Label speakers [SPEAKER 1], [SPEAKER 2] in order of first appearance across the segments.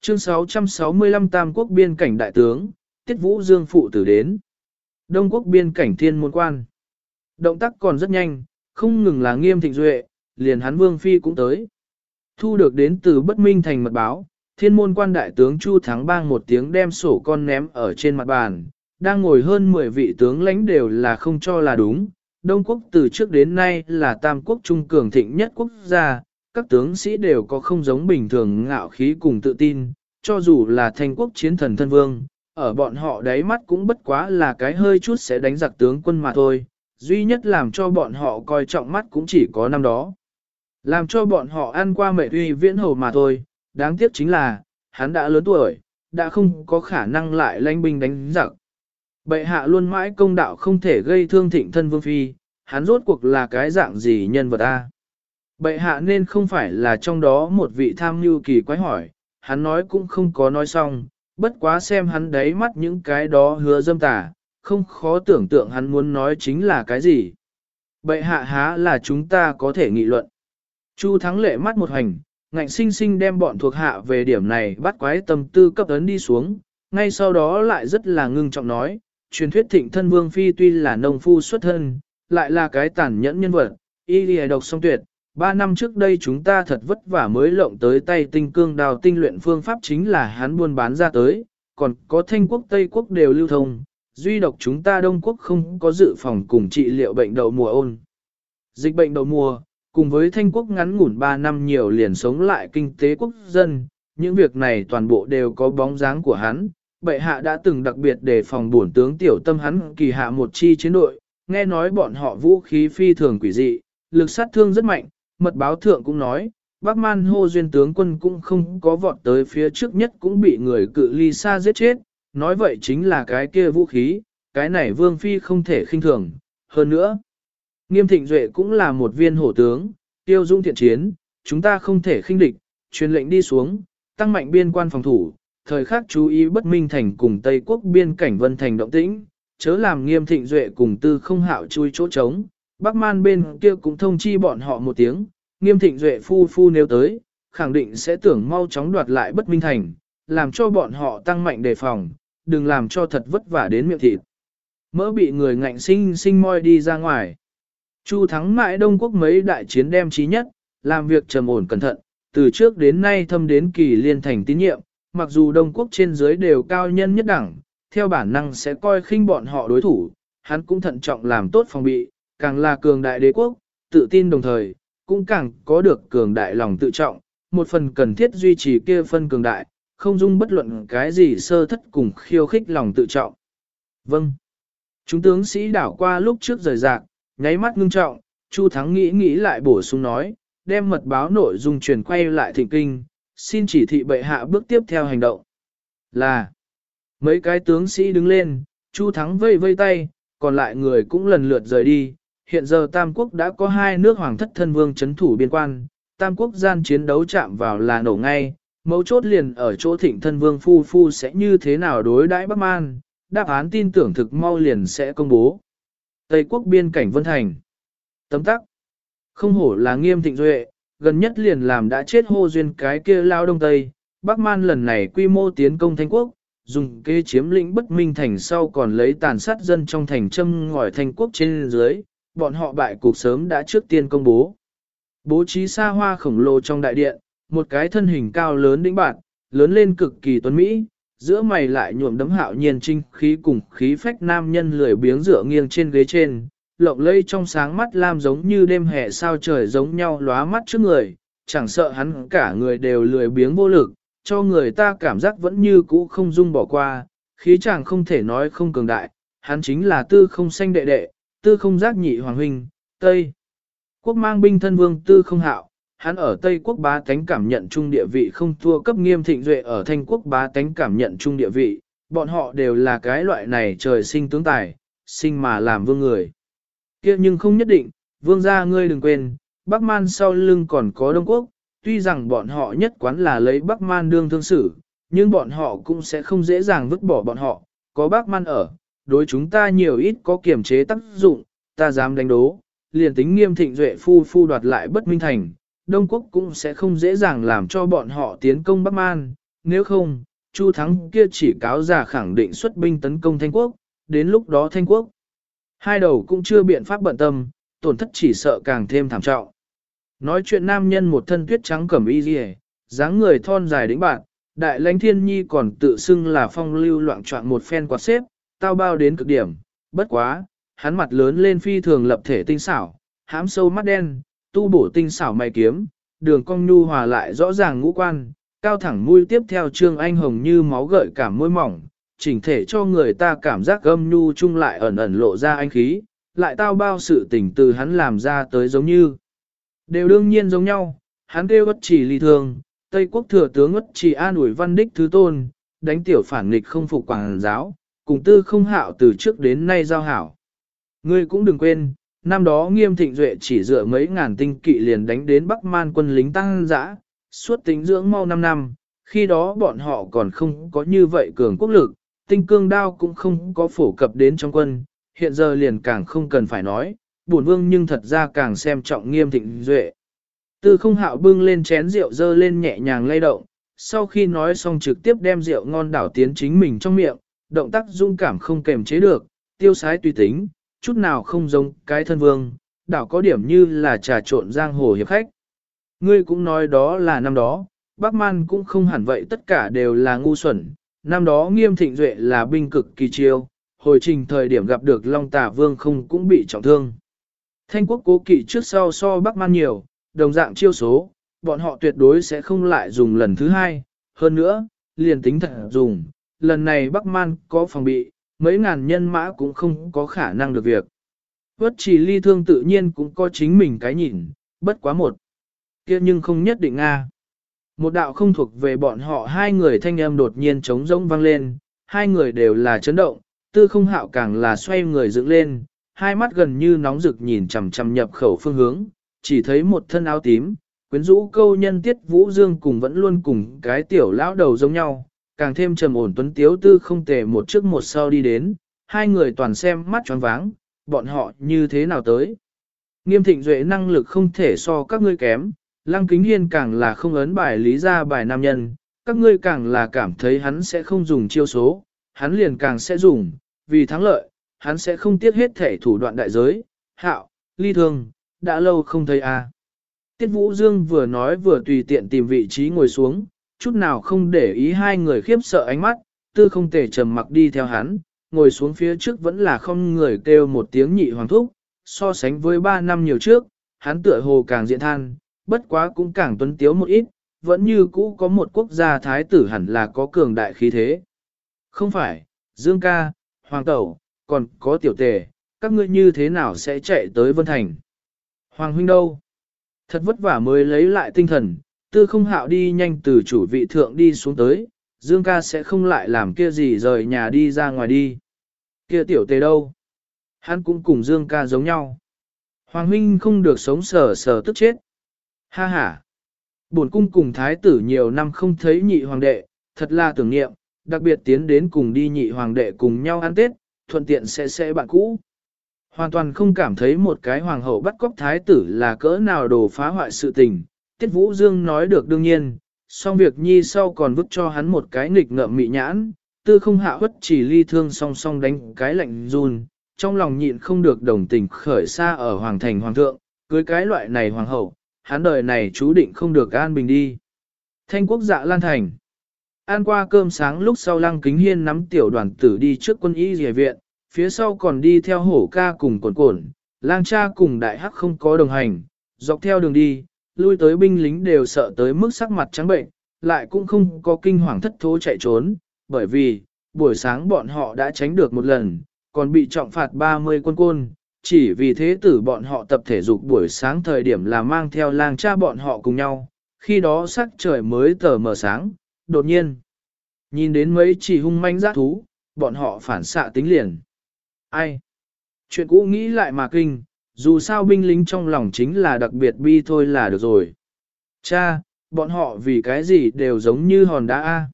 [SPEAKER 1] Chương 665 Tam quốc biên cảnh đại tướng, Tiết Vũ Dương phụ tử đến. Đông quốc biên cảnh thiên môn quan. Động tác còn rất nhanh, không ngừng là nghiêm thịnh duệ, liền hắn vương phi cũng tới. Thu được đến từ bất minh thành mật báo, thiên môn quan đại tướng Chu Thắng bang một tiếng đem sổ con ném ở trên mặt bàn, đang ngồi hơn 10 vị tướng lãnh đều là không cho là đúng. Đông quốc từ trước đến nay là tam quốc trung cường thịnh nhất quốc gia, các tướng sĩ đều có không giống bình thường ngạo khí cùng tự tin, cho dù là thanh quốc chiến thần thân vương, ở bọn họ đáy mắt cũng bất quá là cái hơi chút sẽ đánh giặc tướng quân mà thôi, duy nhất làm cho bọn họ coi trọng mắt cũng chỉ có năm đó. Làm cho bọn họ ăn qua mệt uy viễn hầu mà thôi, đáng tiếc chính là, hắn đã lớn tuổi, đã không có khả năng lại lãnh binh đánh giặc. Bệ hạ luôn mãi công đạo không thể gây thương thịnh thân vương phi, hắn rốt cuộc là cái dạng gì nhân vật a? Bệ hạ nên không phải là trong đó một vị tham mưu kỳ quái hỏi, hắn nói cũng không có nói xong, bất quá xem hắn đấy mắt những cái đó hứa dâm tả không khó tưởng tượng hắn muốn nói chính là cái gì. Bệ hạ há là chúng ta có thể nghị luận. Chu thắng lệ mắt một hành, ngạnh sinh sinh đem bọn thuộc hạ về điểm này bắt quái tâm tư cấp ấn đi xuống, ngay sau đó lại rất là ngưng trọng nói, truyền thuyết thịnh thân vương phi tuy là nông phu xuất thân, lại là cái tàn nhẫn nhân vật, y lìa độc song tuyệt. Ba năm trước đây chúng ta thật vất vả mới lộng tới tay tinh cương đào tinh luyện phương pháp chính là hắn buôn bán ra tới, còn có thanh quốc Tây quốc đều lưu thông, duy độc chúng ta Đông quốc không có dự phòng cùng trị liệu bệnh đậu mùa ôn. Dịch bệnh đậu mùa, cùng với thanh quốc ngắn ngủn 3 năm nhiều liền sống lại kinh tế quốc dân, những việc này toàn bộ đều có bóng dáng của hắn. Bệ hạ đã từng đặc biệt để phòng bổn tướng tiểu tâm hắn kỳ hạ một chi chiến đội, nghe nói bọn họ vũ khí phi thường quỷ dị, lực sát thương rất mạnh, mật báo thượng cũng nói, Bắc Man hô duyên tướng quân cũng không có vọt tới phía trước nhất cũng bị người cự ly xa giết chết, nói vậy chính là cái kia vũ khí, cái này vương phi không thể khinh thường, hơn nữa. Nghiêm thịnh duệ cũng là một viên hổ tướng, tiêu dung thiện chiến, chúng ta không thể khinh địch, truyền lệnh đi xuống, tăng mạnh biên quan phòng thủ, thời khắc chú ý bất minh thành cùng Tây quốc biên cảnh vân thành động tĩnh, chớ làm nghiêm thịnh duệ cùng tư không hạo chui chỗ trống. Bắc man bên kia cũng thông chi bọn họ một tiếng, nghiêm thịnh duệ phu phu nếu tới, khẳng định sẽ tưởng mau chóng đoạt lại bất minh thành, làm cho bọn họ tăng mạnh đề phòng, đừng làm cho thật vất vả đến miệng thịt. Mỡ bị người ngạnh sinh sinh moi đi ra ngoài. Chu thắng mãi Đông Quốc mấy đại chiến đem trí nhất, làm việc trầm ổn cẩn thận, từ trước đến nay thâm đến kỳ liên thành tín nhiệm, mặc dù Đông Quốc trên dưới đều cao nhân nhất đẳng, theo bản năng sẽ coi khinh bọn họ đối thủ, hắn cũng thận trọng làm tốt phòng bị, càng là cường đại đế quốc, tự tin đồng thời, cũng càng có được cường đại lòng tự trọng, một phần cần thiết duy trì kia phân cường đại, không dung bất luận cái gì sơ thất cùng khiêu khích lòng tự trọng. Vâng. Chúng tướng sĩ đảo qua lúc trước rời rạc, nháy mắt ngưng trọng, Chu Thắng nghĩ nghĩ lại bổ sung nói, đem mật báo nội dung truyền quay lại thịnh kinh, xin chỉ thị bệ hạ bước tiếp theo hành động. Là, mấy cái tướng sĩ đứng lên, Chu Thắng vây vây tay, còn lại người cũng lần lượt rời đi. Hiện giờ Tam Quốc đã có hai nước hoàng thất thân vương chấn thủ biên quan, Tam Quốc gian chiến đấu chạm vào là nổ ngay, mấu chốt liền ở chỗ thịnh thân vương phu phu sẽ như thế nào đối đãi Bắc Man, đáp án tin tưởng thực mau liền sẽ công bố. Tây quốc biên cảnh Vân Thành. Tấm tắc. Không hổ là nghiêm thịnh duệ, gần nhất liền làm đã chết hô duyên cái kia lao đông tây. Bắc Man lần này quy mô tiến công Thanh quốc, dùng kế chiếm lĩnh bất minh thành sau còn lấy tàn sát dân trong thành châm ngòi Thanh quốc trên dưới, bọn họ bại cục sớm đã trước tiên công bố. Bố trí xa hoa khổng lồ trong đại điện, một cái thân hình cao lớn đĩnh bạn, lớn lên cực kỳ tuấn Mỹ, giữa mày lại nhuộm đấm hạo nhiên trinh khí cùng khí phách nam nhân lười biếng dựa nghiêng trên ghế trên, lộng lây trong sáng mắt lam giống như đêm hè sao trời giống nhau lóa mắt trước người, chẳng sợ hắn cả người đều lười biếng vô lực, cho người ta cảm giác vẫn như cũ không dung bỏ qua, khí chàng không thể nói không cường đại, hắn chính là tư không xanh đệ đệ, tư không giác nhị hoàng huynh, Tây. Quốc mang binh thân vương tư không hạo, hắn ở Tây quốc bá tánh cảm nhận chung địa vị không thua cấp nghiêm thịnh duệ ở Thanh quốc bá tánh cảm nhận chung địa vị, bọn họ đều là cái loại này trời sinh tướng tài, sinh mà làm vương người. kia nhưng không nhất định, vương gia ngươi đừng quên, Bắc Man sau lưng còn có Đông Quốc, tuy rằng bọn họ nhất quán là lấy Bắc Man đương thương xử, nhưng bọn họ cũng sẽ không dễ dàng vứt bỏ bọn họ, có Bắc Man ở, đối chúng ta nhiều ít có kiểm chế tác dụng, ta dám đánh đố, liền tính nghiêm thịnh duệ phu phu đoạt lại bất minh thành, Đông Quốc cũng sẽ không dễ dàng làm cho bọn họ tiến công Bắc Man, nếu không, Chu Thắng kia chỉ cáo giả khẳng định xuất binh tấn công Thanh Quốc, đến lúc đó Thanh Quốc. Hai đầu cũng chưa biện pháp bận tâm, tổn thất chỉ sợ càng thêm thảm trọng. Nói chuyện nam nhân một thân tuyết trắng cẩm y rìa, dáng người thon dài đĩnh bạn, đại lãnh thiên nhi còn tự xưng là phong lưu loạn trọng một phen quạt xếp, tao bao đến cực điểm, bất quá, hắn mặt lớn lên phi thường lập thể tinh xảo, hãm sâu mắt đen, tu bổ tinh xảo mày kiếm, đường cong nhu hòa lại rõ ràng ngũ quan, cao thẳng mũi tiếp theo trương anh hồng như máu gợi cảm môi mỏng, chỉnh thể cho người ta cảm giác âm nhu chung lại ẩn ẩn lộ ra anh khí, lại tao bao sự tình từ hắn làm ra tới giống như. Đều đương nhiên giống nhau, hắn kêu bất chỉ ly thường, Tây quốc thừa tướng bất chỉ an ủi văn đích thứ tôn, đánh tiểu phản nghịch không phục quảng giáo, cùng tư không hạo từ trước đến nay giao hảo. Ngươi cũng đừng quên, năm đó nghiêm thịnh duệ chỉ dựa mấy ngàn tinh kỵ liền đánh đến Bắc Man quân lính tăng dã, suốt tính dưỡng mau 5 năm, khi đó bọn họ còn không có như vậy cường quốc lực, tinh cương đao cũng không có phổ cập đến trong quân, hiện giờ liền càng không cần phải nói, bổn vương nhưng thật ra càng xem trọng nghiêm thịnh duệ. Tư không hạo bưng lên chén rượu dơ lên nhẹ nhàng lay động, sau khi nói xong trực tiếp đem rượu ngon đảo tiến chính mình trong miệng, động tác dung cảm không kềm chế được, tiêu sái tùy tính, chút nào không giống cái thân vương, đảo có điểm như là trà trộn giang hồ hiệp khách. Ngươi cũng nói đó là năm đó, Bắc Man cũng không hẳn vậy tất cả đều là ngu xuẩn, năm đó nghiêm thịnh duệ là binh cực kỳ chiêu, hồi trình thời điểm gặp được Long Tả Vương không cũng bị trọng thương. Thanh quốc cố kỵ trước sau so Bắc Man nhiều, đồng dạng chiêu số, bọn họ tuyệt đối sẽ không lại dùng lần thứ hai, hơn nữa, liền tính thật dùng, lần này Bắc Man có phòng bị, mấy ngàn nhân mã cũng không có khả năng được việc. Vất chỉ ly thương tự nhiên cũng có chính mình cái nhìn, bất quá một. kia nhưng không nhất định Nga. Một đạo không thuộc về bọn họ hai người thanh âm đột nhiên trống rỗng vang lên, hai người đều là chấn động, tư không hạo càng là xoay người dựng lên, hai mắt gần như nóng rực nhìn chằm chằm nhập khẩu phương hướng, chỉ thấy một thân áo tím, quyến rũ câu nhân tiết vũ dương cùng vẫn luôn cùng cái tiểu lão đầu giống nhau, càng thêm trầm ổn tuấn tiếu tư không tề một trước một sau đi đến, hai người toàn xem mắt tròn váng, bọn họ như thế nào tới. Nghiêm thịnh duệ năng lực không thể so các ngươi kém, lăng kính hiên càng là không ấn bài lý ra bài nam nhân, các ngươi càng là cảm thấy hắn sẽ không dùng chiêu số, hắn liền càng sẽ dùng, vì thắng lợi, hắn sẽ không tiếc hết thể thủ đoạn đại giới, hạo, ly thương, đã lâu không thấy a. À. Tiết Vũ Dương vừa nói vừa tùy tiện tìm vị trí ngồi xuống, chút nào không để ý hai người khiếp sợ ánh mắt, tư không thể trầm mặc đi theo hắn, ngồi xuống phía trước vẫn là không người kêu một tiếng nhị hoàng thúc, so sánh với ba năm nhiều trước, hắn tựa hồ càng diện than, bất quá cũng càng tuấn tiếu một ít, vẫn như cũ có một quốc gia thái tử hẳn là có cường đại khí thế. Không phải, Dương ca, Hoàng tẩu, còn có tiểu tề, các ngươi như thế nào sẽ chạy tới Vân Thành? Hoàng huynh đâu? Thật vất vả mới lấy lại tinh thần, tư không hạo đi nhanh từ chủ vị thượng đi xuống tới, Dương ca sẽ không lại làm kia gì rời nhà đi ra ngoài đi. Kia tiểu tề đâu? Hắn cũng cùng Dương ca giống nhau. Hoàng huynh không được sống sờ sờ tức chết. Ha ha. Bổn cung cùng thái tử nhiều năm không thấy nhị hoàng đệ, thật là tưởng niệm, đặc biệt tiến đến cùng đi nhị hoàng đệ cùng nhau ăn tết, thuận tiện sẽ sẽ bạn cũ. Hoàn toàn không cảm thấy một cái hoàng hậu bắt cóc thái tử là cỡ nào đồ phá hoại sự tình, Tiết Vũ Dương nói được đương nhiên, song việc nhi sau còn vứt cho hắn một cái nghịch ngợm mị nhãn, tư không hạ hất chỉ ly thương song song đánh cái lạnh run, trong lòng nhịn không được đồng tình khởi xa ở hoàng thành hoàng thượng, cưới cái loại này hoàng hậu, hắn đời này chú định không được an bình đi. Thanh quốc dạ lan thành. Ăn qua cơm sáng lúc sau lăng kính hiên nắm tiểu đoàn tử đi trước quân y rìa viện, phía sau còn đi theo hổ ca cùng cồn cồn, lang cha cùng đại hắc không có đồng hành, dọc theo đường đi, lui tới binh lính đều sợ tới mức sắc mặt trắng bệnh, lại cũng không có kinh hoàng thất thố chạy trốn, bởi vì, buổi sáng bọn họ đã tránh được một lần, còn bị trọng phạt 30 quân côn, chỉ vì thế tử bọn họ tập thể dục buổi sáng thời điểm là mang theo lang cha bọn họ cùng nhau, khi đó sắc trời mới tờ mờ sáng, đột nhiên, nhìn đến mấy chỉ hung manh giác thú, bọn họ phản xạ tính liền. Ai? Chuyện cũ nghĩ lại mà kinh, dù sao binh lính trong lòng chính là đặc biệt bi thôi là được rồi. Cha, bọn họ vì cái gì đều giống như hòn đá A.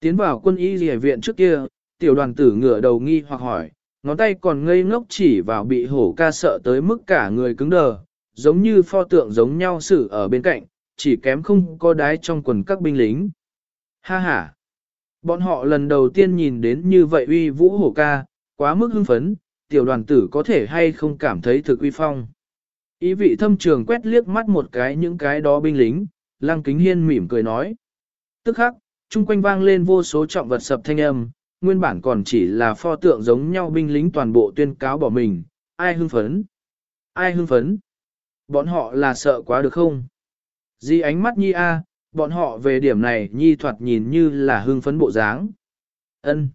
[SPEAKER 1] Tiến vào quân y rìa viện trước kia, tiểu đoàn tử ngửa đầu nghi hoặc hỏi, ngón tay còn ngây ngốc chỉ vào bị hổ ca sợ tới mức cả người cứng đờ, giống như pho tượng giống nhau xử ở bên cạnh, chỉ kém không có đái trong quần các binh lính. Ha ha! Bọn họ lần đầu tiên nhìn đến như vậy uy vũ hổ ca, quá mức hưng phấn, tiểu đoàn tử có thể hay không cảm thấy thực uy phong. Ý vị thâm trường quét liếc mắt một cái những cái đó binh lính, lăng kính hiên mỉm cười nói. Tức khắc, chung quanh vang lên vô số trọng vật sập thanh âm, nguyên bản còn chỉ là pho tượng giống nhau binh lính toàn bộ tuyên cáo bỏ mình, ai hưng phấn? Ai hưng phấn? Bọn họ là sợ quá được không? Di ánh mắt nhi a, bọn họ về điểm này nhi thoạt nhìn như là hưng phấn bộ dáng. Ân.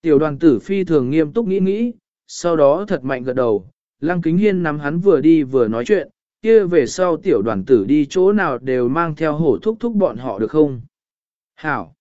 [SPEAKER 1] Tiểu đoàn tử phi thường nghiêm túc nghĩ nghĩ, sau đó thật mạnh gật đầu, lăng kính hiên nắm hắn vừa đi vừa nói chuyện, kia về sau tiểu đoàn tử đi chỗ nào đều mang theo hổ thúc thúc bọn họ được không? Hảo!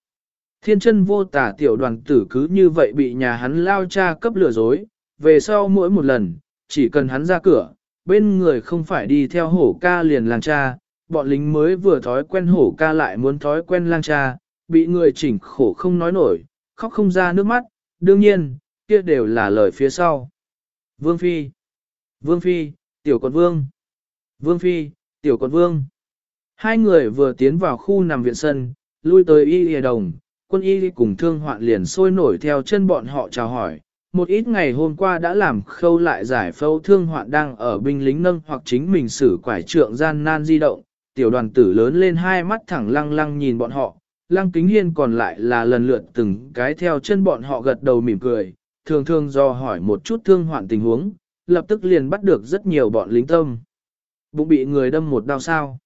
[SPEAKER 1] Thiên chân vô tả tiểu đoàn tử cứ như vậy bị nhà hắn lao cha cấp lừa dối, về sau mỗi một lần, chỉ cần hắn ra cửa, bên người không phải đi theo hổ ca liền lang cha, bọn lính mới vừa thói quen hổ ca lại muốn thói quen lang cha, bị người chỉnh khổ không nói nổi, khóc không ra nước mắt, đương nhiên, kia đều là lời phía sau. Vương Phi Vương Phi, Tiểu Quận Vương. Vương Phi, Tiểu Quận Vương. Hai người vừa tiến vào khu nằm viện sân, lui tới y lìa đồng, quân y cùng thương hoạn liền sôi nổi theo chân bọn họ chào hỏi. Một ít ngày hôm qua đã làm khâu lại giải phẫu thương hoạn đang ở binh lính nâng hoặc chính mình xử quải trượng gian nan di động, tiểu đoàn tử lớn lên hai mắt thẳng lăng lăng nhìn bọn họ, lăng kính hiên còn lại là lần lượt từng cái theo chân bọn họ gật đầu mỉm cười, thường thường do hỏi một chút thương hoạn tình huống, lập tức liền bắt được rất nhiều bọn lính tâm. Bụng bị người đâm một đau sao.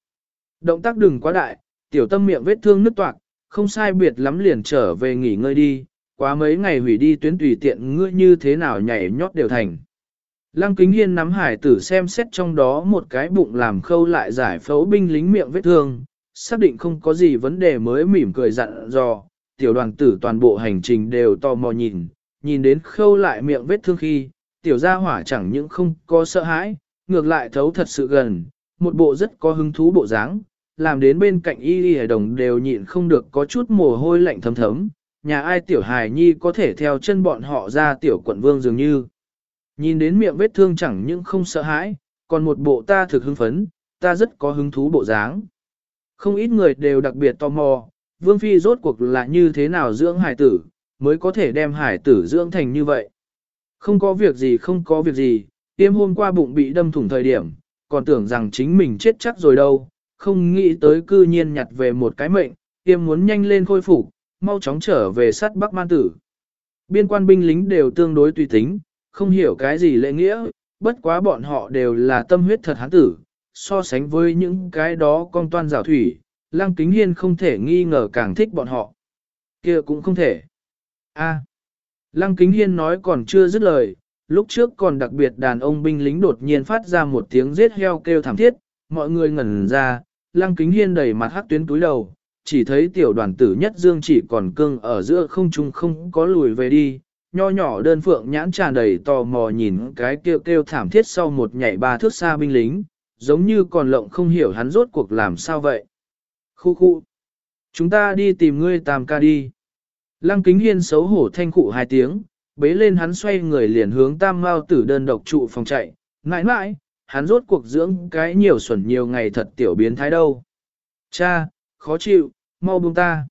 [SPEAKER 1] Động tác đừng quá đại, tiểu tâm miệng vết thương nứt toạc, không sai biệt lắm liền trở về nghỉ ngơi đi, quá mấy ngày hủy đi tuyến tùy tiện ngươi như thế nào nhảy nhót đều thành. Lăng kính hiên nắm hải tử xem xét trong đó một cái bụng làm khâu lại giải phẫu binh lính miệng vết thương, xác định không có gì vấn đề mới mỉm cười dặn dò, tiểu đoàn tử toàn bộ hành trình đều tò mò nhìn, nhìn đến khâu lại miệng vết thương khi, tiểu gia hỏa chẳng những không có sợ hãi, ngược lại thấu thật sự gần, một bộ rất có hứng thú bộ dáng, làm đến bên cạnh y y đồng đều nhịn không được có chút mồ hôi lạnh thấm thấm, nhà ai tiểu hài nhi có thể theo chân bọn họ ra tiểu quận vương dường như. Nhìn đến miệng vết thương chẳng những không sợ hãi, còn một bộ ta thực hưng phấn, ta rất có hứng thú bộ dáng. Không ít người đều đặc biệt tò mò, Vương Phi rốt cuộc là như thế nào dưỡng hải tử, mới có thể đem hải tử dưỡng thành như vậy. Không có việc gì không có việc gì, tiêm hôm qua bụng bị đâm thủng thời điểm, còn tưởng rằng chính mình chết chắc rồi đâu, không nghĩ tới cư nhiên nhặt về một cái mệnh, tiêm muốn nhanh lên khôi phục, mau chóng trở về sát Bắc Man Tử. Biên quan binh lính đều tương đối tùy tính, không hiểu cái gì lệ nghĩa, bất quá bọn họ đều là tâm huyết thật hán tử, so sánh với những cái đó con toan rào thủy, Lăng Kính Hiên không thể nghi ngờ càng thích bọn họ. kia cũng không thể. A. Lăng Kính Hiên nói còn chưa dứt lời, lúc trước còn đặc biệt đàn ông binh lính đột nhiên phát ra một tiếng giết heo kêu thảm thiết, mọi người ngẩn ra, Lăng Kính Hiên đầy mặt hắc tuyến túi đầu, chỉ thấy tiểu đoàn tử nhất dương chỉ còn cưng ở giữa không trung không có lùi về đi, nho nhỏ đơn phượng nhãn tràn đầy tò mò nhìn cái kêu kêu thảm thiết sau một nhảy ba thước xa binh lính, giống như còn lộng không hiểu hắn rốt cuộc làm sao vậy. Khu khu. Chúng ta đi tìm ngươi tam ca đi. Lăng kính hiên xấu hổ thanh cụ hai tiếng, bế lên hắn xoay người liền hướng tam mao tử đơn độc trụ phòng chạy. Ngại ngại, hắn rốt cuộc dưỡng cái nhiều xuẩn nhiều ngày thật tiểu biến thái đâu. Cha, khó chịu, mau buông ta.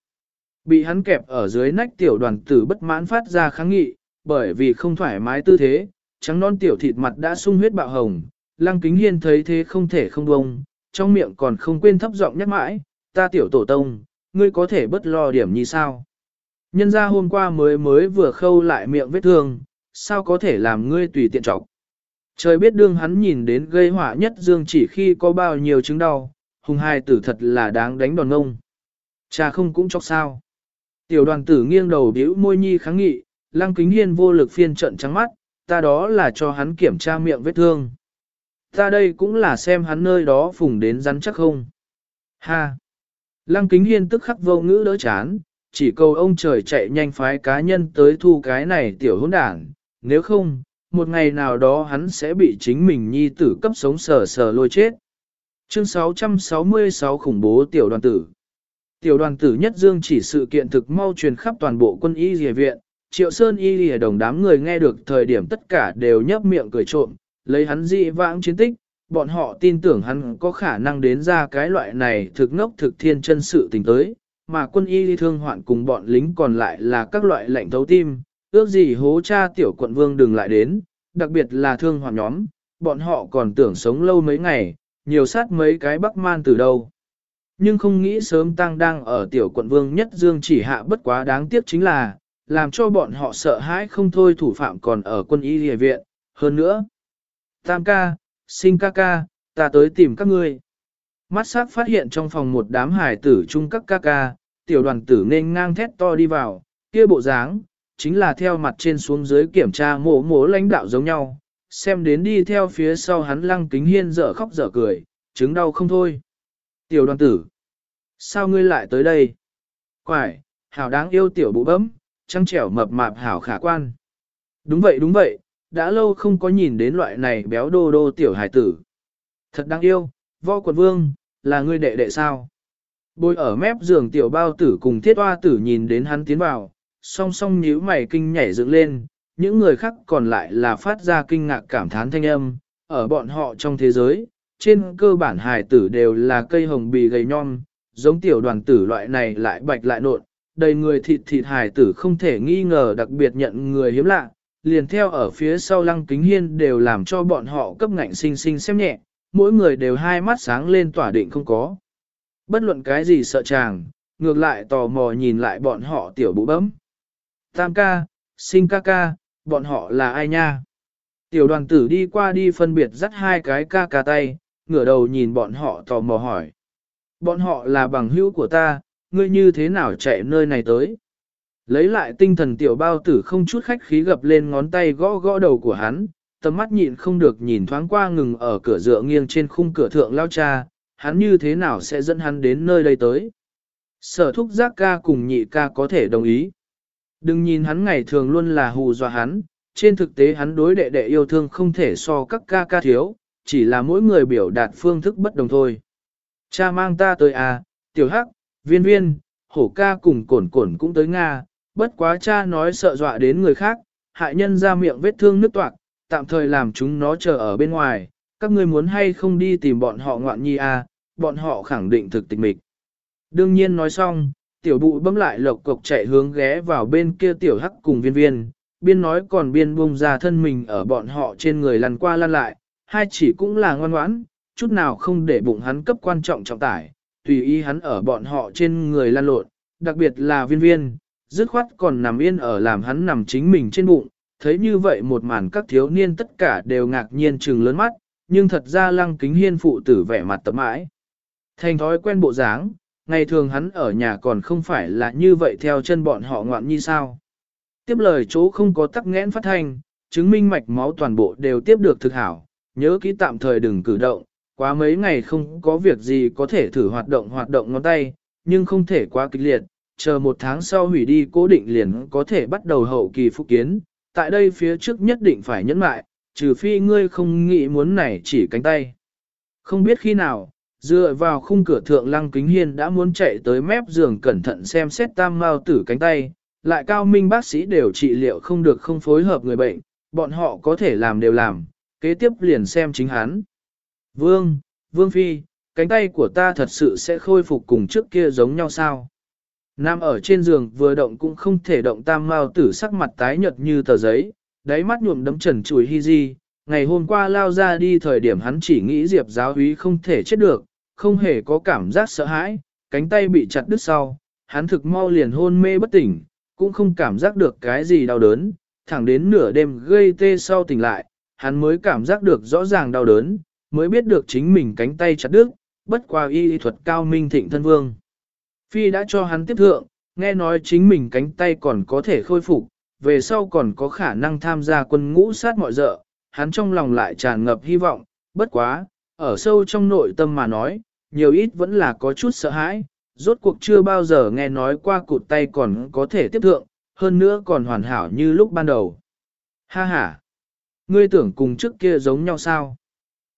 [SPEAKER 1] Bị hắn kẹp ở dưới nách tiểu đoàn tử bất mãn phát ra kháng nghị, bởi vì không thoải mái tư thế, trắng non tiểu thịt mặt đã sung huyết bạo hồng. Lăng kính hiên thấy thế không thể không bông, trong miệng còn không quên thấp giọng nhắc mãi, ta tiểu tổ tông, ngươi có thể bất lo điểm như sao? Nhân ra hôm qua mới mới vừa khâu lại miệng vết thương, sao có thể làm ngươi tùy tiện trọc? Trời biết đương hắn nhìn đến gây họa nhất dương chỉ khi có bao nhiêu chứng đau, hùng hai tử thật là đáng đánh đòn ngông. Cha không cũng chọc sao. Tiểu đoàn tử nghiêng đầu điếu môi nhi kháng nghị, lăng kính hiên vô lực phiên trận trắng mắt, ta đó là cho hắn kiểm tra miệng vết thương. Ta đây cũng là xem hắn nơi đó phùng đến rắn chắc không. Ha! Lăng kính hiên tức khắc vô ngữ đỡ chán, chỉ cầu ông trời chạy nhanh phái cá nhân tới thu cái này tiểu hỗn đảng, nếu không, một ngày nào đó hắn sẽ bị chính mình nhi tử cấp sống sờ sờ lôi chết. Chương 666 khủng bố tiểu đoàn tử Tiểu đoàn tử nhất dương chỉ sự kiện thực mau truyền khắp toàn bộ quân y dìa viện, triệu sơn y dìa đồng đám người nghe được thời điểm tất cả đều nhấp miệng cười trộm, lấy hắn dị vãng chiến tích, bọn họ tin tưởng hắn có khả năng đến ra cái loại này thực ngốc thực thiên chân sự tình tới, mà quân y thương hoạn cùng bọn lính còn lại là các loại lệnh thấu tim, ước gì hố cha tiểu quận vương đừng lại đến, đặc biệt là thương hoạn nhóm, bọn họ còn tưởng sống lâu mấy ngày, nhiều sát mấy cái bắc man từ đâu. Nhưng không nghĩ sớm tăng đang ở tiểu quận vương nhất dương chỉ hạ bất quá đáng tiếc chính là, làm cho bọn họ sợ hãi không thôi thủ phạm còn ở quân y địa viện, hơn nữa. Tam ca, sinh ca ca, ta tới tìm các ngươi. Mắt sắc phát hiện trong phòng một đám hải tử chung các ca ca, tiểu đoàn tử nên ngang thét to đi vào, kia bộ dáng, chính là theo mặt trên xuống dưới kiểm tra mổ mổ lãnh đạo giống nhau, xem đến đi theo phía sau hắn lăng kính hiên dở khóc dở cười, chứng đau không thôi. Tiểu đoàn tử, sao ngươi lại tới đây? Quải, hảo đáng yêu tiểu bụ bấm, trăng trẻo mập mạp hảo khả quan. Đúng vậy đúng vậy, đã lâu không có nhìn đến loại này béo đô đô tiểu hải tử. Thật đáng yêu, vo quần vương, là ngươi đệ đệ sao? Bôi ở mép giường tiểu bao tử cùng thiết hoa tử nhìn đến hắn tiến vào, song song nhíu mày kinh nhảy dựng lên, những người khác còn lại là phát ra kinh ngạc cảm thán thanh âm, ở bọn họ trong thế giới, trên cơ bản hài tử đều là cây hồng bì gầy nhom, giống tiểu đoàn tử loại này lại bạch lại nộn, đầy người thịt thịt hài tử không thể nghi ngờ đặc biệt nhận người hiếm lạ, liền theo ở phía sau lăng kính hiên đều làm cho bọn họ cấp ngạnh sinh sinh xem nhẹ, mỗi người đều hai mắt sáng lên tỏa định không có. Bất luận cái gì sợ chàng, ngược lại tò mò nhìn lại bọn họ tiểu bụ bấm. Tam ca, sinh ca ca, bọn họ là ai nha? Tiểu đoàn tử đi qua đi phân biệt dắt hai cái ca ca tay, ngửa đầu nhìn bọn họ tò mò hỏi. Bọn họ là bằng hữu của ta, ngươi như thế nào chạy nơi này tới? Lấy lại tinh thần tiểu bao tử không chút khách khí gập lên ngón tay gõ gõ đầu của hắn, tầm mắt nhịn không được nhìn thoáng qua ngừng ở cửa dựa nghiêng trên khung cửa thượng lao cha, hắn như thế nào sẽ dẫn hắn đến nơi đây tới. Sở thúc giác ca cùng nhị ca có thể đồng ý. Đừng nhìn hắn ngày thường luôn là hù dọa hắn, trên thực tế hắn đối đệ đệ yêu thương không thể so các ca ca thiếu, chỉ là mỗi người biểu đạt phương thức bất đồng thôi. Cha mang ta tới à, tiểu hắc, viên viên, hổ ca cùng cổn cổn cũng tới Nga, bất quá cha nói sợ dọa đến người khác, hại nhân ra miệng vết thương nứt toạc, tạm thời làm chúng nó chờ ở bên ngoài, các ngươi muốn hay không đi tìm bọn họ ngoạn nhi à, bọn họ khẳng định thực tịch mịch. Đương nhiên nói xong, tiểu bụi bấm lại lộc cộc chạy hướng ghé vào bên kia tiểu hắc cùng viên viên, biên nói còn biên bung ra thân mình ở bọn họ trên người lăn qua lăn lại, hai chỉ cũng là ngoan ngoãn, chút nào không để bụng hắn cấp quan trọng trọng tải, tùy ý hắn ở bọn họ trên người lăn lộn, đặc biệt là viên viên, dứt khoát còn nằm yên ở làm hắn nằm chính mình trên bụng, thấy như vậy một màn các thiếu niên tất cả đều ngạc nhiên trừng lớn mắt, nhưng thật ra lăng kính hiên phụ tử vẻ mặt tập mãi. Thành thói quen bộ dáng, ngày thường hắn ở nhà còn không phải là như vậy theo chân bọn họ ngoạn như sao. Tiếp lời chỗ không có tắc nghẽn phát thanh, chứng minh mạch máu toàn bộ đều tiếp được thực hảo, nhớ kỹ tạm thời đừng cử động, quá mấy ngày không có việc gì có thể thử hoạt động hoạt động ngón tay, nhưng không thể quá kịch liệt, chờ một tháng sau hủy đi cố định liền có thể bắt đầu hậu kỳ phục kiến, tại đây phía trước nhất định phải nhẫn mại, trừ phi ngươi không nghĩ muốn này chỉ cánh tay. Không biết khi nào, dựa vào khung cửa thượng lăng kính hiên đã muốn chạy tới mép giường cẩn thận xem xét tam mao tử cánh tay, lại cao minh bác sĩ đều trị liệu không được không phối hợp người bệnh, bọn họ có thể làm đều làm, kế tiếp liền xem chính hắn. Vương, Vương Phi, cánh tay của ta thật sự sẽ khôi phục cùng trước kia giống nhau sao? Nam ở trên giường vừa động cũng không thể động tam mao tử sắc mặt tái nhợt như tờ giấy, đáy mắt nhuộm đấm trần chùi hy di. Ngày hôm qua lao ra đi thời điểm hắn chỉ nghĩ diệp giáo úy không thể chết được, không hề có cảm giác sợ hãi, cánh tay bị chặt đứt sau, hắn thực mau liền hôn mê bất tỉnh, cũng không cảm giác được cái gì đau đớn, thẳng đến nửa đêm gây tê sau tỉnh lại, hắn mới cảm giác được rõ ràng đau đớn, mới biết được chính mình cánh tay chặt đứt, bất qua y thuật cao minh thịnh thân vương. Phi đã cho hắn tiếp thượng, nghe nói chính mình cánh tay còn có thể khôi phục, về sau còn có khả năng tham gia quân ngũ sát mọi dợ, hắn trong lòng lại tràn ngập hy vọng, bất quá, ở sâu trong nội tâm mà nói, nhiều ít vẫn là có chút sợ hãi, rốt cuộc chưa bao giờ nghe nói qua cụt tay còn có thể tiếp thượng, hơn nữa còn hoàn hảo như lúc ban đầu. Ha ha! Ngươi tưởng cùng trước kia giống nhau sao?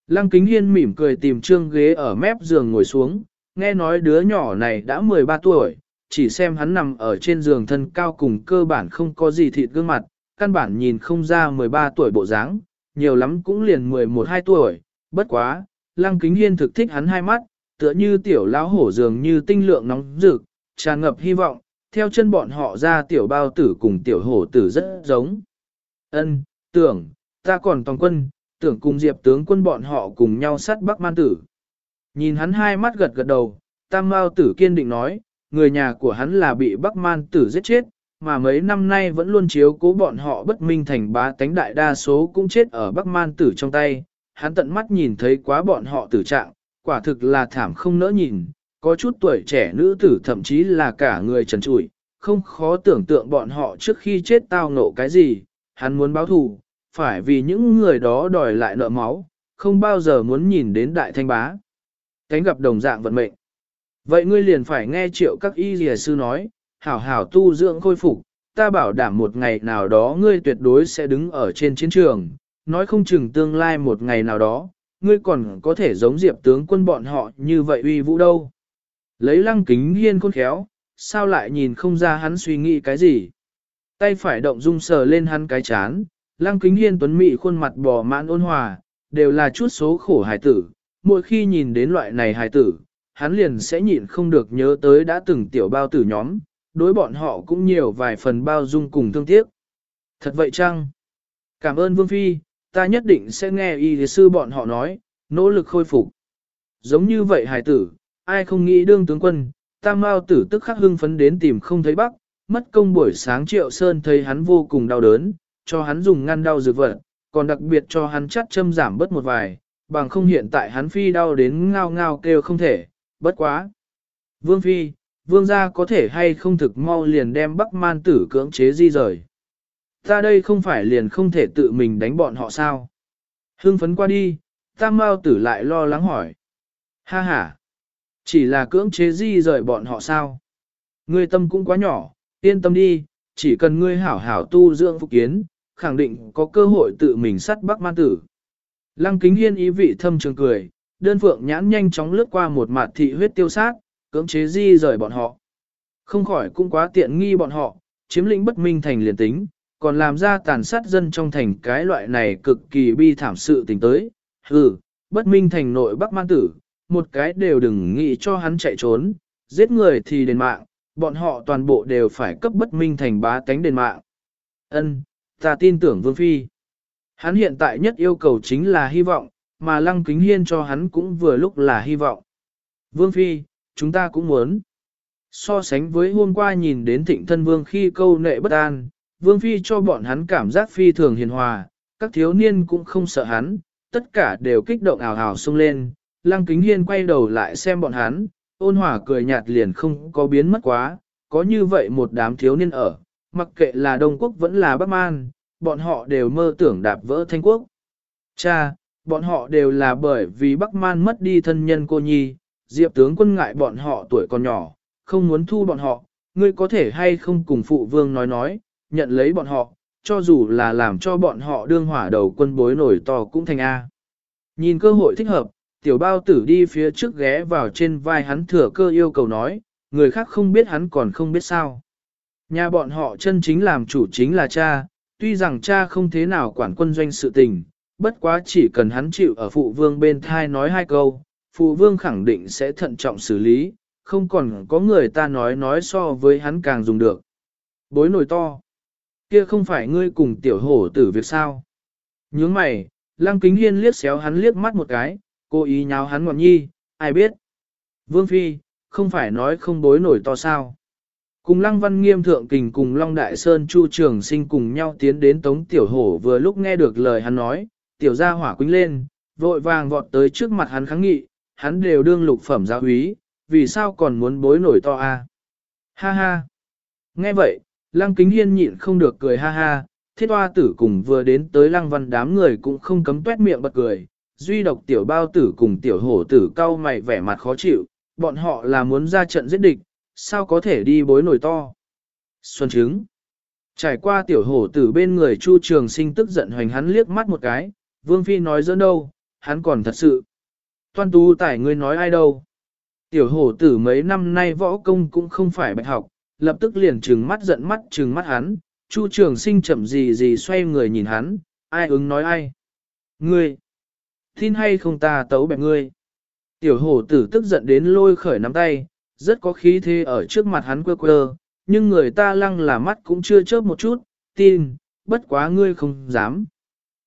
[SPEAKER 1] Lăng kính hiên mỉm cười tìm trương ghế ở mép giường ngồi xuống, nghe nói đứa nhỏ này đã 13 tuổi, chỉ xem hắn nằm ở trên giường thân cao cùng cơ bản không có gì thịt gương mặt, căn bản nhìn không ra 13 tuổi bộ dáng, nhiều lắm cũng liền 11-12 tuổi, bất quá, lăng kính hiên thực thích hắn hai mắt, tựa như tiểu lão hổ dường như tinh lượng nóng rực, tràn ngập hy vọng, theo chân bọn họ ra tiểu bao tử cùng tiểu hổ tử rất giống. Ân, tưởng, ta còn toàn quân, tưởng cùng diệp tướng quân bọn họ cùng nhau sát bắc man tử. Nhìn hắn hai mắt gật gật đầu, tam Mao tử kiên định nói, người nhà của hắn là bị bắc man tử giết chết, mà mấy năm nay vẫn luôn chiếu cố bọn họ bất minh thành bá tánh đại đa số cũng chết ở bắc man tử trong tay. Hắn tận mắt nhìn thấy quá bọn họ tử trạng, quả thực là thảm không nỡ nhìn, có chút tuổi trẻ nữ tử thậm chí là cả người trần trụi, không khó tưởng tượng bọn họ trước khi chết tao nộ cái gì, hắn muốn báo thù, phải vì những người đó đòi lại nợ máu, không bao giờ muốn nhìn đến đại thanh bá. Cánh gặp đồng dạng vận mệnh. Vậy ngươi liền phải nghe triệu các y dìa sư nói, hảo hảo tu dưỡng khôi phục, ta bảo đảm một ngày nào đó ngươi tuyệt đối sẽ đứng ở trên chiến trường, nói không chừng tương lai một ngày nào đó, ngươi còn có thể giống diệp tướng quân bọn họ như vậy uy vũ đâu. Lấy lăng kính hiên khôn khéo, sao lại nhìn không ra hắn suy nghĩ cái gì. Tay phải động dung sờ lên hắn cái chán, lăng kính hiên tuấn mị khuôn mặt bò mãn ôn hòa, đều là chút số khổ hải tử. Mỗi khi nhìn đến loại này hài tử, hắn liền sẽ nhịn không được nhớ tới đã từng tiểu bao tử nhóm, đối bọn họ cũng nhiều vài phần bao dung cùng thương tiếc. Thật vậy chăng? Cảm ơn Vương Phi, ta nhất định sẽ nghe y sư bọn họ nói, nỗ lực khôi phục. Giống như vậy hài tử, ai không nghĩ đương tướng quân, tam mao tử tức khắc hưng phấn đến tìm không thấy bắc, mất công buổi sáng triệu sơn thấy hắn vô cùng đau đớn, cho hắn dùng ngăn đau dược vật, còn đặc biệt cho hắn chắt châm giảm bớt một vài, bằng không hiện tại hắn phi đau đến ngao ngao kêu không thể, bất quá. Vương phi, vương gia có thể hay không thực mau liền đem bắc man tử cưỡng chế di rời. Ta đây không phải liền không thể tự mình đánh bọn họ sao? Hưng phấn qua đi, tam mau tử lại lo lắng hỏi. Ha ha! Chỉ là cưỡng chế di rời bọn họ sao? Ngươi tâm cũng quá nhỏ, yên tâm đi, chỉ cần ngươi hảo hảo tu dưỡng phục kiến, khẳng định có cơ hội tự mình sắt bắc man tử. Lăng kính hiên ý vị thâm trường cười, đơn phượng nhãn nhanh chóng lướt qua một mặt thị huyết tiêu sát, cưỡng chế di rời bọn họ. Không khỏi cũng quá tiện nghi bọn họ, chiếm lĩnh bất minh thành liền tính, còn làm ra tàn sát dân trong thành cái loại này cực kỳ bi thảm sự tình tới. Hừ, bất minh thành nội bắc man tử, một cái đều đừng nghĩ cho hắn chạy trốn, giết người thì đền mạng, bọn họ toàn bộ đều phải cấp bất minh thành bá tánh đền mạng. Ân, ta tin tưởng Vương Phi. Hắn hiện tại nhất yêu cầu chính là hy vọng, mà Lăng Kính Hiên cho hắn cũng vừa lúc là hy vọng. Vương Phi, chúng ta cũng muốn. So sánh với hôm qua nhìn đến thịnh thân Vương khi câu nệ bất an, Vương Phi cho bọn hắn cảm giác phi thường hiền hòa, các thiếu niên cũng không sợ hắn, tất cả đều kích động ảo ảo sung lên. Lăng Kính Hiên quay đầu lại xem bọn hắn, ôn hòa cười nhạt liền không có biến mất quá, có như vậy một đám thiếu niên ở, mặc kệ là Đông Quốc vẫn là Bắc Man, bọn họ đều mơ tưởng đạp vỡ thanh quốc. Cha, bọn họ đều là bởi vì Bắc Man mất đi thân nhân cô nhi, Diệp tướng quân ngại bọn họ tuổi còn nhỏ, không muốn thu bọn họ, ngươi có thể hay không cùng phụ vương nói nói, nhận lấy bọn họ, cho dù là làm cho bọn họ đương hỏa đầu quân bối nổi to cũng thành A. Nhìn cơ hội thích hợp, tiểu bao tử đi phía trước ghé vào trên vai hắn thừa cơ yêu cầu nói, người khác không biết hắn còn không biết sao. Nhà bọn họ chân chính làm chủ chính là cha, tuy rằng cha không thế nào quản quân doanh sự tình, bất quá chỉ cần hắn chịu ở phụ vương bên thai nói hai câu, phụ vương khẳng định sẽ thận trọng xử lý, không còn có người ta nói nói so với hắn càng dùng được. Bối nổi to, kia không phải ngươi cùng tiểu hổ tử việc sao. Nhướng mày, lăng kính hiên liếc xéo hắn liếc mắt một cái, cố ý nháo hắn ngọn nhi, ai biết. Vương Phi, không phải nói không bối nổi to sao. Cùng Lăng Văn Nghiêm Thượng Kình cùng Long Đại Sơn Chu Trường Sinh cùng nhau tiến đến Tống Tiểu Hổ vừa lúc nghe được lời hắn nói, Tiểu gia hỏa quính lên, vội vàng vọt tới trước mặt hắn kháng nghị, hắn đều đương lục phẩm giáo úy, vì sao còn muốn bối nổi to a? À? Ha ha! Nghe vậy, Lăng Kính Hiên nhịn không được cười ha ha, thiết hoa tử cùng vừa đến tới Lăng Văn đám người cũng không cấm tuét miệng bật cười, duy độc tiểu bao tử cùng tiểu hổ tử cau mày vẻ mặt khó chịu, bọn họ là muốn ra trận giết địch, sao có thể đi bối nổi to. Xuân trứng. Trải qua tiểu hổ tử bên người Chu Trường Sinh tức giận hoành hắn liếc mắt một cái, Vương Phi nói dẫn đâu, hắn còn thật sự. Toan tu tải ngươi nói ai đâu. Tiểu hổ tử mấy năm nay võ công cũng không phải bạch học, lập tức liền trừng mắt giận mắt trừng mắt hắn, Chu Trường Sinh chậm gì gì xoay người nhìn hắn, ai ứng nói ai. Ngươi, tin hay không ta tấu bẹp ngươi. Tiểu hổ tử tức giận đến lôi khởi nắm tay, rất có khí thế ở trước mặt hắn quơ quơ, nhưng người ta lăng là mắt cũng chưa chớp một chút, tin, bất quá ngươi không dám.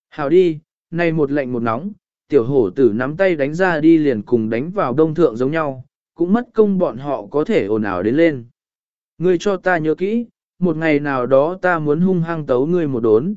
[SPEAKER 1] Hào đi, này một lệnh một nóng, tiểu hổ tử nắm tay đánh ra đi liền cùng đánh vào đông thượng giống nhau, cũng mất công bọn họ có thể ồn ào đến lên. Ngươi cho ta nhớ kỹ, một ngày nào đó ta muốn hung hăng tấu ngươi một đốn.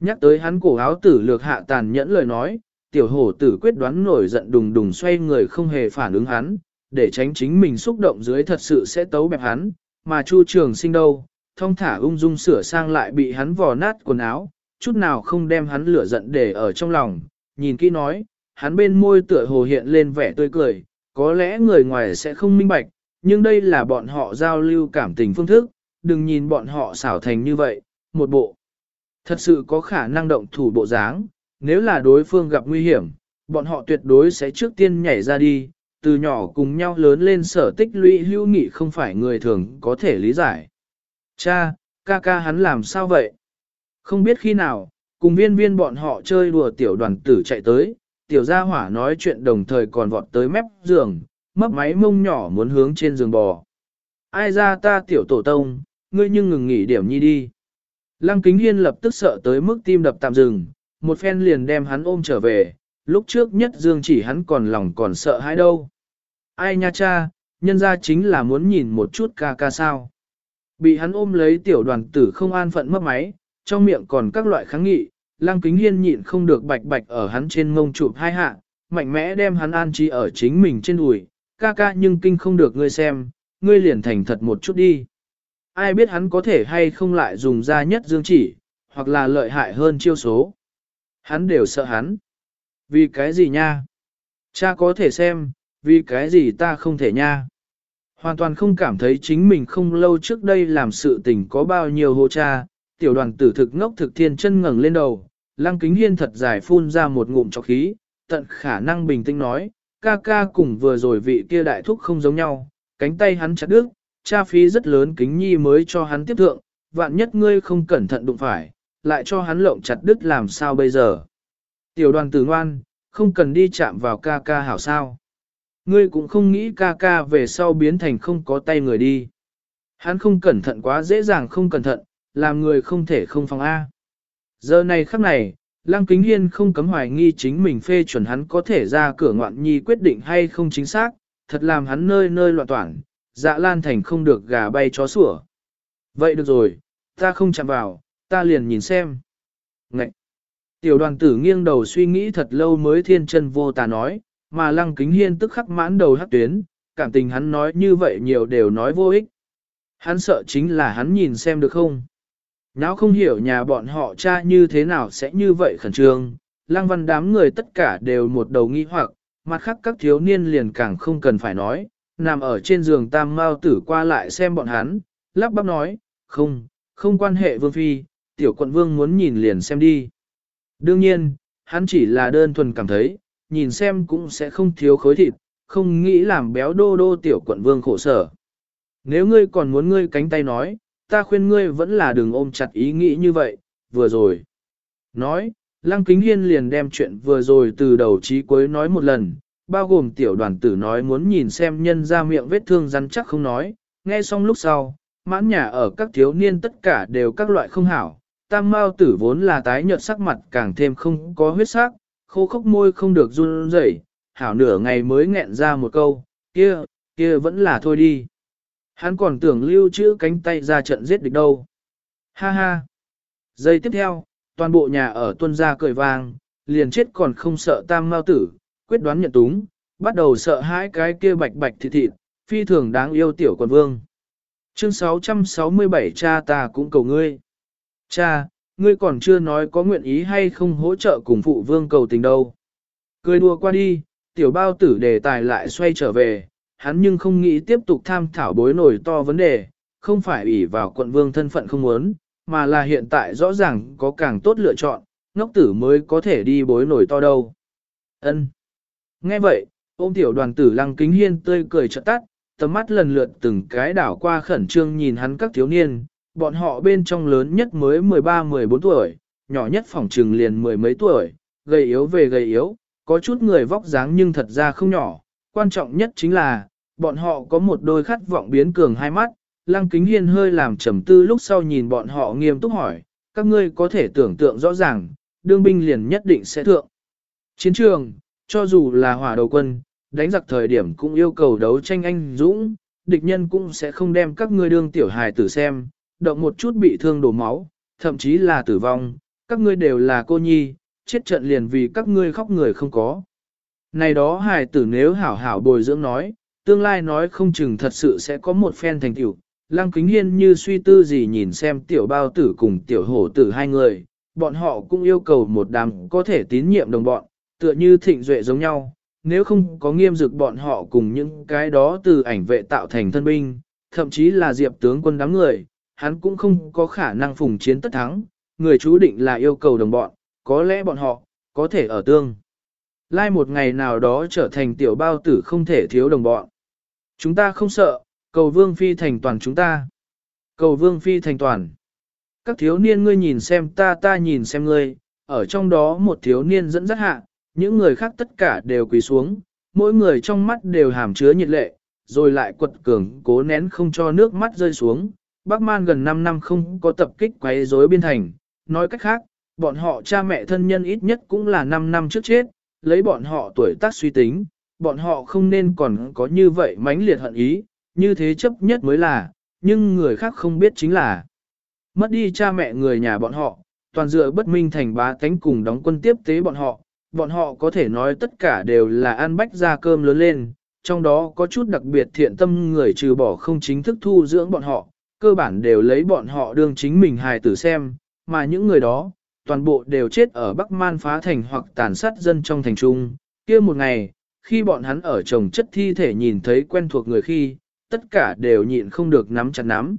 [SPEAKER 1] Nhắc tới hắn cổ áo tử lược hạ tàn nhẫn lời nói, tiểu hổ tử quyết đoán nổi giận đùng đùng xoay người không hề phản ứng hắn, để tránh chính mình xúc động dưới thật sự sẽ tấu bẹp hắn, mà chu trường sinh đâu, thông thả ung dung sửa sang lại bị hắn vò nát quần áo, chút nào không đem hắn lửa giận để ở trong lòng, nhìn kỹ nói, hắn bên môi tựa hồ hiện lên vẻ tươi cười, có lẽ người ngoài sẽ không minh bạch, nhưng đây là bọn họ giao lưu cảm tình phương thức, đừng nhìn bọn họ xảo thành như vậy, một bộ. Thật sự có khả năng động thủ bộ dáng, nếu là đối phương gặp nguy hiểm, bọn họ tuyệt đối sẽ trước tiên nhảy ra đi, từ nhỏ cùng nhau lớn lên sở tích lũy hữu nghị không phải người thường có thể lý giải. Cha, ca ca hắn làm sao vậy? Không biết khi nào, cùng viên viên bọn họ chơi đùa tiểu đoàn tử chạy tới, tiểu gia hỏa nói chuyện đồng thời còn vọt tới mép giường, mấp máy mông nhỏ muốn hướng trên giường bò. Ai ra ta tiểu tổ tông, ngươi nhưng ngừng nghỉ điểm nhi đi. Lăng kính hiên lập tức sợ tới mức tim đập tạm dừng, một phen liền đem hắn ôm trở về, lúc trước nhất dương chỉ hắn còn lòng còn sợ hãi đâu. Ai nha cha, nhân ra chính là muốn nhìn một chút ca ca sao. Bị hắn ôm lấy tiểu đoàn tử không an phận mất máy, trong miệng còn các loại kháng nghị, lăng kính hiên nhịn không được bạch bạch ở hắn trên mông chụp hai hạ, mạnh mẽ đem hắn an trí ở chính mình trên đùi, ca ca nhưng kinh không được ngươi xem, ngươi liền thành thật một chút đi. Ai biết hắn có thể hay không lại dùng ra nhất dương chỉ, hoặc là lợi hại hơn chiêu số. Hắn đều sợ hắn. Vì cái gì nha? Cha có thể xem, vì cái gì ta không thể nha? Hoàn toàn không cảm thấy chính mình không lâu trước đây làm sự tình có bao nhiêu hô cha, tiểu đoàn tử thực ngốc thực thiên chân ngẩng lên đầu, lăng kính hiên thật dài phun ra một ngụm cho khí, tận khả năng bình tĩnh nói, ca ca cùng vừa rồi vị kia đại thúc không giống nhau, cánh tay hắn chặt đứt, cha phí rất lớn kính nhi mới cho hắn tiếp thượng, vạn nhất ngươi không cẩn thận đụng phải, lại cho hắn lộng chặt đứt làm sao bây giờ. Tiểu đoàn tử ngoan, không cần đi chạm vào ca ca hảo sao. Ngươi cũng không nghĩ ca ca về sau biến thành không có tay người đi. Hắn không cẩn thận quá dễ dàng không cẩn thận, làm người không thể không phòng A. Giờ này khắc này, Lăng Kính Hiên không cấm hoài nghi chính mình phê chuẩn hắn có thể ra cửa ngoạn nhi quyết định hay không chính xác, thật làm hắn nơi nơi loạn toản, dạ lan thành không được gà bay chó sủa. Vậy được rồi, ta không chạm vào, ta liền nhìn xem. Ngậy! Tiểu đoàn tử nghiêng đầu suy nghĩ thật lâu mới thiên chân vô tà nói, mà lăng kính hiên tức khắc mãn đầu hắc tuyến, cảm tình hắn nói như vậy nhiều đều nói vô ích. Hắn sợ chính là hắn nhìn xem được không. Nháo không hiểu nhà bọn họ cha như thế nào sẽ như vậy khẩn trương, lăng văn đám người tất cả đều một đầu nghi hoặc, mặt khác các thiếu niên liền càng không cần phải nói, nằm ở trên giường tam mao tử qua lại xem bọn hắn, lắp bắp nói, không, không quan hệ vương phi, tiểu quận vương muốn nhìn liền xem đi. Đương nhiên, hắn chỉ là đơn thuần cảm thấy, nhìn xem cũng sẽ không thiếu khối thịt, không nghĩ làm béo đô đô tiểu quận vương khổ sở. Nếu ngươi còn muốn ngươi cánh tay nói, ta khuyên ngươi vẫn là đừng ôm chặt ý nghĩ như vậy, vừa rồi. Nói, Lăng Kính Hiên liền đem chuyện vừa rồi từ đầu chí cuối nói một lần, bao gồm tiểu đoàn tử nói muốn nhìn xem nhân ra miệng vết thương rắn chắc không nói, nghe xong lúc sau, mãn nhà ở các thiếu niên tất cả đều các loại không hảo, tam mao tử vốn là tái nhợt sắc mặt càng thêm không có huyết sắc, khô khốc môi không được run rẩy, hảo nửa ngày mới nghẹn ra một câu, kia, kia vẫn là thôi đi. Hắn còn tưởng lưu trữ cánh tay ra trận giết địch đâu. Ha ha. Giây tiếp theo, toàn bộ nhà ở tuân ra cười vang, liền chết còn không sợ tam mao tử, quyết đoán nhận túng, bắt đầu sợ hãi cái kia bạch bạch thịt thịt, phi thường đáng yêu tiểu quần vương. Chương 667 cha ta cũng cầu ngươi. Cha, ngươi còn chưa nói có nguyện ý hay không hỗ trợ cùng phụ vương cầu tình đâu. Cười đùa qua đi, tiểu bao tử đề tài lại xoay trở về, hắn nhưng không nghĩ tiếp tục tham thảo bối nổi to vấn đề, không phải ủy vào quận vương thân phận không muốn, mà là hiện tại rõ ràng có càng tốt lựa chọn, ngốc tử mới có thể đi bối nổi to đâu. Ân. Nghe vậy, ôm tiểu đoàn tử lăng kính hiên tươi cười trợn tắt, tầm mắt lần lượt từng cái đảo qua khẩn trương nhìn hắn các thiếu niên, bọn họ bên trong lớn nhất mới 13-14 tuổi, nhỏ nhất phỏng trừng liền mười mấy tuổi, gầy yếu về gầy yếu, có chút người vóc dáng nhưng thật ra không nhỏ, quan trọng nhất chính là, bọn họ có một đôi khát vọng biến cường hai mắt, lăng kính hiên hơi làm trầm tư lúc sau nhìn bọn họ nghiêm túc hỏi, các ngươi có thể tưởng tượng rõ ràng, đương binh liền nhất định sẽ thượng. Chiến trường, cho dù là hỏa đầu quân, đánh giặc thời điểm cũng yêu cầu đấu tranh anh dũng, địch nhân cũng sẽ không đem các ngươi đương tiểu hài tử xem, động một chút bị thương đổ máu, thậm chí là tử vong, các ngươi đều là cô nhi, chết trận liền vì các ngươi khóc người không có. Này đó hài tử nếu hảo hảo bồi dưỡng nói, tương lai nói không chừng thật sự sẽ có một phen thành tiểu Lăng kính hiên như suy tư gì nhìn xem tiểu bao tử cùng tiểu hổ tử hai người, bọn họ cũng yêu cầu một đám có thể tín nhiệm đồng bọn, tựa như thịnh duệ giống nhau, nếu không có nghiêm dực bọn họ cùng những cái đó từ ảnh vệ tạo thành thân binh, thậm chí là diệp tướng quân đám người, hắn cũng không có khả năng phùng chiến tất thắng, người chú định là yêu cầu đồng bọn, có lẽ bọn họ, có thể ở tương. Lai một ngày nào đó trở thành tiểu bao tử không thể thiếu đồng bọn. Chúng ta không sợ, cầu vương phi thành toàn chúng ta. Cầu vương phi thành toàn. Các thiếu niên ngươi nhìn xem ta ta nhìn xem ngươi, ở trong đó một thiếu niên dẫn dắt hạ, những người khác tất cả đều quỳ xuống, mỗi người trong mắt đều hàm chứa nhiệt lệ, rồi lại quật cường cố nén không cho nước mắt rơi xuống. Bắc Man gần 5 năm không có tập kích quấy rối biên thành, nói cách khác, bọn họ cha mẹ thân nhân ít nhất cũng là 5 năm trước chết, lấy bọn họ tuổi tác suy tính, bọn họ không nên còn có như vậy mãnh liệt hận ý, như thế chấp nhất mới là, nhưng người khác không biết chính là. Mất đi cha mẹ người nhà bọn họ, toàn dựa bất minh thành bá tánh cùng đóng quân tiếp tế bọn họ, bọn họ có thể nói tất cả đều là ăn bách ra cơm lớn lên, trong đó có chút đặc biệt thiện tâm người trừ bỏ không chính thức thu dưỡng bọn họ, cơ bản đều lấy bọn họ đương chính mình hài tử xem, mà những người đó, toàn bộ đều chết ở Bắc Man phá thành hoặc tàn sát dân trong thành trung. kia một ngày, khi bọn hắn ở chồng chất thi thể nhìn thấy quen thuộc người khi, tất cả đều nhịn không được nắm chặt nắm.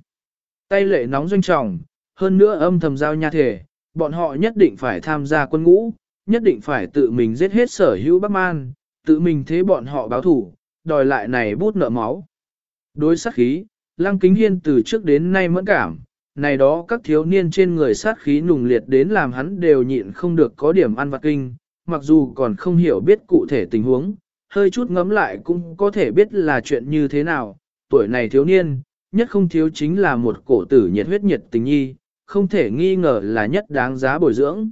[SPEAKER 1] Tay lệ nóng doanh trọng, hơn nữa âm thầm giao nha thể, bọn họ nhất định phải tham gia quân ngũ, nhất định phải tự mình giết hết sở hữu Bắc Man, tự mình thế bọn họ báo thủ, đòi lại này bút nợ máu. Đối sát khí, Lăng Kính Hiên từ trước đến nay mẫn cảm, này đó các thiếu niên trên người sát khí nùng liệt đến làm hắn đều nhịn không được có điểm ăn vặt kinh, mặc dù còn không hiểu biết cụ thể tình huống, hơi chút ngẫm lại cũng có thể biết là chuyện như thế nào, tuổi này thiếu niên, nhất không thiếu chính là một cổ tử nhiệt huyết nhiệt tình nhi, không thể nghi ngờ là nhất đáng giá bồi dưỡng.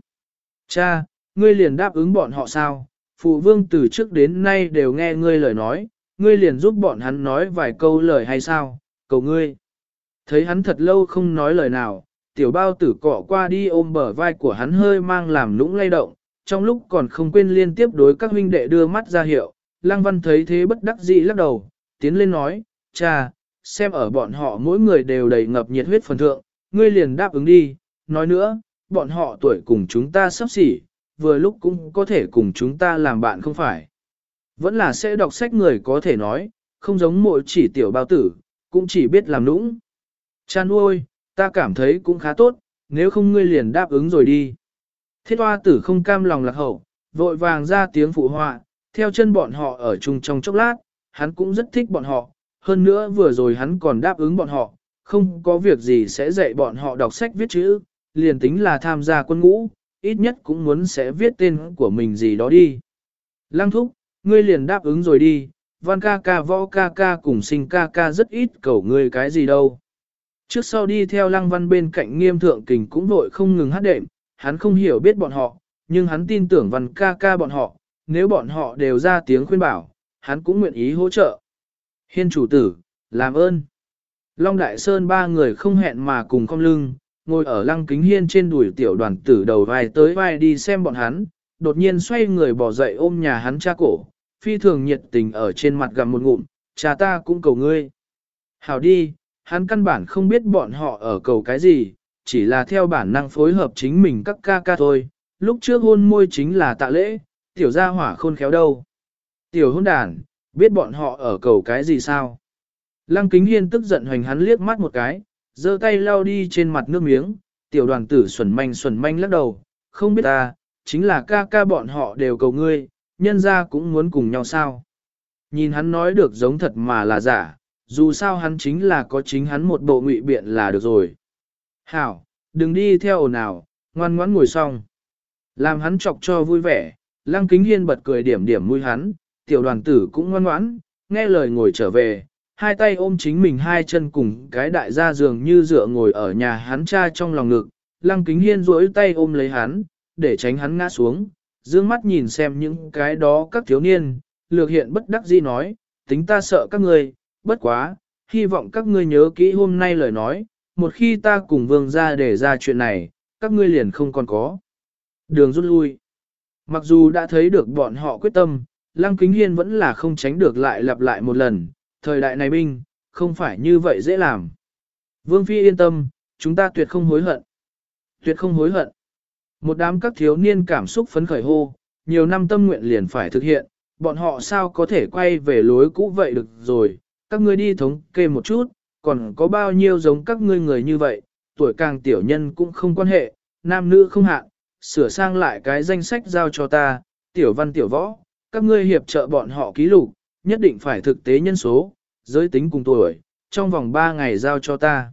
[SPEAKER 1] Cha, ngươi liền đáp ứng bọn họ sao? Phụ vương từ trước đến nay đều nghe ngươi lời nói, ngươi liền giúp bọn hắn nói vài câu lời hay sao? Cầu ngươi. Thấy hắn thật lâu không nói lời nào, tiểu bao tử cọ qua đi ôm bờ vai của hắn hơi mang làm lũng lay động, trong lúc còn không quên liên tiếp đối các huynh đệ đưa mắt ra hiệu, Lăng Văn thấy thế bất đắc dĩ lắc đầu, tiến lên nói, cha, xem ở bọn họ mỗi người đều đầy ngập nhiệt huyết phần thượng, ngươi liền đáp ứng đi, nói nữa, bọn họ tuổi cùng chúng ta sắp xỉ, vừa lúc cũng có thể cùng chúng ta làm bạn không phải. Vẫn là sẽ đọc sách người có thể nói, không giống mỗi chỉ tiểu bao tử, cũng chỉ biết làm nũng. Cha nuôi, ta cảm thấy cũng khá tốt, nếu không ngươi liền đáp ứng rồi đi. Thiết hoa tử không cam lòng lạc hậu, vội vàng ra tiếng phụ họa, theo chân bọn họ ở chung trong chốc lát, hắn cũng rất thích bọn họ, hơn nữa vừa rồi hắn còn đáp ứng bọn họ, không có việc gì sẽ dạy bọn họ đọc sách viết chữ, liền tính là tham gia quân ngũ, ít nhất cũng muốn sẽ viết tên của mình gì đó đi. Lăng thúc, ngươi liền đáp ứng rồi đi, văn ca ca võ ca ca cùng sinh ca ca rất ít cầu ngươi cái gì đâu. Trước sau đi theo lăng văn bên cạnh nghiêm thượng kình cũng vội không ngừng hát đệm, hắn không hiểu biết bọn họ, nhưng hắn tin tưởng văn ca ca bọn họ, nếu bọn họ đều ra tiếng khuyên bảo, hắn cũng nguyện ý hỗ trợ. Hiên chủ tử, làm ơn. Long Đại Sơn ba người không hẹn mà cùng cong lưng, ngồi ở lăng kính hiên trên đùi tiểu đoàn tử đầu vai tới vai đi xem bọn hắn, đột nhiên xoay người bỏ dậy ôm nhà hắn cha cổ, phi thường nhiệt tình ở trên mặt gặm một ngụm, cha ta cũng cầu ngươi. Hảo đi, hắn căn bản không biết bọn họ ở cầu cái gì, chỉ là theo bản năng phối hợp chính mình các ca ca thôi, lúc trước hôn môi chính là tạ lễ, tiểu gia hỏa khôn khéo đâu. Tiểu hôn đàn, biết bọn họ ở cầu cái gì sao? Lăng kính hiên tức giận hoành hắn liếc mắt một cái, giơ tay lau đi trên mặt nước miếng, tiểu đoàn tử xuẩn manh xuẩn manh lắc đầu, không biết ta, chính là ca ca bọn họ đều cầu ngươi, nhân ra cũng muốn cùng nhau sao. Nhìn hắn nói được giống thật mà là giả, dù sao hắn chính là có chính hắn một bộ ngụy biện là được rồi. Hảo, đừng đi theo ồn ào, ngoan ngoãn ngồi xong. Làm hắn chọc cho vui vẻ, lăng kính hiên bật cười điểm điểm mũi hắn, tiểu đoàn tử cũng ngoan ngoãn, nghe lời ngồi trở về, hai tay ôm chính mình hai chân cùng cái đại gia giường như dựa ngồi ở nhà hắn cha trong lòng ngực, lăng kính hiên duỗi tay ôm lấy hắn, để tránh hắn ngã xuống, dương mắt nhìn xem những cái đó các thiếu niên, lược hiện bất đắc dĩ nói, tính ta sợ các ngươi, bất quá, hy vọng các ngươi nhớ kỹ hôm nay lời nói, một khi ta cùng vương ra để ra chuyện này, các ngươi liền không còn có. Đường rút lui. Mặc dù đã thấy được bọn họ quyết tâm, Lăng Kính Hiên vẫn là không tránh được lại lặp lại một lần, thời đại này binh, không phải như vậy dễ làm. Vương Phi yên tâm, chúng ta tuyệt không hối hận. Tuyệt không hối hận. Một đám các thiếu niên cảm xúc phấn khởi hô, nhiều năm tâm nguyện liền phải thực hiện, bọn họ sao có thể quay về lối cũ vậy được rồi, các ngươi đi thống kê một chút, còn có bao nhiêu giống các ngươi người như vậy, tuổi càng tiểu nhân cũng không quan hệ, nam nữ không hạn, sửa sang lại cái danh sách giao cho ta, tiểu văn tiểu võ, các ngươi hiệp trợ bọn họ ký lục, nhất định phải thực tế nhân số, giới tính cùng tuổi, trong vòng 3 ngày giao cho ta.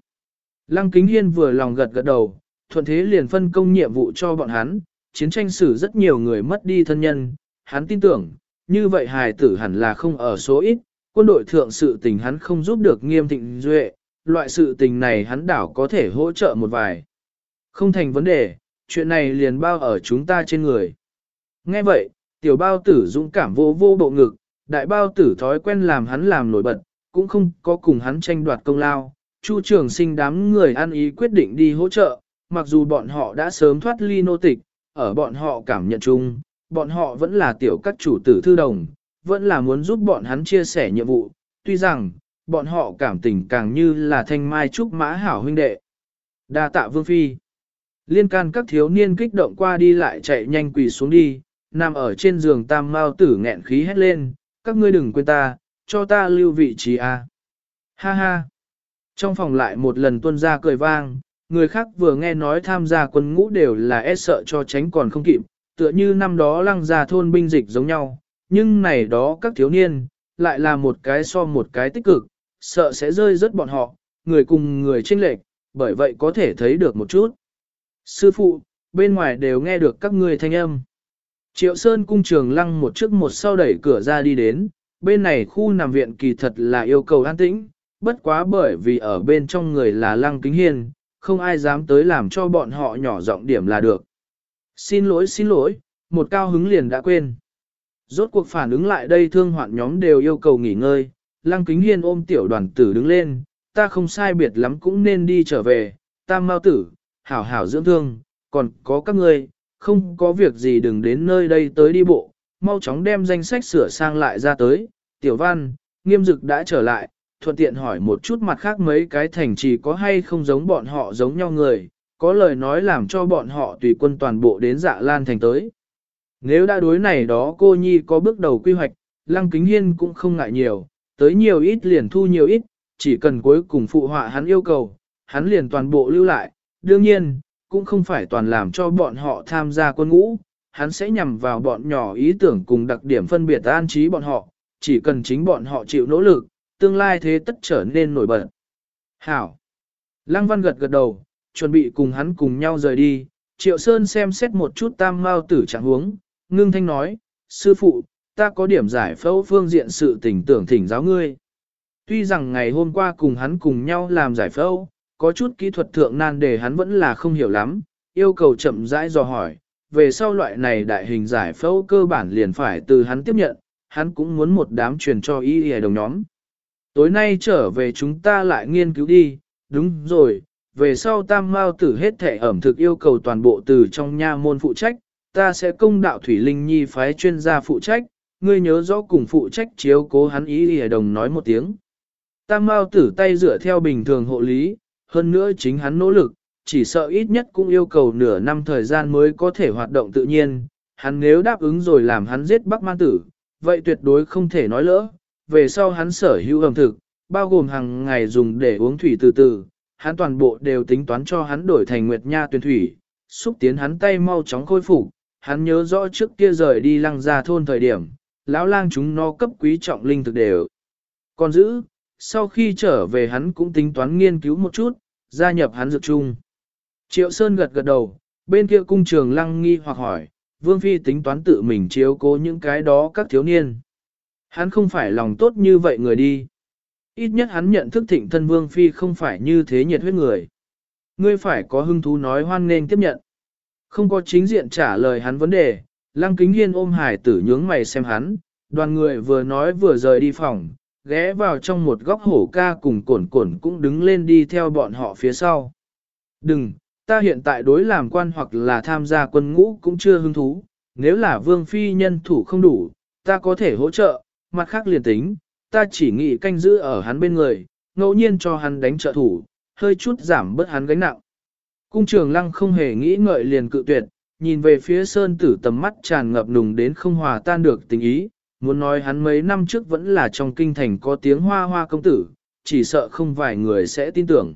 [SPEAKER 1] Lăng Kính Hiên vừa lòng gật gật đầu, thuận thế liền phân công nhiệm vụ cho bọn hắn, chiến tranh xử rất nhiều người mất đi thân nhân, hắn tin tưởng, như vậy hài tử hẳn là không ở số ít, quân đội thượng sự tình hắn không giúp được nghiêm thịnh duệ, loại sự tình này hắn đảo có thể hỗ trợ một vài. Không thành vấn đề, chuyện này liền bao ở chúng ta trên người. Nghe vậy, tiểu bao tử dũng cảm vô vô bộ ngực, đại bao tử thói quen làm hắn làm nổi bật, cũng không có cùng hắn tranh đoạt công lao. Chu trường sinh đám người ăn ý quyết định đi hỗ trợ, mặc dù bọn họ đã sớm thoát ly nô tịch, ở bọn họ cảm nhận chung, bọn họ vẫn là tiểu các chủ tử thư đồng, vẫn là muốn giúp bọn hắn chia sẻ nhiệm vụ, tuy rằng, bọn họ cảm tình càng như là thanh mai trúc mã hảo huynh đệ. đa tạ vương phi. Liên can các thiếu niên kích động qua đi lại chạy nhanh quỳ xuống đi, nằm ở trên giường tam mao tử nghẹn khí hét lên, các ngươi đừng quên ta, cho ta lưu vị trí a. Ha ha. Trong phòng lại một lần tuân ra cười vang, người khác vừa nghe nói tham gia quân ngũ đều là e sợ cho tránh còn không kịp, tựa như năm đó lăng ra thôn binh dịch giống nhau, nhưng này đó các thiếu niên, lại là một cái so một cái tích cực, sợ sẽ rơi rớt bọn họ, người cùng người chênh lệch, bởi vậy có thể thấy được một chút. Sư phụ, bên ngoài đều nghe được các ngươi thanh âm. Triệu Sơn cung trường lăng một trước một sau đẩy cửa ra đi đến, bên này khu nằm viện kỳ thật là yêu cầu an tĩnh, bất quá bởi vì ở bên trong người là lăng kính hiên, không ai dám tới làm cho bọn họ nhỏ giọng điểm là được. Xin lỗi xin lỗi, một cao hứng liền đã quên. Rốt cuộc phản ứng lại đây thương hoạn nhóm đều yêu cầu nghỉ ngơi, lăng kính hiên ôm tiểu đoàn tử đứng lên, ta không sai biệt lắm cũng nên đi trở về, tam mao tử, hảo hảo dưỡng thương, còn có các ngươi, không có việc gì đừng đến nơi đây tới đi bộ, mau chóng đem danh sách sửa sang lại ra tới, tiểu văn, nghiêm dực đã trở lại, thuận tiện hỏi một chút mặt khác mấy cái thành trì có hay không giống bọn họ giống nhau người, có lời nói làm cho bọn họ tùy quân toàn bộ đến dạ lan thành tới. Nếu đã đối này đó cô nhi có bước đầu quy hoạch, lăng kính hiên cũng không ngại nhiều, tới nhiều ít liền thu nhiều ít, chỉ cần cuối cùng phụ họa hắn yêu cầu, hắn liền toàn bộ lưu lại, đương nhiên, cũng không phải toàn làm cho bọn họ tham gia quân ngũ, hắn sẽ nhằm vào bọn nhỏ ý tưởng cùng đặc điểm phân biệt an trí bọn họ, chỉ cần chính bọn họ chịu nỗ lực, tương lai thế tất trở nên nổi bật. Hảo! Lăng văn gật gật đầu, chuẩn bị cùng hắn cùng nhau rời đi, Triệu Sơn xem xét một chút tam mao tử trạng huống, ngưng thanh nói, sư phụ, ta có điểm giải phẫu phương diện sự tình tưởng thỉnh giáo ngươi. Tuy rằng ngày hôm qua cùng hắn cùng nhau làm giải phẫu, có chút kỹ thuật thượng nan để hắn vẫn là không hiểu lắm, yêu cầu chậm rãi dò hỏi, về sau loại này đại hình giải phẫu cơ bản liền phải từ hắn tiếp nhận, hắn cũng muốn một đám truyền cho y y đồng nhóm. Tối nay trở về chúng ta lại nghiên cứu đi, đúng rồi, về sau tam mao tử hết thể ẩm thực yêu cầu toàn bộ từ trong nha môn phụ trách, ta sẽ công đạo Thủy Linh Nhi phái chuyên gia phụ trách, ngươi nhớ rõ cùng phụ trách chiếu cố hắn ý hề đồng nói một tiếng. Tam mao tử tay dựa theo bình thường hộ lý, hơn nữa chính hắn nỗ lực, chỉ sợ ít nhất cũng yêu cầu nửa năm thời gian mới có thể hoạt động tự nhiên, hắn nếu đáp ứng rồi làm hắn giết Bắc Man Tử, vậy tuyệt đối không thể nói lỡ, về sau hắn sở hữu ẩm thực, bao gồm hàng ngày dùng để uống thủy từ từ, hắn toàn bộ đều tính toán cho hắn đổi thành Nguyệt Nha tuyển thủy, xúc tiến hắn tay mau chóng khôi phục, hắn nhớ rõ trước kia rời đi lăng ra thôn thời điểm, lão lang chúng nó cấp quý trọng linh thực đều. Còn giữ, sau khi trở về hắn cũng tính toán nghiên cứu một chút, gia nhập hắn dược chung. Triệu Sơn gật gật đầu, bên kia cung trường lăng nghi hoặc hỏi, Vương Phi tính toán tự mình chiếu cố những cái đó các thiếu niên. Hắn không phải lòng tốt như vậy người đi. Ít nhất hắn nhận thức thịnh thân vương phi không phải như thế nhiệt huyết người. Ngươi phải có hứng thú nói hoan nên tiếp nhận. Không có chính diện trả lời hắn vấn đề, lăng kính hiên ôm hải tử nhướng mày xem hắn, đoàn người vừa nói vừa rời đi phòng, ghé vào trong một góc hổ ca cùng cổn cổn cũng đứng lên đi theo bọn họ phía sau. Đừng, ta hiện tại đối làm quan hoặc là tham gia quân ngũ cũng chưa hứng thú, nếu là vương phi nhân thủ không đủ, ta có thể hỗ trợ, mặt khác liền tính, ta chỉ nghĩ canh giữ ở hắn bên người, ngẫu nhiên cho hắn đánh trợ thủ, hơi chút giảm bớt hắn gánh nặng. Cung trường lăng không hề nghĩ ngợi liền cự tuyệt, nhìn về phía sơn tử tầm mắt tràn ngập nùng đến không hòa tan được tình ý, muốn nói hắn mấy năm trước vẫn là trong kinh thành có tiếng hoa hoa công tử, chỉ sợ không vài người sẽ tin tưởng.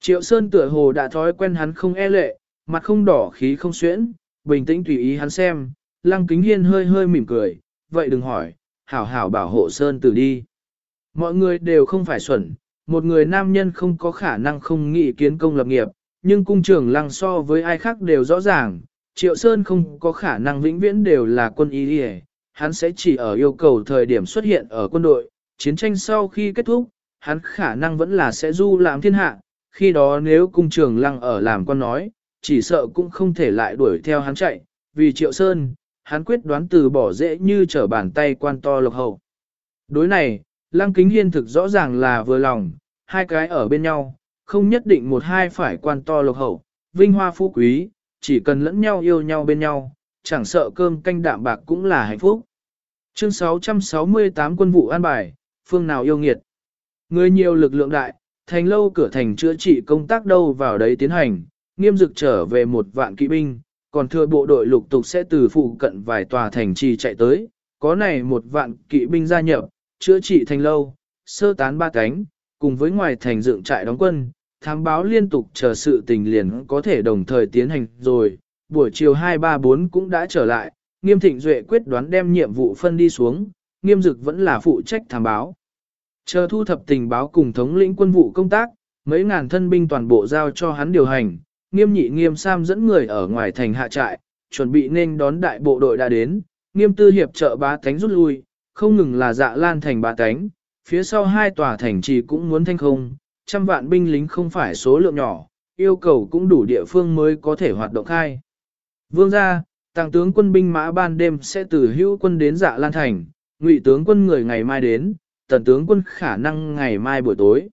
[SPEAKER 1] Triệu Sơn tựa hồ đã thói quen hắn không e lệ, mặt không đỏ khí không xuyễn, bình tĩnh tùy ý hắn xem, lăng kính hiên hơi hơi mỉm cười, vậy đừng hỏi, hảo hảo bảo hộ Sơn tử đi. Mọi người đều không phải xuẩn, một người nam nhân không có khả năng không nghĩ kiến công lập nghiệp, nhưng cung trưởng lăng so với ai khác đều rõ ràng, Triệu Sơn không có khả năng vĩnh viễn đều là quân y đi hắn sẽ chỉ ở yêu cầu thời điểm xuất hiện ở quân đội, chiến tranh sau khi kết thúc, hắn khả năng vẫn là sẽ du làm thiên hạ, khi đó nếu cung trường lăng ở làm con nói, chỉ sợ cũng không thể lại đuổi theo hắn chạy, vì Triệu Sơn, hắn quyết đoán từ bỏ dễ như trở bàn tay quan to lộc hậu. Đối này, lăng kính hiên thực rõ ràng là vừa lòng, hai cái ở bên nhau, không nhất định một hai phải quan to lộc hậu, vinh hoa phú quý, chỉ cần lẫn nhau yêu nhau bên nhau, chẳng sợ cơm canh đạm bạc cũng là hạnh phúc. Chương 668 quân vụ an bài, phương nào yêu nghiệt. Người nhiều lực lượng đại, thành lâu cửa thành chữa trị công tác đâu vào đấy tiến hành, nghiêm dực trở về một vạn kỵ binh, còn thừa bộ đội lục tục sẽ từ phụ cận vài tòa thành trì chạy tới, có này một vạn kỵ binh gia nhập, chữa trị thành lâu, sơ tán ba cánh, cùng với ngoài thành dựng trại đóng quân, thám báo liên tục chờ sự tình liền có thể đồng thời tiến hành rồi, buổi chiều 234 cũng đã trở lại, nghiêm thịnh duệ quyết đoán đem nhiệm vụ phân đi xuống, nghiêm dực vẫn là phụ trách thám báo. Chờ thu thập tình báo cùng thống lĩnh quân vụ công tác, mấy ngàn thân binh toàn bộ giao cho hắn điều hành, nghiêm nhị nghiêm sam dẫn người ở ngoài thành hạ trại, chuẩn bị nên đón đại bộ đội đã đến, nghiêm tư hiệp trợ bá tánh rút lui, không ngừng là dạ lan thành bá tánh, phía sau hai tòa thành trì cũng muốn thanh không, trăm vạn binh lính không phải số lượng nhỏ, yêu cầu cũng đủ địa phương mới có thể hoạt động khai. Vương gia, tàng tướng quân binh mã ban đêm sẽ từ hữu quân đến dạ lan thành, ngụy tướng quân người ngày mai đến, tần tướng quân khả năng ngày mai buổi tối.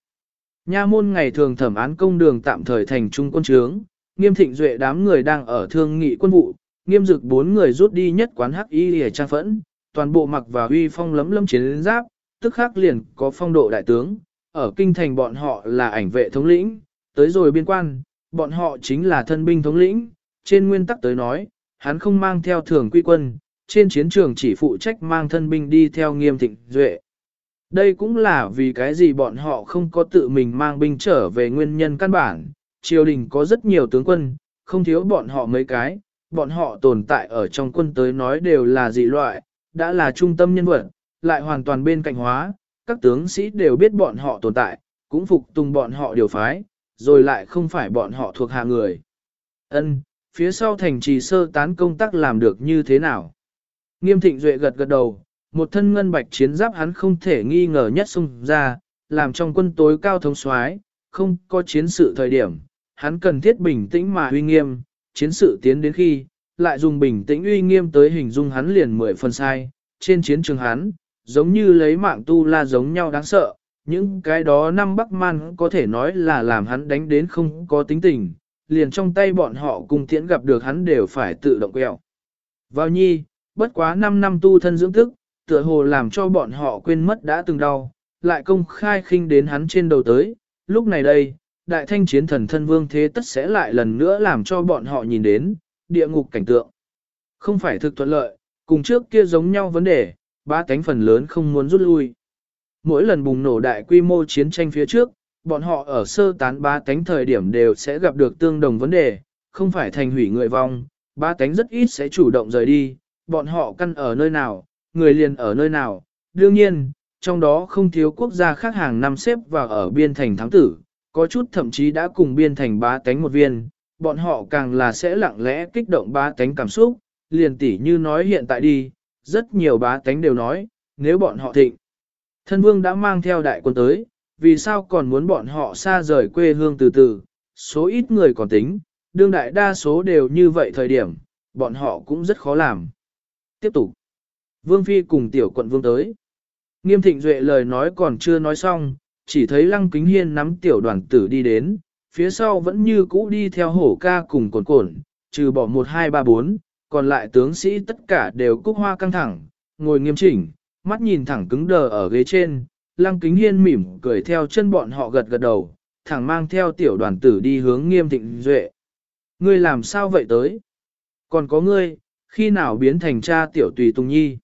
[SPEAKER 1] Nha môn ngày thường thẩm án công đường tạm thời thành trung quân trướng, nghiêm thịnh duệ đám người đang ở thương nghị quân vụ, nghiêm dực bốn người rút đi nhất quán hắc y lìa trang phẫn, toàn bộ mặc và uy phong lấm lấm chiến giáp, tức khắc liền có phong độ đại tướng, ở kinh thành bọn họ là ảnh vệ thống lĩnh, tới rồi biên quan, bọn họ chính là thân binh thống lĩnh, trên nguyên tắc tới nói, hắn không mang theo thường quy quân, trên chiến trường chỉ phụ trách mang thân binh đi theo nghiêm thịnh duệ. Đây cũng là vì cái gì bọn họ không có tự mình mang binh trở về nguyên nhân căn bản, triều đình có rất nhiều tướng quân, không thiếu bọn họ mấy cái, bọn họ tồn tại ở trong quân tới nói đều là dị loại, đã là trung tâm nhân vật, lại hoàn toàn bên cạnh hóa, các tướng sĩ đều biết bọn họ tồn tại, cũng phục tùng bọn họ điều phái, rồi lại không phải bọn họ thuộc hạ người. Ân, phía sau thành trì sơ tán công tác làm được như thế nào? Nghiêm thịnh duệ gật gật đầu, một thân ngân bạch chiến giáp hắn không thể nghi ngờ nhất xung ra, làm trong quân tối cao thống soái, không có chiến sự thời điểm, hắn cần thiết bình tĩnh mà uy nghiêm, chiến sự tiến đến khi, lại dùng bình tĩnh uy nghiêm tới hình dung hắn liền mười phần sai, trên chiến trường hắn, giống như lấy mạng tu la giống nhau đáng sợ, những cái đó năm Bắc Man có thể nói là làm hắn đánh đến không có tính tình, liền trong tay bọn họ cùng tiễn gặp được hắn đều phải tự động quẹo. Vào nhi, bất quá 5 năm tu thân dưỡng thức, tựa hồ làm cho bọn họ quên mất đã từng đau, lại công khai khinh đến hắn trên đầu tới, lúc này đây, đại thanh chiến thần thân vương thế tất sẽ lại lần nữa làm cho bọn họ nhìn đến, địa ngục cảnh tượng. Không phải thực thuận lợi, cùng trước kia giống nhau vấn đề, ba cánh phần lớn không muốn rút lui. Mỗi lần bùng nổ đại quy mô chiến tranh phía trước, bọn họ ở sơ tán ba cánh thời điểm đều sẽ gặp được tương đồng vấn đề, không phải thành hủy người vong, ba cánh rất ít sẽ chủ động rời đi, bọn họ căn ở nơi nào, người liền ở nơi nào. Đương nhiên, trong đó không thiếu quốc gia khác hàng năm xếp vào ở biên thành thắng tử, có chút thậm chí đã cùng biên thành bá tánh một viên, bọn họ càng là sẽ lặng lẽ kích động bá tánh cảm xúc, liền tỉ như nói hiện tại đi, rất nhiều bá tánh đều nói, nếu bọn họ thịnh. Thân vương đã mang theo đại quân tới, vì sao còn muốn bọn họ xa rời quê hương từ từ, số ít người còn tính, đương đại đa số đều như vậy thời điểm, bọn họ cũng rất khó làm. Tiếp tục, Vương Phi cùng tiểu quận Vương tới. Nghiêm thịnh duệ lời nói còn chưa nói xong, chỉ thấy lăng kính hiên nắm tiểu đoàn tử đi đến, phía sau vẫn như cũ đi theo hổ ca cùng cồn cồn, trừ bỏ 1 2 3 4, còn lại tướng sĩ tất cả đều cúc hoa căng thẳng, ngồi nghiêm chỉnh, mắt nhìn thẳng cứng đờ ở ghế trên, lăng kính hiên mỉm cười theo chân bọn họ gật gật đầu, thẳng mang theo tiểu đoàn tử đi hướng nghiêm thịnh duệ. Ngươi làm sao vậy tới? Còn có ngươi, khi nào biến thành cha tiểu tùy tùng nhi?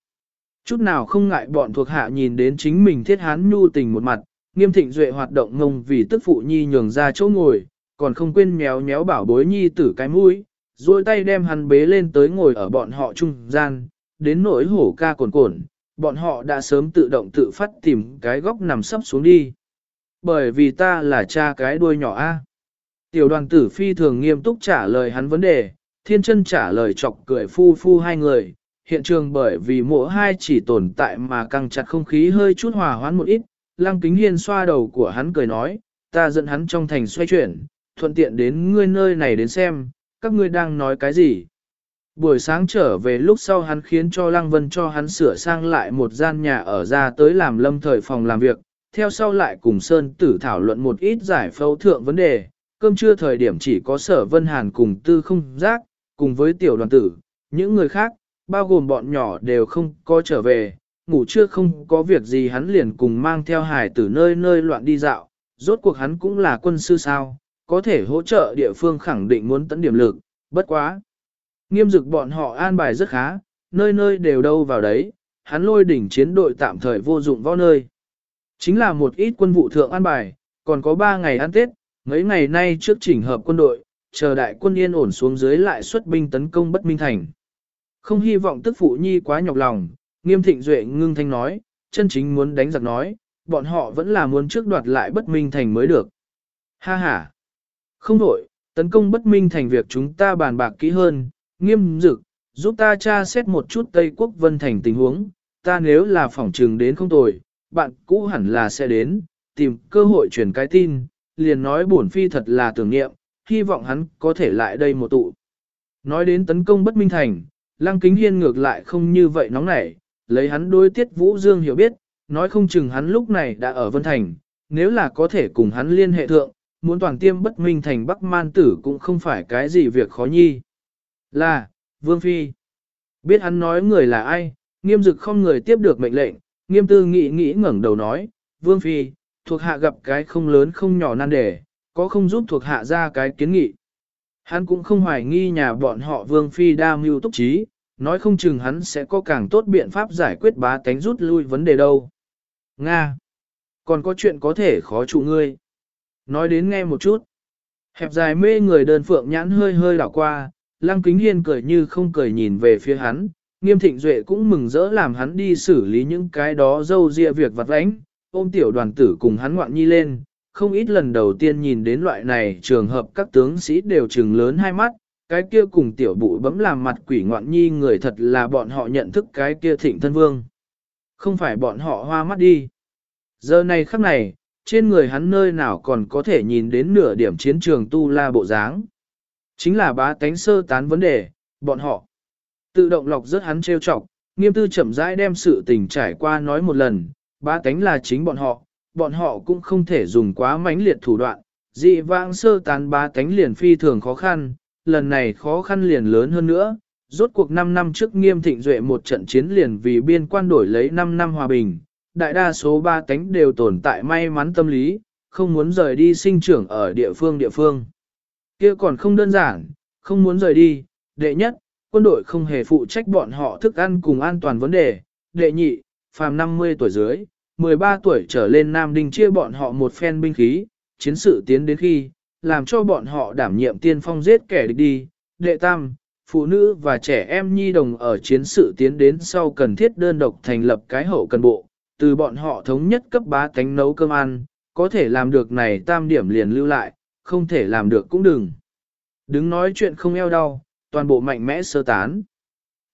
[SPEAKER 1] Chút nào không ngại bọn thuộc hạ nhìn đến chính mình thiết hán nhu tình một mặt, nghiêm thịnh duệ hoạt động ngông vì tức phụ nhi nhường ra chỗ ngồi, còn không quên méo méo bảo bối nhi tử cái mũi, duỗi tay đem hắn bế lên tới ngồi ở bọn họ trung gian, đến nỗi hổ ca cồn cồn, bọn họ đã sớm tự động tự phát tìm cái góc nằm sấp xuống đi. Bởi vì ta là cha cái đuôi nhỏ A. Tiểu đoàn tử phi thường nghiêm túc trả lời hắn vấn đề, thiên chân trả lời chọc cười phu phu hai người, hiện trường bởi vì mỗi hai chỉ tồn tại mà căng chặt không khí hơi chút hòa hoãn một ít, lăng kính hiên xoa đầu của hắn cười nói, ta dẫn hắn trong thành xoay chuyển, thuận tiện đến ngươi nơi này đến xem, các ngươi đang nói cái gì. Buổi sáng trở về lúc sau hắn khiến cho Lăng Vân cho hắn sửa sang lại một gian nhà ở ra tới làm lâm thời phòng làm việc, theo sau lại cùng Sơn Tử thảo luận một ít giải phẫu thượng vấn đề, cơm trưa thời điểm chỉ có sở Vân Hàn cùng tư không giác, cùng với tiểu đoàn tử, những người khác, bao gồm bọn nhỏ đều không có trở về, ngủ trưa không có việc gì hắn liền cùng mang theo hải tử nơi nơi loạn đi dạo, rốt cuộc hắn cũng là quân sư sao, có thể hỗ trợ địa phương khẳng định muốn tấn điểm lực, bất quá. Nghiêm dực bọn họ an bài rất khá, nơi nơi đều đâu vào đấy, hắn lôi đỉnh chiến đội tạm thời vô dụng vào nơi. Chính là một ít quân vụ thượng an bài, còn có 3 ngày ăn Tết, mấy ngày nay trước chỉnh hợp quân đội, chờ đại quân yên ổn xuống dưới lại xuất binh tấn công bất minh thành. Không hy vọng tức phụ nhi quá nhọc lòng, nghiêm thịnh duệ ngưng thanh nói, chân chính muốn đánh giặc nói, bọn họ vẫn là muốn trước đoạt lại bất minh thành mới được. Ha ha! Không đổi, tấn công bất minh thành việc chúng ta bàn bạc kỹ hơn, nghiêm dực, giúp ta tra xét một chút Tây Quốc Vân Thành tình huống, ta nếu là phỏng trường đến không tồi, bạn cũ hẳn là sẽ đến, tìm cơ hội truyền cái tin, liền nói bổn phi thật là tưởng niệm, hy vọng hắn có thể lại đây một tụ. Nói đến tấn công bất minh thành, Lăng Kính Hiên ngược lại không như vậy nóng nảy, lấy hắn đối tiết Vũ Dương hiểu biết, nói không chừng hắn lúc này đã ở Vân Thành, nếu là có thể cùng hắn liên hệ thượng, muốn toàn tiêm bất minh thành Bắc Man tử cũng không phải cái gì việc khó nhi. Là, Vương Phi. Biết hắn nói người là ai, nghiêm dực không người tiếp được mệnh lệnh, nghiêm tư nghĩ nghĩ ngẩng đầu nói, Vương Phi, thuộc hạ gặp cái không lớn không nhỏ nan đề, có không giúp thuộc hạ ra cái kiến nghị. Hắn cũng không hoài nghi nhà bọn họ Vương Phi đa mưu túc trí, nói không chừng hắn sẽ có càng tốt biện pháp giải quyết bá tánh rút lui vấn đề đâu. Nga! Còn có chuyện có thể khó trụ ngươi. Nói đến nghe một chút. Hẹp dài mê người đơn phượng nhãn hơi hơi đảo qua, lăng kính hiên cười như không cười nhìn về phía hắn, nghiêm thịnh duệ cũng mừng rỡ làm hắn đi xử lý những cái đó dâu ria việc vặt vãnh, ôm tiểu đoàn tử cùng hắn ngoạn nhi lên. Không ít lần đầu tiên nhìn đến loại này trường hợp các tướng sĩ đều trừng lớn hai mắt, cái kia cùng tiểu bụi bấm làm mặt quỷ ngoạn nhi người thật là bọn họ nhận thức cái kia thịnh thân vương. Không phải bọn họ hoa mắt đi. Giờ này khắc này, trên người hắn nơi nào còn có thể nhìn đến nửa điểm chiến trường tu la bộ dáng. Chính là bá tánh sơ tán vấn đề, bọn họ. Tự động lọc rất hắn trêu chọc, nghiêm tư chậm rãi đem sự tình trải qua nói một lần, bá tánh là chính bọn họ, bọn họ cũng không thể dùng quá mãnh liệt thủ đoạn, dị vãng sơ tán ba tánh liền phi thường khó khăn, lần này khó khăn liền lớn hơn nữa. Rốt cuộc 5 năm trước nghiêm thịnh duệ một trận chiến liền vì biên quan đổi lấy 5 năm hòa bình, đại đa số ba tánh đều tồn tại may mắn tâm lý, không muốn rời đi sinh trưởng ở địa phương địa phương. kia còn không đơn giản, không muốn rời đi, đệ nhất, quân đội không hề phụ trách bọn họ thức ăn cùng an toàn vấn đề, đệ nhị, phàm 50 tuổi dưới, 13 tuổi trở lên Nam Đinh chia bọn họ một phen binh khí, chiến sự tiến đến khi, làm cho bọn họ đảm nhiệm tiên phong giết kẻ địch đi, đệ tam, phụ nữ và trẻ em nhi đồng ở chiến sự tiến đến sau cần thiết đơn độc thành lập cái hậu cần bộ, từ bọn họ thống nhất cấp bá tánh nấu cơm ăn, có thể làm được này tam điểm liền lưu lại, không thể làm được cũng đừng. Đứng nói chuyện không eo đau, toàn bộ mạnh mẽ sơ tán.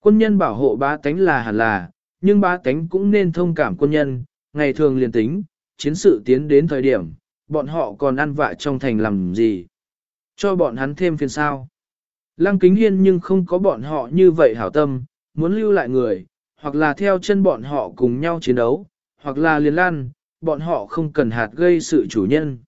[SPEAKER 1] Quân nhân bảo hộ bá tánh là hẳn là, nhưng ba tánh cũng nên thông cảm quân nhân, ngày thường liền tính, chiến sự tiến đến thời điểm, bọn họ còn ăn vạ trong thành làm gì. Cho bọn hắn thêm phiền sao. Lăng kính hiên nhưng không có bọn họ như vậy hảo tâm, muốn lưu lại người, hoặc là theo chân bọn họ cùng nhau chiến đấu, hoặc là liền lan, bọn họ không cần hạt gây sự chủ nhân.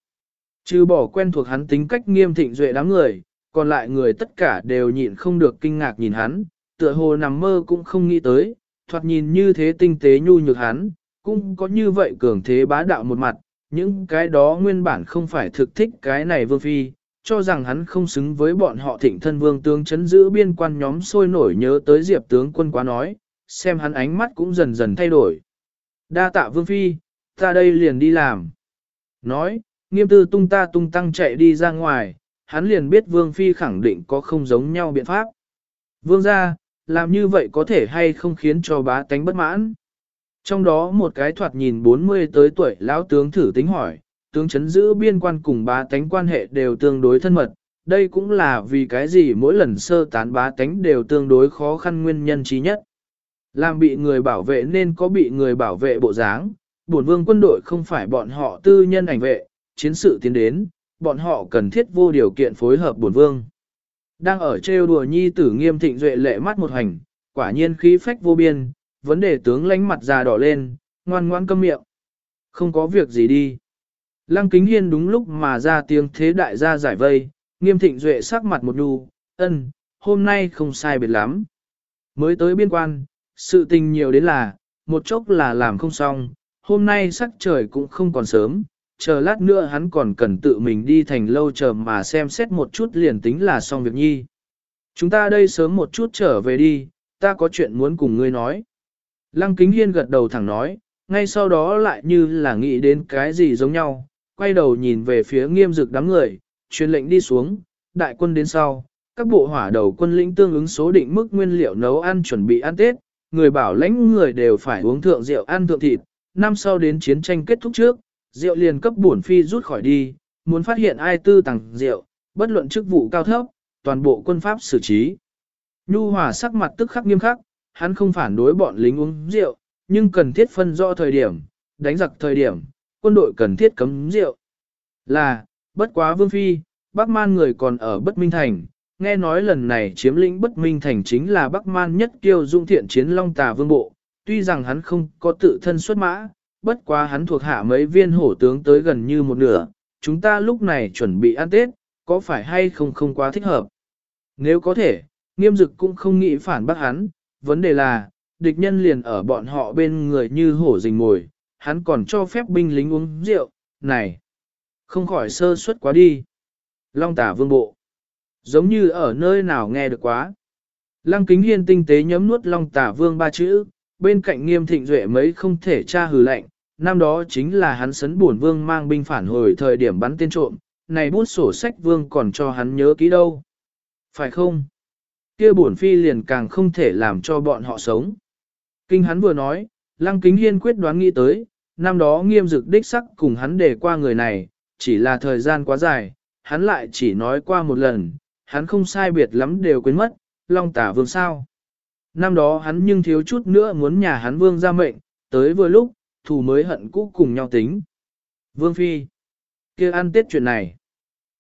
[SPEAKER 1] Chứ bỏ quen thuộc hắn tính cách nghiêm thịnh duệ đám người, còn lại người tất cả đều nhịn không được kinh ngạc nhìn hắn, tựa hồ nằm mơ cũng không nghĩ tới, thoạt nhìn như thế tinh tế nhu nhược hắn, cũng có như vậy cường thế bá đạo một mặt, những cái đó nguyên bản không phải thực thích cái này vương phi, cho rằng hắn không xứng với bọn họ thịnh thân vương tướng chấn giữ biên quan nhóm sôi nổi nhớ tới diệp tướng quân quá nói, xem hắn ánh mắt cũng dần dần thay đổi. Đa tạ vương phi, ta đây liền đi làm. Nói, nghiêm tư tung ta tung tăng chạy đi ra ngoài, hắn liền biết vương phi khẳng định có không giống nhau biện pháp. Vương ra, làm như vậy có thể hay không khiến cho bá tánh bất mãn. Trong đó một cái thoạt nhìn 40 tới tuổi lão tướng thử tính hỏi, tướng chấn giữ biên quan cùng bá tánh quan hệ đều tương đối thân mật, đây cũng là vì cái gì mỗi lần sơ tán bá tánh đều tương đối khó khăn nguyên nhân trí nhất. Làm bị người bảo vệ nên có bị người bảo vệ bộ dáng, bổn vương quân đội không phải bọn họ tư nhân ảnh vệ, chiến sự tiến đến, bọn họ cần thiết vô điều kiện phối hợp bổn vương. Đang ở trêu đùa nhi tử nghiêm thịnh duệ lệ mắt một hành, quả nhiên khí phách vô biên, vấn đề tướng lánh mặt già đỏ lên, ngoan ngoan câm miệng. Không có việc gì đi. Lăng kính hiên đúng lúc mà ra tiếng thế đại gia giải vây, nghiêm thịnh duệ sắc mặt một đu, ân, hôm nay không sai biệt lắm. Mới tới biên quan, sự tình nhiều đến là, một chốc là làm không xong, hôm nay sắc trời cũng không còn sớm, chờ lát nữa hắn còn cần tự mình đi thành lâu chờ mà xem xét một chút liền tính là xong việc nhi. Chúng ta đây sớm một chút trở về đi, ta có chuyện muốn cùng ngươi nói. Lăng kính hiên gật đầu thẳng nói, ngay sau đó lại như là nghĩ đến cái gì giống nhau, quay đầu nhìn về phía nghiêm dực đám người, truyền lệnh đi xuống, đại quân đến sau, các bộ hỏa đầu quân lĩnh tương ứng số định mức nguyên liệu nấu ăn chuẩn bị ăn Tết, người bảo lãnh người đều phải uống thượng rượu ăn thượng thịt, năm sau đến chiến tranh kết thúc trước, rượu liền cấp bổn phi rút khỏi đi, muốn phát hiện ai tư tàng rượu, bất luận chức vụ cao thấp, toàn bộ quân pháp xử trí. Nhu hòa sắc mặt tức khắc nghiêm khắc, hắn không phản đối bọn lính uống rượu, nhưng cần thiết phân rõ thời điểm, đánh giặc thời điểm, quân đội cần thiết cấm rượu. Là, bất quá vương phi, Bắc Man người còn ở Bất Minh Thành, nghe nói lần này chiếm lĩnh Bất Minh Thành chính là Bắc Man nhất kiêu dung thiện chiến long tà vương bộ, tuy rằng hắn không có tự thân xuất mã, bất quá hắn thuộc hạ mấy viên hổ tướng tới gần như một nửa, chúng ta lúc này chuẩn bị ăn Tết, có phải hay không không quá thích hợp. Nếu có thể, nghiêm dực cũng không nghĩ phản bác hắn, vấn đề là, địch nhân liền ở bọn họ bên người như hổ rình mồi, hắn còn cho phép binh lính uống rượu, này, không khỏi sơ suất quá đi. Long tả vương bộ, giống như ở nơi nào nghe được quá. Lăng kính hiên tinh tế nhấm nuốt long tả vương ba chữ, bên cạnh nghiêm thịnh duệ mấy không thể tra hừ lạnh, năm đó chính là hắn sấn buồn vương mang binh phản hồi thời điểm bắn tên trộm, này bút sổ sách vương còn cho hắn nhớ kỹ đâu. Phải không? Kia bổn phi liền càng không thể làm cho bọn họ sống. Kinh hắn vừa nói, lăng kính hiên quyết đoán nghĩ tới, năm đó nghiêm dực đích sắc cùng hắn để qua người này, chỉ là thời gian quá dài, hắn lại chỉ nói qua một lần, hắn không sai biệt lắm đều quên mất, long tả vương sao. Năm đó hắn nhưng thiếu chút nữa muốn nhà hắn vương ra mệnh, tới vừa lúc, thù mới hận cũ cùng nhau tính. Vương Phi, kia ăn tết chuyện này.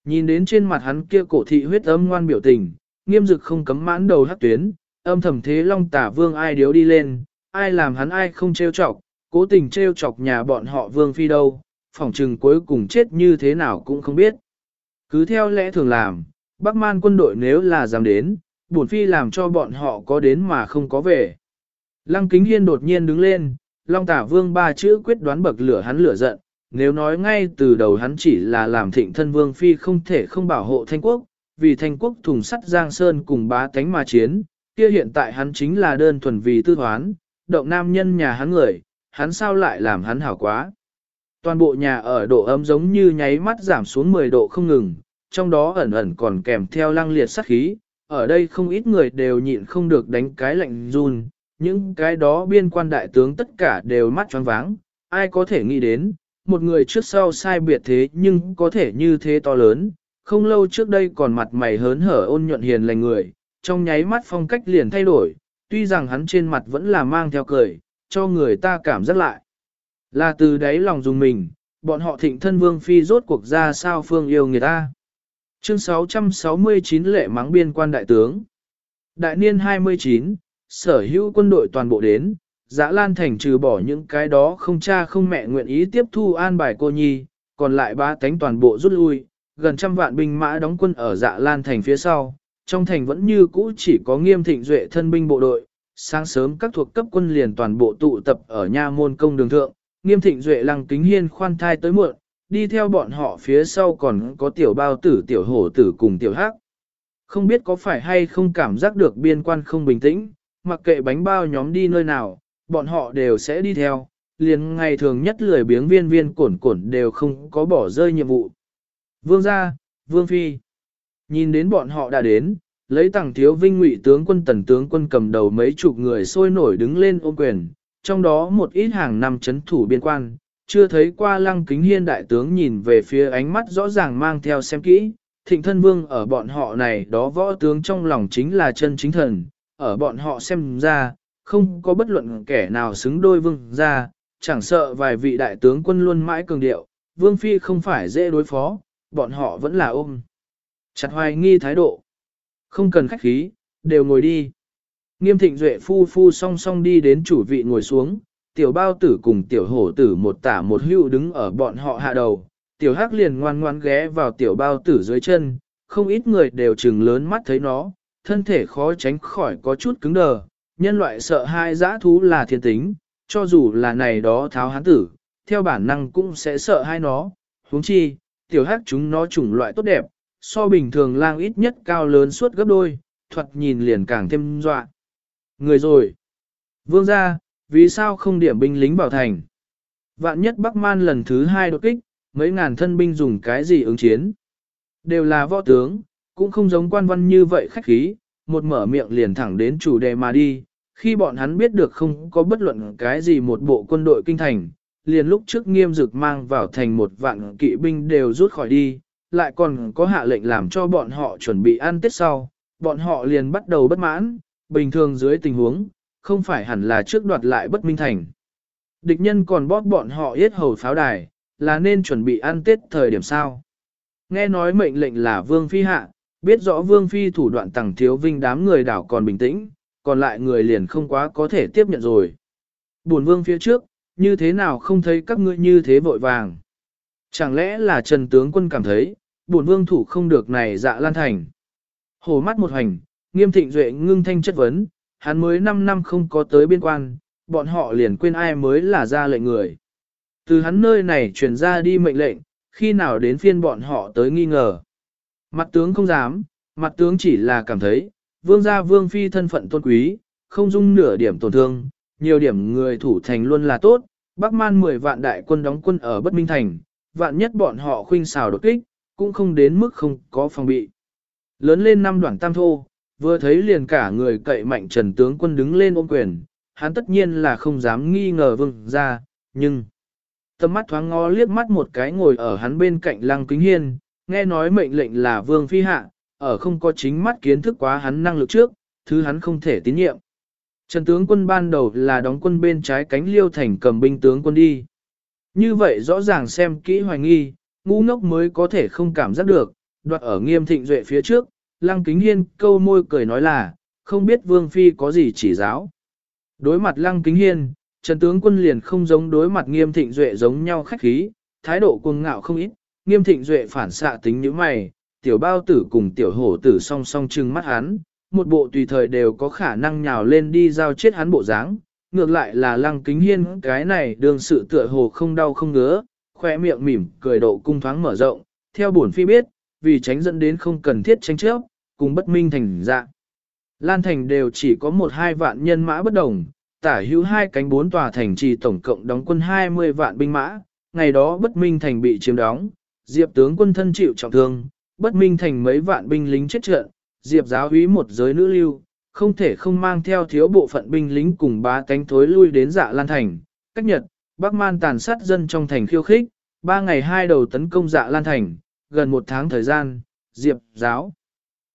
[SPEAKER 1] Nhìn đến trên mặt hắn kia cổ thị huyết âm ngoan biểu tình, nghiêm dực không cấm mãn đầu hắc tuyến, âm thầm thế long tả vương ai điếu đi lên, ai làm hắn ai không trêu chọc, cố tình trêu chọc nhà bọn họ vương phi đâu, phỏng trừng cuối cùng chết như thế nào cũng không biết. Cứ theo lẽ thường làm, Bắc man quân đội nếu là dám đến, bổn phi làm cho bọn họ có đến mà không có về. Lăng kính hiên đột nhiên đứng lên, long tả vương ba chữ quyết đoán bậc lửa hắn lửa giận, nếu nói ngay từ đầu hắn chỉ là làm thịnh thân vương phi không thể không bảo hộ thanh quốc, vì thanh quốc thùng sắt Giang Sơn cùng bá tánh mà chiến, kia hiện tại hắn chính là đơn thuần vì tư hoán động nam nhân nhà hắn người, hắn sao lại làm hắn hảo quá. Toàn bộ nhà ở độ ấm giống như nháy mắt giảm xuống 10 độ không ngừng, trong đó ẩn ẩn còn kèm theo lăng liệt sát khí, ở đây không ít người đều nhịn không được đánh cái lạnh run, những cái đó biên quan đại tướng tất cả đều mắt choáng váng, ai có thể nghĩ đến, một người trước sau sai biệt thế nhưng có thể như thế to lớn, không lâu trước đây còn mặt mày hớn hở ôn nhuận hiền lành người, trong nháy mắt phong cách liền thay đổi, tuy rằng hắn trên mặt vẫn là mang theo cười, cho người ta cảm giác lại. Là từ đấy lòng dùng mình, bọn họ thịnh thân vương phi rốt cuộc ra sao phương yêu người ta. Chương 669 lệ mắng biên quan đại tướng. Đại niên 29, sở hữu quân đội toàn bộ đến, Dã Lan Thành trừ bỏ những cái đó không cha không mẹ nguyện ý tiếp thu an bài cô nhi, còn lại ba tánh toàn bộ rút lui, gần trăm vạn binh mã đóng quân ở Dạ Lan Thành phía sau, trong thành vẫn như cũ chỉ có nghiêm thịnh duệ thân binh bộ đội, sáng sớm các thuộc cấp quân liền toàn bộ tụ tập ở nha môn công đường thượng, nghiêm thịnh duệ lăng kính hiên khoan thai tới muộn, đi theo bọn họ phía sau còn có tiểu bao tử tiểu hổ tử cùng tiểu hắc. Không biết có phải hay không cảm giác được biên quan không bình tĩnh, mặc kệ bánh bao nhóm đi nơi nào, bọn họ đều sẽ đi theo, liền ngày thường nhất lười biếng viên viên cổn cổn đều không có bỏ rơi nhiệm vụ. Vương gia, Vương Phi, nhìn đến bọn họ đã đến, lấy tàng thiếu vinh ngụy tướng quân tần tướng quân cầm đầu mấy chục người sôi nổi đứng lên ôm quyền, trong đó một ít hàng năm chấn thủ biên quan, chưa thấy qua lăng kính hiên đại tướng nhìn về phía ánh mắt rõ ràng mang theo xem kỹ, thịnh thân vương ở bọn họ này đó võ tướng trong lòng chính là chân chính thần, ở bọn họ xem ra, không có bất luận kẻ nào xứng đôi vương ra, chẳng sợ vài vị đại tướng quân luôn mãi cường điệu, vương phi không phải dễ đối phó, bọn họ vẫn là ôm. Chặt hoài nghi thái độ. Không cần khách khí, đều ngồi đi. Nghiêm thịnh duệ phu phu song song đi đến chủ vị ngồi xuống, tiểu bao tử cùng tiểu hổ tử một tả một hữu đứng ở bọn họ hạ đầu, tiểu hắc liền ngoan ngoan ghé vào tiểu bao tử dưới chân, không ít người đều chừng lớn mắt thấy nó, thân thể khó tránh khỏi có chút cứng đờ, nhân loại sợ hai dã thú là thiên tính, cho dù là này đó tháo hán tử, theo bản năng cũng sẽ sợ hai nó, huống chi, tiểu hắc chúng nó chủng loại tốt đẹp, so bình thường lang ít nhất cao lớn suốt gấp đôi, thuật nhìn liền càng thêm dọa. Người rồi. Vương ra, vì sao không điểm binh lính bảo thành? Vạn nhất Bắc Man lần thứ hai đột kích, mấy ngàn thân binh dùng cái gì ứng chiến? Đều là võ tướng, cũng không giống quan văn như vậy khách khí, một mở miệng liền thẳng đến chủ đề mà đi. Khi bọn hắn biết được không có bất luận cái gì một bộ quân đội kinh thành, liền lúc trước nghiêm dực mang vào thành một vạn kỵ binh đều rút khỏi đi, lại còn có hạ lệnh làm cho bọn họ chuẩn bị ăn tết sau, bọn họ liền bắt đầu bất mãn, bình thường dưới tình huống, không phải hẳn là trước đoạt lại bất minh thành. Địch nhân còn bóp bọn họ yết hầu pháo đài, là nên chuẩn bị ăn tết thời điểm sao. Nghe nói mệnh lệnh là vương phi hạ, biết rõ vương phi thủ đoạn tẳng thiếu vinh đám người đảo còn bình tĩnh, còn lại người liền không quá có thể tiếp nhận rồi. Buồn vương phía trước, như thế nào không thấy các ngươi như thế vội vàng. Chẳng lẽ là Trần Tướng quân cảm thấy, buồn vương thủ không được này dạ lan thành. Hồ mắt một hành, nghiêm thịnh duệ ngưng thanh chất vấn, hắn mới 5 năm không có tới biên quan, bọn họ liền quên ai mới là ra lệnh người. Từ hắn nơi này truyền ra đi mệnh lệnh, khi nào đến phiên bọn họ tới nghi ngờ. Mặt tướng không dám, mặt tướng chỉ là cảm thấy, vương gia vương phi thân phận tôn quý, không dung nửa điểm tổn thương, nhiều điểm người thủ thành luôn là tốt, Bắc man 10 vạn đại quân đóng quân ở Bất Minh Thành, vạn nhất bọn họ khuynh xào đột kích, cũng không đến mức không có phòng bị. Lớn lên năm đoạn tam thô, vừa thấy liền cả người cậy mạnh trần tướng quân đứng lên ôm quyền, hắn tất nhiên là không dám nghi ngờ vương ra, nhưng... Tâm mắt thoáng ngó liếc mắt một cái ngồi ở hắn bên cạnh lăng kính hiên, nghe nói mệnh lệnh là vương phi hạ, ở không có chính mắt kiến thức quá hắn năng lực trước, thứ hắn không thể tín nhiệm. Trần tướng quân ban đầu là đóng quân bên trái cánh liêu thành cầm binh tướng quân đi. Như vậy rõ ràng xem kỹ hoài nghi, ngu ngốc mới có thể không cảm giác được, đoạt ở nghiêm thịnh duệ phía trước, lăng kính hiên câu môi cười nói là, không biết vương phi có gì chỉ giáo. Đối mặt lăng kính hiên, trần tướng quân liền không giống đối mặt nghiêm thịnh duệ giống nhau khách khí, thái độ cuồng ngạo không ít, nghiêm thịnh duệ phản xạ tính như mày, tiểu bao tử cùng tiểu hổ tử song song trừng mắt hắn, một bộ tùy thời đều có khả năng nhào lên đi giao chết hắn bộ dáng. Ngược lại là lăng kính hiên cái này đương sự tựa hồ không đau không ngứa, khoe miệng mỉm cười độ cung thoáng mở rộng, theo bổn phi biết, vì tránh dẫn đến không cần thiết tranh chấp, cùng bất minh thành dạng. Lan thành đều chỉ có một hai vạn nhân mã bất đồng, tả hữu hai cánh bốn tòa thành trì tổng cộng đóng quân 20 vạn binh mã, ngày đó bất minh thành bị chiếm đóng, diệp tướng quân thân chịu trọng thương, bất minh thành mấy vạn binh lính chết trận, diệp giáo úy một giới nữ lưu, không thể không mang theo thiếu bộ phận binh lính cùng bá cánh thối lui đến dạ lan thành, cách nhật, Bắc Man tàn sát dân trong thành khiêu khích, ba ngày hai đầu tấn công dạ lan thành, gần một tháng thời gian, diệp giáo.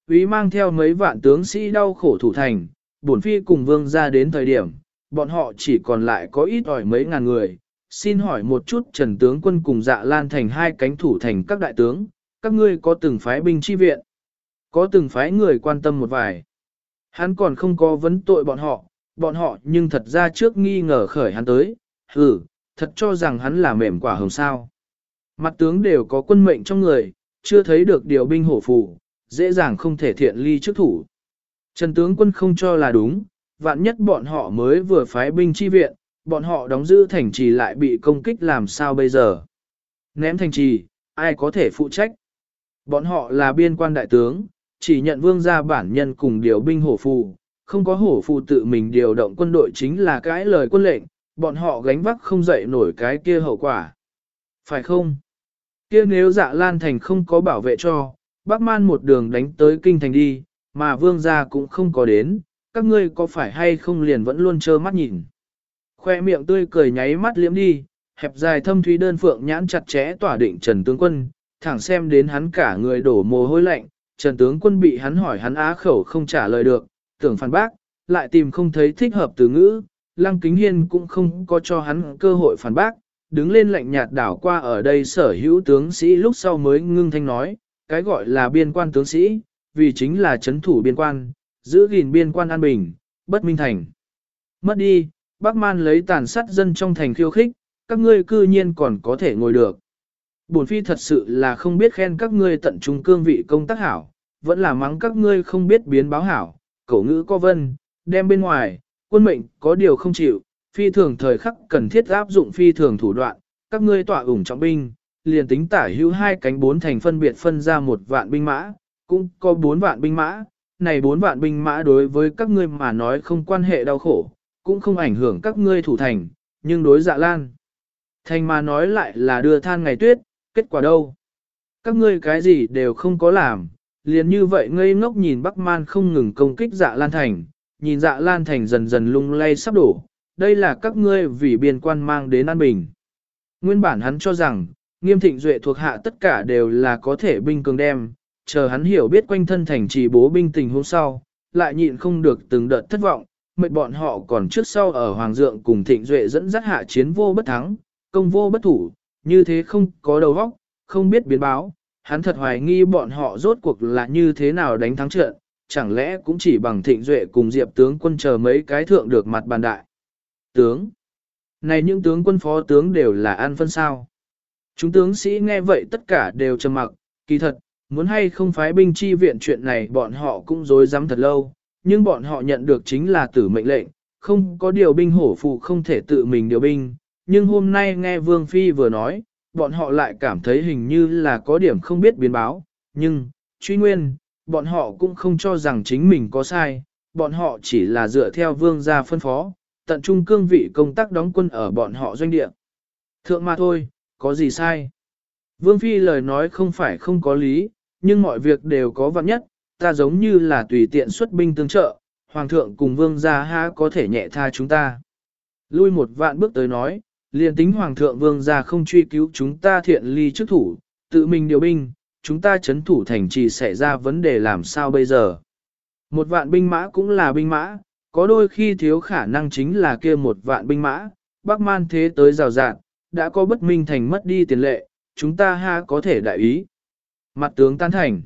[SPEAKER 1] Úy mang theo mấy vạn tướng sĩ đau khổ thủ thành, bổn phi cùng vương ra đến thời điểm, bọn họ chỉ còn lại có ít ỏi mấy ngàn người. Xin hỏi một chút Trần Tướng quân cùng dạ lan thành hai cánh thủ thành các đại tướng, các ngươi có từng phái binh chi viện? Có từng phái người quan tâm một vài? Hắn còn không có vấn tội bọn họ, bọn họ nhưng thật ra trước nghi ngờ khởi hắn tới, hừ, thật cho rằng hắn là mềm quả hồng sao. Mặt tướng đều có quân mệnh trong người, chưa thấy được điều binh hổ phù, dễ dàng không thể thiện ly trước thủ. Trần tướng quân không cho là đúng, vạn nhất bọn họ mới vừa phái binh chi viện, bọn họ đóng giữ thành trì lại bị công kích làm sao bây giờ. Ném thành trì, ai có thể phụ trách? Bọn họ là biên quan đại tướng, chỉ nhận vương gia bản nhân cùng điều binh hổ phù, không có hổ phù tự mình điều động quân đội chính là cái lời quân lệnh, bọn họ gánh vác không dậy nổi cái kia hậu quả. Phải không? Kia nếu dạ lan thành không có bảo vệ cho, bác Man một đường đánh tới kinh thành đi, mà vương gia cũng không có đến, các ngươi có phải hay không liền vẫn luôn trơ mắt nhìn. Khoe miệng tươi cười nháy mắt liếm đi, hẹp dài thâm thúy đơn phượng nhãn chặt chẽ tỏa định Trần Tướng Quân, thẳng xem đến hắn cả người đổ mồ hôi lạnh, Trần Tướng Quân bị hắn hỏi hắn á khẩu không trả lời được, tưởng phản bác, lại tìm không thấy thích hợp từ ngữ, Lăng Kính Hiên cũng không có cho hắn cơ hội phản bác, đứng lên lạnh nhạt đảo qua ở đây sở hữu tướng sĩ lúc sau mới ngưng thanh nói, cái gọi là biên quan tướng sĩ, vì chính là chấn thủ biên quan, giữ gìn biên quan an bình, bất minh thành. Mất đi, Bắc Man lấy tàn sát dân trong thành khiêu khích, các ngươi cư nhiên còn có thể ngồi được. Bổn phi thật sự là không biết khen các ngươi tận trung cương vị công tác hảo, vẫn là mắng các ngươi không biết biến báo hảo, cổ ngữ có vân, đem bên ngoài, quân mệnh có điều không chịu, phi thường thời khắc cần thiết áp dụng phi thường thủ đoạn, các ngươi tỏa ủng trọng binh, liền tính tả hữu hai cánh bốn thành phân biệt phân ra một vạn binh mã, cũng có bốn vạn binh mã, này bốn vạn binh mã đối với các ngươi mà nói không quan hệ đau khổ, cũng không ảnh hưởng các ngươi thủ thành, nhưng đối dạ lan. Thành mà nói lại là đưa than ngày tuyết, kết quả đâu? Các ngươi cái gì đều không có làm, liền như vậy ngây ngốc nhìn Bắc Man không ngừng công kích dạ lan thành, nhìn dạ lan thành dần dần lung lay sắp đổ, đây là các ngươi vì biên quan mang đến an bình. Nguyên bản hắn cho rằng, nghiêm thịnh duệ thuộc hạ tất cả đều là có thể binh cường đem, chờ hắn hiểu biết quanh thân thành trì bố binh tình hôm sau, lại nhịn không được từng đợt thất vọng, mệt bọn họ còn trước sau ở Hoàng Dượng cùng thịnh duệ dẫn dắt hạ chiến vô bất thắng, công vô bất thủ, như thế không có đầu óc, không biết biến báo, hắn thật hoài nghi bọn họ rốt cuộc là như thế nào đánh thắng trận, chẳng lẽ cũng chỉ bằng thịnh duệ cùng diệp tướng quân chờ mấy cái thượng được mặt bàn đại. Tướng Này những tướng quân phó tướng đều là an phân sao. Chúng tướng sĩ nghe vậy tất cả đều trầm mặc, kỳ thật, muốn hay không phái binh chi viện chuyện này bọn họ cũng dối rắm thật lâu, nhưng bọn họ nhận được chính là tử mệnh lệnh, không có điều binh hổ phụ không thể tự mình điều binh, nhưng hôm nay nghe Vương Phi vừa nói, bọn họ lại cảm thấy hình như là có điểm không biết biến báo, nhưng, truy nguyên, bọn họ cũng không cho rằng chính mình có sai, bọn họ chỉ là dựa theo vương gia phân phó, tận trung cương vị công tác đóng quân ở bọn họ doanh địa. Thượng mà thôi, có gì sai? Vương Phi lời nói không phải không có lý, nhưng mọi việc đều có vạn nhất, ta giống như là tùy tiện xuất binh tương trợ, Hoàng thượng cùng vương gia há có thể nhẹ tha chúng ta. Lui một vạn bước tới nói, liền tính Hoàng thượng vương gia không truy cứu chúng ta thiện ly trước thủ, tự mình điều binh, chúng ta chấn thủ thành trì xảy ra vấn đề làm sao bây giờ. Một vạn binh mã cũng là binh mã, có đôi khi thiếu khả năng chính là kia một vạn binh mã, Bắc man thế tới rào rạn, đã có bất minh thành mất đi tiền lệ, chúng ta ha có thể đại ý. Mặt tướng tan thành.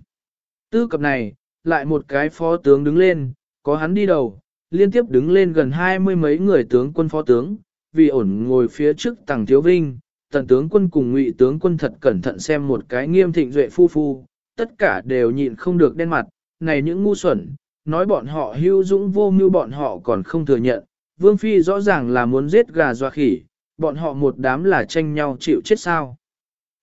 [SPEAKER 1] Tư cập này, lại một cái phó tướng đứng lên, có hắn đi đầu, liên tiếp đứng lên gần hai mươi mấy người tướng quân phó tướng, vì ổn ngồi phía trước tàng thiếu vinh, tần tướng quân cùng ngụy tướng quân thật cẩn thận xem một cái nghiêm thịnh duệ phu phu, tất cả đều nhịn không được đen mặt, này những ngu xuẩn, nói bọn họ hưu dũng vô mưu bọn họ còn không thừa nhận, vương phi rõ ràng là muốn giết gà doa khỉ, bọn họ một đám là tranh nhau chịu chết sao.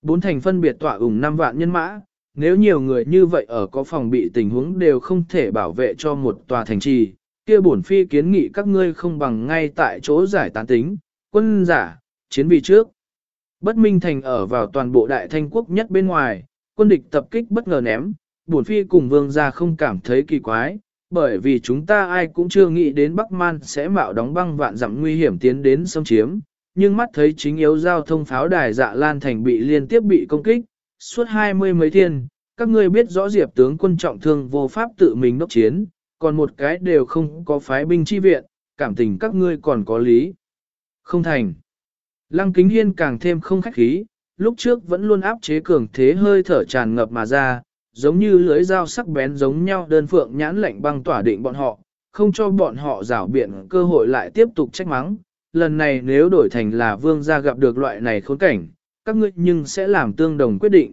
[SPEAKER 1] Bốn thành phân biệt tỏa ủng năm vạn nhân mã, nếu nhiều người như vậy ở có phòng bị tình huống đều không thể bảo vệ cho một tòa thành trì, kia bổn phi kiến nghị các ngươi không bằng ngay tại chỗ giải tán tính, quân giả, chiến bị trước. Bất minh thành ở vào toàn bộ đại thanh quốc nhất bên ngoài, quân địch tập kích bất ngờ ném, bổn phi cùng vương gia không cảm thấy kỳ quái, bởi vì chúng ta ai cũng chưa nghĩ đến Bắc Man sẽ mạo đóng băng vạn dặm nguy hiểm tiến đến xâm chiếm, nhưng mắt thấy chính yếu giao thông pháo đài dạ lan thành bị liên tiếp bị công kích, suốt hai mươi mấy thiên, các ngươi biết rõ diệp tướng quân trọng thương vô pháp tự mình đốc chiến, còn một cái đều không có phái binh chi viện, cảm tình các ngươi còn có lý. Không thành. Lăng kính hiên càng thêm không khách khí, lúc trước vẫn luôn áp chế cường thế hơi thở tràn ngập mà ra, giống như lưới dao sắc bén giống nhau đơn phượng nhãn lệnh băng tỏa định bọn họ, không cho bọn họ rảo biện cơ hội lại tiếp tục trách mắng. Lần này nếu đổi thành là vương gia gặp được loại này khốn cảnh, các ngươi nhưng sẽ làm tương đồng quyết định.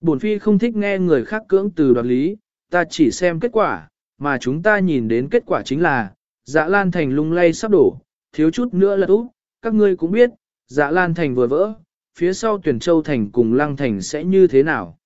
[SPEAKER 1] Bổn phi không thích nghe người khác cưỡng từ đoạt lý, ta chỉ xem kết quả, mà chúng ta nhìn đến kết quả chính là, dạ lan thành lung lay sắp đổ, thiếu chút nữa là úp, các ngươi cũng biết, dạ lan thành vừa vỡ, phía sau tuyển châu thành cùng lăng thành sẽ như thế nào.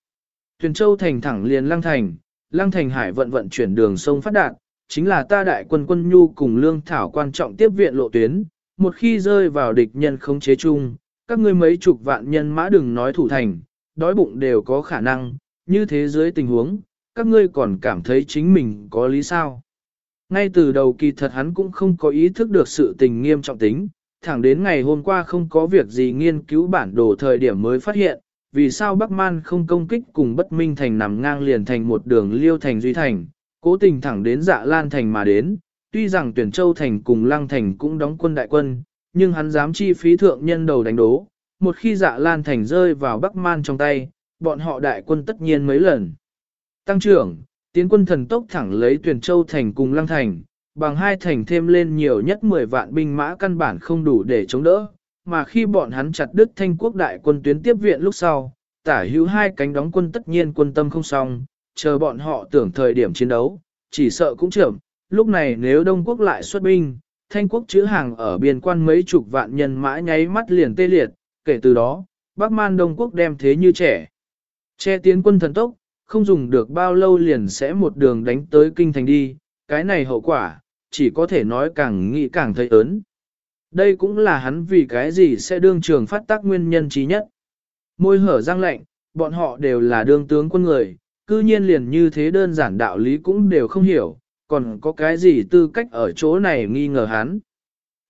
[SPEAKER 1] Tuyển châu thành thẳng liền lăng thành, lăng thành hải vận vận chuyển đường sông phát đạt, chính là ta đại quân quân nhu cùng lương thảo quan trọng tiếp viện lộ tuyến, một khi rơi vào địch nhân không chế chung, các ngươi mấy chục vạn nhân mã đừng nói thủ thành, đói bụng đều có khả năng, như thế dưới tình huống, các ngươi còn cảm thấy chính mình có lý sao. Ngay từ đầu kỳ thật hắn cũng không có ý thức được sự tình nghiêm trọng tính, thẳng đến ngày hôm qua không có việc gì nghiên cứu bản đồ thời điểm mới phát hiện, vì sao Bắc Man không công kích cùng bất minh thành nằm ngang liền thành một đường liêu thành duy thành, cố tình thẳng đến dạ lan thành mà đến, tuy rằng tuyển châu thành cùng lăng thành cũng đóng quân đại quân, nhưng hắn dám chi phí thượng nhân đầu đánh đố, một khi dạ lan thành rơi vào Bắc Man trong tay, bọn họ đại quân tất nhiên mấy lần. Tăng trưởng, tiến quân thần tốc thẳng lấy tuyển châu thành cùng lăng thành, bằng hai thành thêm lên nhiều nhất 10 vạn binh mã căn bản không đủ để chống đỡ, mà khi bọn hắn chặt đứt thanh quốc đại quân tuyến tiếp viện lúc sau, tả hữu hai cánh đóng quân tất nhiên quân tâm không xong, chờ bọn họ tưởng thời điểm chiến đấu, chỉ sợ cũng chậm, lúc này nếu Đông Quốc lại xuất binh, thanh quốc chữ hàng ở biên quan mấy chục vạn nhân mã nháy mắt liền tê liệt, kể từ đó, Bắc Man Đông Quốc đem thế như trẻ. Che tiến quân thần tốc, không dùng được bao lâu liền sẽ một đường đánh tới kinh thành đi, cái này hậu quả, chỉ có thể nói càng nghĩ càng thấy ớn. Đây cũng là hắn vì cái gì sẽ đương trường phát tác nguyên nhân trí nhất. Môi hở răng lạnh, bọn họ đều là đương tướng quân người, cư nhiên liền như thế đơn giản đạo lý cũng đều không hiểu, còn có cái gì tư cách ở chỗ này nghi ngờ hắn.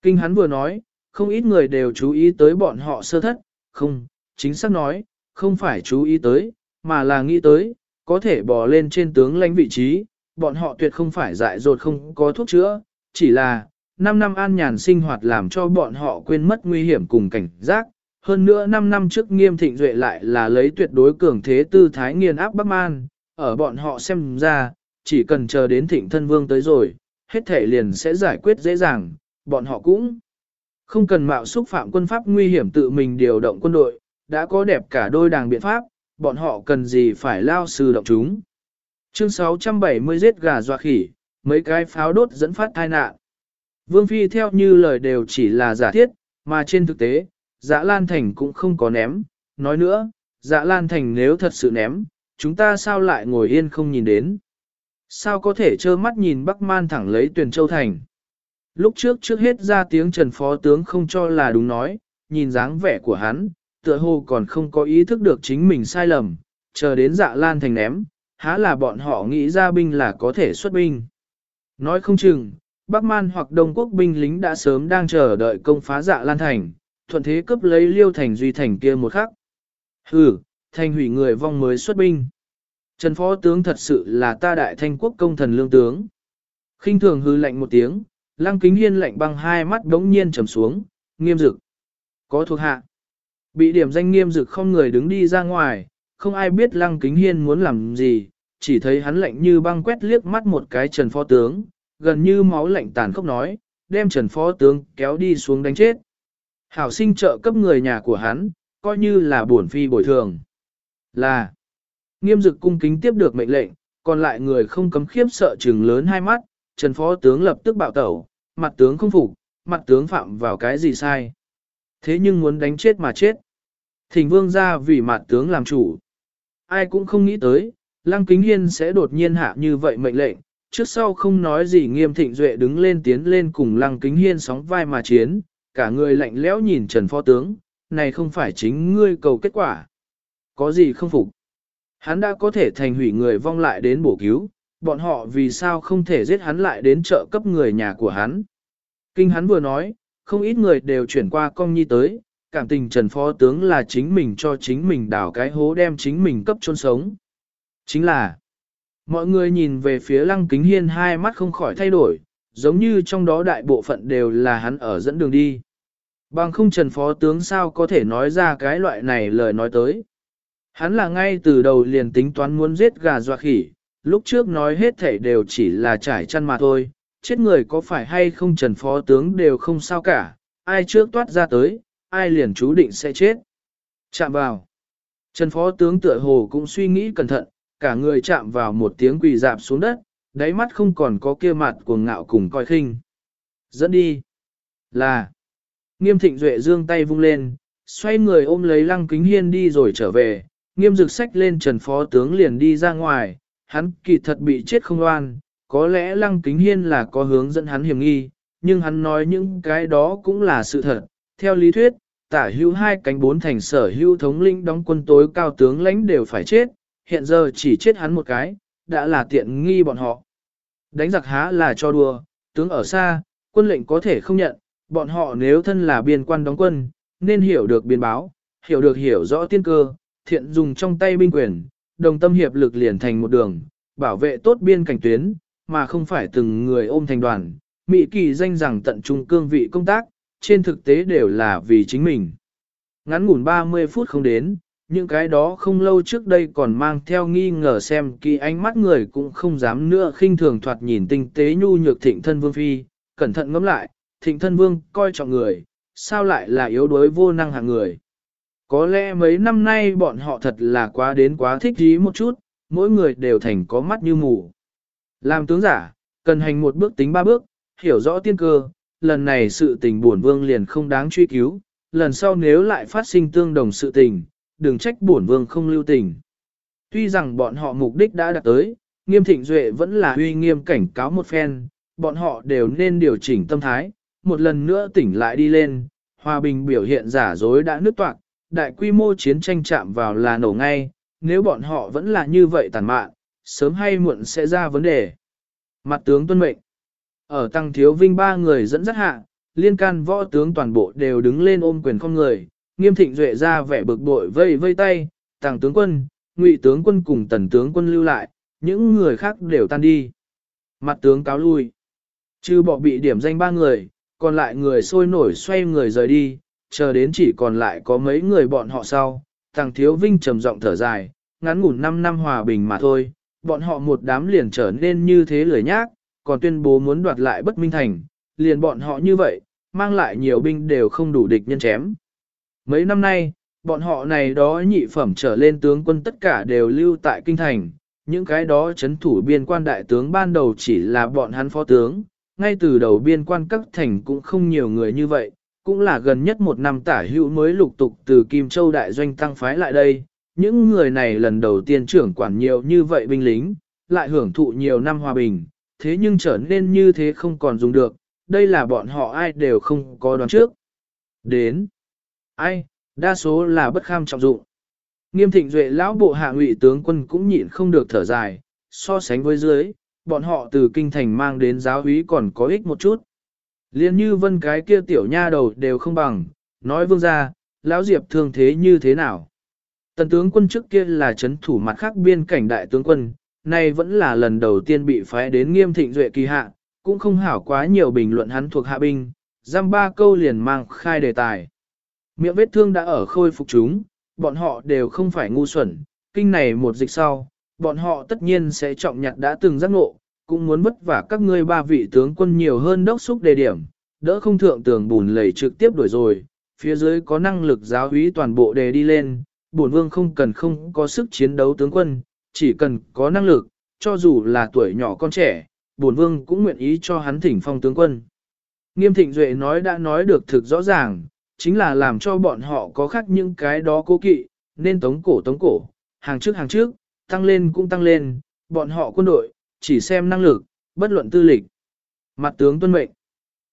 [SPEAKER 1] Kinh hắn vừa nói, không ít người đều chú ý tới bọn họ sơ thất, không, chính xác nói, không phải chú ý tới, mà là nghĩ tới, có thể bò lên trên tướng lãnh vị trí, bọn họ tuyệt không phải dại dột không có thuốc chữa, chỉ là, 5 năm an nhàn sinh hoạt làm cho bọn họ quên mất nguy hiểm cùng cảnh giác. Hơn nữa 5 năm trước nghiêm thịnh duệ lại là lấy tuyệt đối cường thế tư thái nghiền áp Bắc Man, ở bọn họ xem ra, chỉ cần chờ đến thịnh thân vương tới rồi, hết thể liền sẽ giải quyết dễ dàng, bọn họ cũng không cần mạo xúc phạm quân pháp nguy hiểm tự mình điều động quân đội, đã có đẹp cả đôi đảng biện pháp, bọn họ cần gì phải lao sư động chúng. Chương 670 giết gà dọa khỉ, mấy cái pháo đốt dẫn phát tai nạn. Vương Phi theo như lời đều chỉ là giả thiết, mà trên thực tế, dạ Lan Thành cũng không có ném. Nói nữa, dạ Lan Thành nếu thật sự ném, chúng ta sao lại ngồi yên không nhìn đến? Sao có thể trơ mắt nhìn Bắc Man thẳng lấy tuyển châu thành? Lúc trước trước hết ra tiếng Trần Phó Tướng không cho là đúng nói, nhìn dáng vẻ của hắn, tựa hồ còn không có ý thức được chính mình sai lầm, chờ đến dạ lan thành ném, há là bọn họ nghĩ ra binh là có thể xuất binh. Nói không chừng, Bắc Man hoặc Đông Quốc binh lính đã sớm đang chờ đợi công phá dạ lan thành, thuận thế cướp lấy liêu thành duy thành kia một khắc. Hừ, thành hủy người vong mới xuất binh. Trần Phó Tướng thật sự là ta đại thanh quốc công thần lương tướng. khinh thường hư lạnh một tiếng, lăng kính hiên lạnh băng hai mắt đống nhiên trầm xuống, nghiêm dực. Có thuộc hạ. Bị điểm danh nghiêm dực không người đứng đi ra ngoài, không ai biết lăng kính hiên muốn làm gì, chỉ thấy hắn lạnh như băng quét liếc mắt một cái trần phó tướng, gần như máu lạnh tàn khốc nói, đem trần phó tướng kéo đi xuống đánh chết. Hảo sinh trợ cấp người nhà của hắn, coi như là bổn phi bồi thường. Là, nghiêm dực cung kính tiếp được mệnh lệnh, còn lại người không cấm khiếp sợ trừng lớn hai mắt, trần phó tướng lập tức bạo tẩu, mặt tướng không phục, mặt tướng phạm vào cái gì sai. Thế nhưng muốn đánh chết mà chết. Thỉnh vương ra vì mặt tướng làm chủ. Ai cũng không nghĩ tới, Lăng Kính Hiên sẽ đột nhiên hạ như vậy mệnh lệnh, trước sau không nói gì nghiêm thịnh duệ đứng lên tiến lên cùng Lăng Kính Hiên sóng vai mà chiến, cả người lạnh lẽo nhìn Trần Phó Tướng, này không phải chính ngươi cầu kết quả. Có gì không phục? Hắn đã có thể thành hủy người vong lại đến bổ cứu, bọn họ vì sao không thể giết hắn lại đến trợ cấp người nhà của hắn. Kinh hắn vừa nói, không ít người đều chuyển qua công nhi tới, cảm tình Trần Phó Tướng là chính mình cho chính mình đào cái hố đem chính mình cấp chôn sống. Chính là, mọi người nhìn về phía Lăng Kính Hiên hai mắt không khỏi thay đổi, giống như trong đó đại bộ phận đều là hắn ở dẫn đường đi. Bằng không trần phó tướng sao có thể nói ra cái loại này lời nói tới. Hắn là ngay từ đầu liền tính toán muốn giết gà dọa khỉ, lúc trước nói hết thảy đều chỉ là trải chăn mà thôi, chết người có phải hay không trần phó tướng đều không sao cả, ai trước toát ra tới, ai liền chú định sẽ chết. Chạm vào. Trần phó tướng tựa hồ cũng suy nghĩ cẩn thận, cả người chạm vào một tiếng quỳ dạp xuống đất, đáy mắt không còn có kia mặt cuồng ngạo cùng coi khinh. Dẫn đi. Là. Nghiêm thịnh duệ dương tay vung lên, xoay người ôm lấy lăng kính hiên đi rồi trở về, nghiêm dực sách lên trần phó tướng liền đi ra ngoài, hắn kỳ thật bị chết không oan, có lẽ lăng kính hiên là có hướng dẫn hắn hiểm nghi, nhưng hắn nói những cái đó cũng là sự thật. Theo lý thuyết, tả hữu hai cánh bốn thành sở hữu thống lĩnh đóng quân tối cao tướng lãnh đều phải chết, hiện giờ chỉ chết hắn một cái, đã là tiện nghi bọn họ. Đánh giặc há là cho đùa, tướng ở xa, quân lệnh có thể không nhận, bọn họ nếu thân là biên quan đóng quân, nên hiểu được biên báo, hiểu được hiểu rõ tiên cơ, thiện dùng trong tay binh quyền, đồng tâm hiệp lực liền thành một đường, bảo vệ tốt biên cảnh tuyến, mà không phải từng người ôm thành đoàn. Mỹ kỳ danh rằng tận trung cương vị công tác, trên thực tế đều là vì chính mình. Ngắn ngủn 30 phút không đến, những cái đó không lâu trước đây còn mang theo nghi ngờ xem kỳ ánh mắt người cũng không dám nữa khinh thường thoạt nhìn tinh tế nhu nhược thịnh thân vương phi, cẩn thận ngẫm lại, thịnh thân vương coi trọng người, sao lại là yếu đuối vô năng hạng người. Có lẽ mấy năm nay bọn họ thật là quá đến quá thích ý một chút, mỗi người đều thành có mắt như mù. Làm tướng giả, cần hành một bước tính ba bước, hiểu rõ tiên cơ, lần này sự tình buồn vương liền không đáng truy cứu, lần sau nếu lại phát sinh tương đồng sự tình, đừng trách buồn vương không lưu tình. Tuy rằng bọn họ mục đích đã đạt tới, nghiêm thịnh duệ vẫn là uy nghiêm cảnh cáo một phen, bọn họ đều nên điều chỉnh tâm thái, một lần nữa tỉnh lại đi lên, hòa bình biểu hiện giả dối đã nứt toạc, đại quy mô chiến tranh chạm vào là nổ ngay, nếu bọn họ vẫn là như vậy tàn mạn, sớm hay muộn sẽ ra vấn đề. Mặt tướng tuân mệnh. Ở tăng thiếu vinh ba người dẫn dắt hạ, liên can võ tướng toàn bộ đều đứng lên ôm quyền không người, nghiêm thịnh duệ ra vẻ bực bội vây vây tay, tăng tướng quân, ngụy tướng quân cùng tần tướng quân lưu lại, những người khác đều tan đi. Mặt tướng cáo lui. Chứ bỏ bị điểm danh ba người, còn lại người sôi nổi xoay người rời đi, chờ đến chỉ còn lại có mấy người bọn họ sau. Tàng thiếu vinh trầm giọng thở dài, ngắn ngủn 5 năm hòa bình mà thôi, bọn họ một đám liền trở nên như thế lười nhác, còn tuyên bố muốn đoạt lại bất minh thành, liền bọn họ như vậy, mang lại nhiều binh đều không đủ địch nhân chém. Mấy năm nay, bọn họ này đó nhị phẩm trở lên tướng quân tất cả đều lưu tại kinh thành, những cái đó chấn thủ biên quan đại tướng ban đầu chỉ là bọn hắn phó tướng, ngay từ đầu biên quan các thành cũng không nhiều người như vậy, cũng là gần nhất một năm tả hữu mới lục tục từ Kim Châu đại doanh tăng phái lại đây, những người này lần đầu tiên trưởng quản nhiều như vậy binh lính, lại hưởng thụ nhiều năm hòa bình, thế nhưng trở nên như thế không còn dùng được, đây là bọn họ ai đều không có đoán trước. Đến, ai, đa số là bất kham trọng dụng. Nghiêm thịnh duệ lão bộ hạ ngụy tướng quân cũng nhịn không được thở dài, so sánh với dưới, bọn họ từ kinh thành mang đến giáo úy còn có ích một chút. Liên như vân cái kia tiểu nha đầu đều không bằng, nói vương ra, lão diệp thương thế như thế nào. Tần tướng quân trước kia là chấn thủ mặt khác biên cảnh đại tướng quân, nay vẫn là lần đầu tiên bị phái đến nghiêm thịnh duệ kỳ hạ, cũng không hảo quá nhiều bình luận hắn thuộc hạ binh, giam ba câu liền mang khai đề tài. Miệng vết thương đã ở khôi phục chúng, bọn họ đều không phải ngu xuẩn, kinh này một dịch sau, bọn họ tất nhiên sẽ trọng nhặt đã từng giác ngộ, cũng muốn vất vả các ngươi ba vị tướng quân nhiều hơn đốc xúc đề điểm, đỡ không thượng tường bùn lầy trực tiếp đuổi rồi, phía dưới có năng lực giáo úy toàn bộ đề đi lên, bổn vương không cần không có sức chiến đấu tướng quân, chỉ cần có năng lực, cho dù là tuổi nhỏ con trẻ, bổn vương cũng nguyện ý cho hắn thỉnh phong tướng quân. Nghiêm thịnh duệ nói đã nói được thực rõ ràng, chính là làm cho bọn họ có khác những cái đó cố kỵ, nên tống cổ tống cổ, hàng trước hàng trước, tăng lên cũng tăng lên, bọn họ quân đội, chỉ xem năng lực, bất luận tư lịch. Mặt tướng tuân mệnh.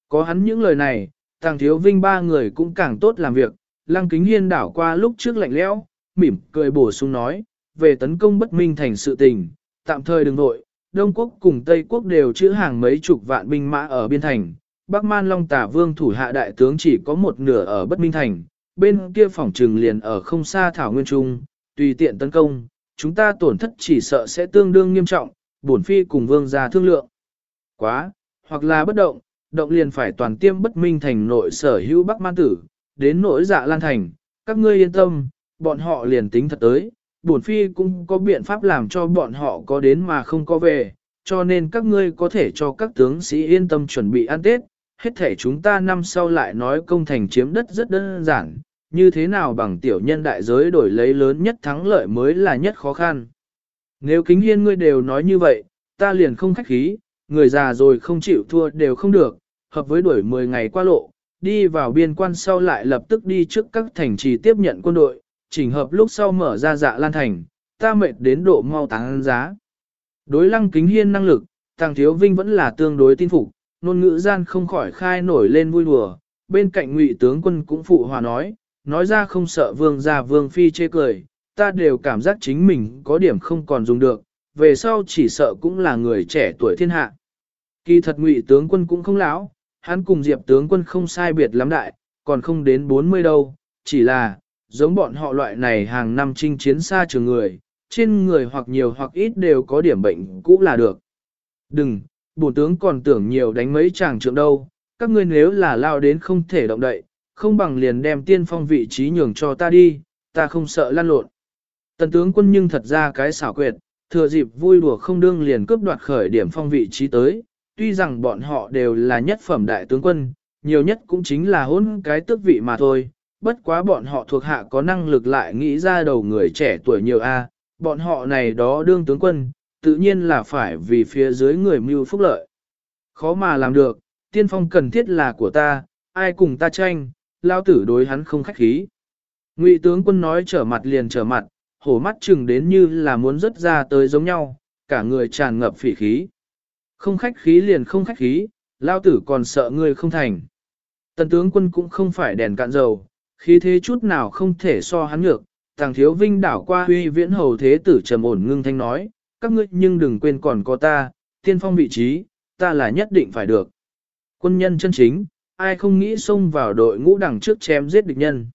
[SPEAKER 1] Có hắn những lời này, tàng thiếu vinh ba người cũng càng tốt làm việc, lăng kính hiên đảo qua lúc trước lạnh lẽo, mỉm cười bổ sung nói, về tấn công bất minh thành sự tình, tạm thời đừng nội, Đông quốc cùng Tây quốc đều chữ hàng mấy chục vạn binh mã ở biên thành, Bắc Man Long Tả Vương thủ hạ đại tướng chỉ có một nửa ở bất minh thành, bên kia phòng trừng liền ở không xa Thảo Nguyên Trung, tùy tiện tấn công, chúng ta tổn thất chỉ sợ sẽ tương đương nghiêm trọng, bổn phi cùng vương ra thương lượng. Quá, hoặc là bất động, động liền phải toàn tiêm bất minh thành nội sở hữu Bắc Man Tử, đến nỗi dạ lan thành, các ngươi yên tâm, bọn họ liền tính thật tới, bổn phi cũng có biện pháp làm cho bọn họ có đến mà không có về, cho nên các ngươi có thể cho các tướng sĩ yên tâm chuẩn bị ăn Tết, hết thể chúng ta năm sau lại nói công thành chiếm đất rất đơn giản, như thế nào bằng tiểu nhân đại giới đổi lấy lớn nhất thắng lợi mới là nhất khó khăn. Nếu kính hiên ngươi đều nói như vậy, ta liền không khách khí, người già rồi không chịu thua đều không được, hợp với đuổi 10 ngày qua lộ, đi vào biên quan sau lại lập tức đi trước các thành trì tiếp nhận quân đội, chỉnh hợp lúc sau mở ra dạ lan thành, ta mệt đến độ mau tán giá. Đối lăng kính hiên năng lực, Tàng Thiếu Vinh vẫn là tương đối tin phục, ngôn ngữ gian không khỏi khai nổi lên vui đùa, bên cạnh ngụy tướng quân cũng phụ hòa nói, nói ra không sợ vương gia vương phi chê cười, ta đều cảm giác chính mình có điểm không còn dùng được, về sau chỉ sợ cũng là người trẻ tuổi thiên hạ. Kỳ thật ngụy tướng quân cũng không lão, hắn cùng diệp tướng quân không sai biệt lắm đại, còn không đến 40 đâu, chỉ là, giống bọn họ loại này hàng năm chinh chiến xa trường người, trên người hoặc nhiều hoặc ít đều có điểm bệnh cũ là được. Đừng, bổ tướng còn tưởng nhiều đánh mấy chàng trượng đâu, các ngươi nếu là lao đến không thể động đậy, không bằng liền đem tiên phong vị trí nhường cho ta đi, ta không sợ lan lộn. Tần tướng quân nhưng thật ra cái xảo quyệt, thừa dịp vui đùa không đương liền cướp đoạt khởi điểm phong vị trí tới, tuy rằng bọn họ đều là nhất phẩm đại tướng quân, nhiều nhất cũng chính là hôn cái tước vị mà thôi, bất quá bọn họ thuộc hạ có năng lực lại nghĩ ra đầu người trẻ tuổi nhiều a, bọn họ này đó đương tướng quân, tự nhiên là phải vì phía dưới người mưu phúc lợi. Khó mà làm được, tiên phong cần thiết là của ta, ai cùng ta tranh, lao tử đối hắn không khách khí. Ngụy tướng quân nói trở mặt liền trở mặt, hổ mắt chừng đến như là muốn rớt ra tới giống nhau, cả người tràn ngập phỉ khí. Không khách khí liền không khách khí, lao tử còn sợ ngươi không thành. Tần tướng quân cũng không phải đèn cạn dầu, khí thế chút nào không thể so hắn nhược. Tàng thiếu vinh đảo qua huy viễn hầu thế tử trầm ổn ngưng thanh nói, các ngươi nhưng đừng quên còn có ta, tiên phong vị trí, ta là nhất định phải được. Quân nhân chân chính, ai không nghĩ xông vào đội ngũ đằng trước chém giết địch nhân.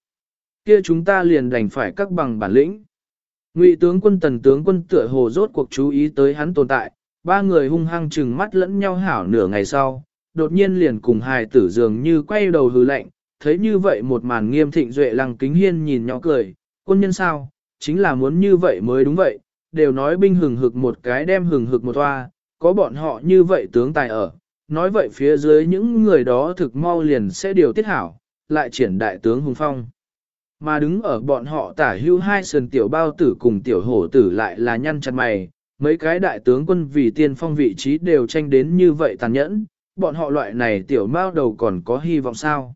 [SPEAKER 1] Kia chúng ta liền đành phải các bằng bản lĩnh. Ngụy tướng quân tần tướng quân tựa hồ rốt cuộc chú ý tới hắn tồn tại, ba người hung hăng chừng mắt lẫn nhau hảo nửa ngày sau, đột nhiên liền cùng hài tử dường như quay đầu hừ lạnh, thấy như vậy một màn nghiêm thịnh duệ lăng kính hiên nhìn nhỏ cười, quân nhân sao, chính là muốn như vậy mới đúng vậy, đều nói binh hừng hực một cái đem hừng hực một toa, có bọn họ như vậy tướng tài ở, nói vậy phía dưới những người đó thực mau liền sẽ điều tiết hảo, lại triển đại tướng hùng phong. Mà đứng ở bọn họ tả hưu hai sườn tiểu bao tử cùng tiểu hổ tử lại là nhăn chặt mày, mấy cái đại tướng quân vì tiên phong vị trí đều tranh đến như vậy tàn nhẫn, bọn họ loại này tiểu mao đầu còn có hy vọng sao.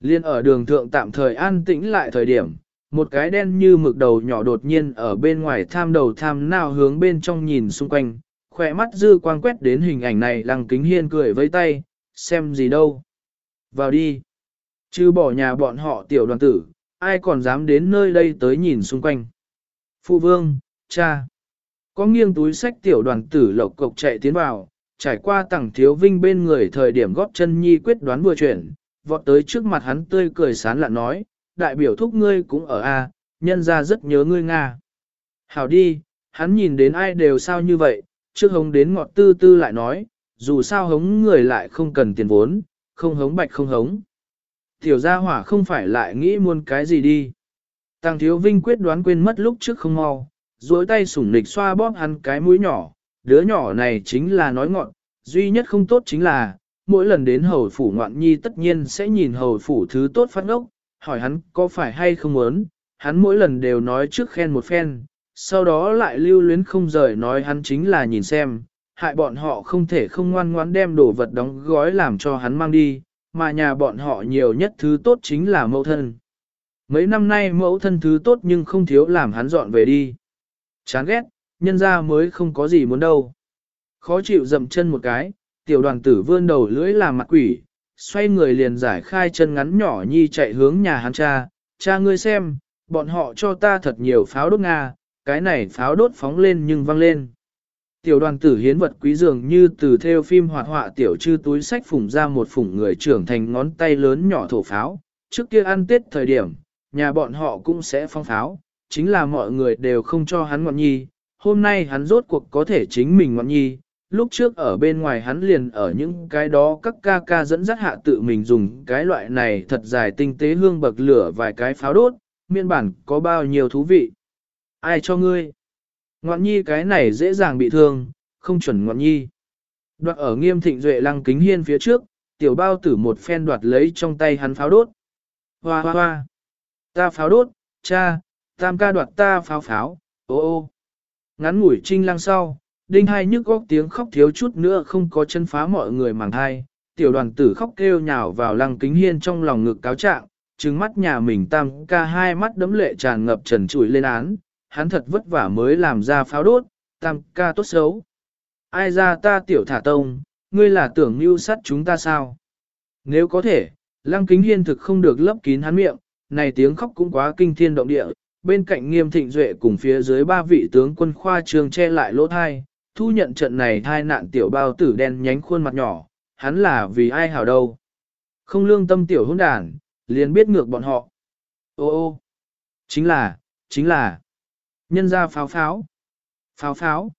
[SPEAKER 1] Liên ở đường thượng tạm thời an tĩnh lại thời điểm, một cái đen như mực đầu nhỏ đột nhiên ở bên ngoài tham đầu tham nào hướng bên trong nhìn xung quanh, khỏe mắt dư quang quét đến hình ảnh này lăng kính hiên cười với tay, xem gì đâu. Vào đi. Chứ bỏ nhà bọn họ tiểu đoàn tử, ai còn dám đến nơi đây tới nhìn xung quanh. Phụ vương, cha. Có nghiêng túi sách tiểu đoàn tử lộc cộc chạy tiến vào, trải qua tẳng thiếu vinh bên người thời điểm góp chân nhi quyết đoán vừa chuyển, vọt tới trước mặt hắn tươi cười sán lạ nói, đại biểu thúc ngươi cũng ở A, nhân ra rất nhớ ngươi Nga. Hảo đi, hắn nhìn đến ai đều sao như vậy, trước hống đến ngọt tư tư lại nói, dù sao hống người lại không cần tiền vốn, không hống bạch không hống. Tiểu gia hỏa không phải lại nghĩ muôn cái gì đi. Tăng thiếu vinh quyết đoán quên mất lúc trước không mau, duỗi tay sủng nịch xoa bóp hắn cái mũi nhỏ, đứa nhỏ này chính là nói ngọn, duy nhất không tốt chính là, mỗi lần đến hầu phủ ngoạn nhi tất nhiên sẽ nhìn hầu phủ thứ tốt phát ngốc, hỏi hắn có phải hay không muốn, hắn mỗi lần đều nói trước khen một phen, sau đó lại lưu luyến không rời nói hắn chính là nhìn xem, hại bọn họ không thể không ngoan ngoãn đem đồ vật đóng gói làm cho hắn mang đi, mà nhà bọn họ nhiều nhất thứ tốt chính là mẫu thân. Mấy năm nay mẫu thân thứ tốt nhưng không thiếu làm hắn dọn về đi. Chán ghét, nhân ra mới không có gì muốn đâu. Khó chịu dậm chân một cái, tiểu đoàn tử vươn đầu lưỡi làm mặt quỷ, xoay người liền giải khai chân ngắn nhỏ nhi chạy hướng nhà hắn cha, cha ngươi xem, bọn họ cho ta thật nhiều pháo đốt Nga, cái này pháo đốt phóng lên nhưng văng lên. Tiểu đoàn tử hiến vật quý dường như từ theo phim hoạt họa tiểu chư túi sách phủng ra một phủng người trưởng thành ngón tay lớn nhỏ thổ pháo, trước kia ăn tết thời điểm, nhà bọn họ cũng sẽ phong pháo, chính là mọi người đều không cho hắn ngọn nhi, hôm nay hắn rốt cuộc có thể chính mình ngọn nhi, lúc trước ở bên ngoài hắn liền ở những cái đó các ca ca dẫn dắt hạ tự mình dùng cái loại này thật dài tinh tế hương bậc lửa vài cái pháo đốt, miên bản có bao nhiêu thú vị. Ai cho ngươi? Ngoạn nhi cái này dễ dàng bị thương, không chuẩn ngoạn nhi. Đoạt ở nghiêm thịnh duệ lăng kính hiên phía trước, tiểu bao tử một phen đoạt lấy trong tay hắn pháo đốt. Hoa hoa hoa! Ta pháo đốt, cha, tam ca đoạt ta pháo pháo, ô ô. Ngắn ngủi trinh lăng sau, đinh hai nhức góc tiếng khóc thiếu chút nữa không có chân phá mọi người màng thai. Tiểu đoàn tử khóc kêu nhào vào lăng kính hiên trong lòng ngực cáo trạng, trừng mắt nhà mình tam ca hai mắt đấm lệ tràn ngập trần trụi lên án, hắn thật vất vả mới làm ra pháo đốt, tam ca tốt xấu. Ai ra ta tiểu thả tông, ngươi là tưởng mưu sắt chúng ta sao? Nếu có thể, lăng kính hiên thực không được lấp kín hắn miệng, này tiếng khóc cũng quá kinh thiên động địa, bên cạnh nghiêm thịnh duệ cùng phía dưới ba vị tướng quân khoa trường che lại lỗ thai, thu nhận trận này hai nạn tiểu bao tử đen nhánh khuôn mặt nhỏ, hắn là vì ai hảo đâu. Không lương tâm tiểu hôn đàn, liền biết ngược bọn họ. Ô ô, chính là, chính là, nhân ra pháo pháo, pháo pháo.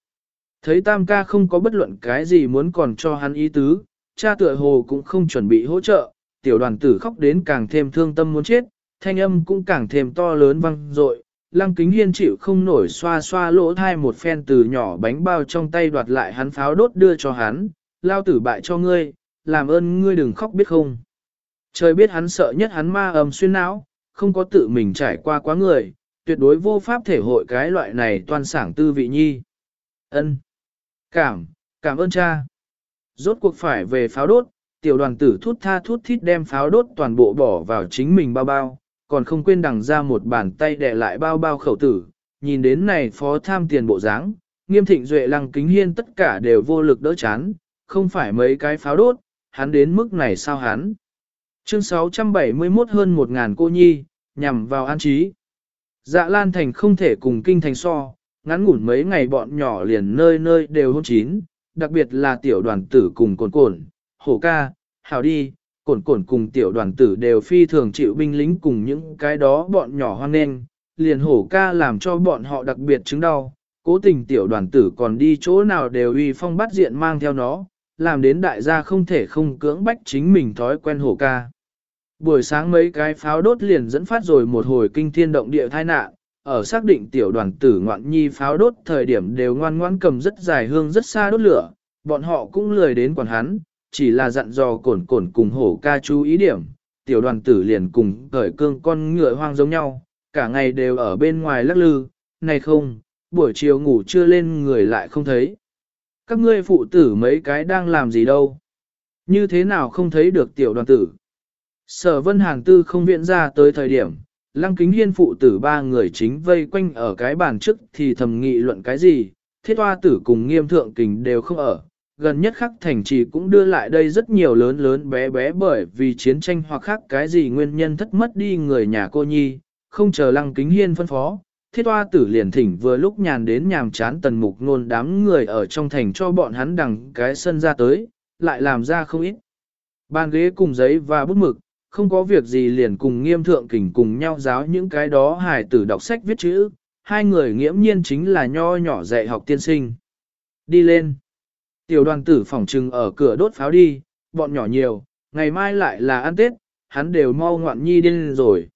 [SPEAKER 1] Thấy tam ca không có bất luận cái gì muốn còn cho hắn ý tứ, cha tựa hồ cũng không chuẩn bị hỗ trợ, tiểu đoàn tử khóc đến càng thêm thương tâm muốn chết, thanh âm cũng càng thêm to lớn vang dội. Lăng kính hiên chịu không nổi xoa xoa lỗ thai một phen từ nhỏ bánh bao trong tay đoạt lại hắn pháo đốt đưa cho hắn, lao tử bại cho ngươi, làm ơn ngươi đừng khóc biết không. Trời biết hắn sợ nhất hắn ma ầm xuyên não, không có tự mình trải qua quá người, tuyệt đối vô pháp thể hội cái loại này toàn sảng tư vị nhi. ân Cảm, cảm ơn cha. Rốt cuộc phải về pháo đốt, tiểu đoàn tử thút tha thút thít đem pháo đốt toàn bộ bỏ vào chính mình bao bao, còn không quên đằng ra một bàn tay đè lại bao bao khẩu tử. Nhìn đến này phó tham tiền bộ dáng, nghiêm thịnh duệ lăng kính hiên tất cả đều vô lực đỡ chán, không phải mấy cái pháo đốt, hắn đến mức này sao hắn. Chương 671 hơn 1.000 cô nhi, nhằm vào an trí. Dạ Lan Thành không thể cùng kinh thành so, ngắn ngủn mấy ngày bọn nhỏ liền nơi nơi đều hôn chín, đặc biệt là tiểu đoàn tử cùng cồn cồn, hổ ca, hảo đi, cổn cổn cùng tiểu đoàn tử đều phi thường chịu binh lính cùng những cái đó bọn nhỏ hoan nghênh, liền hổ ca làm cho bọn họ đặc biệt chứng đau, cố tình tiểu đoàn tử còn đi chỗ nào đều uy phong bắt diện mang theo nó, làm đến đại gia không thể không cưỡng bách chính mình thói quen hổ ca. Buổi sáng mấy cái pháo đốt liền dẫn phát rồi một hồi kinh thiên động địa tai nạn, ở xác định tiểu đoàn tử ngoạn nhi pháo đốt thời điểm đều ngoan ngoãn cầm rất dài hương rất xa đốt lửa, bọn họ cũng lười đến quản hắn, chỉ là dặn dò cổn cổn cùng hổ ca chú ý điểm, tiểu đoàn tử liền cùng cởi cương con ngựa hoang giống nhau, cả ngày đều ở bên ngoài lắc lư, này không, buổi chiều ngủ chưa lên người lại không thấy. Các ngươi phụ tử mấy cái đang làm gì đâu? Như thế nào không thấy được tiểu đoàn tử? Sở vân hàng tư không viện ra tới thời điểm, lăng kính hiên phụ tử ba người chính vây quanh ở cái bàn trước thì thầm nghị luận cái gì, thiết hoa tử cùng nghiêm thượng kình đều không ở. Gần nhất khắc thành trì cũng đưa lại đây rất nhiều lớn lớn bé bé bởi vì chiến tranh hoặc khác cái gì nguyên nhân thất mất đi người nhà cô nhi, không chờ lăng kính hiên phân phó. Thiết hoa tử liền thỉnh vừa lúc nhàn đến nhàm chán tần mục nôn đám người ở trong thành cho bọn hắn đằng cái sân ra tới, lại làm ra không ít. Bàn ghế cùng giấy và bút mực, không có việc gì liền cùng nghiêm thượng kình cùng nhau giáo những cái đó hài tử đọc sách viết chữ, hai người nghiễm nhiên chính là nho nhỏ dạy học tiên sinh. Đi lên. Tiểu đoàn tử phòng trừng ở cửa đốt pháo đi, bọn nhỏ nhiều, ngày mai lại là ăn Tết, hắn đều mau ngoạn nhi điên rồi.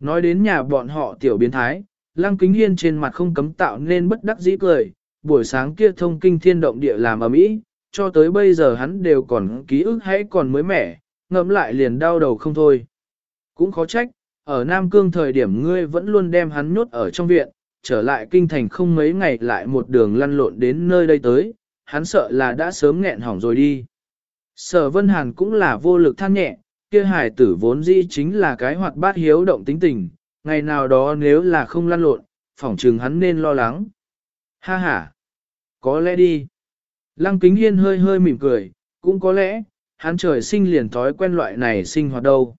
[SPEAKER 1] Nói đến nhà bọn họ tiểu biến thái, lăng kính hiên trên mặt không cấm tạo nên bất đắc dĩ cười, buổi sáng kia thông kinh thiên động địa làm ở mỹ, cho tới bây giờ hắn đều còn ký ức hãy còn mới mẻ, ngẫm lại liền đau đầu không thôi. Cũng khó trách, ở Nam Cương thời điểm ngươi vẫn luôn đem hắn nhốt ở trong viện, trở lại kinh thành không mấy ngày lại một đường lăn lộn đến nơi đây tới, hắn sợ là đã sớm nghẹn hỏng rồi đi. Sở Vân Hàn cũng là vô lực than nhẹ, kia hải tử vốn dĩ chính là cái hoạt bát hiếu động tính tình, ngày nào đó nếu là không lăn lộn, phỏng trừng hắn nên lo lắng. Ha ha, có lẽ đi. Lăng Kính Hiên hơi hơi mỉm cười, cũng có lẽ, hắn trời sinh liền thói quen loại này sinh hoạt đâu.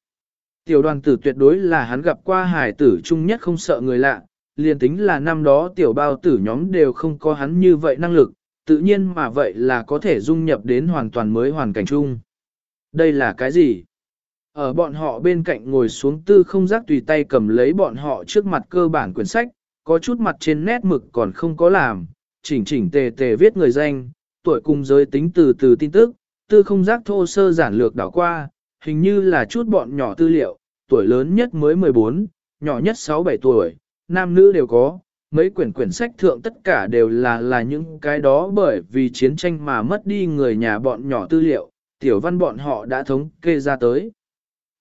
[SPEAKER 1] Tiểu đoàn tử tuyệt đối là hắn gặp qua hải tử chung nhất không sợ người lạ, liền tính là năm đó tiểu bao tử nhóm đều không có hắn như vậy năng lực, tự nhiên mà vậy là có thể dung nhập đến hoàn toàn mới hoàn cảnh chung. Đây là cái gì? Ở bọn họ bên cạnh ngồi xuống tư không giác tùy tay cầm lấy bọn họ trước mặt cơ bản quyển sách, có chút mặt trên nét mực còn không có làm, chỉnh chỉnh tề tề viết người danh, tuổi cùng giới tính từ từ tin tức, tư không giác thô sơ giản lược đảo qua, hình như là chút bọn nhỏ tư liệu, tuổi lớn nhất mới 14, nhỏ nhất 6-7 tuổi, nam nữ đều có, mấy quyển quyển sách thượng tất cả đều là là những cái đó bởi vì chiến tranh mà mất đi người nhà bọn nhỏ tư liệu, tiểu văn bọn họ đã thống kê ra tới.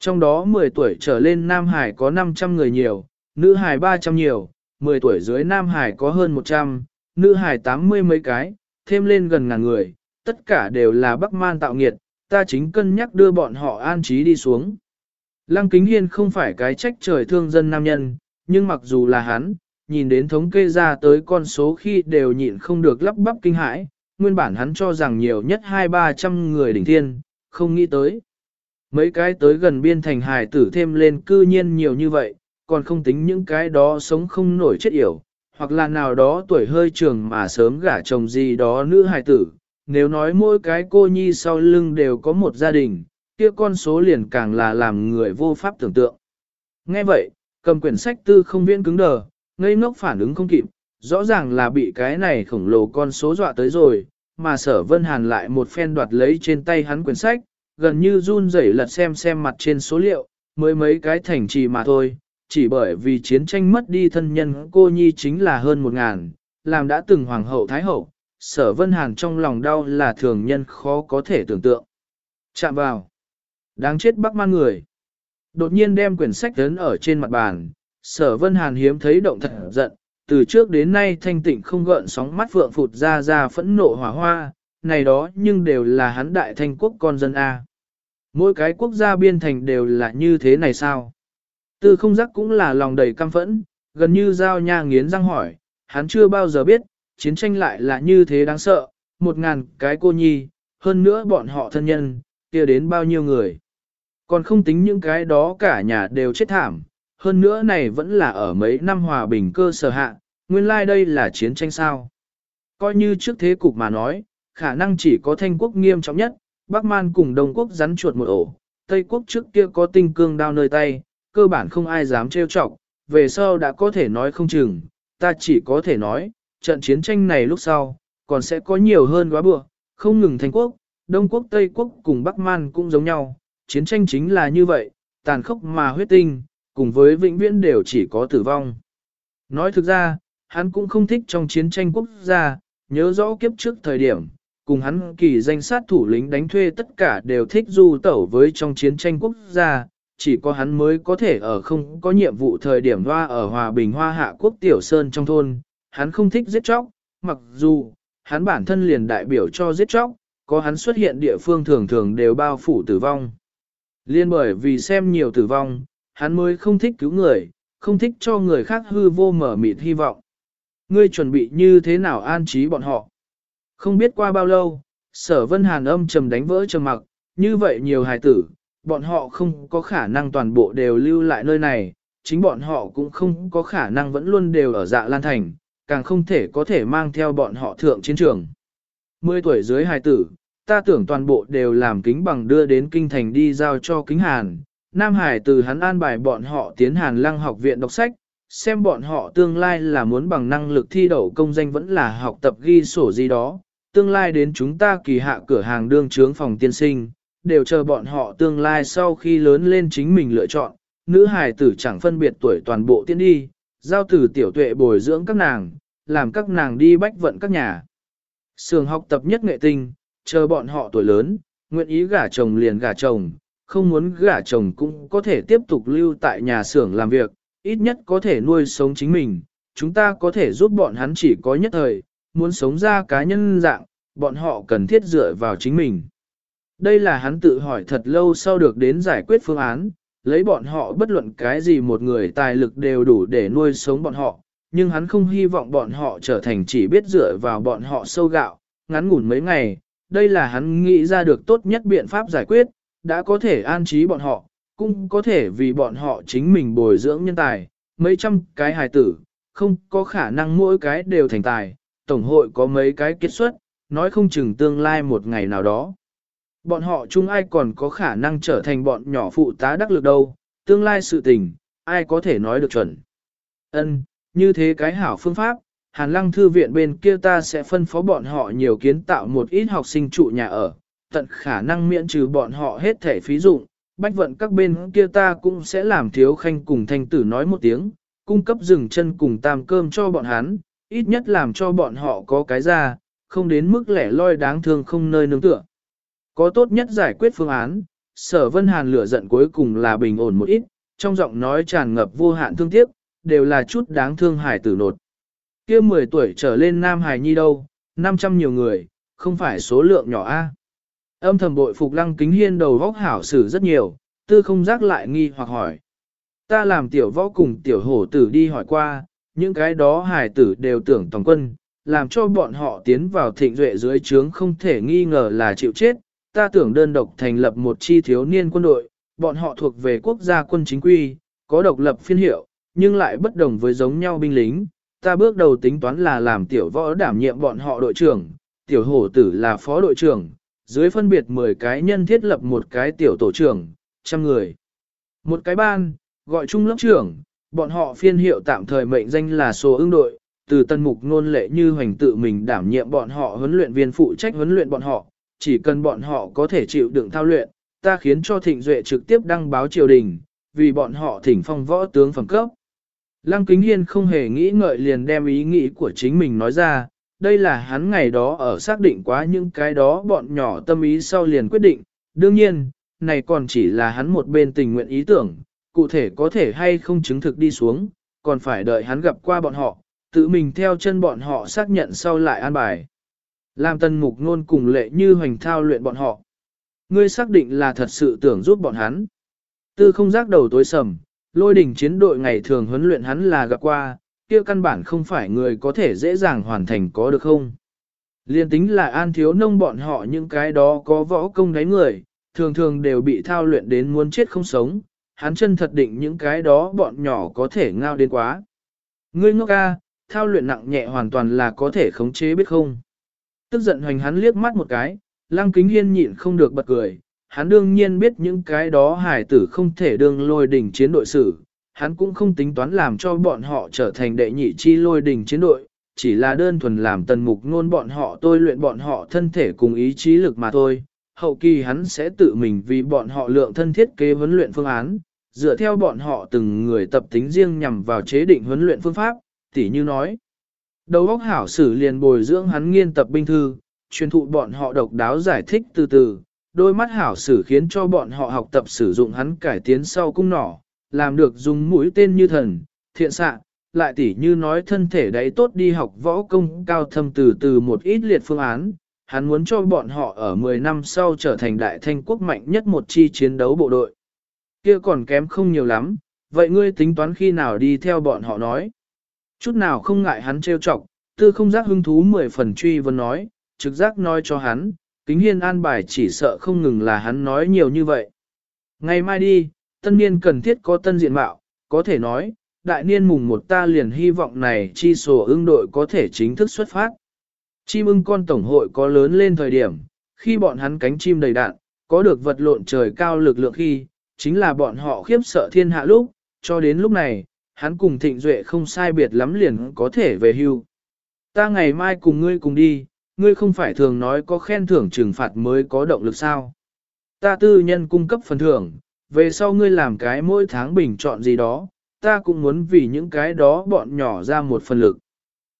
[SPEAKER 1] Trong đó 10 tuổi trở lên Nam Hải có 500 người nhiều, nữ Hải 300 nhiều, 10 tuổi dưới Nam Hải có hơn 100, nữ Hải 80 mấy cái, thêm lên gần ngàn người, tất cả đều là Bắc Man tạo nghiệt, ta chính cân nhắc đưa bọn họ an trí đi xuống. Lăng Kính Hiên không phải cái trách trời thương dân nam nhân, nhưng mặc dù là hắn, nhìn đến thống kê ra tới con số khi đều nhịn không được lắp bắp kinh hãi, nguyên bản hắn cho rằng nhiều nhất hai ba trăm người đỉnh thiên, không nghĩ tới. Mấy cái tới gần biên thành hài tử thêm lên cư nhiên nhiều như vậy, còn không tính những cái đó sống không nổi chết yểu, hoặc là nào đó tuổi hơi trường mà sớm gả chồng gì đó nữ hài tử. Nếu nói mỗi cái cô nhi sau lưng đều có một gia đình, kia con số liền càng là làm người vô pháp tưởng tượng. Nghe vậy, cầm quyển sách tư không viễn cứng đờ, ngây ngốc phản ứng không kịp, rõ ràng là bị cái này khổng lồ con số dọa tới rồi, mà sở vân hàn lại một phen đoạt lấy trên tay hắn quyển sách, gần như run rẩy lật xem xem mặt trên số liệu, mới mấy cái thành trì mà thôi, chỉ bởi vì chiến tranh mất đi thân nhân cô nhi chính là hơn một ngàn, làm đã từng hoàng hậu thái hậu, sở vân hàn trong lòng đau là thường nhân khó có thể tưởng tượng. Chạm vào. Đáng chết bắc man người. Đột nhiên đem quyển sách lớn ở trên mặt bàn, sở vân hàn hiếm thấy động thật giận, từ trước đến nay thanh tịnh không gợn sóng mắt phượng phụt ra ra phẫn nộ hỏa hoa, này đó nhưng đều là hắn đại thanh quốc con dân A. Mỗi cái quốc gia biên thành đều là như thế này sao? Tư không giác cũng là lòng đầy căm phẫn, gần như giao nha nghiến răng hỏi, hắn chưa bao giờ biết, chiến tranh lại là như thế đáng sợ, một ngàn cái cô nhi, hơn nữa bọn họ thân nhân, kia đến bao nhiêu người. Còn không tính những cái đó cả nhà đều chết thảm, hơn nữa này vẫn là ở mấy năm hòa bình cơ sở hạ, nguyên lai like đây là chiến tranh sao. Coi như trước thế cục mà nói, khả năng chỉ có thanh quốc nghiêm trọng nhất, Bắc Man cùng Đông quốc rắn chuột một ổ, Tây quốc trước kia có tinh cương đao nơi tay, cơ bản không ai dám trêu chọc, về sau đã có thể nói không chừng, ta chỉ có thể nói, trận chiến tranh này lúc sau, còn sẽ có nhiều hơn quá bựa, không ngừng thanh quốc, Đông quốc Tây quốc cùng Bắc Man cũng giống nhau, chiến tranh chính là như vậy, tàn khốc mà huyết tinh, cùng với vĩnh viễn đều chỉ có tử vong. Nói thực ra, hắn cũng không thích trong chiến tranh quốc gia, nhớ rõ kiếp trước thời điểm, cùng hắn kỳ danh sát thủ lính đánh thuê tất cả đều thích du tẩu với trong chiến tranh quốc gia, chỉ có hắn mới có thể ở không có nhiệm vụ thời điểm hoa ở Hòa Bình Hoa Hạ Quốc Tiểu Sơn trong thôn, hắn không thích giết chóc, mặc dù, hắn bản thân liền đại biểu cho giết chóc, có hắn xuất hiện địa phương thường thường đều bao phủ tử vong. Liên bởi vì xem nhiều tử vong, hắn mới không thích cứu người, không thích cho người khác hư vô mở mịt hy vọng. Ngươi chuẩn bị như thế nào an trí bọn họ? Không biết qua bao lâu, sở vân hàn âm trầm đánh vỡ trầm mặc, như vậy nhiều hài tử, bọn họ không có khả năng toàn bộ đều lưu lại nơi này, chính bọn họ cũng không có khả năng vẫn luôn đều ở dạ lan thành, càng không thể có thể mang theo bọn họ thượng chiến trường. Mười tuổi dưới hài tử, ta tưởng toàn bộ đều làm kính bằng đưa đến kinh thành đi giao cho kính hàn. Nam Hải từ hắn an bài bọn họ tiến hàn lăng học viện đọc sách, xem bọn họ tương lai là muốn bằng năng lực thi đậu công danh vẫn là học tập ghi sổ gì đó. Tương lai đến chúng ta kỳ hạ cửa hàng đương trướng phòng tiên sinh, đều chờ bọn họ tương lai sau khi lớn lên chính mình lựa chọn. Nữ hài tử chẳng phân biệt tuổi toàn bộ tiến đi, giao tử tiểu tuệ bồi dưỡng các nàng, làm các nàng đi bách vận các nhà. Sường học tập nhất nghệ tinh, chờ bọn họ tuổi lớn, nguyện ý gả chồng liền gả chồng, không muốn gả chồng cũng có thể tiếp tục lưu tại nhà xưởng làm việc, ít nhất có thể nuôi sống chính mình, chúng ta có thể giúp bọn hắn chỉ có nhất thời, muốn sống ra cá nhân dạng, bọn họ cần thiết dựa vào chính mình. Đây là hắn tự hỏi thật lâu sau được đến giải quyết phương án, lấy bọn họ bất luận cái gì một người tài lực đều đủ để nuôi sống bọn họ, nhưng hắn không hy vọng bọn họ trở thành chỉ biết dựa vào bọn họ sâu gạo, ngắn ngủn mấy ngày, đây là hắn nghĩ ra được tốt nhất biện pháp giải quyết, đã có thể an trí bọn họ, cũng có thể vì bọn họ chính mình bồi dưỡng nhân tài, mấy trăm cái hài tử, không có khả năng mỗi cái đều thành tài, tổng hội có mấy cái kết xuất, nói không chừng tương lai một ngày nào đó. Bọn họ chung ai còn có khả năng trở thành bọn nhỏ phụ tá đắc lực đâu, tương lai sự tình, ai có thể nói được chuẩn. Ân, như thế cái hảo phương pháp, Hàn Lăng Thư viện bên kia ta sẽ phân phó bọn họ nhiều kiến tạo một ít học sinh trụ nhà ở, tận khả năng miễn trừ bọn họ hết thể phí dụng. Bách vận các bên kia ta cũng sẽ làm thiếu khanh cùng thanh tử nói một tiếng, cung cấp rừng chân cùng tam cơm cho bọn hắn, ít nhất làm cho bọn họ có cái ra, không đến mức lẻ loi đáng thương không nơi nương tựa. Có tốt nhất giải quyết phương án, sở vân hàn lửa giận cuối cùng là bình ổn một ít, trong giọng nói tràn ngập vô hạn thương tiếc, đều là chút đáng thương hải tử nột. kia 10 tuổi trở lên nam hải nhi đâu, 500 nhiều người, không phải số lượng nhỏ a. Âm thầm bội phục lăng kính hiên đầu vóc hảo sử rất nhiều, tư không giác lại nghi hoặc hỏi. Ta làm tiểu võ cùng tiểu hổ tử đi hỏi qua, những cái đó hải tử đều tưởng tổng quân, làm cho bọn họ tiến vào thịnh duệ dưới trướng không thể nghi ngờ là chịu chết. Ta tưởng đơn độc thành lập một chi thiếu niên quân đội, bọn họ thuộc về quốc gia quân chính quy, có độc lập phiên hiệu, nhưng lại bất đồng với giống nhau binh lính. Ta bước đầu tính toán là làm tiểu võ đảm nhiệm bọn họ đội trưởng, tiểu hổ tử là phó đội trưởng, dưới phân biệt 10 cái nhân thiết lập một cái tiểu tổ trưởng, trăm người. Một cái ban, gọi chung lớp trưởng, bọn họ phiên hiệu tạm thời mệnh danh là số ưng đội, từ tân mục nôn lệ như hoành tự mình đảm nhiệm bọn họ huấn luyện viên phụ trách huấn luyện bọn họ, chỉ cần bọn họ có thể chịu đựng thao luyện, ta khiến cho thịnh duệ trực tiếp đăng báo triều đình, vì bọn họ thỉnh phong võ tướng phẩm cấp. Lăng Kính Hiên không hề nghĩ ngợi liền đem ý nghĩ của chính mình nói ra, đây là hắn ngày đó ở xác định quá những cái đó bọn nhỏ tâm ý sau liền quyết định, đương nhiên, này còn chỉ là hắn một bên tình nguyện ý tưởng, cụ thể có thể hay không chứng thực đi xuống, còn phải đợi hắn gặp qua bọn họ, tự mình theo chân bọn họ xác nhận sau lại an bài. Làm tân mục nôn cùng lệ như hoành thao luyện bọn họ. Ngươi xác định là thật sự tưởng giúp bọn hắn. Tư không giác đầu tối sầm, lôi đỉnh chiến đội ngày thường huấn luyện hắn là gặp qua, kia căn bản không phải người có thể dễ dàng hoàn thành có được không. Liên tính là an thiếu nông bọn họ những cái đó có võ công đáy người, thường thường đều bị thao luyện đến muốn chết không sống, hắn chân thật định những cái đó bọn nhỏ có thể ngao đến quá. Ngươi ngốc ca, thao luyện nặng nhẹ hoàn toàn là có thể khống chế biết không. Tức giận hoành hắn liếc mắt một cái, lăng kính hiên nhịn không được bật cười, hắn đương nhiên biết những cái đó hải tử không thể đương lôi đỉnh chiến đội sử, hắn cũng không tính toán làm cho bọn họ trở thành đệ nhị chi lôi đỉnh chiến đội, chỉ là đơn thuần làm tần mục ngôn bọn họ tôi luyện bọn họ thân thể cùng ý chí lực mà thôi. Hậu kỳ hắn sẽ tự mình vì bọn họ lượng thân thiết kế huấn luyện phương án, dựa theo bọn họ từng người tập tính riêng nhằm vào chế định huấn luyện phương pháp, tỉ như nói. Đầu óc hảo sử liền bồi dưỡng hắn nghiên tập binh thư, truyền thụ bọn họ độc đáo giải thích từ từ, đôi mắt hảo sử khiến cho bọn họ học tập sử dụng hắn cải tiến sau cung nỏ, làm được dùng mũi tên như thần, thiện xạ, lại tỉ như nói thân thể đấy tốt đi học võ công cao thâm từ từ một ít liệt phương án, hắn muốn cho bọn họ ở 10 năm sau trở thành đại thanh quốc mạnh nhất một chi chiến đấu bộ đội. Kia còn kém không nhiều lắm, vậy ngươi tính toán khi nào đi theo bọn họ nói. Chút nào không ngại hắn trêu chọc, tư không giác hứng thú mười phần truy vấn nói, trực giác nói cho hắn, kính hiên an bài chỉ sợ không ngừng là hắn nói nhiều như vậy. Ngày mai đi, tân niên cần thiết có tân diện mạo, có thể nói, đại niên mùng một ta liền hy vọng này chi sổ ưng đội có thể chính thức xuất phát. Chim ưng con tổng hội có lớn lên thời điểm, khi bọn hắn cánh chim đầy đạn, có được vật lộn trời cao lực lượng khi, chính là bọn họ khiếp sợ thiên hạ lúc, cho đến lúc này, hắn cùng thịnh duệ không sai biệt lắm liền có thể về hưu. Ta ngày mai cùng ngươi cùng đi, ngươi không phải thường nói có khen thưởng trừng phạt mới có động lực sao. Ta tư nhân cung cấp phần thưởng, về sau ngươi làm cái mỗi tháng bình chọn gì đó, ta cũng muốn vì những cái đó bọn nhỏ ra một phần lực.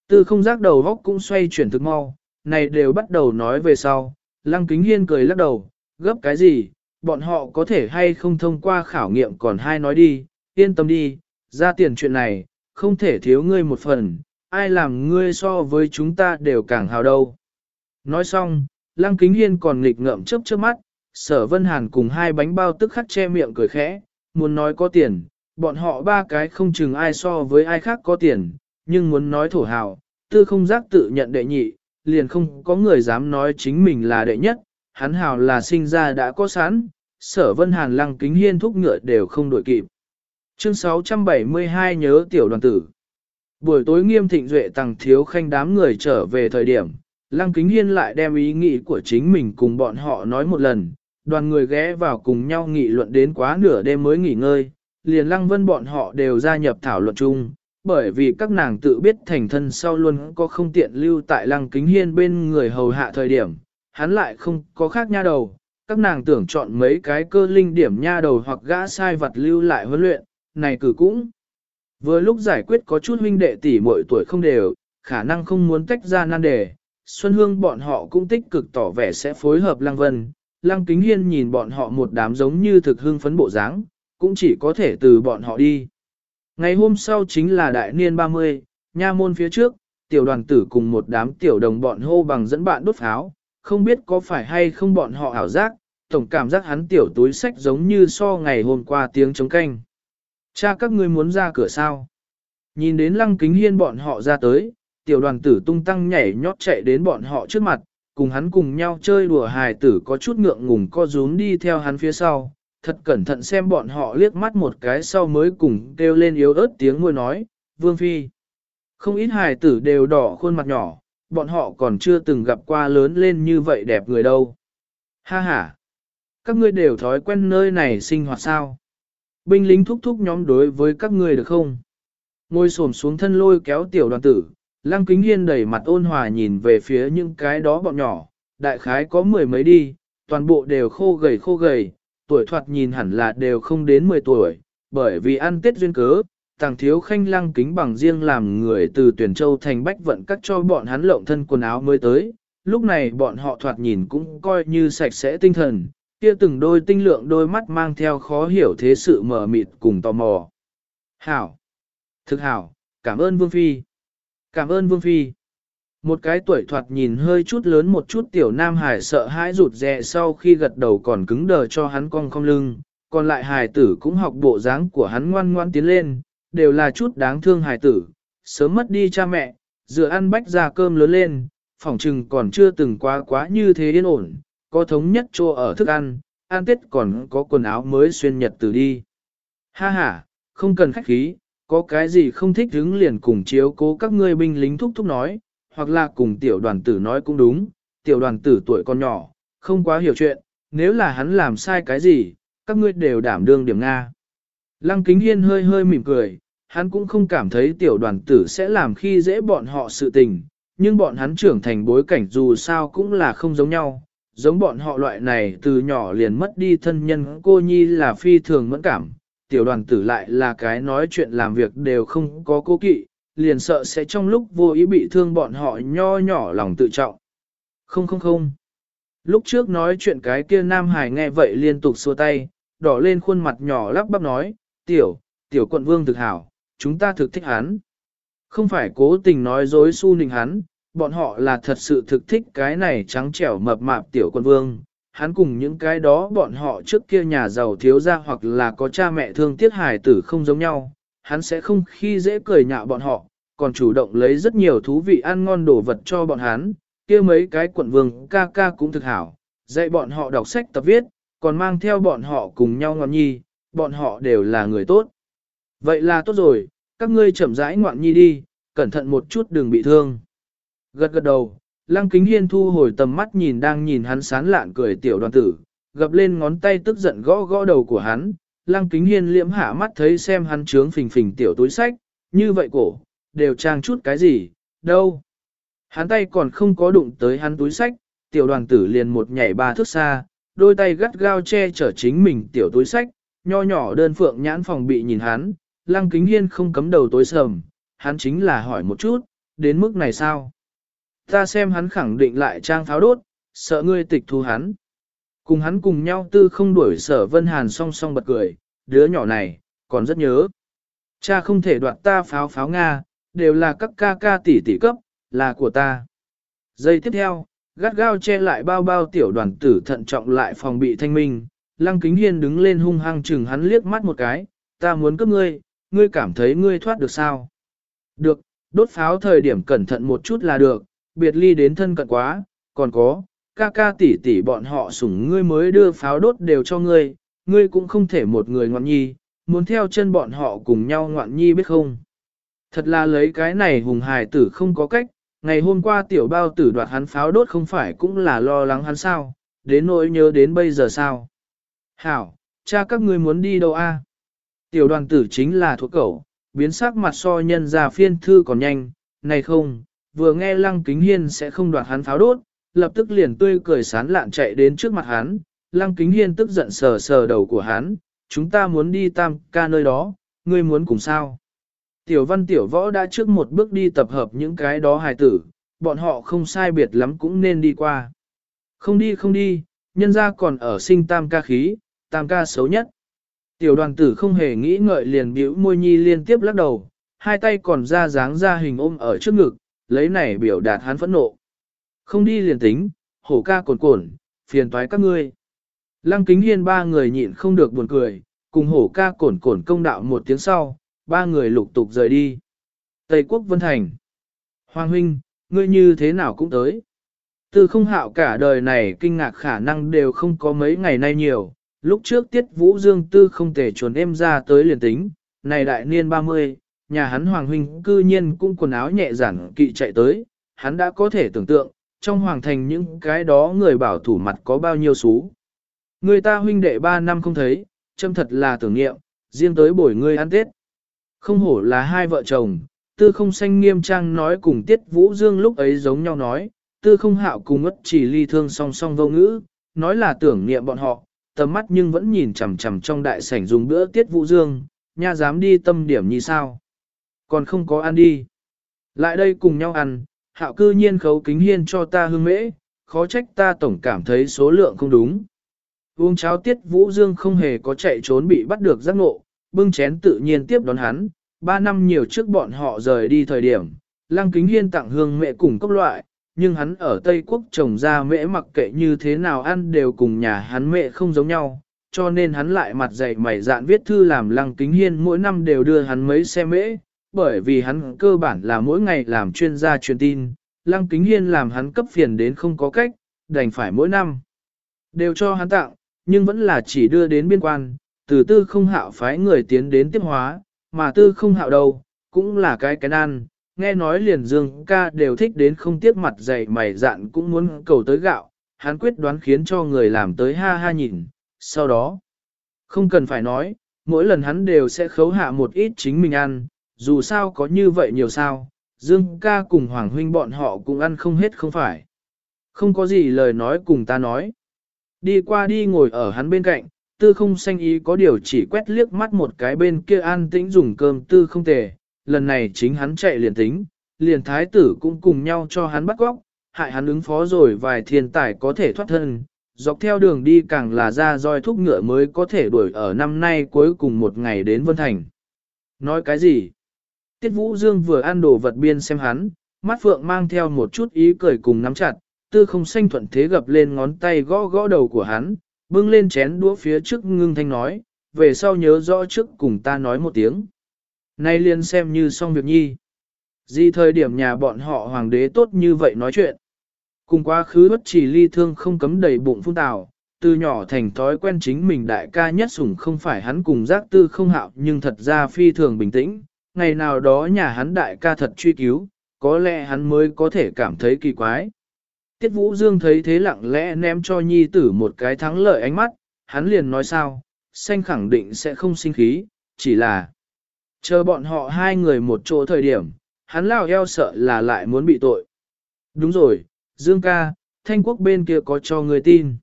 [SPEAKER 1] Tư không giác đầu góc cũng xoay chuyển thực mau, này đều bắt đầu nói về sau, lăng kính hiên cười lắc đầu, gấp cái gì, bọn họ có thể hay không thông qua khảo nghiệm còn hai nói đi, yên tâm đi, ra tiền chuyện này, không thể thiếu ngươi một phần, ai làm ngươi so với chúng ta đều càng hào đâu. Nói xong, Lăng Kính Hiên còn nghịch ngợm chớp chớp mắt, sở vân hàn cùng hai bánh bao tức khắc che miệng cười khẽ, muốn nói có tiền, bọn họ ba cái không chừng ai so với ai khác có tiền, nhưng muốn nói thổ hào, tư không giác tự nhận đệ nhị, liền không có người dám nói chính mình là đệ nhất, hắn hào là sinh ra đã có sẵn, sở vân hàn lăng kính hiên thúc ngựa đều không đổi kịp. Chương 672 nhớ tiểu đoàn tử. Buổi tối nghiêm thịnh duệ tăng thiếu khanh đám người trở về thời điểm, lăng kính hiên lại đem ý nghĩ của chính mình cùng bọn họ nói một lần, đoàn người ghé vào cùng nhau nghị luận đến quá nửa đêm mới nghỉ ngơi, liền lăng vân bọn họ đều gia nhập thảo luận chung, bởi vì các nàng tự biết thành thân sau luôn có không tiện lưu tại lăng kính hiên bên người hầu hạ thời điểm, hắn lại không có khác nha đầu, các nàng tưởng chọn mấy cái cơ linh điểm nha đầu hoặc gã sai vật lưu lại huấn luyện, này cử cũng. Vừa lúc giải quyết có chút huynh đệ tỷ muội tuổi không đều, khả năng không muốn tách ra nan đề, Xuân Hương bọn họ cũng tích cực tỏ vẻ sẽ phối hợp Lăng Vân. Lăng Kính Hiên nhìn bọn họ một đám giống như thực hương phấn bộ dáng, cũng chỉ có thể từ bọn họ đi. Ngày hôm sau chính là đại niên 30, nha môn phía trước, tiểu đoàn tử cùng một đám tiểu đồng bọn hô bằng dẫn bạn đốt pháo, không biết có phải hay không bọn họ ảo giác, tổng cảm giác hắn tiểu túi sách giống như so ngày hôm qua tiếng trống canh. Cha các ngươi muốn ra cửa sao? Nhìn đến lăng kính hiên bọn họ ra tới, tiểu đoàn tử tung tăng nhảy nhót chạy đến bọn họ trước mặt, cùng hắn cùng nhau chơi đùa hài tử có chút ngượng ngùng co rúm đi theo hắn phía sau, thật cẩn thận xem bọn họ liếc mắt một cái sau mới cùng kêu lên yếu ớt tiếng ngôi nói, Vương Phi. Không ít hài tử đều đỏ khuôn mặt nhỏ, bọn họ còn chưa từng gặp qua lớn lên như vậy đẹp người đâu. Ha ha! Các ngươi đều thói quen nơi này sinh hoạt sao? Binh lính thúc thúc nhóm đối với các ngươi được không? Ngồi xổm xuống thân lôi kéo tiểu đoàn tử, lăng kính hiên đầy mặt ôn hòa nhìn về phía những cái đó bọn nhỏ, đại khái có mười mấy đi, toàn bộ đều khô gầy khô gầy, tuổi thoạt nhìn hẳn là đều không đến 10 tuổi, bởi vì ăn tết duyên cớ, tàng thiếu khanh lăng kính bằng riêng làm người từ tuyển châu thành bách vận cắt cho bọn hắn lộng thân quần áo mới tới, lúc này bọn họ thoạt nhìn cũng coi như sạch sẽ tinh thần, kia từng đôi tinh lượng đôi mắt mang theo khó hiểu thế sự mở mịt cùng tò mò. Hảo! Thực hảo! Cảm ơn Vương Phi! Cảm ơn Vương Phi! Một cái tuổi thoạt nhìn hơi chút lớn một chút tiểu nam hải sợ hãi rụt rè sau khi gật đầu còn cứng đờ cho hắn cong không lưng, còn lại hải tử cũng học bộ dáng của hắn ngoan ngoan tiến lên, đều là chút đáng thương hải tử, sớm mất đi cha mẹ, dựa ăn bách ra cơm lớn lên, phỏng trừng còn chưa từng quá quá như thế yên ổn, có thống nhất chỗ ở thức ăn, ăn tết còn có quần áo mới xuyên nhật từ đi. Ha ha, không cần khách khí, có cái gì không thích hứng liền cùng chiếu cố các ngươi binh lính thúc thúc nói, hoặc là cùng tiểu đoàn tử nói cũng đúng, tiểu đoàn tử tuổi còn nhỏ, không quá hiểu chuyện, nếu là hắn làm sai cái gì, các ngươi đều đảm đương điểm Nga. Lăng kính hiên hơi hơi mỉm cười, hắn cũng không cảm thấy tiểu đoàn tử sẽ làm khi dễ bọn họ sự tình, nhưng bọn hắn trưởng thành bối cảnh dù sao cũng là không giống nhau, giống bọn họ loại này từ nhỏ liền mất đi thân nhân cô nhi là phi thường mẫn cảm, tiểu đoàn tử lại là cái nói chuyện làm việc đều không có cố kỵ, liền sợ sẽ trong lúc vô ý bị thương bọn họ nho nhỏ lòng tự trọng. Không không không. Lúc trước nói chuyện cái kia Nam Hải nghe vậy liên tục xua tay, đỏ lên khuôn mặt nhỏ lắp bắp nói, tiểu, tiểu quận vương thực hảo, chúng ta thực thích hắn. Không phải cố tình nói dối su nịnh hắn, bọn họ là thật sự thực thích cái này trắng trẻo mập mạp tiểu quận vương. Hắn cùng những cái đó bọn họ trước kia nhà giàu thiếu ra hoặc là có cha mẹ thương tiếc hài tử không giống nhau, hắn sẽ không khi dễ cười nhạo bọn họ, còn chủ động lấy rất nhiều thú vị ăn ngon đồ vật cho bọn hắn, kia mấy cái quận vương ca ca cũng thực hảo, dạy bọn họ đọc sách tập viết, còn mang theo bọn họ cùng nhau ngọn nhi, bọn họ đều là người tốt. Vậy là tốt rồi, các ngươi chậm rãi ngoạn nhi đi, cẩn thận một chút đừng bị thương. Gật gật đầu, Lăng Kính Hiên thu hồi tầm mắt nhìn đang nhìn hắn sán lạn cười tiểu đoàn tử, gập lên ngón tay tức giận gõ gõ đầu của hắn, Lăng Kính Hiên liễm hạ mắt thấy xem hắn trướng phình phình tiểu túi sách, như vậy cổ, đều trang chút cái gì, đâu. Hắn tay còn không có đụng tới hắn túi sách, tiểu đoàn tử liền một nhảy ba thước xa, đôi tay gắt gao che chở chính mình tiểu túi sách, nho nhỏ đơn phượng nhãn phòng bị nhìn hắn, lăng kính hiên không cấm đầu tối sầm, hắn chính là hỏi một chút, đến mức này sao? Ta xem hắn khẳng định lại trang pháo đốt, sợ ngươi tịch thu hắn. Cùng hắn cùng nhau tư không đuổi sở vân hàn song song bật cười, đứa nhỏ này, còn rất nhớ. Cha không thể đoạt ta pháo pháo Nga, đều là các ca ca tỷ tỷ cấp, là của ta. Giây tiếp theo, gắt gao che lại bao bao tiểu đoàn tử thận trọng lại phòng bị thanh minh, lăng kính hiên đứng lên hung hăng chừng hắn liếc mắt một cái, ta muốn cướp ngươi, ngươi cảm thấy ngươi thoát được sao? Được, đốt pháo thời điểm cẩn thận một chút là được, biệt ly đến thân cận quá, còn có, ca ca tỷ tỷ bọn họ sủng ngươi mới đưa pháo đốt đều cho ngươi, ngươi cũng không thể một người ngoạn nhi, muốn theo chân bọn họ cùng nhau ngoạn nhi biết không? Thật là lấy cái này hùng hài tử không có cách, ngày hôm qua tiểu bao tử đoạt hắn pháo đốt không phải cũng là lo lắng hắn sao, đến nỗi nhớ đến bây giờ sao. Hảo, cha các ngươi muốn đi đâu a? Tiểu đoàn tử chính là thuộc cẩu, biến sắc mặt so nhân ra phiên thư còn nhanh, này không, vừa nghe lăng kính hiên sẽ không đoạt hắn pháo đốt, lập tức liền tươi cười sán lạn chạy đến trước mặt hắn, lăng kính hiên tức giận sờ sờ đầu của hắn, chúng ta muốn đi tam ca nơi đó, ngươi muốn cùng sao. Tiểu văn tiểu võ đã trước một bước đi tập hợp những cái đó hài tử, bọn họ không sai biệt lắm cũng nên đi qua. Không đi không đi, nhân ra còn ở sinh tam ca khí, tam ca xấu nhất. Tiểu đoàn tử không hề nghĩ ngợi liền biểu môi nhi liên tiếp lắc đầu, hai tay còn ra dáng ra hình ôm ở trước ngực, lấy này biểu đạt hắn phẫn nộ. Không đi liền tính, hổ ca cồn cồn, phiền toái các ngươi. Lăng kính hiên ba người nhịn không được buồn cười, cùng hổ ca cồn cồn công đạo một tiếng sau, ba người lục tục rời đi. Tây quốc Vân Thành. Hoàng huynh, ngươi như thế nào cũng tới. Từ không hạo cả đời này kinh ngạc khả năng đều không có mấy ngày nay nhiều, lúc trước tiết vũ dương tư không thể chuồn em ra tới liền tính, này đại niên 30, nhà hắn hoàng huynh cư nhiên cũng quần áo nhẹ giản kỵ chạy tới, hắn đã có thể tưởng tượng, trong hoàng thành những cái đó người bảo thủ mặt có bao nhiêu xú. Người ta huynh đệ ba năm không thấy, châm thật là tưởng niệm, riêng tới bổi ngươi ăn tết. Không hổ là hai vợ chồng, tư không xanh nghiêm trang nói cùng tiết vũ dương lúc ấy giống nhau nói, tư không hạo cùng ất chỉ ly thương song song vô ngữ, nói là tưởng niệm bọn họ, tầm mắt nhưng vẫn nhìn chằm chằm trong đại sảnh dùng bữa tiết vũ dương, nha dám đi tâm điểm như sao. Còn không có ăn đi. Lại đây cùng nhau ăn, hạo cư nhiên khấu kính hiên cho ta hương mễ, khó trách ta tổng cảm thấy số lượng không đúng. Uống cháo tiết vũ dương không hề có chạy trốn bị bắt được giác ngộ, bưng chén tự nhiên tiếp đón hắn, ba năm nhiều trước bọn họ rời đi thời điểm, lăng kính hiên tặng hương mẹ cùng cốc loại, nhưng hắn ở Tây Quốc trồng ra mễ mặc kệ như thế nào ăn đều cùng nhà hắn mẹ không giống nhau, cho nên hắn lại mặt dày mày dạn viết thư làm lăng kính hiên mỗi năm đều đưa hắn mấy xe mễ, bởi vì hắn cơ bản là mỗi ngày làm chuyên gia truyền tin, lăng kính hiên làm hắn cấp phiền đến không có cách, đành phải mỗi năm đều cho hắn tặng, nhưng vẫn là chỉ đưa đến biên quan, từ tư không hạo phái người tiến đến tiếp hóa, mà tư không hạo đâu, cũng là cái cái ăn, nghe nói liền dương ca đều thích đến không tiếc mặt dày mày dạn cũng muốn cầu tới gạo, hắn quyết đoán khiến cho người làm tới ha ha nhìn, sau đó, không cần phải nói, mỗi lần hắn đều sẽ khấu hạ một ít chính mình ăn, dù sao có như vậy nhiều sao, dương ca cùng hoàng huynh bọn họ cũng ăn không hết không phải. Không có gì lời nói cùng ta nói. Đi qua đi ngồi ở hắn bên cạnh, tư không xanh ý có điều chỉ quét liếc mắt một cái bên kia an tĩnh dùng cơm tư không tề, lần này chính hắn chạy liền tính, liền thái tử cũng cùng nhau cho hắn bắt góc, hại hắn ứng phó rồi vài thiên tài có thể thoát thân, dọc theo đường đi càng là ra roi thúc ngựa mới có thể đuổi ở năm nay cuối cùng một ngày đến Vân Thành. Nói cái gì? Tiết Vũ Dương vừa ăn đồ vật biên xem hắn, mắt phượng mang theo một chút ý cười cùng nắm chặt, tư không xanh thuận thế gập lên ngón tay gõ gõ đầu của hắn, bưng lên chén đũa phía trước ngưng thanh nói, về sau nhớ rõ trước cùng ta nói một tiếng. Nay liền xem như xong việc nhi. Gì thời điểm nhà bọn họ hoàng đế tốt như vậy nói chuyện. Cùng quá khứ bất chỉ ly thương không cấm đầy bụng phun tào, từ nhỏ thành thói quen chính mình đại ca nhất sủng không phải hắn cùng giác tư không hạo nhưng thật ra phi thường bình tĩnh. Ngày nào đó nhà hắn đại ca thật truy cứu, có lẽ hắn mới có thể cảm thấy kỳ quái. Tiết Vũ Dương thấy thế lặng lẽ ném cho nhi tử một cái thắng lợi ánh mắt, hắn liền nói sao, xanh khẳng định sẽ không sinh khí, chỉ là chờ bọn họ hai người một chỗ thời điểm, hắn lao eo sợ là lại muốn bị tội. Đúng rồi, Dương ca, thanh quốc bên kia có cho người tin.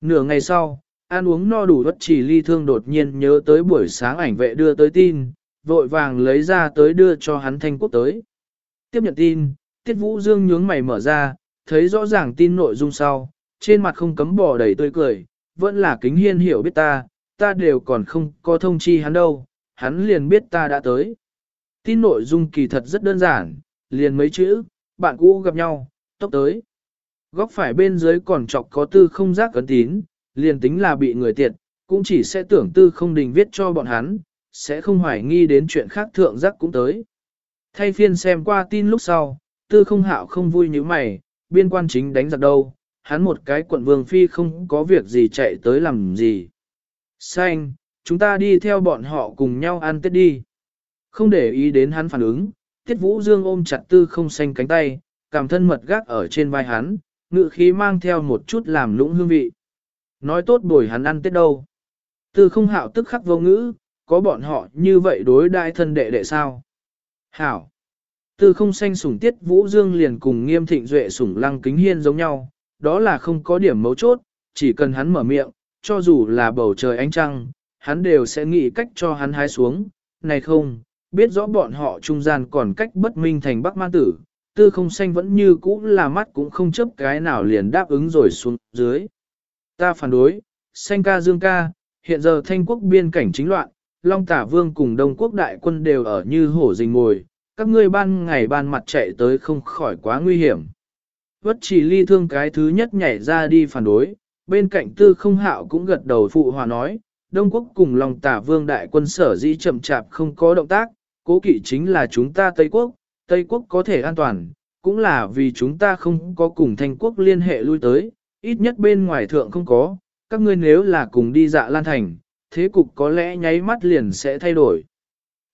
[SPEAKER 1] Nửa ngày sau, ăn uống no đủ bất chỉ ly thương đột nhiên nhớ tới buổi sáng ảnh vệ đưa tới tin, vội vàng lấy ra tới đưa cho hắn thanh quốc tới. Tiếp nhận tin, Tiết Vũ Dương nhướng mày mở ra, thấy rõ ràng tin nội dung sau, trên mặt không cấm bỏ đầy tươi cười, vẫn là kính hiên hiểu biết ta, ta đều còn không có thông chi hắn đâu, hắn liền biết ta đã tới. Tin nội dung kỳ thật rất đơn giản, liền mấy chữ, bạn cũ gặp nhau, tốc tới. Góc phải bên dưới còn chọc có tư không giác cấn tín, liền tính là bị người tiệt, cũng chỉ sẽ tưởng tư không đình viết cho bọn hắn, sẽ không hoài nghi đến chuyện khác thượng giác cũng tới. Thay phiên xem qua tin lúc sau, tư không hạo không vui như mày, biên quan chính đánh giặc đâu, hắn một cái quận vương phi không có việc gì chạy tới làm gì. Xanh, chúng ta đi theo bọn họ cùng nhau ăn tết đi. Không để ý đến hắn phản ứng, tiết vũ dương ôm chặt tư không xanh cánh tay, cảm thân mật gác ở trên vai hắn, ngự khí mang theo một chút làm lũng hương vị. Nói tốt bồi hắn ăn tết đâu. Tư không hạo tức khắc vô ngữ, có bọn họ như vậy đối đại thân đệ đệ sao? Hảo! Tư không xanh sủng tiết Vũ Dương liền cùng nghiêm thịnh duệ sủng lăng kính hiên giống nhau, đó là không có điểm mấu chốt, chỉ cần hắn mở miệng, cho dù là bầu trời ánh trăng, hắn đều sẽ nghĩ cách cho hắn hái xuống, này không, biết rõ bọn họ trung gian còn cách bất minh thành Bắc Man Tử, tư không xanh vẫn như cũ là mắt cũng không chấp cái nào liền đáp ứng rồi xuống dưới. Ta phản đối, xanh ca dương ca, hiện giờ thanh quốc biên cảnh chính loạn, Long Tả Vương cùng Đông Quốc đại quân đều ở như hổ rình ngồi, các ngươi ban ngày ban mặt chạy tới không khỏi quá nguy hiểm. Vất chỉ ly thương cái thứ nhất nhảy ra đi phản đối, bên cạnh tư không hạo cũng gật đầu phụ hòa nói, Đông Quốc cùng Long Tả Vương đại quân sở dĩ chậm chạp không có động tác, cố kỵ chính là chúng ta Tây Quốc, Tây Quốc có thể an toàn, cũng là vì chúng ta không có cùng Thanh Quốc liên hệ lui tới, ít nhất bên ngoài thượng không có, các ngươi nếu là cùng đi dạ lan thành, thế cục có lẽ nháy mắt liền sẽ thay đổi.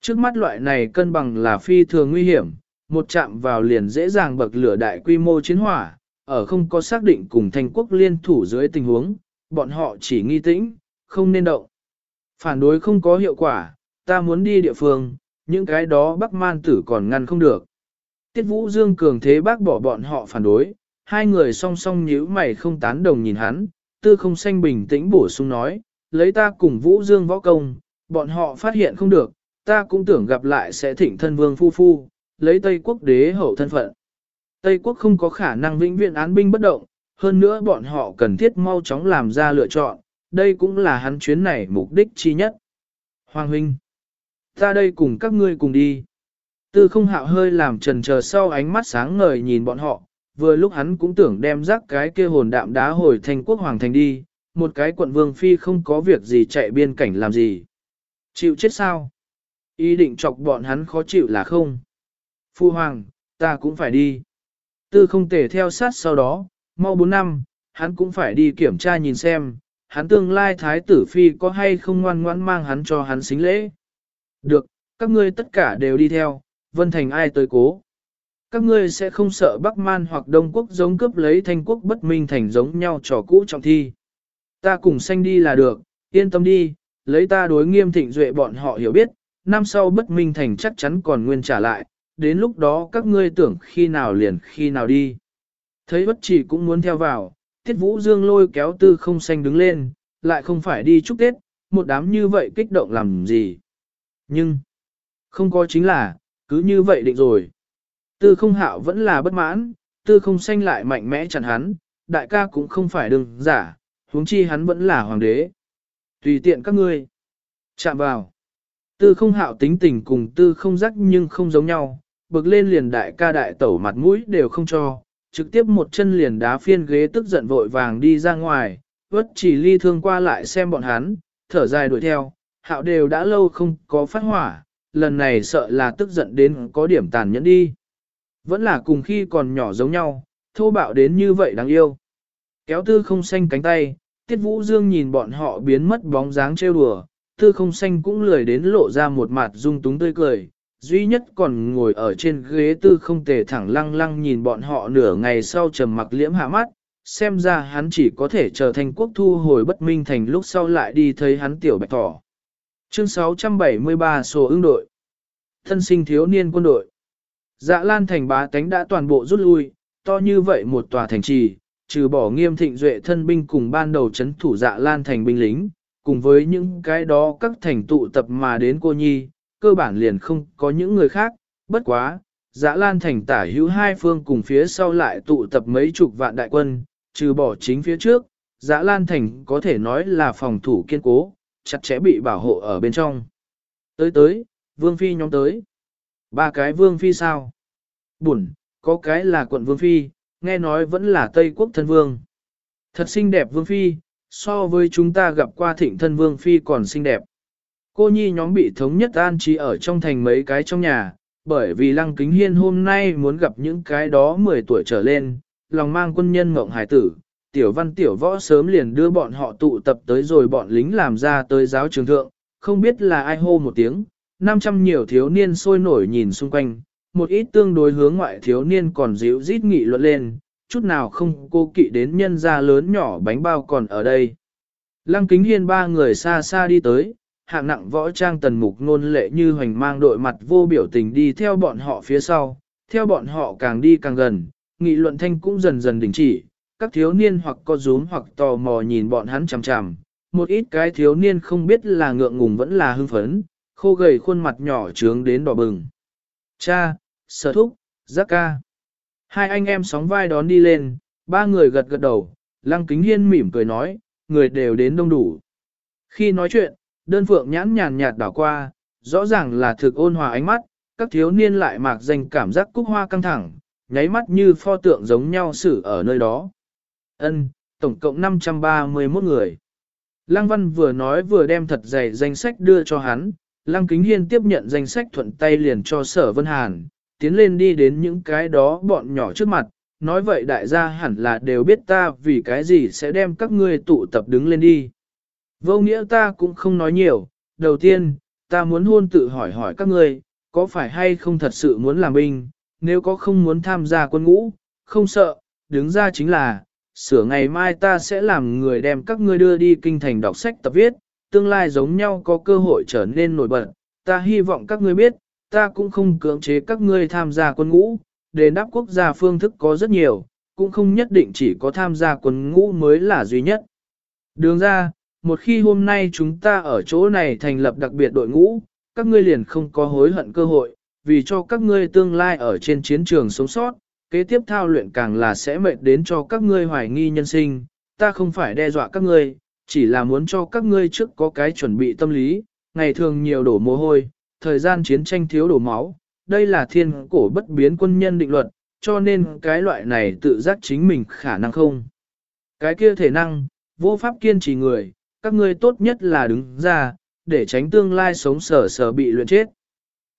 [SPEAKER 1] Trước mắt loại này cân bằng là phi thường nguy hiểm, một chạm vào liền dễ dàng bậc lửa đại quy mô chiến hỏa, ở không có xác định cùng thành Quốc liên thủ dưới tình huống, bọn họ chỉ nghi tĩnh, không nên động. Phản đối không có hiệu quả, ta muốn đi địa phương, những cái đó Bắc Man tử còn ngăn không được. Tiết Vũ Dương cường thế bác bỏ bọn họ phản đối, hai người song song nhíu mày không tán đồng nhìn hắn, tư không xanh bình tĩnh bổ sung nói, lấy ta cùng Vũ Dương võ công, bọn họ phát hiện không được, ta cũng tưởng gặp lại sẽ thỉnh thân vương phu phu, lấy Tây quốc đế hậu thân phận. Tây quốc không có khả năng vĩnh viễn án binh bất động, hơn nữa bọn họ cần thiết mau chóng làm ra lựa chọn, đây cũng là hắn chuyến này mục đích chi nhất. Hoàng huynh, ta đây cùng các ngươi cùng đi. Tư không hạo hơi làm trần chờ sau ánh mắt sáng ngời nhìn bọn họ, vừa lúc hắn cũng tưởng đem rác cái kia hồn đạm đá hồi thành quốc hoàng thành đi, một cái quận vương phi không có việc gì chạy biên cảnh làm gì. Chịu chết sao? Ý định chọc bọn hắn khó chịu là không? Phu hoàng, ta cũng phải đi. Tư không thể theo sát sau đó, mau 4 năm, hắn cũng phải đi kiểm tra nhìn xem, hắn tương lai thái tử phi có hay không ngoan ngoãn mang hắn cho hắn xính lễ. Được, các ngươi tất cả đều đi theo, Vân Thành ai tới cố. Các ngươi sẽ không sợ Bắc Man hoặc Đông Quốc giống cướp lấy thanh quốc bất minh thành giống nhau trò cũ trọng thi. Ta cùng xanh đi là được, yên tâm đi, lấy ta đối nghiêm thịnh duệ bọn họ hiểu biết, năm sau bất minh thành chắc chắn còn nguyên trả lại, đến lúc đó các ngươi tưởng khi nào liền khi nào đi. Thấy bất chỉ cũng muốn theo vào, tiết vũ dương lôi kéo tư không xanh đứng lên, lại không phải đi chúc Tết, một đám như vậy kích động làm gì. Nhưng, không có chính là, cứ như vậy định rồi. Tư không hạo vẫn là bất mãn, tư không xanh lại mạnh mẽ chặn hắn, đại ca cũng không phải đừng giả, huống chi hắn vẫn là hoàng đế. Tùy tiện các ngươi. Chạm vào. Tư không hạo tính tình cùng tư không rắc nhưng không giống nhau, bực lên liền đại ca đại tẩu mặt mũi đều không cho, trực tiếp một chân liền đá phiên ghế tức giận vội vàng đi ra ngoài, vất chỉ ly thương qua lại xem bọn hắn, thở dài đuổi theo, hạo đều đã lâu không có phát hỏa, lần này sợ là tức giận đến có điểm tàn nhẫn đi. Vẫn là cùng khi còn nhỏ giống nhau, thô bạo đến như vậy đáng yêu. Kéo tư không xanh cánh tay, tiết vũ dương nhìn bọn họ biến mất bóng dáng trêu đùa, tư không xanh cũng lười đến lộ ra một mặt dung túng tươi cười. Duy nhất còn ngồi ở trên ghế tư không tề thẳng lăng lăng nhìn bọn họ nửa ngày sau trầm mặc liễm hạ mắt, xem ra hắn chỉ có thể chờ thành quốc thu hồi bất minh thành lúc sau lại đi thấy hắn tiểu bạch thỏ. Chương 673 sổ ưng đội. Thân sinh thiếu niên quân đội. Dạ lan thành bá tánh đã toàn bộ rút lui, to như vậy một tòa thành trì, trừ bỏ nghiêm thịnh duệ thân binh cùng ban đầu chấn thủ dạ lan thành binh lính, cùng với những cái đó các thành tụ tập mà đến cô nhi, cơ bản liền không có những người khác, bất quá, dạ lan thành tả hữu hai phương cùng phía sau lại tụ tập mấy chục vạn đại quân, trừ bỏ chính phía trước, dạ lan thành có thể nói là phòng thủ kiên cố, chặt chẽ bị bảo hộ ở bên trong. Tới tới, vương phi nhóm tới. Ba cái vương phi sao? Bùn, có cái là quận vương phi, nghe nói vẫn là Tây quốc thân vương. Thật xinh đẹp vương phi, so với chúng ta gặp qua thịnh thân vương phi còn xinh đẹp. Cô nhi nhóm bị thống nhất an trí ở trong thành mấy cái trong nhà, bởi vì lăng kính hiên hôm nay muốn gặp những cái đó 10 tuổi trở lên, lòng mang quân nhân mộng hải tử, tiểu văn tiểu võ sớm liền đưa bọn họ tụ tập tới rồi bọn lính làm ra tới giáo trường thượng, không biết là ai hô một tiếng, 500 nhiều thiếu niên sôi nổi nhìn xung quanh, một ít tương đối hướng ngoại thiếu niên còn dịu rít nghị luận lên, chút nào không cô kỵ đến nhân gia lớn nhỏ bánh bao còn ở đây. Lăng kính hiên ba người xa xa đi tới, hạng nặng võ trang tần mục nôn lệ như hoành mang đội mặt vô biểu tình đi theo bọn họ phía sau, theo bọn họ càng đi càng gần, nghị luận thanh cũng dần dần đình chỉ, các thiếu niên hoặc có rúm hoặc tò mò nhìn bọn hắn chằm chằm, một ít cái thiếu niên không biết là ngượng ngùng vẫn là hưng phấn, khô gầy khuôn mặt nhỏ trướng đến đỏ bừng. Cha, sở thúc, giác ca. Hai anh em sóng vai đón đi lên, ba người gật gật đầu, lăng kính hiên mỉm cười nói, người đều đến đông đủ. Khi nói chuyện, đơn phượng nhãn nhàn nhạt đảo qua, rõ ràng là thực ôn hòa ánh mắt, các thiếu niên lại mạc danh cảm giác cúc hoa căng thẳng, nháy mắt như pho tượng giống nhau xử ở nơi đó. Ân, tổng cộng 531 người. Lăng Văn vừa nói vừa đem thật dày danh sách đưa cho hắn, Lăng Kính Hiên tiếp nhận danh sách thuận tay liền cho Sở Vân Hàn, tiến lên đi đến những cái đó bọn nhỏ trước mặt, nói vậy đại gia hẳn là đều biết ta vì cái gì sẽ đem các ngươi tụ tập đứng lên đi. Vô nghĩa ta cũng không nói nhiều, đầu tiên, ta muốn hôn tự hỏi hỏi các ngươi, có phải hay không thật sự muốn làm binh, nếu có không muốn tham gia quân ngũ, không sợ, đứng ra chính là, sửa ngày mai ta sẽ làm người đem các ngươi đưa đi kinh thành đọc sách tập viết, tương lai giống nhau có cơ hội trở nên nổi bật, ta hy vọng các ngươi biết, ta cũng không cưỡng chế các ngươi tham gia quân ngũ, đền đáp quốc gia phương thức có rất nhiều, cũng không nhất định chỉ có tham gia quân ngũ mới là duy nhất. Đường ra, một khi hôm nay chúng ta ở chỗ này thành lập đặc biệt đội ngũ, các ngươi liền không có hối hận cơ hội, vì cho các ngươi tương lai ở trên chiến trường sống sót, kế tiếp thao luyện càng là sẽ mệt đến cho các ngươi hoài nghi nhân sinh, ta không phải đe dọa các ngươi, chỉ là muốn cho các ngươi trước có cái chuẩn bị tâm lý, ngày thường nhiều đổ mồ hôi, thời gian chiến tranh thiếu đổ máu, đây là thiên cổ bất biến quân nhân định luật, cho nên cái loại này tự giác chính mình khả năng không. Cái kia thể năng, vô pháp kiên trì người, các ngươi tốt nhất là đứng ra, để tránh tương lai sống sở sở bị luyện chết.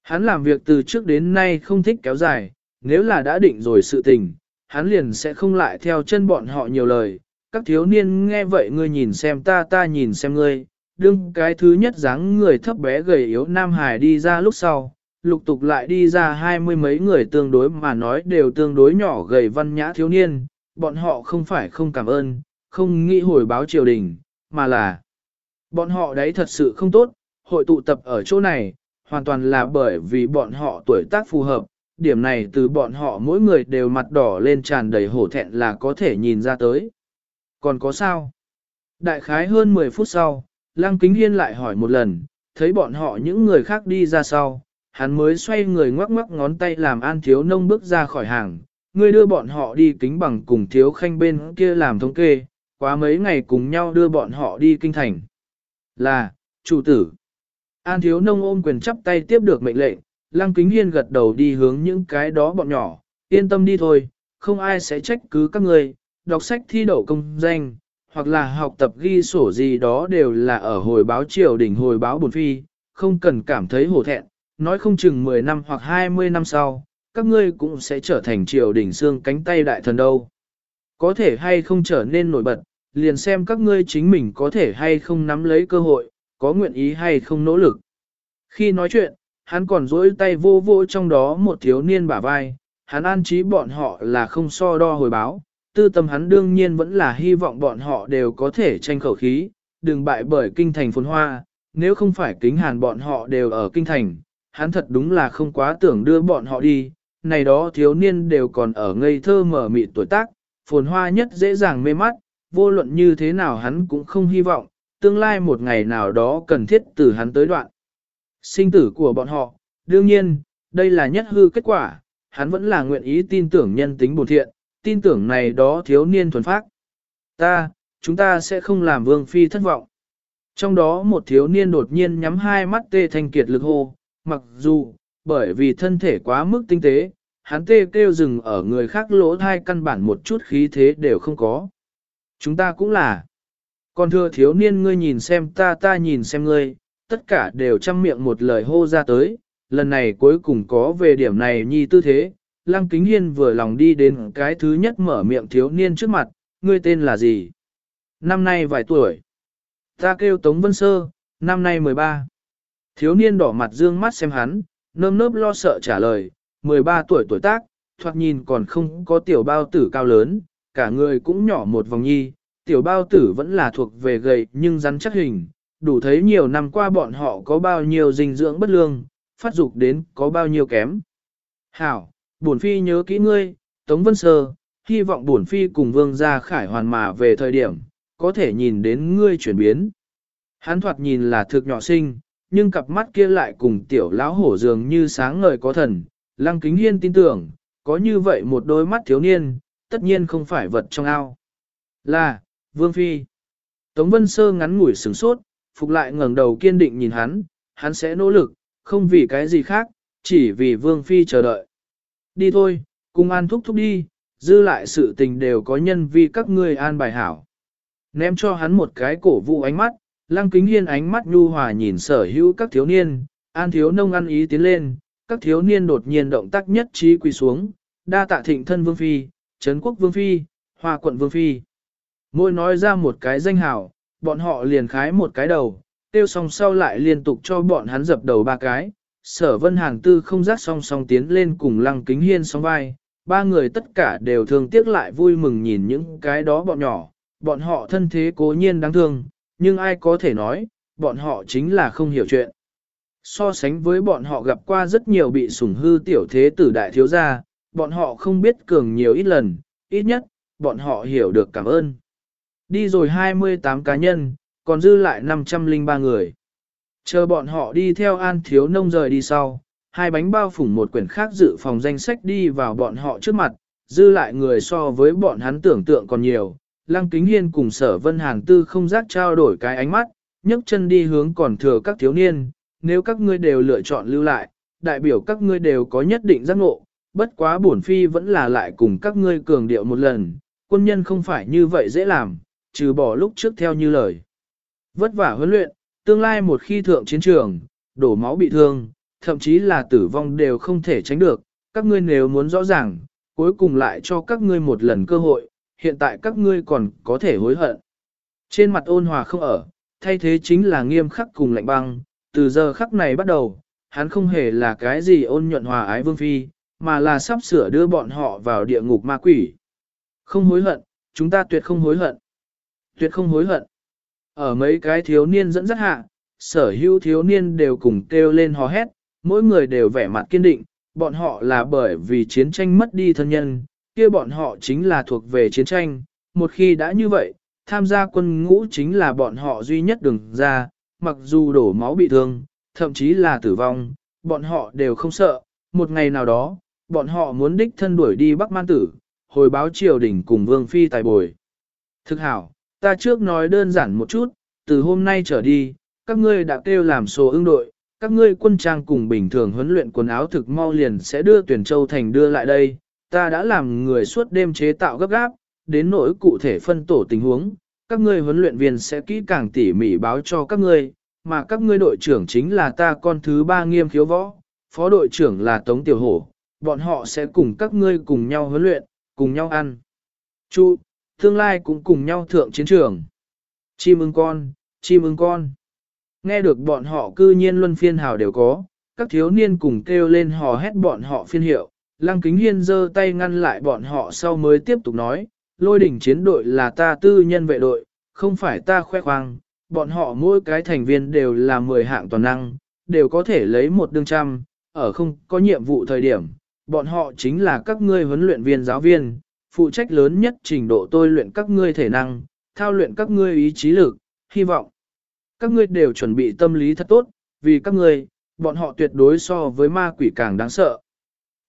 [SPEAKER 1] Hắn làm việc từ trước đến nay không thích kéo dài, nếu là đã định rồi sự tình, hắn liền sẽ không lại theo chân bọn họ nhiều lời. Các thiếu niên nghe vậy ngươi nhìn xem ta ta nhìn xem ngươi, đương cái thứ nhất dáng người thấp bé gầy yếu Nam Hải đi ra lúc sau, lục tục lại đi ra hai mươi mấy người tương đối mà nói đều tương đối nhỏ gầy văn nhã thiếu niên, bọn họ không phải không cảm ơn, không nghĩ hồi báo triều đình, mà là bọn họ đấy thật sự không tốt, hội tụ tập ở chỗ này, hoàn toàn là bởi vì bọn họ tuổi tác phù hợp, điểm này từ bọn họ mỗi người đều mặt đỏ lên tràn đầy hổ thẹn là có thể nhìn ra tới. Còn có sao? Đại khái hơn 10 phút sau, Lăng Kính Hiên lại hỏi một lần, thấy bọn họ những người khác đi ra sau, hắn mới xoay người ngoắc ngoắc ngón tay làm an thiếu nông bước ra khỏi hàng, ngươi đưa bọn họ đi kính bằng cùng thiếu khanh bên kia làm thống kê, quá mấy ngày cùng nhau đưa bọn họ đi kinh thành. Là, chủ tử. An thiếu nông ôm quyền chắp tay tiếp được mệnh lệnh, lăng kính hiên gật đầu đi hướng những cái đó bọn nhỏ, yên tâm đi thôi, không ai sẽ trách cứ các người, đọc sách thi đậu công danh, hoặc là học tập ghi sổ gì đó đều là ở hồi báo triều đình hồi báo bổn phi, không cần cảm thấy hổ thẹn, nói không chừng 10 năm hoặc 20 năm sau, các ngươi cũng sẽ trở thành triều đình xương cánh tay đại thần đâu. Có thể hay không trở nên nổi bật, liền xem các ngươi chính mình có thể hay không nắm lấy cơ hội, có nguyện ý hay không nỗ lực. Khi nói chuyện, hắn còn dỗi tay vô vô trong đó một thiếu niên bả vai, hắn an trí bọn họ là không so đo hồi báo, tư tâm hắn đương nhiên vẫn là hy vọng bọn họ đều có thể tranh khẩu khí, đừng bại bởi kinh thành phồn hoa, nếu không phải kính hàn bọn họ đều ở kinh thành, hắn thật đúng là không quá tưởng đưa bọn họ đi, này đó thiếu niên đều còn ở ngây thơ mở mịt tuổi tác, phồn hoa nhất dễ dàng mê mắt, vô luận như thế nào hắn cũng không hy vọng, tương lai một ngày nào đó cần thiết từ hắn tới đoạn. Sinh tử của bọn họ, đương nhiên, đây là nhất hư kết quả, hắn vẫn là nguyện ý tin tưởng nhân tính bổn thiện, tin tưởng này đó thiếu niên thuần phác. Ta, chúng ta sẽ không làm vương phi thất vọng. Trong đó một thiếu niên đột nhiên nhắm hai mắt tê thanh kiệt lực hô, mặc dù, bởi vì thân thể quá mức tinh tế, hắn tê kêu rừng ở người khác lỗ thai căn bản một chút khí thế đều không có. Chúng ta cũng là. Còn thưa thiếu niên ngươi nhìn xem ta ta nhìn xem ngươi, tất cả đều chăm miệng một lời hô ra tới, lần này cuối cùng có về điểm này nhi tư thế, Lăng Kính Hiên vừa lòng đi đến cái thứ nhất mở miệng thiếu niên trước mặt, ngươi tên là gì? Năm nay vài tuổi. Ta kêu Tống Vân Sơ, năm nay 13. Thiếu niên đỏ mặt dương mắt xem hắn, nơm nớp lo sợ trả lời, 13 tuổi tuổi tác, thoạt nhìn còn không có tiểu bao tử cao lớn, cả người cũng nhỏ một vòng nhi, tiểu bao tử vẫn là thuộc về gầy nhưng rắn chắc hình, đủ thấy nhiều năm qua bọn họ có bao nhiêu dinh dưỡng bất lương, phát dục đến có bao nhiêu kém. Hảo, bổn phi nhớ kỹ ngươi, Tống Vân Sơ, hy vọng bổn phi cùng vương gia khải hoàn mà về thời điểm, có thể nhìn đến ngươi chuyển biến. Hắn thoạt nhìn là thực nhỏ sinh, nhưng cặp mắt kia lại cùng tiểu lão hổ dường như sáng ngời có thần, lăng kính hiên tin tưởng, có như vậy một đôi mắt thiếu niên, tất nhiên không phải vật trong ao. Là, Vương Phi. Tống Vân Sơ ngắn ngủi sửng sốt, phục lại ngẩng đầu kiên định nhìn hắn, hắn sẽ nỗ lực, không vì cái gì khác, chỉ vì Vương Phi chờ đợi. Đi thôi, cùng an thúc thúc đi, dư lại sự tình đều có nhân vì các ngươi an bài hảo. Ném cho hắn một cái cổ vũ ánh mắt, lăng kính hiên ánh mắt nhu hòa nhìn sở hữu các thiếu niên, an thiếu nông ăn ý tiến lên, các thiếu niên đột nhiên động tác nhất trí quỳ xuống, đa tạ thịnh thân vương phi, trấn quốc vương phi, hoa quận vương phi. Môi nói ra một cái danh hảo, bọn họ liền khái một cái đầu, tiêu song sau lại liên tục cho bọn hắn dập đầu ba cái. Sở vân hàng tư không rác song song tiến lên cùng lăng kính hiên song vai, ba người tất cả đều thường tiếc lại vui mừng nhìn những cái đó bọn nhỏ, bọn họ thân thế cố nhiên đáng thương, nhưng ai có thể nói, bọn họ chính là không hiểu chuyện. So sánh với bọn họ gặp qua rất nhiều bị sủng hư tiểu thế tử đại thiếu gia, bọn họ không biết cường nhiều ít lần, ít nhất, bọn họ hiểu được cảm ơn. Đi rồi 28 cá nhân, còn dư lại 503 người. Chờ bọn họ đi theo an thiếu nông rời đi sau, hai bánh bao phủng một quyển khác dự phòng danh sách đi vào bọn họ trước mặt, dư lại người so với bọn hắn tưởng tượng còn nhiều. Lăng Kính Hiên cùng sở vân hàn tư không giác trao đổi cái ánh mắt, nhấc chân đi hướng còn thừa các thiếu niên, nếu các ngươi đều lựa chọn lưu lại, đại biểu các ngươi đều có nhất định giác ngộ, bất quá bổn phi vẫn là lại cùng các ngươi cường điệu một lần, quân nhân không phải như vậy dễ làm, trừ bỏ lúc trước theo như lời. Vất vả huấn luyện, tương lai một khi thượng chiến trường, đổ máu bị thương, thậm chí là tử vong đều không thể tránh được, các ngươi nếu muốn rõ ràng, cuối cùng lại cho các ngươi một lần cơ hội, hiện tại các ngươi còn có thể hối hận. Trên mặt ôn hòa không ở, thay thế chính là nghiêm khắc cùng lạnh băng, từ giờ khắc này bắt đầu, hắn không hề là cái gì ôn nhuận hòa ái vương phi, mà là sắp sửa đưa bọn họ vào địa ngục ma quỷ. Không hối hận, chúng ta tuyệt không hối hận. Tuyệt không hối hận. Ở mấy cái thiếu niên dẫn dắt hạ, sở hữu thiếu niên đều cùng kêu lên hò hét, mỗi người đều vẻ mặt kiên định, bọn họ là bởi vì chiến tranh mất đi thân nhân, kia bọn họ chính là thuộc về chiến tranh, một khi đã như vậy, tham gia quân ngũ chính là bọn họ duy nhất đường ra, mặc dù đổ máu bị thương, thậm chí là tử vong, bọn họ đều không sợ, một ngày nào đó, bọn họ muốn đích thân đuổi đi Bắc Man Tử, hồi báo triều đình cùng Vương Phi tài bồi. Thực hảo, ta trước nói đơn giản một chút, từ hôm nay trở đi, các ngươi đã kêu làm số ưng đội, các ngươi quân trang cùng bình thường huấn luyện quần áo thực mau liền sẽ đưa tuyển châu thành đưa lại đây, ta đã làm người suốt đêm chế tạo gấp gáp, đến nỗi cụ thể phân tổ tình huống, các ngươi huấn luyện viên sẽ kỹ càng tỉ mỉ báo cho các ngươi, mà các ngươi đội trưởng chính là ta con thứ ba nghiêm khiếu võ, phó đội trưởng là Tống Tiểu Hổ, bọn họ sẽ cùng các ngươi cùng nhau huấn luyện, cùng nhau ăn. Chu, tương lai cũng cùng nhau thượng chiến trường. Chim ưng con, chim ưng con. Nghe được bọn họ cư nhiên luân phiên hào đều có, các thiếu niên cùng kêu lên hò hét bọn họ phiên hiệu. Lăng kính hiên giơ tay ngăn lại bọn họ sau mới tiếp tục nói, lôi đỉnh chiến đội là ta tư nhân vệ đội, không phải ta khoe khoang, bọn họ mỗi cái thành viên đều là 10 hạng toàn năng, đều có thể lấy một đương trăm, ở không có nhiệm vụ thời điểm, bọn họ chính là các ngươi huấn luyện viên giáo viên, phụ trách lớn nhất trình độ tôi luyện các ngươi thể năng, thao luyện các ngươi ý chí lực, hy vọng. Các ngươi đều chuẩn bị tâm lý thật tốt, vì các ngươi, bọn họ tuyệt đối so với ma quỷ càng đáng sợ.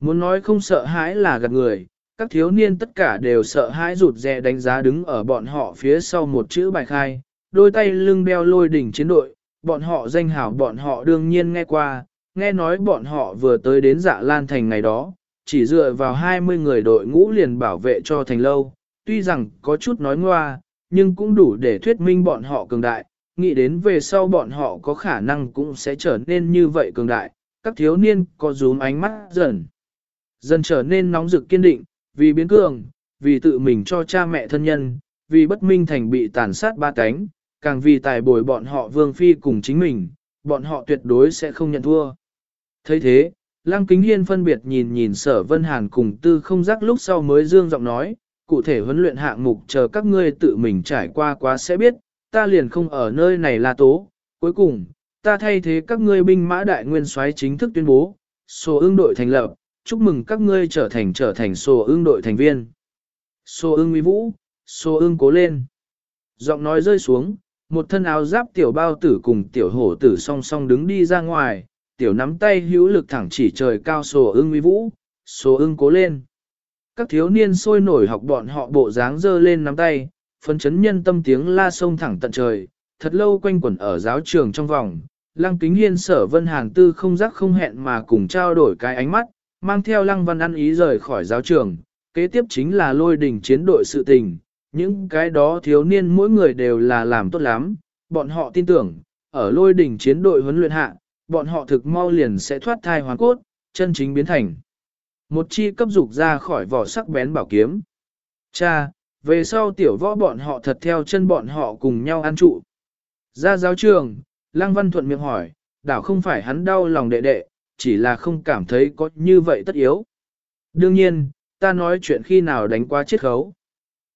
[SPEAKER 1] Muốn nói không sợ hãi là gạt người, các thiếu niên tất cả đều sợ hãi rụt rè đánh giá đứng ở bọn họ phía sau một chữ bài khai, đôi tay lưng đeo lôi đỉnh chiến đội, bọn họ danh hảo bọn họ đương nhiên nghe qua, nghe nói bọn họ vừa tới đến dạ lan thành ngày đó, chỉ dựa vào 20 người đội ngũ liền bảo vệ cho thành lâu, tuy rằng có chút nói ngoa, nhưng cũng đủ để thuyết minh bọn họ cường đại, nghĩ đến về sau bọn họ có khả năng cũng sẽ trở nên như vậy cường đại, các thiếu niên có rúm ánh mắt dần, dần trở nên nóng rực kiên định, vì biến cường, vì tự mình cho cha mẹ thân nhân, vì bất minh thành bị tàn sát ba cánh, càng vì tài bồi bọn họ vương phi cùng chính mình, bọn họ tuyệt đối sẽ không nhận thua. thấy thế, Lăng Kính Hiên phân biệt nhìn nhìn sở vân hàn cùng tư không giác lúc sau mới dương giọng nói, cụ thể huấn luyện hạng mục chờ các ngươi tự mình trải qua quá sẽ biết, ta liền không ở nơi này là tố, cuối cùng, ta thay thế các ngươi binh mã đại nguyên soái chính thức tuyên bố, sổ ương đội thành lập, chúc mừng các ngươi trở thành trở thành sổ ương đội thành viên. Sổ ương uy vũ, sổ ương cố lên. Giọng nói rơi xuống, một thân áo giáp tiểu bao tử cùng tiểu hổ tử song song đứng đi ra ngoài, tiểu nắm tay hữu lực thẳng chỉ trời cao sổ ưng uy vũ, sổ ưng cố lên. Các thiếu niên sôi nổi học bọn họ bộ dáng dơ lên nắm tay, phấn chấn nhân tâm tiếng la sông thẳng tận trời, thật lâu quanh quẩn ở giáo trường trong vòng. Lăng kính hiên sở vân hàng tư không giác không hẹn mà cùng trao đổi cái ánh mắt, mang theo lăng văn ăn ý rời khỏi giáo trường, kế tiếp chính là lôi đỉnh chiến đội sự tình, những cái đó thiếu niên mỗi người đều là làm tốt lắm, bọn họ tin tưởng, ở lôi đỉnh chiến đội huấn luyện hạ, bọn họ thực mau liền sẽ thoát thai hoàn cốt, chân chính biến thành. Một chi cấp dục ra khỏi vỏ sắc bén bảo kiếm. Cha, về sau tiểu võ bọn họ thật theo chân bọn họ cùng nhau ăn trụ. Ra giáo trường, Lăng Văn Thuận miệng hỏi, đảo không phải hắn đau lòng đệ đệ, chỉ là không cảm thấy có như vậy tất yếu. Đương nhiên, ta nói chuyện khi nào đánh qua chiết khấu.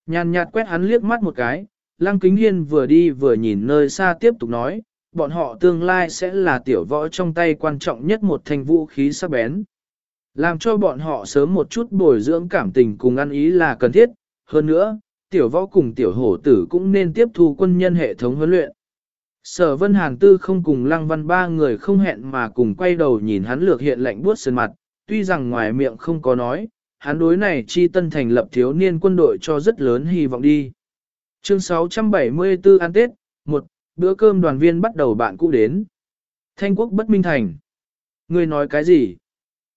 [SPEAKER 1] Nhàn nhạt quét hắn liếc mắt một cái, Lăng Kính Hiên vừa đi vừa nhìn nơi xa tiếp tục nói, bọn họ tương lai sẽ là tiểu võ trong tay quan trọng nhất một thanh vũ khí sắc bén. Làm cho bọn họ sớm một chút bồi dưỡng cảm tình cùng ăn ý là cần thiết, hơn nữa, tiểu võ cùng tiểu hổ tử cũng nên tiếp thu quân nhân hệ thống huấn luyện. Sở vân hàn tư không cùng lăng văn ba người không hẹn mà cùng quay đầu nhìn hắn lược hiện lạnh buốt sơn mặt, tuy rằng ngoài miệng không có nói, hắn đối này chi tân thành lập thiếu niên quân đội cho rất lớn hy vọng đi. Chương 674 An Tết, một bữa cơm đoàn viên bắt đầu bạn cũ đến. Thanh quốc bất minh thành. Người nói cái gì?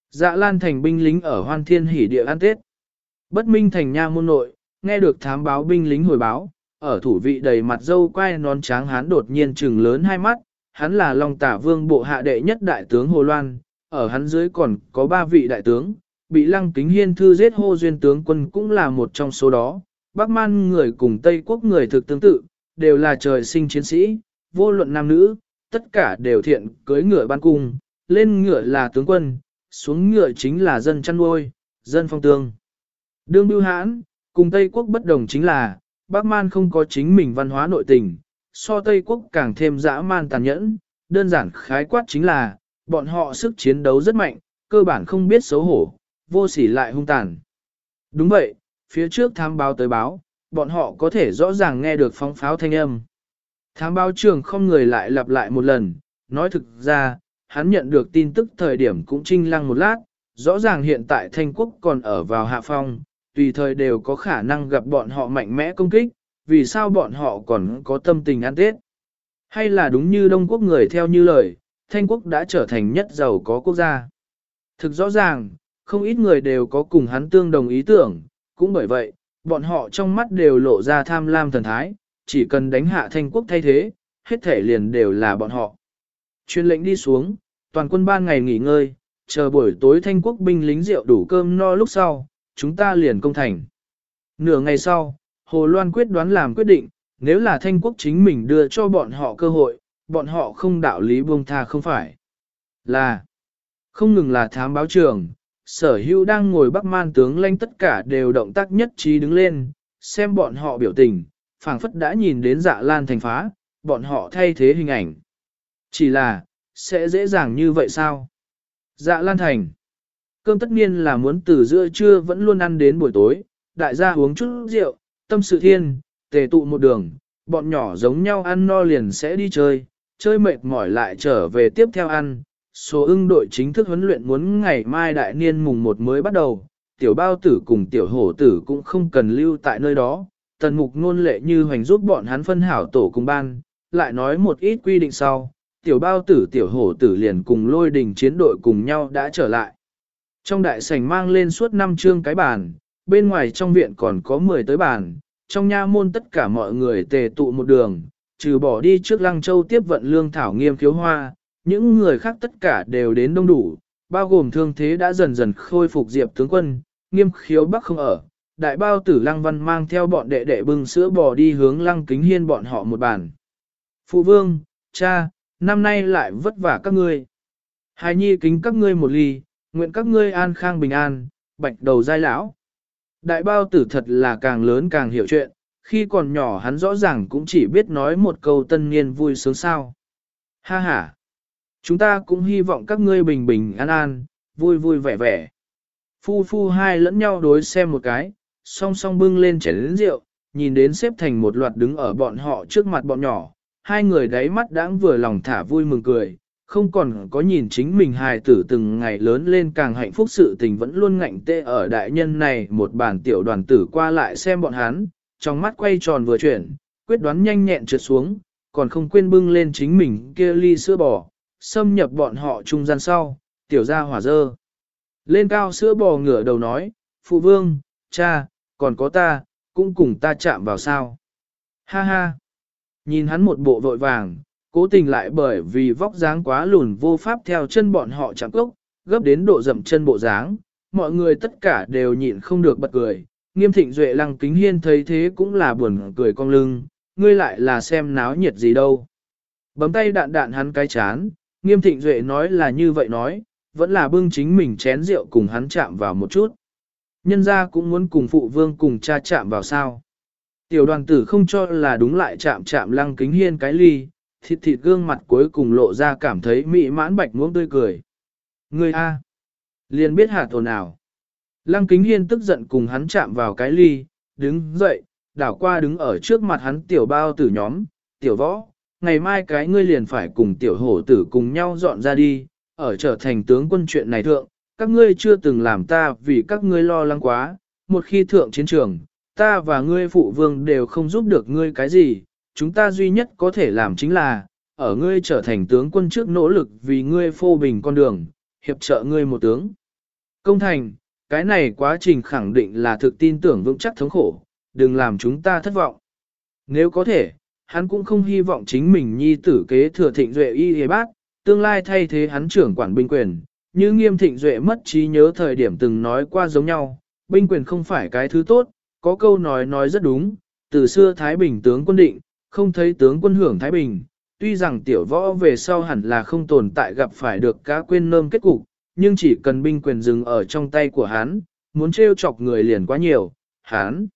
[SPEAKER 1] Dạ lan thành binh lính ở hoan thiên hỉ địa An Tết. Bất minh thành nha môn nội, nghe được thám báo binh lính hồi báo, ở thủ vị đầy mặt dâu quay nón tráng hán đột nhiên trừng lớn hai mắt, hắn là Long Tả Vương bộ hạ đệ nhất đại tướng Hồ Loan, ở hắn dưới còn có ba vị đại tướng, bị Lăng Kính Hiên thư giết hô duyên tướng quân cũng là một trong số đó. Bắc Man người cùng Tây Quốc người thực tương tự, đều là trời sinh chiến sĩ, vô luận nam nữ, tất cả đều thiện cưới ngựa ban cung, lên ngựa là tướng quân, xuống ngựa chính là dân chăn nuôi, dân phong tương. Đương bưu hãn, cùng Tây Quốc bất đồng chính là, Bắc Man không có chính mình văn hóa nội tình, so Tây Quốc càng thêm dã man tàn nhẫn, đơn giản khái quát chính là, bọn họ sức chiến đấu rất mạnh, cơ bản không biết xấu hổ, vô sỉ lại hung tàn. Đúng vậy, phía trước tham báo tới báo, bọn họ có thể rõ ràng nghe được phóng pháo thanh âm. Thám báo trưởng không người lại lặp lại một lần, nói thực ra, hắn nhận được tin tức thời điểm cũng trinh lăng một lát, rõ ràng hiện tại Thanh Quốc còn ở vào hạ phong, tùy thời đều có khả năng gặp bọn họ mạnh mẽ công kích, vì sao bọn họ còn có tâm tình ăn Tết? Hay là đúng như Đông Quốc người theo như lời, Thanh Quốc đã trở thành nhất giàu có quốc gia? Thực rõ ràng, không ít người đều có cùng hắn tương đồng ý tưởng, cũng bởi vậy, bọn họ trong mắt đều lộ ra tham lam thần thái, chỉ cần đánh hạ Thanh Quốc thay thế, hết thể liền đều là bọn họ. Chuyên lệnh đi xuống, toàn quân ba ngày nghỉ ngơi, chờ buổi tối Thanh Quốc binh lính rượu đủ cơm no lúc sau, chúng ta liền công thành. Nửa ngày sau, Hồ Loan quyết đoán làm quyết định, nếu là thanh quốc chính mình đưa cho bọn họ cơ hội, bọn họ không đạo lý buông tha không phải. Là, không ngừng là thám báo trường, sở hữu đang ngồi bắc man tướng lanh tất cả đều động tác nhất trí đứng lên, xem bọn họ biểu tình, phảng phất đã nhìn đến dạ lan thành phá, bọn họ thay thế hình ảnh. Chỉ là, sẽ dễ dàng như vậy sao? Dạ lan thành. Cơm tất nhiên là muốn từ giữa trưa vẫn luôn ăn đến buổi tối, đại gia uống chút rượu, tâm sự thiên, tề tụ một đường, bọn nhỏ giống nhau ăn no liền sẽ đi chơi, chơi mệt mỏi lại trở về tiếp theo ăn. Số ưng đội chính thức huấn luyện muốn ngày mai đại niên mùng một mới bắt đầu, tiểu bao tử cùng tiểu hổ tử cũng không cần lưu tại nơi đó. Tần mục nôn lệ như hoành giúp bọn hắn phân hảo tổ cùng ban, lại nói một ít quy định sau, tiểu bao tử tiểu hổ tử liền cùng lôi đình chiến đội cùng nhau đã trở lại. Trong đại sảnh mang lên suốt năm chương cái bàn, bên ngoài trong viện còn có 10 tới bàn, trong nha môn tất cả mọi người tề tụ một đường, trừ bỏ đi trước Lăng Châu tiếp vận lương thảo nghiêm khiếu hoa, những người khác tất cả đều đến đông đủ, bao gồm thương thế đã dần dần khôi phục diệp tướng quân, nghiêm khiếu bắc không ở. Đại bao tử Lăng Văn mang theo bọn đệ đệ bưng sữa bò đi hướng Lăng Kính Hiên bọn họ một bàn. Phụ vương, cha, năm nay lại vất vả các ngươi. Hài nhi kính các ngươi một ly, nguyện các ngươi an khang bình an, bạch đầu giai lão. Đại bao tử thật là càng lớn càng hiểu chuyện, khi còn nhỏ hắn rõ ràng cũng chỉ biết nói một câu tân niên vui sướng sao. Ha ha! Chúng ta cũng hy vọng các ngươi bình bình an an, vui vui vẻ vẻ. Phu phu hai lẫn nhau đối xem một cái, song song bưng lên chén lĩnh rượu, nhìn đến xếp thành một loạt đứng ở bọn họ trước mặt bọn nhỏ, hai người đáy mắt đãng vừa lòng thả vui mừng cười, không còn có nhìn chính mình hài tử từng ngày lớn lên càng hạnh phúc sự tình vẫn luôn ngạnh tê ở đại nhân này một bản tiểu đoàn tử qua lại xem bọn hắn, trong mắt quay tròn vừa chuyển, quyết đoán nhanh nhẹn trượt xuống, còn không quên bưng lên chính mình kia ly sữa bò, xâm nhập bọn họ trung gian sau, tiểu ra hỏa dơ. Lên cao sữa bò ngửa đầu nói, phụ vương, cha, còn có ta, cũng cùng ta chạm vào sao. Ha ha! Nhìn hắn một bộ vội vàng, cố tình lại bởi vì vóc dáng quá lùn vô pháp theo chân bọn họ chạm cốc, gấp đến độ dậm chân bộ dáng, mọi người tất cả đều nhịn không được bật cười. Nghiêm thịnh duệ lăng kính hiên thấy thế cũng là buồn cười cong lưng, ngươi lại là xem náo nhiệt gì đâu. Bấm tay đạn đạn hắn cái chán, nghiêm thịnh duệ nói là như vậy nói, vẫn là bưng chính mình chén rượu cùng hắn chạm vào một chút. Nhân ra cũng muốn cùng phụ vương cùng cha chạm vào sao. Tiểu đoàn tử không cho là đúng lại chạm chạm lăng kính hiên cái ly, thịt thịt gương mặt cuối cùng lộ ra cảm thấy mị mãn bạch muỗng tươi cười. Người A. Liền biết hạt ồn nào. Lăng kính hiên tức giận cùng hắn chạm vào cái ly, đứng dậy, đảo qua đứng ở trước mặt hắn tiểu bao tử nhóm, tiểu võ, ngày mai cái ngươi liền phải cùng tiểu hổ tử cùng nhau dọn ra đi, ở trở thành tướng quân chuyện này thượng, các ngươi chưa từng làm ta vì các ngươi lo lắng quá, một khi thượng chiến trường, ta và ngươi phụ vương đều không giúp được ngươi cái gì, chúng ta duy nhất có thể làm chính là, ở ngươi trở thành tướng quân trước nỗ lực vì ngươi phô bình con đường, hiệp trợ ngươi một tướng. Công thành, cái này quá trình khẳng định là thực tin tưởng vững chắc thống khổ, đừng làm chúng ta thất vọng. Nếu có thể, hắn cũng không hy vọng chính mình nhi tử kế thừa thịnh duệ y hề bác, tương lai thay thế hắn trưởng quản binh quyền, như nghiêm thịnh duệ mất trí nhớ thời điểm từng nói qua giống nhau, binh quyền không phải cái thứ tốt, có câu nói nói rất đúng, từ xưa Thái Bình tướng quân định, không thấy tướng quân hưởng Thái Bình, tuy rằng tiểu võ về sau hẳn là không tồn tại gặp phải được cá quên nơm kết cục, nhưng chỉ cần binh quyền dừng ở trong tay của hắn, muốn trêu chọc người liền quá nhiều, hắn.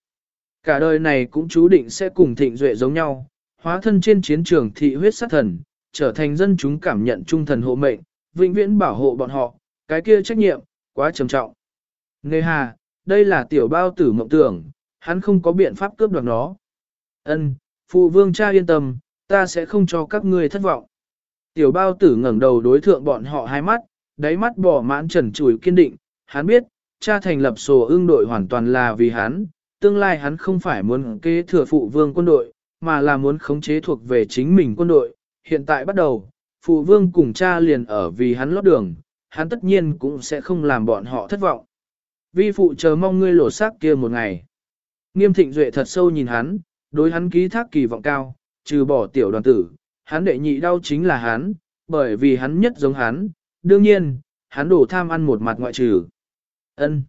[SPEAKER 1] Cả đời này cũng chú định sẽ cùng thịnh duệ giống nhau, hóa thân trên chiến trường thị huyết sát thần, trở thành dân chúng cảm nhận trung thần hộ mệnh, vĩnh viễn bảo hộ bọn họ, cái kia trách nhiệm, quá trầm trọng. Nề hà, đây là tiểu bao tử mộng tưởng, hắn không có biện pháp cướp đoạt nó. Ân, phụ vương cha yên tâm, ta sẽ không cho các ngươi thất vọng. Tiểu bao tử ngẩng đầu đối thượng bọn họ hai mắt, đáy mắt bỏ mãn trần trùi kiên định, hắn biết, cha thành lập sổ ương đội hoàn toàn là vì hắn, tương lai hắn không phải muốn kế thừa phụ vương quân đội, mà là muốn khống chế thuộc về chính mình quân đội. Hiện tại bắt đầu, phụ vương cùng cha liền ở vì hắn lót đường, hắn tất nhiên cũng sẽ không làm bọn họ thất vọng. Vi phụ chờ mong ngươi lột xác kia một ngày. Nghiêm thịnh duệ thật sâu nhìn hắn, đối hắn ký thác kỳ vọng cao, trừ bỏ tiểu đoàn tử, hắn đệ nhị đau chính là hắn, bởi vì hắn nhất giống hắn, đương nhiên, hắn đổ tham ăn một mặt ngoại trừ. ân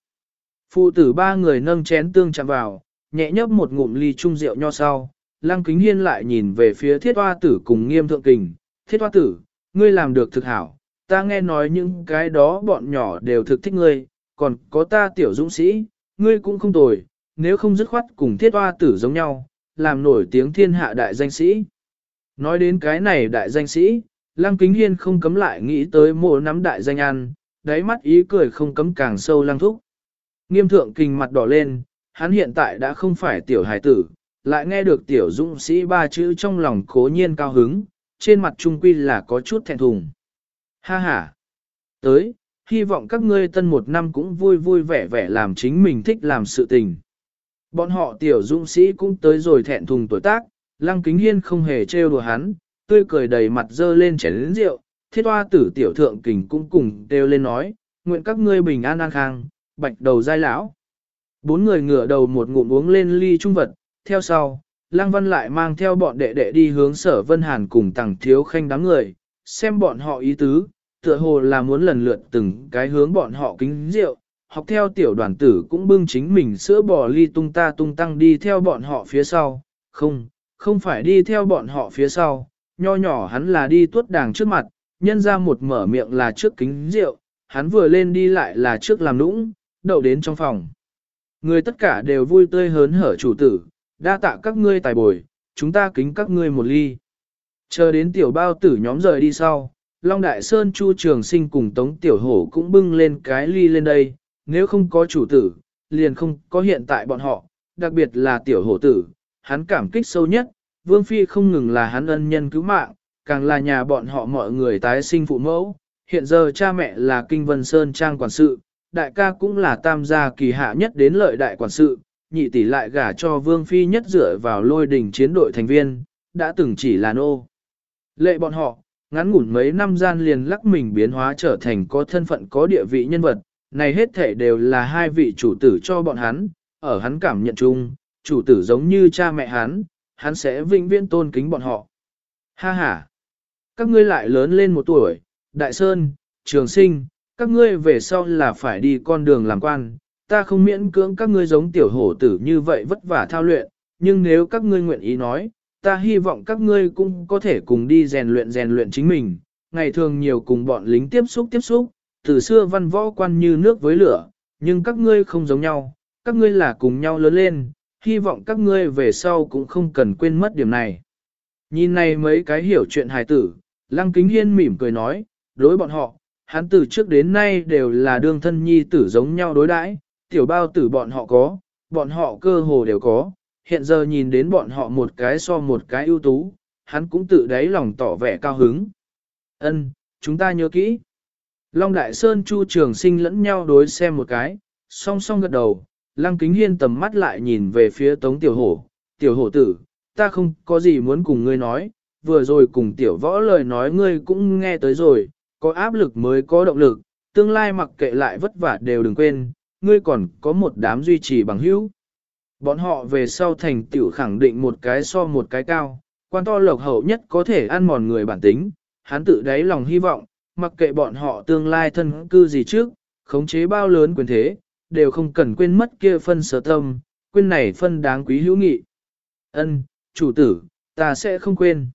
[SPEAKER 1] Phụ tử ba người nâng chén tương chạm vào, nhẹ nhấp một ngụm ly chung rượu nho sau, lăng kính hiên lại nhìn về phía thiết hoa tử cùng nghiêm thượng kình, thiết hoa tử, ngươi làm được thực hảo, ta nghe nói những cái đó bọn nhỏ đều thực thích ngươi, còn có ta tiểu dũng sĩ, ngươi cũng không tồi, nếu không dứt khoát cùng thiết hoa tử giống nhau, làm nổi tiếng thiên hạ đại danh sĩ. Nói đến cái này đại danh sĩ, Lăng Kính Hiên không cấm lại nghĩ tới mộ nắm đại danh ăn, đáy mắt ý cười không cấm càng sâu lăng thúc. Nghiêm thượng Kình mặt đỏ lên, hắn hiện tại đã không phải tiểu hài tử, lại nghe được tiểu dũng sĩ ba chữ trong lòng cố nhiên cao hứng, trên mặt trung quy là có chút thẹn thùng. Ha ha! Tới, hy vọng các ngươi tân một năm cũng vui vui vẻ vẻ làm chính mình thích làm sự tình. Bọn họ tiểu dũng sĩ cũng tới rồi thẹn thùng tuổi tác, lăng kính hiên không hề trêu đùa hắn, tươi cười đầy mặt dơ lên chén lĩnh rượu, thiết hoa tử tiểu thượng kình cũng cùng đều lên nói, nguyện các ngươi bình an an khang, bạch đầu dai lão. Bốn người ngửa đầu một ngụm uống lên ly trung vật, theo sau, Lăng Văn lại mang theo bọn đệ đệ đi hướng sở Vân Hàn cùng tàng thiếu khanh đám người, xem bọn họ ý tứ, tựa hồ là muốn lần lượt từng cái hướng bọn họ kính rượu, học theo tiểu đoàn tử cũng bưng chính mình sữa bò ly tung ta tung tăng đi theo bọn họ phía sau, không, không phải đi theo bọn họ phía sau, nho nhỏ hắn là đi tuốt đàng trước mặt, nhân ra một mở miệng là trước kính rượu, hắn vừa lên đi lại là trước làm nũng, đậu đến trong phòng. Người tất cả đều vui tươi hớn hở chủ tử, đa tạ các ngươi tài bồi, chúng ta kính các ngươi một ly. Chờ đến tiểu bao tử nhóm rời đi sau, Long Đại Sơn Chu Trường Sinh cùng Tống Tiểu Hổ cũng bưng lên cái ly lên đây, nếu không có chủ tử, liền không có hiện tại bọn họ, đặc biệt là Tiểu Hổ tử, hắn cảm kích sâu nhất, Vương Phi không ngừng là hắn ân nhân cứu mạng, càng là nhà bọn họ mọi người tái sinh phụ mẫu, hiện giờ cha mẹ là Kinh Vân Sơn Trang quản sự, đại ca cũng là tam gia kỳ hạ nhất đến lợi đại quản sự, nhị tỷ lại gả cho Vương Phi nhất dựa vào lôi đình chiến đội thành viên, đã từng chỉ là nô. Lệ bọn họ, ngắn ngủn mấy năm gian liền lắc mình biến hóa trở thành có thân phận có địa vị nhân vật, này hết thể đều là hai vị chủ tử cho bọn hắn, ở hắn cảm nhận chung, chủ tử giống như cha mẹ hắn, hắn sẽ vinh viễn tôn kính bọn họ. Ha ha! Các ngươi lại lớn lên một tuổi, Đại Sơn, Trường Sinh, các ngươi về sau là phải đi con đường làm quan, ta không miễn cưỡng các ngươi giống tiểu hổ tử như vậy vất vả thao luyện, nhưng nếu các ngươi nguyện ý nói, ta hy vọng các ngươi cũng có thể cùng đi rèn luyện rèn luyện chính mình, ngày thường nhiều cùng bọn lính tiếp xúc tiếp xúc, từ xưa văn võ quan như nước với lửa, nhưng các ngươi không giống nhau, các ngươi là cùng nhau lớn lên, hy vọng các ngươi về sau cũng không cần quên mất điểm này. Nhìn này mấy cái hiểu chuyện hài tử, Lăng Kính Hiên mỉm cười nói, đối bọn họ, hắn từ trước đến nay đều là đương thân nhi tử giống nhau đối đãi, tiểu bao tử bọn họ có, bọn họ cơ hồ đều có, hiện giờ nhìn đến bọn họ một cái so một cái ưu tú, hắn cũng tự đáy lòng tỏ vẻ cao hứng. Ân, chúng ta nhớ kỹ. Long Đại Sơn Chu Trường Sinh lẫn nhau đối xem một cái, song song gật đầu, Lăng Kính Hiên tầm mắt lại nhìn về phía Tống Tiểu Hổ, Tiểu Hổ tử, ta không có gì muốn cùng ngươi nói, vừa rồi cùng Tiểu Võ lời nói ngươi cũng nghe tới rồi, có áp lực mới có động lực, tương lai mặc kệ lại vất vả đều đừng quên, ngươi còn có một đám duy trì bằng hữu. Bọn họ về sau thành tiểu khẳng định một cái so một cái cao, quan to lộc hậu nhất có thể ăn mòn người bản tính, hắn tự đáy lòng hy vọng, mặc kệ bọn họ tương lai thân cư gì trước, khống chế bao lớn quyền thế, đều không cần quên mất kia phân sở tâm, quên này phân đáng quý hữu nghị. Ân, chủ tử, ta sẽ không quên.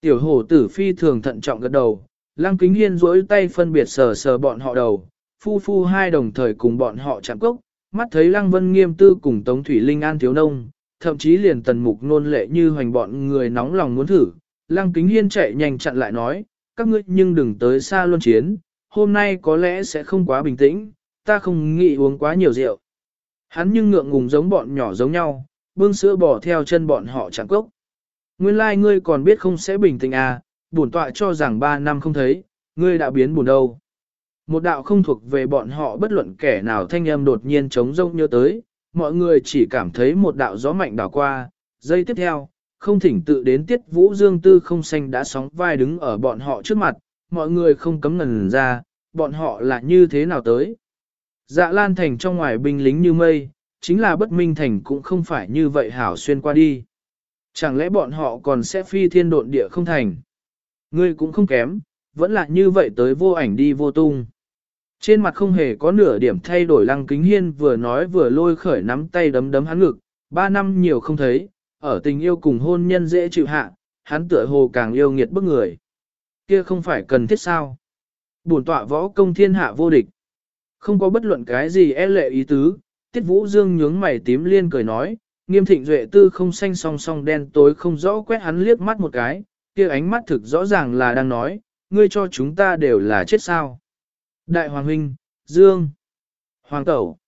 [SPEAKER 1] Tiểu hổ tử phi thường thận trọng gật đầu, lăng kính hiên duỗi tay phân biệt sờ sờ bọn họ đầu, phu phu hai đồng thời cùng bọn họ chạm cốc, mắt thấy lăng vân nghiêm tư cùng tống thủy linh an thiếu nông, thậm chí liền tần mục nôn lệ như hoành bọn người nóng lòng muốn thử. Lăng kính hiên chạy nhanh chặn lại nói, các ngươi nhưng đừng tới xa luân chiến, hôm nay có lẽ sẽ không quá bình tĩnh, ta không nghĩ uống quá nhiều rượu. Hắn nhưng ngượng ngùng giống bọn nhỏ giống nhau, bưng sữa bỏ theo chân bọn họ chẳng cốc. Nguyên lai like ngươi còn biết không sẽ bình tĩnh à, bổn tọa cho rằng ba năm không thấy, ngươi đã biến buồn đâu. Một đạo không thuộc về bọn họ bất luận kẻ nào thanh âm đột nhiên trống rông nhớ tới, mọi người chỉ cảm thấy một đạo gió mạnh đảo qua, giây tiếp theo, không thỉnh tự đến tiết vũ dương tư không xanh đã sóng vai đứng ở bọn họ trước mặt, mọi người không cấm ngần ra, bọn họ là như thế nào tới. Dạ lan thành trong ngoài binh lính như mây, chính là bất minh thành cũng không phải như vậy hảo xuyên qua đi. Chẳng lẽ bọn họ còn sẽ phi thiên độn địa không thành? Ngươi cũng không kém, vẫn là như vậy tới vô ảnh đi vô tung. Trên mặt không hề có nửa điểm thay đổi lăng kính hiên vừa nói vừa lôi khởi nắm tay đấm đấm hắn ngực, ba năm nhiều không thấy, ở tình yêu cùng hôn nhân dễ chịu hạ, hắn tựa hồ càng yêu nghiệt bức người. Kia không phải cần thiết sao? Bổn tọa võ công thiên hạ vô địch. Không có bất luận cái gì e lệ ý tứ, tiết vũ dương nhướng mày tím liên cười nói, nghiêm thịnh duệ tư không xanh song song đen tối không rõ quét hắn liếc mắt một cái, kia ánh mắt thực rõ ràng là đang nói, ngươi cho chúng ta đều là chết sao. Đại Hoàng Huynh, Dương, Hoàng Tẩu,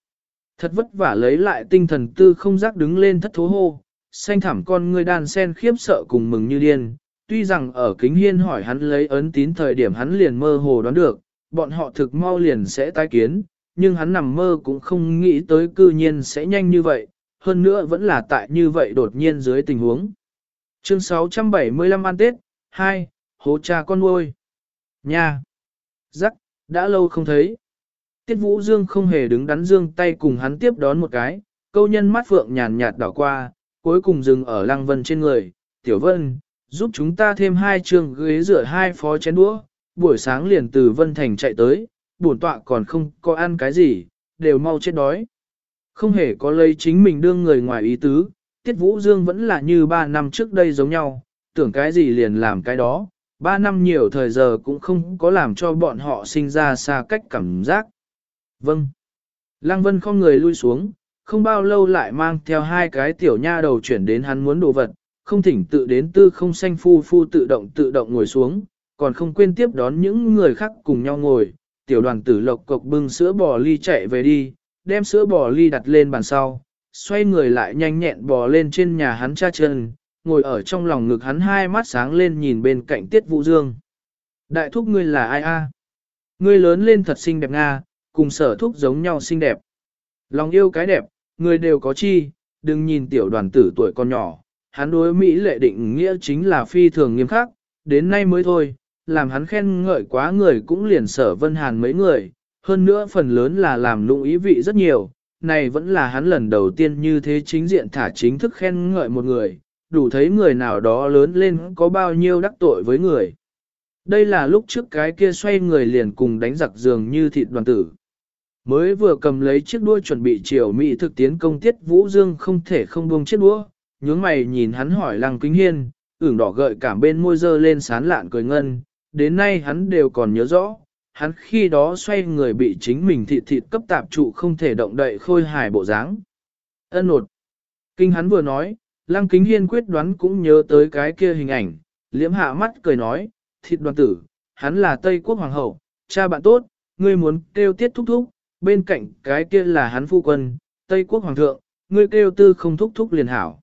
[SPEAKER 1] thật vất vả lấy lại tinh thần tư không giác đứng lên thất thố hô, xanh thảm con ngươi đàn sen khiếp sợ cùng mừng như điên. Tuy rằng ở kính hiên hỏi hắn lấy ấn tín thời điểm hắn liền mơ hồ đoán được, bọn họ thực mau liền sẽ tái kiến, nhưng hắn nằm mơ cũng không nghĩ tới cư nhiên sẽ nhanh như vậy, hơn nữa vẫn là tại như vậy đột nhiên dưới tình huống. Chương 675 An Tết, 2, Hố cha con nuôi. Nha! Giắc, đã lâu không thấy. Tiết Vũ Dương không hề đứng đắn dương tay cùng hắn tiếp đón một cái, câu nhân mắt phượng nhàn nhạt đảo qua, cuối cùng dừng ở Lăng Vân trên người. Tiểu Vân, giúp chúng ta thêm hai trường ghế rửa hai phó chén đũa, buổi sáng liền từ Vân Thành chạy tới, bổn tọa còn không có ăn cái gì, đều mau chết đói. Không hề có lấy chính mình đương người ngoài ý tứ, Tiết Vũ Dương vẫn là như ba năm trước đây giống nhau, tưởng cái gì liền làm cái đó, ba năm nhiều thời giờ cũng không có làm cho bọn họ sinh ra xa cách cảm giác. Vâng. Lăng Vân không người lui xuống, không bao lâu lại mang theo hai cái tiểu nha đầu chuyển đến hắn muốn đồ vật, không thỉnh tự đến tư không xanh phu phu tự động tự động ngồi xuống, còn không quên tiếp đón những người khác cùng nhau ngồi. Tiểu đoàn tử lộc cộc bưng sữa bò ly chạy về đi, đem sữa bò ly đặt lên bàn sau, xoay người lại nhanh nhẹn bò lên trên nhà hắn cha chân, ngồi ở trong lòng ngực hắn hai mắt sáng lên nhìn bên cạnh Tiết Vũ Dương. Đại thúc ngươi là ai a? Ngươi lớn lên thật xinh đẹp Nga, cùng sở thúc giống nhau xinh đẹp. Lòng yêu cái đẹp, người đều có chi, đừng nhìn tiểu đoàn tử tuổi con nhỏ, hắn đối Mỹ lệ định nghĩa chính là phi thường nghiêm khắc, đến nay mới thôi, làm hắn khen ngợi quá người cũng liền sở vân hàn mấy người, hơn nữa phần lớn là làm lụng ý vị rất nhiều, này vẫn là hắn lần đầu tiên như thế chính diện thả chính thức khen ngợi một người, đủ thấy người nào đó lớn lên có bao nhiêu đắc tội với người. Đây là lúc trước cái kia xoay người liền cùng đánh giặc giường như thịt đoàn tử. Mới vừa cầm lấy chiếc đua chuẩn bị chiều Mỹ thực tiến công tiết Vũ Dương không thể không buông chiếc đua. nhướng mày nhìn hắn hỏi lăng kính hiên, ửng đỏ gợi cảm bên môi dơ lên sán lạn cười ngân, đến nay hắn đều còn nhớ rõ, hắn khi đó xoay người bị chính mình thịt thịt cấp tạp trụ không thể động đậy khôi hài bộ dáng. Ân nột. Kinh hắn vừa nói, lăng kính hiên quyết đoán cũng nhớ tới cái kia hình ảnh, liễm hạ mắt cười nói, thịt đoàn tử, hắn là Tây quốc hoàng hậu, cha bạn tốt, ngươi muốn kêu tiết thúc thúc, bên cạnh cái kia là hắn phu quân, Tây quốc hoàng thượng, ngươi kêu tư không thúc thúc liền hảo.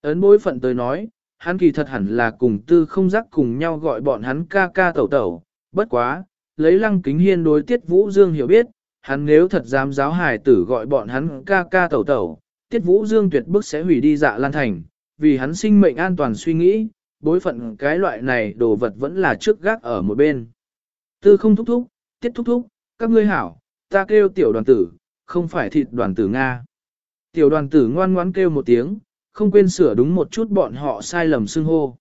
[SPEAKER 1] Ấn bối phận tới nói, hắn kỳ thật hẳn là cùng tư không giác cùng nhau gọi bọn hắn ca ca tẩu tẩu, bất quá, lấy lăng kính hiên đối tiết vũ dương hiểu biết, hắn nếu thật dám giáo hài tử gọi bọn hắn ca ca tẩu tẩu, tiết vũ dương tuyệt bức sẽ hủy đi dạ lan thành, vì hắn sinh mệnh an toàn suy nghĩ, bối phận cái loại này đồ vật vẫn là trước gác ở một bên. Tư không thúc thúc, tiết thúc thúc, các ngươi hảo, ta kêu tiểu đoàn tử, không phải thịt đoàn tử Nga. Tiểu đoàn tử ngoan ngoãn kêu một tiếng, không quên sửa đúng một chút bọn họ sai lầm xưng hô.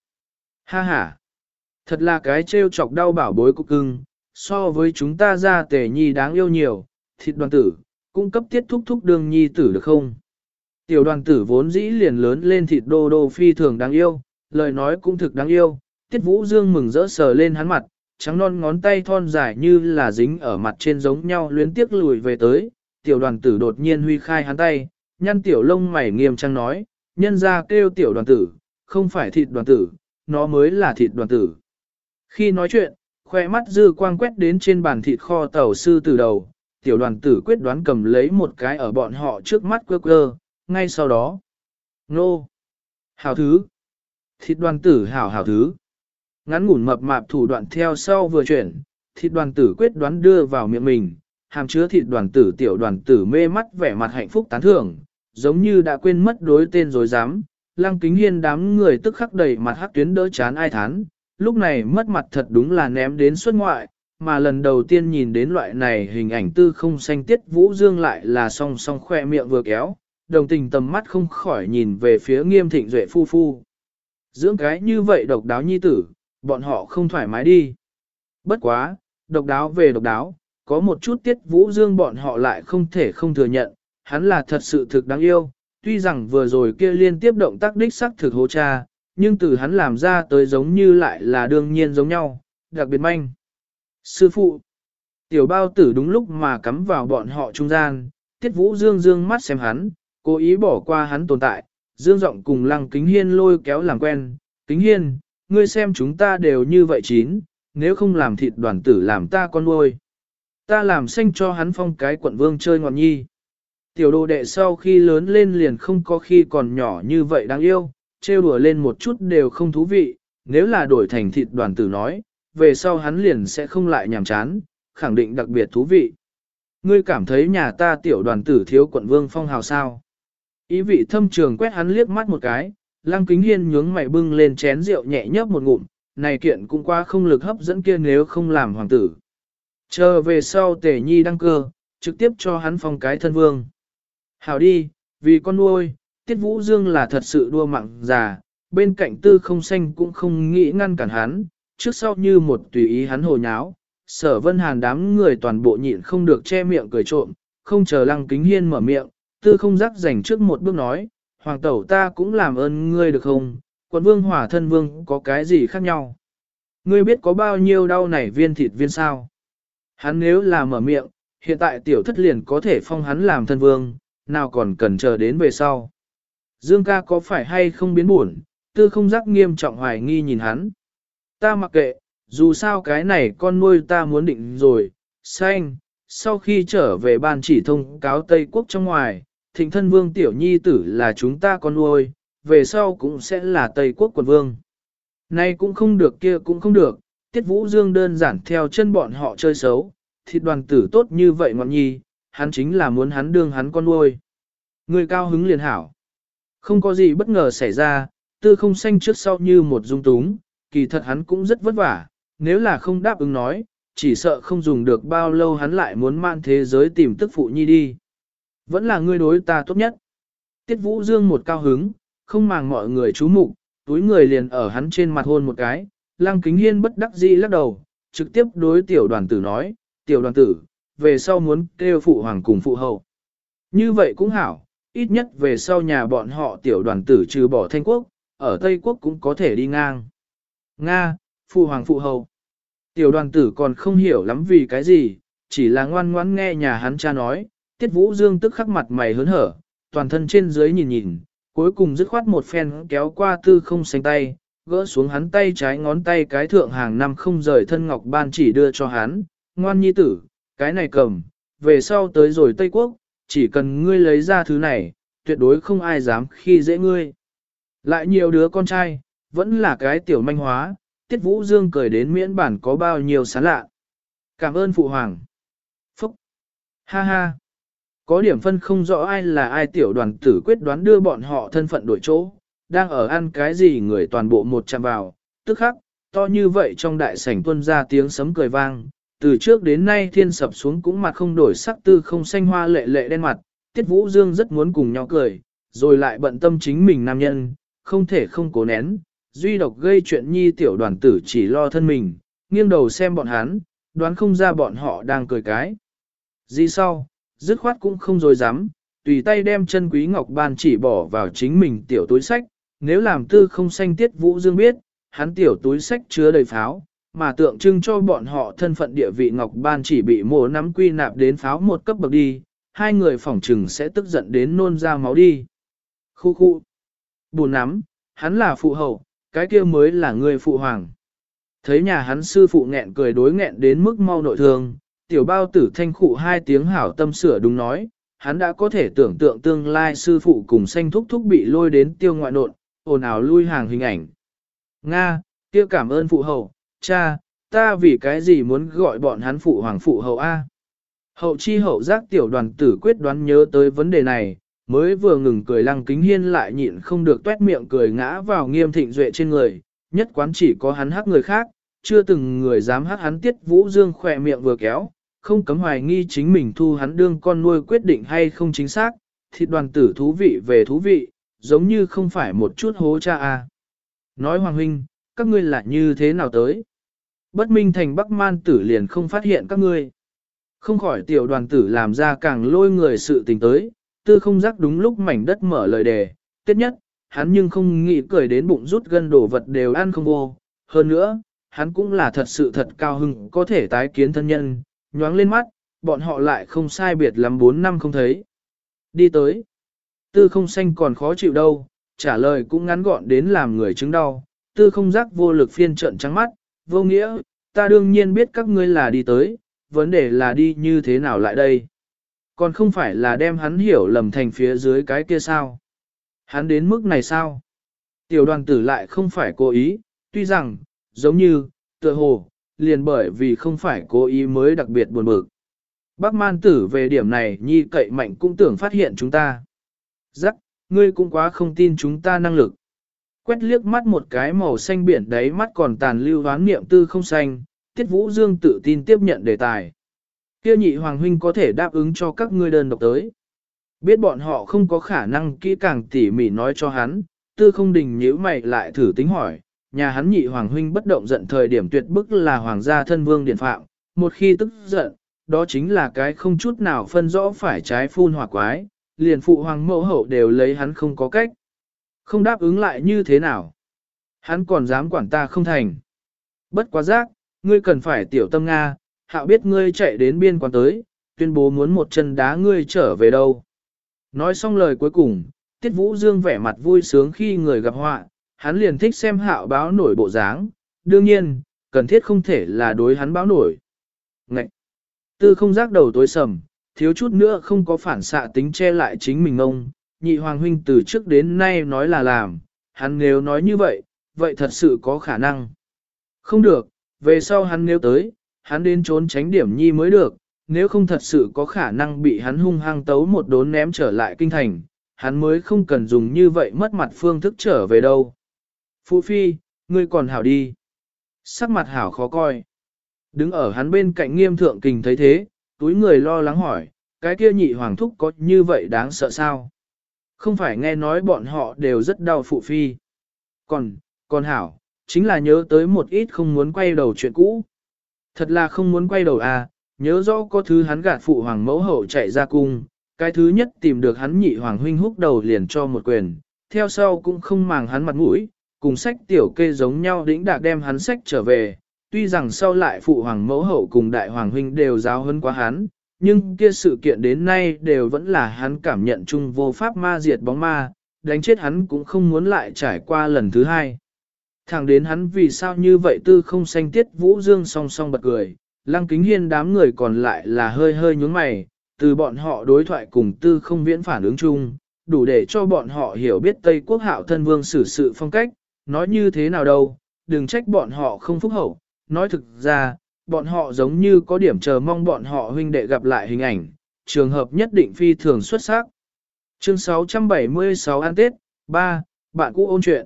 [SPEAKER 1] Ha ha, thật là cái trêu chọc đau bảo bối của cưng, so với chúng ta ra tề nhi đáng yêu nhiều, thịt đoàn tử, cung cấp tiết thúc thúc Đường nhi tử được không? Tiểu đoàn tử vốn dĩ liền lớn lên thịt đô đô phi thường đáng yêu, lời nói cũng thực đáng yêu, tiết vũ dương mừng rỡ sờ lên hắn mặt, trắng non ngón tay thon dài như là dính ở mặt trên giống nhau luyến tiếc lùi về tới, tiểu đoàn tử đột nhiên huy khai hắn tay, nhăn tiểu lông mày nghiêm trang nói, nhân ra kêu tiểu đoàn tử, không phải thịt đoàn tử, nó mới là thịt đoàn tử. Khi nói chuyện, khoe mắt dư quang quét đến trên bàn thịt kho tàu sư từ đầu, tiểu đoàn tử quyết đoán cầm lấy một cái ở bọn họ trước mắt quơ quơ, ngay sau đó. Nô! Hảo thứ! Thịt đoàn tử hảo hảo thứ! Ngắn ngủn mập mạp thủ đoạn theo sau vừa chuyển, thịt đoàn tử quyết đoán đưa vào miệng mình, hàm chứa thịt đoàn tử tiểu đoàn tử mê mắt vẻ mặt hạnh phúc tán thưởng, giống như đã quên mất đối tên rồi dám. Lăng kính hiên đám người tức khắc đầy mặt hắc tuyến đỡ chán ai thán, lúc này mất mặt thật đúng là ném đến xuất ngoại, mà lần đầu tiên nhìn đến loại này hình ảnh tư không xanh tiết vũ dương lại là song song khoe miệng vừa kéo, đồng tình tầm mắt không khỏi nhìn về phía nghiêm thịnh duệ phu phu. Dưỡng cái như vậy độc đáo nhi tử, bọn họ không thoải mái đi. Bất quá, độc đáo về độc đáo, có một chút tiết vũ dương bọn họ lại không thể không thừa nhận, hắn là thật sự thực đáng yêu, tuy rằng vừa rồi kia liên tiếp động tác đích sắc thực hô cha, nhưng từ hắn làm ra tới giống như lại là đương nhiên giống nhau, đặc biệt manh. Sư phụ, tiểu bao tử đúng lúc mà cắm vào bọn họ trung gian, tiết vũ dương dương mắt xem hắn, cố ý bỏ qua hắn tồn tại, dương giọng cùng lăng kính hiên lôi kéo làm quen, kính hiên, ngươi xem chúng ta đều như vậy chín, nếu không làm thịt đoàn tử làm ta con nuôi. Ta làm xanh cho hắn phong cái quận vương chơi ngọn nhi. Tiểu đồ đệ sau khi lớn lên liền không có khi còn nhỏ như vậy đáng yêu, trêu đùa lên một chút đều không thú vị, nếu là đổi thành thịt đoàn tử nói, về sau hắn liền sẽ không lại nhàm chán, khẳng định đặc biệt thú vị. Ngươi cảm thấy nhà ta tiểu đoàn tử thiếu quận vương phong hào sao? Ý vị thâm trường quét hắn liếc mắt một cái, lăng kính hiên nhướng mày bưng lên chén rượu nhẹ nhấp một ngụm, này kiện cũng qua không lực hấp dẫn kia nếu không làm hoàng tử. Chờ về sau tể nhi đăng cơ, trực tiếp cho hắn phong cái thân vương. Hảo đi, vì con nuôi, tiết vũ dương là thật sự đua mạng già, bên cạnh tư không xanh cũng không nghĩ ngăn cản hắn, trước sau như một tùy ý hắn hồ nháo. Sở vân hàn đám người toàn bộ nhịn không được che miệng cười trộm, không chờ lăng kính hiên mở miệng, tư không Giác dành trước một bước nói, hoàng tẩu ta cũng làm ơn ngươi được không, quận vương hỏa thân vương có cái gì khác nhau. Ngươi biết có bao nhiêu đau này viên thịt viên sao? Hắn nếu là mở miệng, hiện tại tiểu thất liền có thể phong hắn làm thân vương, nào còn cần chờ đến về sau. Dương ca có phải hay không biến buồn, tư không giác nghiêm trọng hoài nghi nhìn hắn. Ta mặc kệ, dù sao cái này con nuôi ta muốn định rồi, xanh, sau khi trở về ban chỉ thông cáo Tây Quốc trong ngoài, thịnh thân vương tiểu nhi tử là chúng ta con nuôi, về sau cũng sẽ là Tây Quốc quần vương. Nay cũng không được kia cũng không được, Tiết Vũ Dương đơn giản theo chân bọn họ chơi xấu, thịt đoàn tử tốt như vậy ngọn nhi, hắn chính là muốn hắn đương hắn con nuôi. Người cao hứng liền hảo. Không có gì bất ngờ xảy ra, tư không xanh trước sau như một dung túng, kỳ thật hắn cũng rất vất vả, nếu là không đáp ứng nói, chỉ sợ không dùng được bao lâu hắn lại muốn man thế giới tìm tức phụ nhi đi. Vẫn là ngươi đối ta tốt nhất. Tiết Vũ Dương một cao hứng, không màng mọi người chú mục, túi người liền ở hắn trên mặt hôn một cái, Lăng Kính Hiên bất đắc dĩ lắc đầu, trực tiếp đối tiểu đoàn tử nói, tiểu đoàn tử, về sau muốn kêu phụ hoàng cùng phụ hậu. Như vậy cũng hảo, ít nhất về sau nhà bọn họ tiểu đoàn tử trừ bỏ thanh quốc, ở Tây Quốc cũng có thể đi ngang. Nga, phụ hoàng phụ hậu. Tiểu đoàn tử còn không hiểu lắm vì cái gì, chỉ là ngoan ngoãn nghe nhà hắn cha nói, tiết vũ dương tức khắc mặt mày hớn hở, toàn thân trên dưới nhìn nhìn, cuối cùng dứt khoát một phen kéo qua tư không xanh tay, gỡ xuống hắn tay trái ngón tay cái thượng hàng năm không rời thân ngọc ban chỉ đưa cho hắn, ngoan nhi tử, cái này cầm, về sau tới rồi Tây Quốc, chỉ cần ngươi lấy ra thứ này, tuyệt đối không ai dám khi dễ ngươi. Lại nhiều đứa con trai, vẫn là cái tiểu manh hóa, Tiết Vũ Dương cười đến miễn bản có bao nhiêu sán lạ. Cảm ơn Phụ Hoàng. Phúc. Ha ha. Có điểm phân không rõ ai là ai tiểu đoàn tử quyết đoán đưa bọn họ thân phận đổi chỗ, đang ở ăn cái gì người toàn bộ một chạm vào, tức khắc, to như vậy trong đại sảnh tuân ra tiếng sấm cười vang, từ trước đến nay thiên sập xuống cũng mặt không đổi sắc tư không xanh hoa lệ lệ đen mặt, tiết vũ dương rất muốn cùng nhau cười, rồi lại bận tâm chính mình nam nhân, không thể không cố nén, duy độc gây chuyện nhi tiểu đoàn tử chỉ lo thân mình, nghiêng đầu xem bọn hắn, đoán không ra bọn họ đang cười cái. Gì sau, dứt khoát cũng không dối dám, tùy tay đem chân quý ngọc ban chỉ bỏ vào chính mình tiểu túi sách, nếu làm tư không xanh tiết vũ dương biết, hắn tiểu túi sách chứa đầy pháo, mà tượng trưng cho bọn họ thân phận địa vị ngọc ban chỉ bị mồ nắm quy nạp đến pháo một cấp bậc đi, hai người phỏng trừng sẽ tức giận đến nôn ra máu đi. Khu khu. Bùn nắm, hắn là phụ hậu, cái kia mới là người phụ hoàng. Thấy nhà hắn sư phụ nghẹn cười đối nghẹn đến mức mau nội thương, tiểu bao tử thanh khụ hai tiếng hảo tâm sửa đúng nói, hắn đã có thể tưởng tượng tương lai sư phụ cùng sanh thúc thúc bị lôi đến tiêu ngoại nộn, ồn ào lui hàng hình ảnh. Nga, kia cảm ơn phụ hậu, cha, ta vì cái gì muốn gọi bọn hắn phụ hoàng phụ hậu A. Hậu chi hậu giác tiểu đoàn tử quyết đoán nhớ tới vấn đề này, mới vừa ngừng cười lăng kính hiên lại nhịn không được tuét miệng cười ngã vào nghiêm thịnh duệ trên người, nhất quán chỉ có hắn hắc người khác, chưa từng người dám hắc hắn tiết vũ dương khỏe miệng vừa kéo, không cấm hoài nghi chính mình thu hắn đương con nuôi quyết định hay không chính xác, thịt đoàn tử thú vị về thú vị, giống như không phải một chút hố cha à. Nói Hoàng Huynh, các ngươi là như thế nào tới? Bất minh thành Bắc Man tử liền không phát hiện các ngươi. Không khỏi tiểu đoàn tử làm ra càng lôi người sự tình tới, tư không giác đúng lúc mảnh đất mở lời đề, tiết nhất, hắn nhưng không nghĩ cười đến bụng rút gân đổ vật đều ăn không vô. Hơn nữa, hắn cũng là thật sự thật cao hưng có thể tái kiến thân nhân, nhoáng lên mắt, bọn họ lại không sai biệt lắm 4 năm không thấy. Đi tới. Tư không xanh còn khó chịu đâu, trả lời cũng ngắn gọn đến làm người chứng đau. Tư không giác vô lực phiên trận trắng mắt, vô nghĩa, ta đương nhiên biết các ngươi là đi tới, vấn đề là đi như thế nào lại đây. Còn không phải là đem hắn hiểu lầm thành phía dưới cái kia sao. Hắn đến mức này sao? Tiểu đoàn tử lại không phải cố ý, tuy rằng, giống như, tựa hồ, liền bởi vì không phải cố ý mới đặc biệt buồn bực. Bác man tử về điểm này nhi cậy mạnh cũng tưởng phát hiện chúng ta. Giắc, ngươi cũng quá không tin chúng ta năng lực. Quét liếc mắt một cái màu xanh biển đấy mắt còn tàn lưu hoán niệm tư không xanh, tiết vũ dương tự tin tiếp nhận đề tài. Kia nhị hoàng huynh có thể đáp ứng cho các ngươi đơn độc tới. Biết bọn họ không có khả năng kỹ càng tỉ mỉ nói cho hắn, tư không đình nhíu mày lại thử tính hỏi, nhà hắn nhị hoàng huynh bất động giận thời điểm tuyệt bức là hoàng gia thân vương điển phạm, một khi tức giận, đó chính là cái không chút nào phân rõ phải trái phun hỏa quái, liền phụ hoàng mẫu hậu đều lấy hắn không có cách. Không đáp ứng lại như thế nào? Hắn còn dám quản ta không thành. Bất quá giác, ngươi cần phải tiểu tâm Nga, hạo biết ngươi chạy đến biên quan tới, tuyên bố muốn một chân đá ngươi trở về đâu. Nói xong lời cuối cùng, Tiết Vũ Dương vẻ mặt vui sướng khi người gặp họa, hắn liền thích xem hạo báo nổi bộ dáng, đương nhiên, cần thiết không thể là đối hắn báo nổi. Ngậy! Tư không giác đầu tối sầm, thiếu chút nữa không có phản xạ tính che lại chính mình ông, nhị hoàng huynh từ trước đến nay nói là làm, hắn nếu nói như vậy, vậy thật sự có khả năng. Không được, về sau hắn nếu tới, hắn đến trốn tránh điểm nhi mới được, nếu không thật sự có khả năng bị hắn hung hăng tấu một đốn ném trở lại kinh thành, hắn mới không cần dùng như vậy mất mặt phương thức trở về đâu. Phụ phi, ngươi còn hảo đi. Sắc mặt hảo khó coi. Đứng ở hắn bên cạnh nghiêm thượng kình thấy thế, túi người lo lắng hỏi, cái kia nhị hoàng thúc có như vậy đáng sợ sao? Không phải nghe nói bọn họ đều rất đau phụ phi. Còn, còn hảo, chính là nhớ tới một ít không muốn quay đầu chuyện cũ. Thật là không muốn quay đầu à, nhớ rõ có thứ hắn gạt phụ hoàng mẫu hậu chạy ra cung, cái thứ nhất tìm được hắn nhị hoàng huynh húc đầu liền cho một quyền, theo sau cũng không màng hắn mặt mũi, cùng sách tiểu kê giống nhau đĩnh đạc đem hắn sách trở về, tuy rằng sau lại phụ hoàng mẫu hậu cùng đại hoàng huynh đều giáo hơn quá hắn, nhưng kia sự kiện đến nay đều vẫn là hắn cảm nhận chung vô pháp ma diệt bóng ma, đánh chết hắn cũng không muốn lại trải qua lần thứ hai. Thẳng đến hắn vì sao như vậy tư không xanh tiết vũ dương song song bật cười, lăng kính hiên đám người còn lại là hơi hơi nhúng mày, từ bọn họ đối thoại cùng tư không viễn phản ứng chung, đủ để cho bọn họ hiểu biết Tây Quốc hạo thân vương xử sự phong cách, nói như thế nào đâu, đừng trách bọn họ không phúc hậu, nói thực ra, bọn họ giống như có điểm chờ mong bọn họ huynh đệ gặp lại hình ảnh, trường hợp nhất định phi thường xuất sắc. Chương 676 An Tết, 3, bạn cũ ôn chuyện.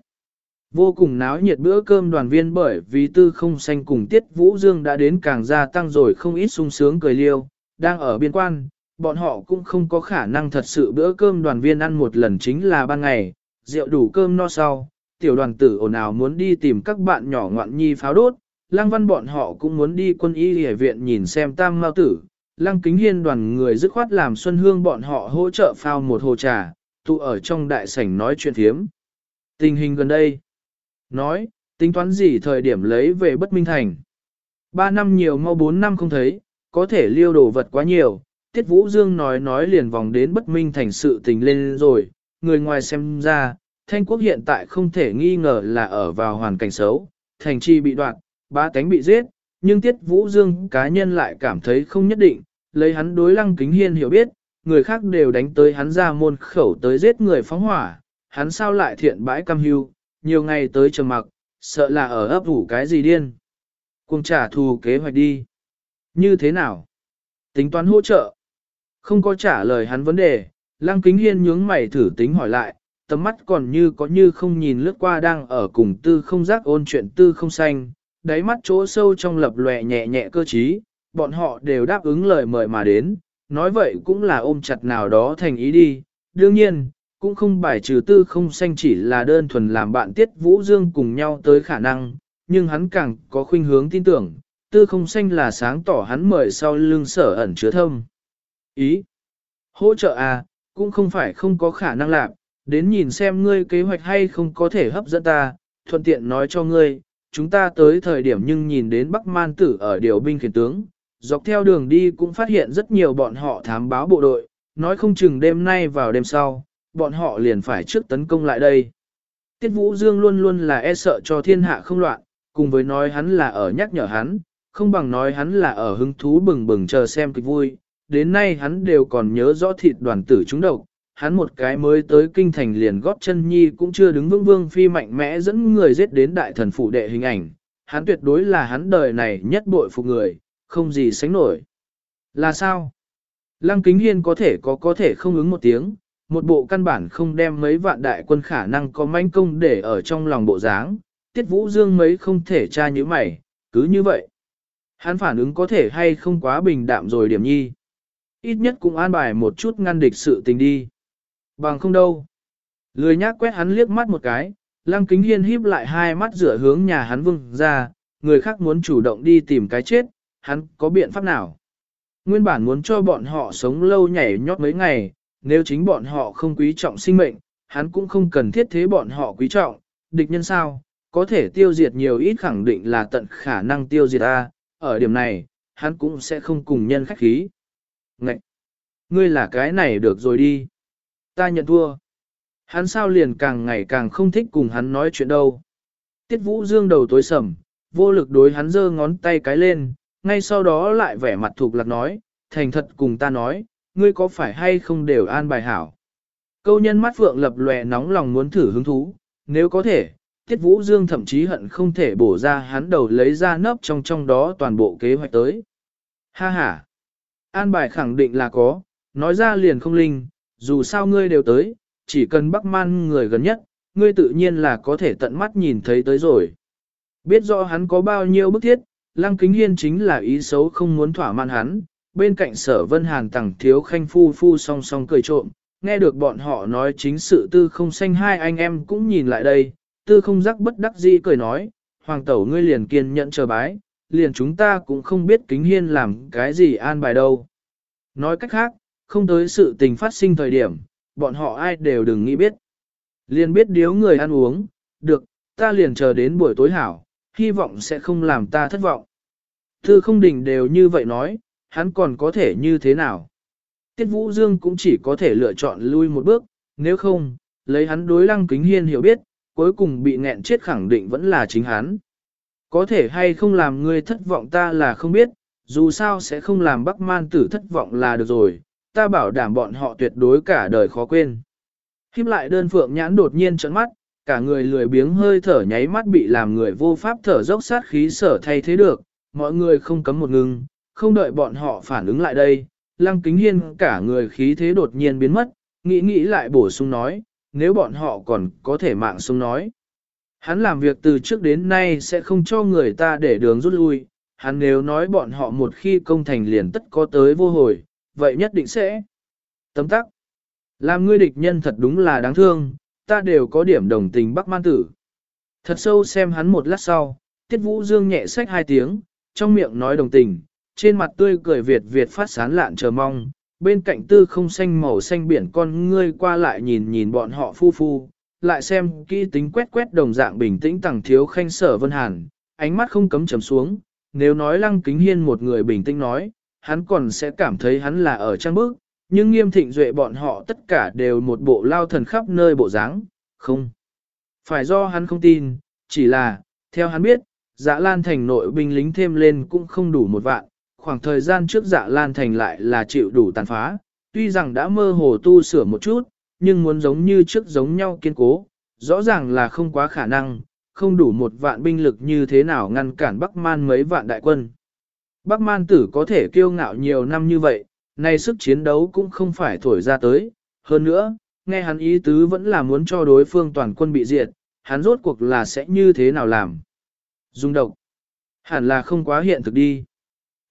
[SPEAKER 1] Vô cùng náo nhiệt bữa cơm đoàn viên bởi vì tư không xanh cùng tiết vũ dương đã đến càng gia tăng rồi không ít sung sướng cười liêu, đang ở biên quan, bọn họ cũng không có khả năng thật sự bữa cơm đoàn viên ăn một lần chính là ban ngày, rượu đủ cơm no sau, tiểu đoàn tử ồn ào muốn đi tìm các bạn nhỏ ngoạn nhi pháo đốt, lăng văn bọn họ cũng muốn đi quân y hề viện nhìn xem tam mao tử, lăng kính hiên đoàn người dứt khoát làm xuân hương bọn họ hỗ trợ phao một hồ trà, tụ ở trong đại sảnh nói chuyện thiếm. Tình hình gần đây, nói, tính toán gì thời điểm lấy về bất minh thành. Ba năm nhiều mau bốn năm không thấy, có thể liêu đồ vật quá nhiều, Tiết Vũ Dương nói nói liền vòng đến bất minh thành sự tình lên rồi, người ngoài xem ra, Thanh quốc hiện tại không thể nghi ngờ là ở vào hoàn cảnh xấu, thành chi bị đoạn, ba tánh bị giết, nhưng Tiết Vũ Dương cá nhân lại cảm thấy không nhất định, lấy hắn đối lăng kính hiên hiểu biết, người khác đều đánh tới hắn ra môn khẩu tới giết người phóng hỏa, hắn sao lại thiện bãi cam hưu, nhiều ngày tới trầm mặc, sợ là ở ấp ủ cái gì điên. Cùng trả thù kế hoạch đi. Như thế nào? Tính toán hỗ trợ. Không có trả lời hắn vấn đề, Lăng Kính Hiên nhướng mày thử tính hỏi lại, tầm mắt còn như có như không nhìn lướt qua đang ở cùng tư không giác ôn chuyện tư không xanh, đáy mắt chỗ sâu trong lập lòe nhẹ nhẹ cơ trí, bọn họ đều đáp ứng lời mời mà đến, nói vậy cũng là ôm chặt nào đó thành ý đi, đương nhiên, cũng không bài trừ tư không xanh chỉ là đơn thuần làm bạn tiết vũ dương cùng nhau tới khả năng, nhưng hắn càng có khuynh hướng tin tưởng, tư không xanh là sáng tỏ hắn mời sau lưng sở ẩn chứa thâm. Ý, hỗ trợ à, cũng không phải không có khả năng làm, đến nhìn xem ngươi kế hoạch hay không có thể hấp dẫn ta, thuận tiện nói cho ngươi, chúng ta tới thời điểm nhưng nhìn đến Bắc Man Tử ở điều binh khiển tướng, dọc theo đường đi cũng phát hiện rất nhiều bọn họ thám báo bộ đội, nói không chừng đêm nay vào đêm sau, bọn họ liền phải trước tấn công lại đây. Tiết Vũ Dương luôn luôn là e sợ cho thiên hạ không loạn, cùng với nói hắn là ở nhắc nhở hắn, không bằng nói hắn là ở hứng thú bừng bừng chờ xem kịch vui. Đến nay hắn đều còn nhớ rõ thịt đoàn tử chúng độc, hắn một cái mới tới kinh thành liền góp chân nhi cũng chưa đứng vững vương phi mạnh mẽ dẫn người giết đến đại thần phủ đệ hình ảnh. Hắn tuyệt đối là hắn đời này nhất bội phục người, không gì sánh nổi. Là sao? Lăng kính hiên có thể có có thể không ứng một tiếng, một bộ căn bản không đem mấy vạn đại quân khả năng có manh công để ở trong lòng bộ dáng, tiết vũ dương mấy không thể tra như mày, cứ như vậy. Hắn phản ứng có thể hay không quá bình đạm rồi điểm nhi. Ít nhất cũng an bài một chút ngăn địch sự tình đi. Bằng không đâu. Lười nhác quét hắn liếc mắt một cái, lăng kính hiên híp lại hai mắt rửa hướng nhà hắn vương ra, người khác muốn chủ động đi tìm cái chết, hắn có biện pháp nào? Nguyên bản muốn cho bọn họ sống lâu nhảy nhót mấy ngày, nếu chính bọn họ không quý trọng sinh mệnh, hắn cũng không cần thiết thế bọn họ quý trọng, địch nhân sao, có thể tiêu diệt nhiều ít khẳng định là tận khả năng tiêu diệt A, ở điểm này, hắn cũng sẽ không cùng nhân khách khí. Ngậy! Ngươi là cái này được rồi đi. Ta nhận thua. Hắn sao liền càng ngày càng không thích cùng hắn nói chuyện đâu. Tiết Vũ Dương đầu tối sầm, vô lực đối hắn giơ ngón tay cái lên, ngay sau đó lại vẻ mặt thuộc lạc nói, thành thật cùng ta nói, ngươi có phải hay không đều an bài hảo. Câu nhân mắt phượng lập lòe nóng lòng muốn thử hứng thú, nếu có thể, Tiết Vũ Dương thậm chí hận không thể bổ ra hắn đầu lấy ra nấp trong trong đó toàn bộ kế hoạch tới. Ha ha! An bài khẳng định là có, nói ra liền không linh, dù sao ngươi đều tới, chỉ cần bắc man người gần nhất, ngươi tự nhiên là có thể tận mắt nhìn thấy tới rồi. Biết rõ hắn có bao nhiêu bức thiết, Lăng Kính Hiên chính là ý xấu không muốn thỏa mãn hắn, bên cạnh sở vân hàn tẳng thiếu khanh phu phu song song cười trộm, nghe được bọn họ nói chính sự tư không xanh hai anh em cũng nhìn lại đây, tư không rắc bất đắc dĩ cười nói, hoàng tẩu ngươi liền kiên nhẫn chờ bái, liền chúng ta cũng không biết kính hiên làm cái gì an bài đâu. Nói cách khác, không tới sự tình phát sinh thời điểm, bọn họ ai đều đừng nghĩ biết. Liền biết điếu người ăn uống, được, ta liền chờ đến buổi tối hảo, hy vọng sẽ không làm ta thất vọng. Thư không đỉnh đều như vậy nói, hắn còn có thể như thế nào? Tiết Vũ Dương cũng chỉ có thể lựa chọn lui một bước, nếu không, lấy hắn đối lăng kính hiên hiểu biết, cuối cùng bị nghẹn chết khẳng định vẫn là chính hắn. Có thể hay không làm ngươi thất vọng ta là không biết, dù sao sẽ không làm Bắc Man tử thất vọng là được rồi, ta bảo đảm bọn họ tuyệt đối cả đời khó quên. Khiếp lại đơn phượng nhãn đột nhiên trợn mắt, cả người lười biếng hơi thở nháy mắt bị làm người vô pháp thở dốc sát khí sở thay thế được, mọi người không cấm một ngừng, không đợi bọn họ phản ứng lại đây, lăng kính hiên cả người khí thế đột nhiên biến mất, nghĩ nghĩ lại bổ sung nói, nếu bọn họ còn có thể mạng sung nói. Hắn làm việc từ trước đến nay sẽ không cho người ta để đường rút lui, hắn nếu nói bọn họ một khi công thành liền tất có tới vô hồi, vậy nhất định sẽ. Tấm tắc. Làm ngươi địch nhân thật đúng là đáng thương, ta đều có điểm đồng tình Bắc Man Tử. Thật sâu xem hắn một lát sau, Tiết Vũ Dương nhẹ sách hai tiếng, trong miệng nói đồng tình, trên mặt tươi cười Việt Việt phát sán lạn chờ mong, bên cạnh tư không xanh màu xanh biển con ngươi qua lại nhìn nhìn bọn họ phu phu, lại xem kỹ tính quét quét đồng dạng bình tĩnh tẳng thiếu khanh sở vân hàn, ánh mắt không cấm chấm xuống, nếu nói lăng kính hiên một người bình tĩnh nói, hắn còn sẽ cảm thấy hắn là ở trang bức, nhưng nghiêm thịnh duệ bọn họ tất cả đều một bộ lao thần khắp nơi bộ dáng, không. Phải do hắn không tin, chỉ là, theo hắn biết, dạ lan thành nội binh lính thêm lên cũng không đủ một vạn, khoảng thời gian trước dạ lan thành lại là chịu đủ tàn phá, tuy rằng đã mơ hồ tu sửa một chút, nhưng muốn giống như trước giống nhau kiên cố, rõ ràng là không quá khả năng, không đủ một vạn binh lực như thế nào ngăn cản Bắc Man mấy vạn đại quân. Bắc Man tử có thể kiêu ngạo nhiều năm như vậy, nay sức chiến đấu cũng không phải thổi ra tới, hơn nữa, nghe hắn ý tứ vẫn là muốn cho đối phương toàn quân bị diệt, hắn rốt cuộc là sẽ như thế nào làm. Dung độc, hẳn là không quá hiện thực đi.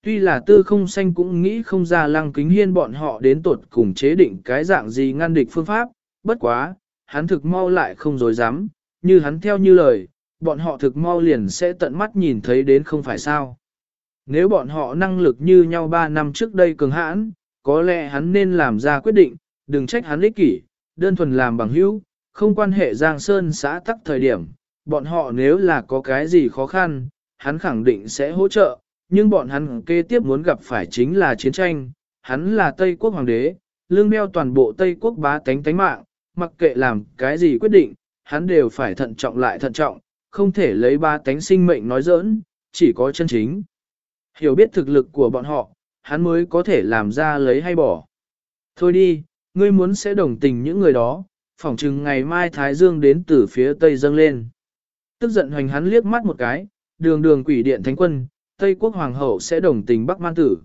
[SPEAKER 1] Tuy là tư không xanh cũng nghĩ không ra lăng kính hiên bọn họ đến tột cùng chế định cái dạng gì ngăn địch phương pháp, bất quá, hắn thực mau lại không dối dám, như hắn theo như lời, bọn họ thực mau liền sẽ tận mắt nhìn thấy đến không phải sao. Nếu bọn họ năng lực như nhau 3 năm trước đây cường hãn, có lẽ hắn nên làm ra quyết định, đừng trách hắn ích kỷ, đơn thuần làm bằng hữu, không quan hệ Giang Sơn xã tắc thời điểm, bọn họ nếu là có cái gì khó khăn, hắn khẳng định sẽ hỗ trợ, nhưng bọn hắn kế tiếp muốn gặp phải chính là chiến tranh, hắn là Tây quốc hoàng đế, lương đeo toàn bộ Tây quốc bá tánh tánh mạng, mặc kệ làm cái gì quyết định, hắn đều phải thận trọng lại thận trọng, không thể lấy ba tánh sinh mệnh nói giỡn, chỉ có chân chính. Hiểu biết thực lực của bọn họ, hắn mới có thể làm ra lấy hay bỏ. Thôi đi, ngươi muốn sẽ đồng tình những người đó, phỏng chừng ngày mai Thái Dương đến từ phía Tây dâng lên. Tức giận hoành hắn liếc mắt một cái, đường đường quỷ điện thánh quân, Tây quốc hoàng hậu sẽ đồng tình Bắc Man tử.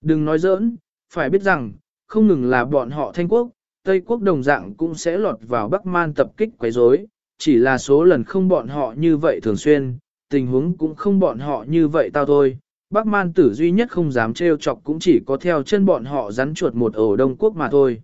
[SPEAKER 1] Đừng nói giỡn, phải biết rằng, không ngừng là bọn họ thanh quốc, Tây quốc đồng dạng cũng sẽ lọt vào Bắc Man tập kích quấy rối, chỉ là số lần không bọn họ như vậy thường xuyên, tình huống cũng không bọn họ như vậy tao thôi. Bắc man tử duy nhất không dám trêu chọc cũng chỉ có theo chân bọn họ rắn chuột một ổ Đông Quốc mà thôi.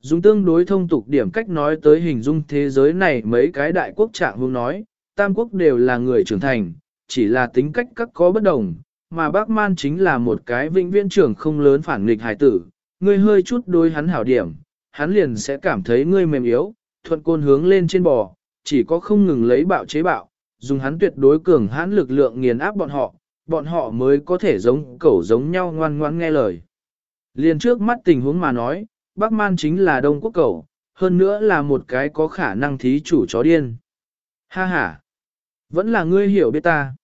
[SPEAKER 1] Dùng tương đối thông tục điểm cách nói tới hình dung thế giới này mấy cái đại quốc trạng hương nói, tam quốc đều là người trưởng thành, chỉ là tính cách các có bất đồng, mà bác man chính là một cái vĩnh viễn trưởng không lớn phản nghịch hài tử, ngươi hơi chút đối hắn hảo điểm, hắn liền sẽ cảm thấy ngươi mềm yếu, thuận côn hướng lên trên bò, chỉ có không ngừng lấy bạo chế bạo, dùng hắn tuyệt đối cường hãn lực lượng nghiền áp bọn họ, bọn họ mới có thể giống cẩu giống nhau ngoan ngoãn nghe lời. Liên trước mắt tình huống mà nói, Bắc Man chính là Đông Quốc cẩu, hơn nữa là một cái có khả năng thí chủ chó điên. Ha ha! Vẫn là ngươi hiểu biết ta.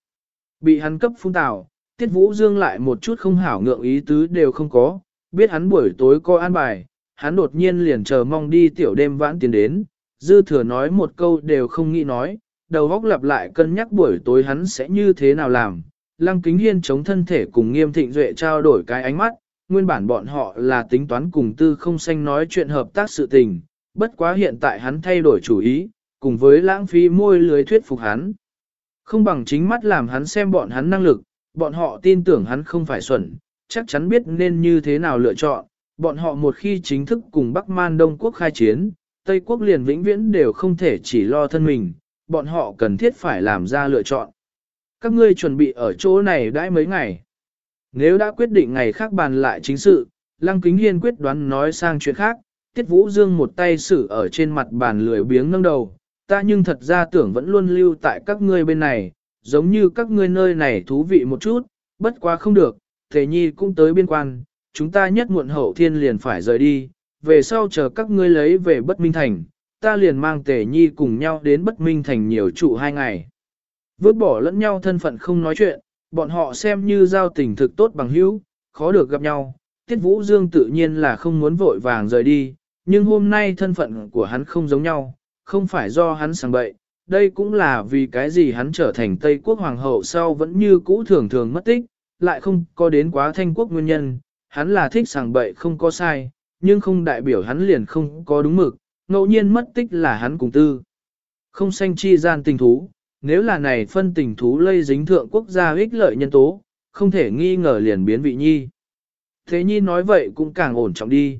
[SPEAKER 1] Bị hắn cấp phun tào, Tiết Vũ Dương lại một chút không hảo ngượng ý tứ đều không có, biết hắn buổi tối có an bài, hắn đột nhiên liền chờ mong đi tiểu đêm vãn tiến đến, dư thừa nói một câu đều không nghĩ nói, đầu góc lặp lại cân nhắc buổi tối hắn sẽ như thế nào làm. Lăng kính hiên chống thân thể cùng nghiêm thịnh duệ trao đổi cái ánh mắt, nguyên bản bọn họ là tính toán cùng tư không xanh nói chuyện hợp tác sự tình, bất quá hiện tại hắn thay đổi chủ ý, cùng với lãng phí môi lưới thuyết phục hắn. Không bằng chính mắt làm hắn xem bọn hắn năng lực, bọn họ tin tưởng hắn không phải xuẩn, chắc chắn biết nên như thế nào lựa chọn, bọn họ một khi chính thức cùng Bắc Man Đông Quốc khai chiến, Tây Quốc liền vĩnh viễn đều không thể chỉ lo thân mình, bọn họ cần thiết phải làm ra lựa chọn. Các ngươi chuẩn bị ở chỗ này đãi mấy ngày. Nếu đã quyết định ngày khác bàn lại chính sự, Lăng Kính Hiên quyết đoán nói sang chuyện khác, Tiết Vũ Dương một tay xử ở trên mặt bàn lười biếng nâng đầu, ta nhưng thật ra tưởng vẫn luôn lưu tại các ngươi bên này, giống như các ngươi nơi này thú vị một chút, bất quá không được, Thế Nhi cũng tới biên quan, chúng ta nhất muộn hậu thiên liền phải rời đi, về sau chờ các ngươi lấy về bất minh thành, ta liền mang Tề Nhi cùng nhau đến bất minh thành nhiều trụ hai ngày. Vứt bỏ lẫn nhau thân phận không nói chuyện, bọn họ xem như giao tình thực tốt bằng hữu, khó được gặp nhau. Tiết Vũ Dương tự nhiên là không muốn vội vàng rời đi, nhưng hôm nay thân phận của hắn không giống nhau, không phải do hắn sang bậy, đây cũng là vì cái gì hắn trở thành Tây quốc hoàng hậu sau vẫn như cũ thường thường mất tích, lại không có đến quá thanh quốc nguyên nhân, hắn là thích sàng bậy không có sai, nhưng không đại biểu hắn liền không có đúng mực, ngẫu nhiên mất tích là hắn cùng tư. Không sanh chi gian tình thú, nếu là này phân tình thú lây dính thượng quốc gia ích lợi nhân tố, không thể nghi ngờ liền biến vị nhi. Thế nhi nói vậy cũng càng ổn trọng đi.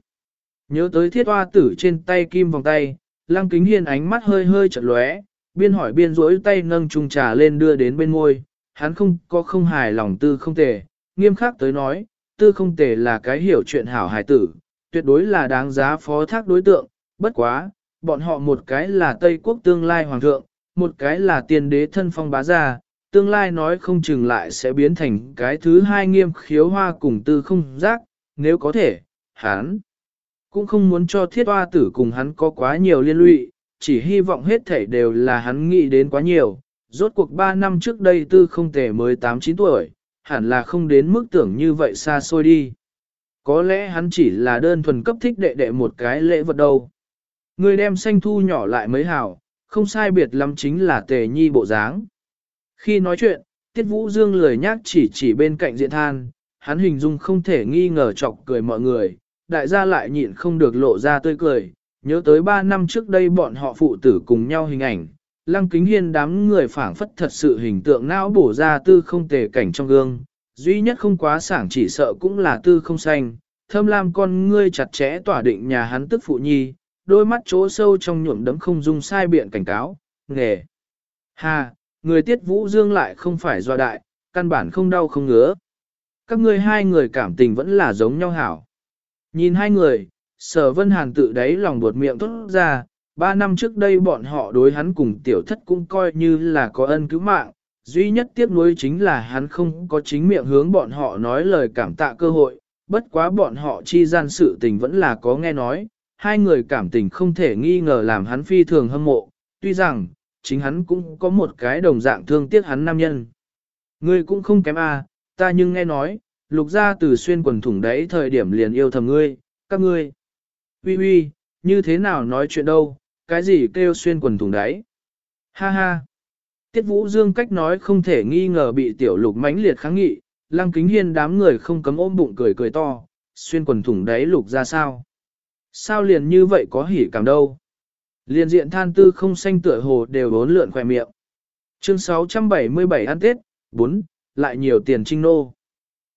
[SPEAKER 1] Nhớ tới thiết hoa tử trên tay kim vòng tay, lăng kính hiên ánh mắt hơi hơi chật lóe, biên hỏi biên rỗi tay nâng chung trà lên đưa đến bên môi, hắn không có không hài lòng tư không tề, nghiêm khắc tới nói, tư không tề là cái hiểu chuyện hảo hài tử, tuyệt đối là đáng giá phó thác đối tượng, bất quá, bọn họ một cái là Tây quốc tương lai hoàng thượng, một cái là tiên đế thân phong bá gia, tương lai nói không chừng lại sẽ biến thành cái thứ hai nghiêm khiếu hoa cùng tư không giác, nếu có thể, hắn cũng không muốn cho thiết hoa tử cùng hắn có quá nhiều liên lụy, chỉ hy vọng hết thảy đều là hắn nghĩ đến quá nhiều. Rốt cuộc 3 năm trước đây tư không thể mới 8-9 tuổi, hẳn là không đến mức tưởng như vậy xa xôi đi. Có lẽ hắn chỉ là đơn thuần cấp thích đệ đệ một cái lễ vật đâu. Người đem xanh thu nhỏ lại mới hảo, không sai biệt lắm chính là tề nhi bộ dáng. Khi nói chuyện, Tiết Vũ Dương lười nhác chỉ chỉ bên cạnh diện than, hắn hình dung không thể nghi ngờ chọc cười mọi người, đại gia lại nhịn không được lộ ra tươi cười, nhớ tới 3 năm trước đây bọn họ phụ tử cùng nhau hình ảnh, lăng kính hiên đám người phảng phất thật sự hình tượng não bổ ra tư không tề cảnh trong gương, duy nhất không quá sảng chỉ sợ cũng là tư không xanh, thâm lam con ngươi chặt chẽ tỏa định nhà hắn tức phụ nhi, đôi mắt chỗ sâu trong nhuộm đấm không dung sai biện cảnh cáo, nghề. Hà, người tiết vũ dương lại không phải do đại, căn bản không đau không ngứa. Các ngươi hai người cảm tình vẫn là giống nhau hảo. Nhìn hai người, sở vân hàn tự đáy lòng buột miệng tốt ra, ba năm trước đây bọn họ đối hắn cùng tiểu thất cũng coi như là có ân cứu mạng, duy nhất tiếc nuối chính là hắn không có chính miệng hướng bọn họ nói lời cảm tạ cơ hội, bất quá bọn họ chi gian sự tình vẫn là có nghe nói, hai người cảm tình không thể nghi ngờ làm hắn phi thường hâm mộ, tuy rằng, chính hắn cũng có một cái đồng dạng thương tiếc hắn nam nhân. Ngươi cũng không kém a, à, ta nhưng nghe nói, lục gia từ xuyên quần thủng đấy thời điểm liền yêu thầm ngươi, các ngươi. Uy uy, như thế nào nói chuyện đâu, cái gì kêu xuyên quần thủng đấy. Ha ha. Tiết Vũ Dương cách nói không thể nghi ngờ bị tiểu lục mãnh liệt kháng nghị, lăng kính hiên đám người không cấm ôm bụng cười cười to, xuyên quần thủng đấy lục ra sao. Sao liền như vậy có hỉ cảm đâu. Liền diện than tư không xanh tựa hồ đều bốn lượn khỏe miệng. Chương 677 ăn Tết, 4, lại nhiều tiền trinh nô.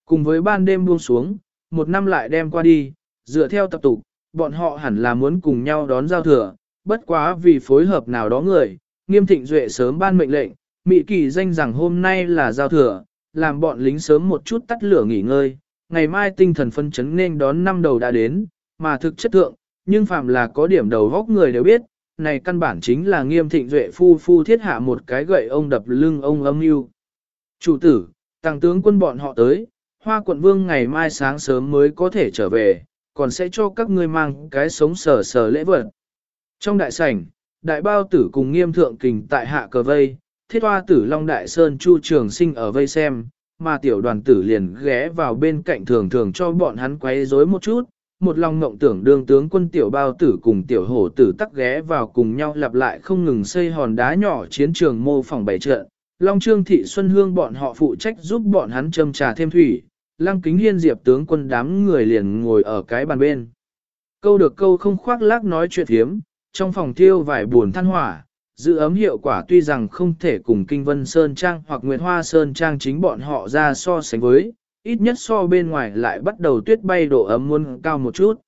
[SPEAKER 1] Cùng với ban đêm buông xuống, một năm lại đem qua đi, dựa theo tập tục, bọn họ hẳn là muốn cùng nhau đón giao thừa, bất quá vì phối hợp nào đó người, nghiêm thịnh duệ sớm ban mệnh lệnh, Mỹ kỳ danh rằng hôm nay là giao thừa, làm bọn lính sớm một chút tắt lửa nghỉ ngơi, ngày mai tinh thần phân chấn nên đón năm đầu đã đến, mà thực chất thượng, nhưng phạm là có điểm đầu góc người đều biết, này căn bản chính là nghiêm thịnh duệ phu phu thiết hạ một cái gậy ông đập lưng ông âm mưu. Chủ tử, tăng tướng quân bọn họ tới, hoa quận vương ngày mai sáng sớm mới có thể trở về, còn sẽ cho các ngươi mang cái sống sờ sờ lễ vật. Trong đại sảnh, đại bao tử cùng nghiêm thượng kình tại hạ cờ vây, thiết hoa tử Long Đại Sơn Chu Trường Sinh ở vây xem, mà tiểu đoàn tử liền ghé vào bên cạnh thường thường cho bọn hắn quấy rối một chút, một lòng ngộng tưởng đương tướng quân tiểu bao tử cùng tiểu hổ tử tắc ghé vào cùng nhau lặp lại không ngừng xây hòn đá nhỏ chiến trường mô phỏng bảy trận. Long Trương Thị Xuân Hương bọn họ phụ trách giúp bọn hắn châm trà thêm thủy, Lăng Kính Hiên Diệp tướng quân đám người liền ngồi ở cái bàn bên. Câu được câu không khoác lác nói chuyện hiếm. trong phòng thiêu vài buồn than hỏa, giữ ấm hiệu quả tuy rằng không thể cùng Kinh Vân Sơn Trang hoặc Nguyệt Hoa Sơn Trang chính bọn họ ra so sánh với, ít nhất so bên ngoài lại bắt đầu tuyết bay độ ấm muôn cao một chút.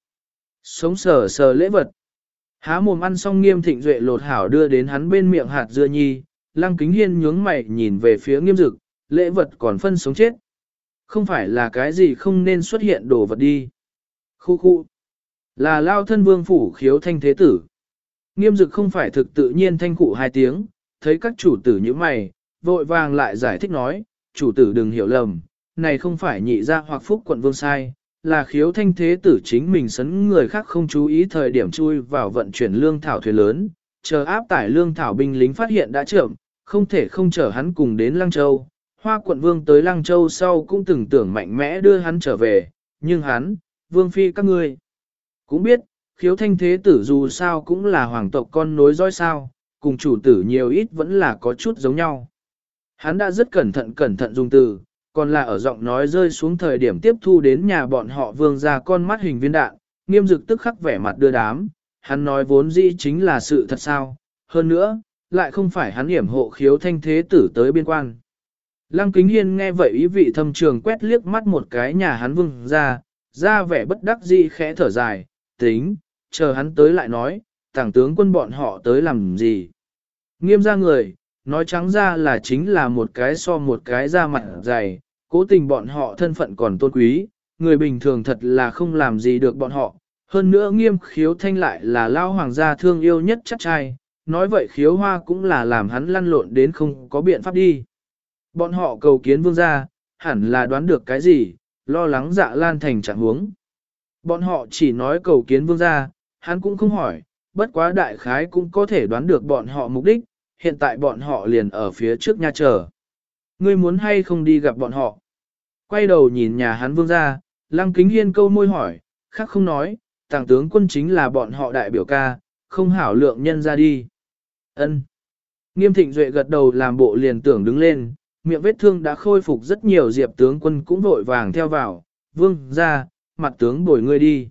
[SPEAKER 1] Sống sờ sờ lễ vật. Há mồm ăn xong nghiêm thịnh duệ lột hảo đưa đến hắn bên miệng hạt dưa nhi, lăng kính hiên nhướng mày nhìn về phía nghiêm dực, lễ vật còn phân sống chết. Không phải là cái gì không nên xuất hiện đồ vật đi. Khu khu. Là lao thân vương phủ khiếu thanh thế tử. Nghiêm dực không phải thực tự nhiên thanh cụ hai tiếng, thấy các chủ tử như mày, vội vàng lại giải thích nói, chủ tử đừng hiểu lầm, này không phải nhị ra hoặc phúc quận vương sai, là khiếu thanh thế tử chính mình sấn người khác không chú ý thời điểm chui vào vận chuyển lương thảo thuyền lớn, chờ áp tải lương thảo binh lính phát hiện đã trưởng, không thể không chở hắn cùng đến Lăng Châu. Hoa quận vương tới Lăng Châu sau cũng từng tưởng mạnh mẽ đưa hắn trở về, nhưng hắn, vương phi các ngươi, cũng biết, khiếu thanh thế tử dù sao cũng là hoàng tộc con nối dõi sao, cùng chủ tử nhiều ít vẫn là có chút giống nhau. Hắn đã rất cẩn thận cẩn thận dùng từ, còn là ở giọng nói rơi xuống thời điểm tiếp thu đến nhà bọn họ vương ra con mắt hình viên đạn, nghiêm dực tức khắc vẻ mặt đưa đám, hắn nói vốn dĩ chính là sự thật sao, hơn nữa, lại không phải hắn hiểm hộ khiếu thanh thế tử tới biên quan. Lăng kính hiên nghe vậy ý vị thâm trường quét liếc mắt một cái nhà hắn vương ra, ra vẻ bất đắc dĩ khẽ thở dài, tính, chờ hắn tới lại nói, tàng tướng quân bọn họ tới làm gì. Nghiêm ra người, nói trắng ra là chính là một cái so một cái ra mặt dày, cố tình bọn họ thân phận còn tôn quý, người bình thường thật là không làm gì được bọn họ. Hơn nữa nghiêm khiếu thanh lại là lao hoàng gia thương yêu nhất chắc trai, nói vậy khiếu hoa cũng là làm hắn lăn lộn đến không có biện pháp đi. Bọn họ cầu kiến vương gia, hẳn là đoán được cái gì, lo lắng dạ lan thành trạng huống. Bọn họ chỉ nói cầu kiến vương gia, hắn cũng không hỏi, bất quá đại khái cũng có thể đoán được bọn họ mục đích, hiện tại bọn họ liền ở phía trước nha chờ. Ngươi muốn hay không đi gặp bọn họ? Quay đầu nhìn nhà hắn vương gia, lăng kính hiên câu môi hỏi, khác không nói, tàng tướng quân chính là bọn họ đại biểu ca, không hảo lượng nhân ra đi. ân Nghiêm thịnh duệ gật đầu làm bộ liền tưởng đứng lên, miệng vết thương đã khôi phục rất nhiều diệp tướng quân cũng vội vàng theo vào, vương ra, mặt tướng bồi ngươi đi.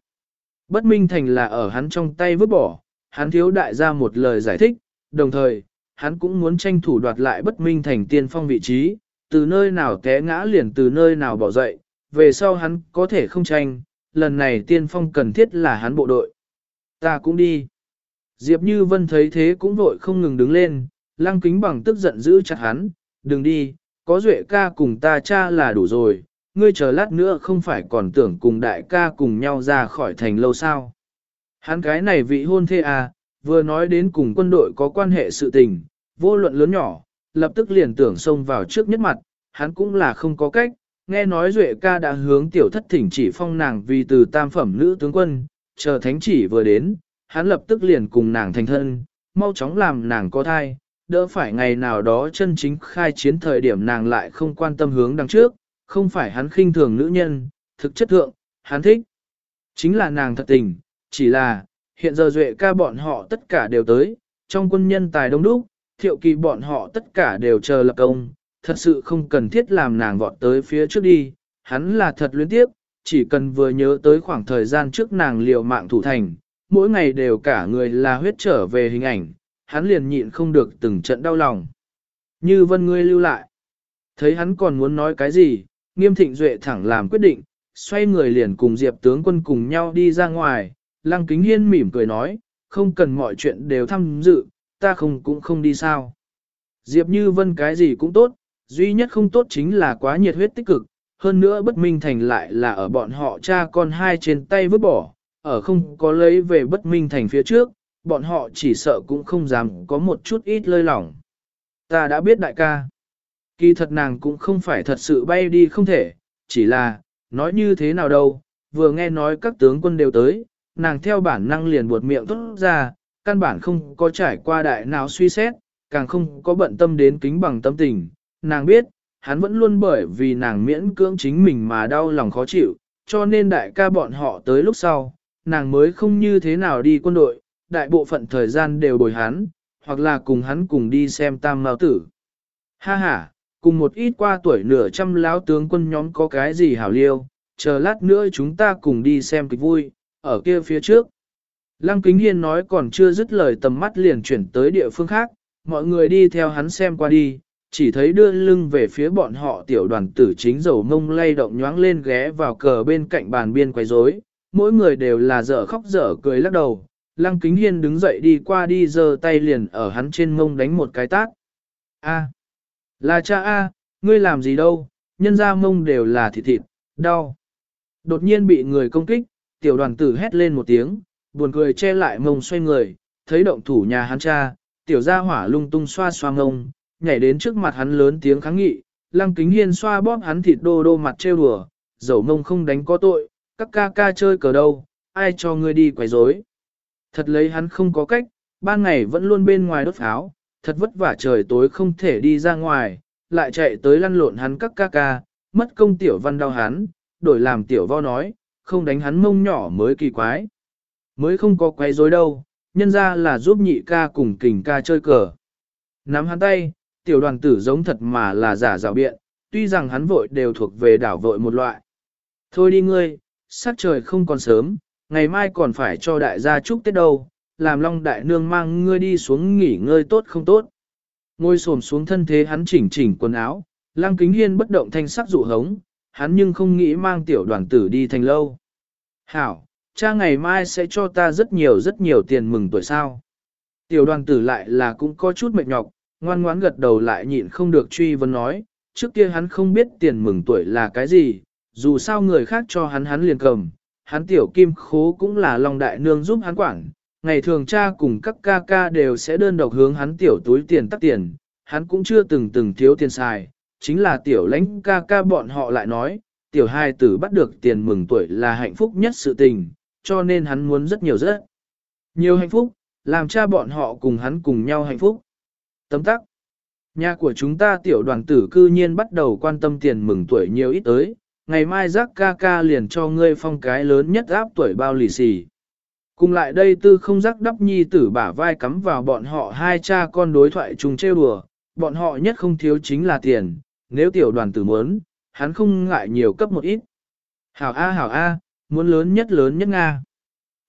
[SPEAKER 1] Bất minh thành là ở hắn trong tay vứt bỏ, hắn thiếu đại ra một lời giải thích, đồng thời, hắn cũng muốn tranh thủ đoạt lại bất minh thành tiên phong vị trí, từ nơi nào té ngã liền từ nơi nào bỏ dậy, về sau hắn có thể không tranh, lần này tiên phong cần thiết là hắn bộ đội. Ta cũng đi. Diệp Như Vân thấy thế cũng vội không ngừng đứng lên, lăng kính bằng tức giận giữ chặt hắn, đừng đi, có duệ ca cùng ta cha là đủ rồi, ngươi chờ lát nữa không phải còn tưởng cùng đại ca cùng nhau ra khỏi thành lâu sao. Hắn cái này vị hôn thê à, vừa nói đến cùng quân đội có quan hệ sự tình, vô luận lớn nhỏ, lập tức liền tưởng xông vào trước nhất mặt, hắn cũng là không có cách, nghe nói Duệ ca đã hướng tiểu thất thỉnh chỉ phong nàng vì từ tam phẩm nữ tướng quân, chờ thánh chỉ vừa đến, hắn lập tức liền cùng nàng thành thân, mau chóng làm nàng có thai, đỡ phải ngày nào đó chân chính khai chiến thời điểm nàng lại không quan tâm hướng đằng trước, không phải hắn khinh thường nữ nhân, thực chất thượng, hắn thích. Chính là nàng thật tình, chỉ là, hiện giờ Duệ ca bọn họ tất cả đều tới, trong quân nhân tài đông đúc, thiệu kỳ bọn họ tất cả đều chờ lập công, thật sự không cần thiết làm nàng vọt tới phía trước đi, hắn là thật luyến tiếp, chỉ cần vừa nhớ tới khoảng thời gian trước nàng liều mạng thủ thành, mỗi ngày đều cả người là huyết trở về hình ảnh, hắn liền nhịn không được từng trận đau lòng. Như vân ngươi lưu lại, thấy hắn còn muốn nói cái gì, nghiêm thịnh duệ thẳng làm quyết định, xoay người liền cùng diệp tướng quân cùng nhau đi ra ngoài, lăng kính hiên mỉm cười nói, không cần mọi chuyện đều tham dự, ta không cũng không đi sao. Diệp Như Vân cái gì cũng tốt, duy nhất không tốt chính là quá nhiệt huyết tích cực, hơn nữa bất minh thành lại là ở bọn họ cha con hai trên tay vứt bỏ, ở không có lấy về bất minh thành phía trước, bọn họ chỉ sợ cũng không dám có một chút ít lơi lỏng. Ta đã biết đại ca. Kỳ thật nàng cũng không phải thật sự bay đi không thể, chỉ là, nói như thế nào đâu, vừa nghe nói các tướng quân đều tới, nàng theo bản năng liền buột miệng tốt ra, căn bản không có trải qua đại nào suy xét, càng không có bận tâm đến kính bằng tâm tình. Nàng biết, hắn vẫn luôn bởi vì nàng miễn cưỡng chính mình mà đau lòng khó chịu, cho nên đại ca bọn họ tới lúc sau, nàng mới không như thế nào đi quân đội, đại bộ phận thời gian đều bồi hắn, hoặc là cùng hắn cùng đi xem tam mao tử. Ha ha, cùng một ít qua tuổi nửa trăm lão tướng quân nhóm có cái gì hảo liêu, chờ lát nữa chúng ta cùng đi xem kịch vui, ở kia phía trước. Lăng Kính Hiên nói còn chưa dứt lời tầm mắt liền chuyển tới địa phương khác, mọi người đi theo hắn xem qua đi, chỉ thấy đưa lưng về phía bọn họ tiểu đoàn tử chính dầu mông lay động nhoáng lên ghé vào cờ bên cạnh bàn biên quay rối, mỗi người đều là dở khóc dở cười lắc đầu. Lăng Kính Hiên đứng dậy đi qua đi giơ tay liền ở hắn trên mông đánh một cái tát. A, là cha A, ngươi làm gì đâu, nhân ra mông đều là thịt thịt, đau. Đột nhiên bị người công kích, tiểu đoàn tử hét lên một tiếng, buồn cười che lại mông xoay người, thấy động thủ nhà hắn cha, tiểu gia hỏa lung tung xoa xoa mông, nhảy đến trước mặt hắn lớn tiếng kháng nghị, lăng kính hiên xoa bóp hắn thịt đô đô mặt trêu đùa, dầu mông không đánh có tội, các ca ca chơi cờ đâu, ai cho ngươi đi quấy rối. Thật lấy hắn không có cách, ban ngày vẫn luôn bên ngoài đốt pháo, thật vất vả trời tối không thể đi ra ngoài, lại chạy tới lăn lộn hắn các ca ca, mất công tiểu văn đau hắn, đổi làm tiểu vo nói, không đánh hắn mông nhỏ mới kỳ quái. Mới không có quấy rối đâu, nhân ra là giúp nhị ca cùng kình ca chơi cờ. Nắm hắn tay, tiểu đoàn tử giống thật mà là giả rào biện, tuy rằng hắn vội đều thuộc về đảo vội một loại. Thôi đi ngươi, sắc trời không còn sớm, ngày mai còn phải cho đại gia chúc Tết đâu, làm long đại nương mang ngươi đi xuống nghỉ ngơi tốt không tốt. Ngồi xổm xuống thân thế hắn chỉnh chỉnh quần áo, lăng kính hiên bất động thanh sắc dụ hống, hắn nhưng không nghĩ mang tiểu đoàn tử đi thành lâu. Hảo, cha ngày mai sẽ cho ta rất nhiều rất nhiều tiền mừng tuổi sao. Tiểu đoàn tử lại là cũng có chút mệt nhọc, ngoan ngoãn gật đầu lại nhịn không được truy vấn nói, trước kia hắn không biết tiền mừng tuổi là cái gì, dù sao người khác cho hắn hắn liền cầm, hắn tiểu kim khố cũng là lòng đại nương giúp hắn quản, ngày thường cha cùng các ca ca đều sẽ đơn độc hướng hắn tiểu túi tiền tắt tiền, hắn cũng chưa từng từng thiếu tiền xài, chính là tiểu lãnh ca ca bọn họ lại nói, tiểu hai tử bắt được tiền mừng tuổi là hạnh phúc nhất sự tình, cho nên hắn muốn rất nhiều rất nhiều hạnh phúc, làm cha bọn họ cùng hắn cùng nhau hạnh phúc. Tấm tắc. Nhà của chúng ta tiểu đoàn tử cư nhiên bắt đầu quan tâm tiền mừng tuổi nhiều ít tới, ngày mai giác ca ca liền cho ngươi phong cái lớn nhất áp tuổi bao lì xì. Cùng lại đây tư không giác đắp nhi tử bả vai cắm vào bọn họ hai cha con đối thoại chung trêu đùa, bọn họ nhất không thiếu chính là tiền, nếu tiểu đoàn tử muốn, hắn không ngại nhiều cấp một ít. Hảo A hảo A, muốn lớn nhất lớn nhất Nga.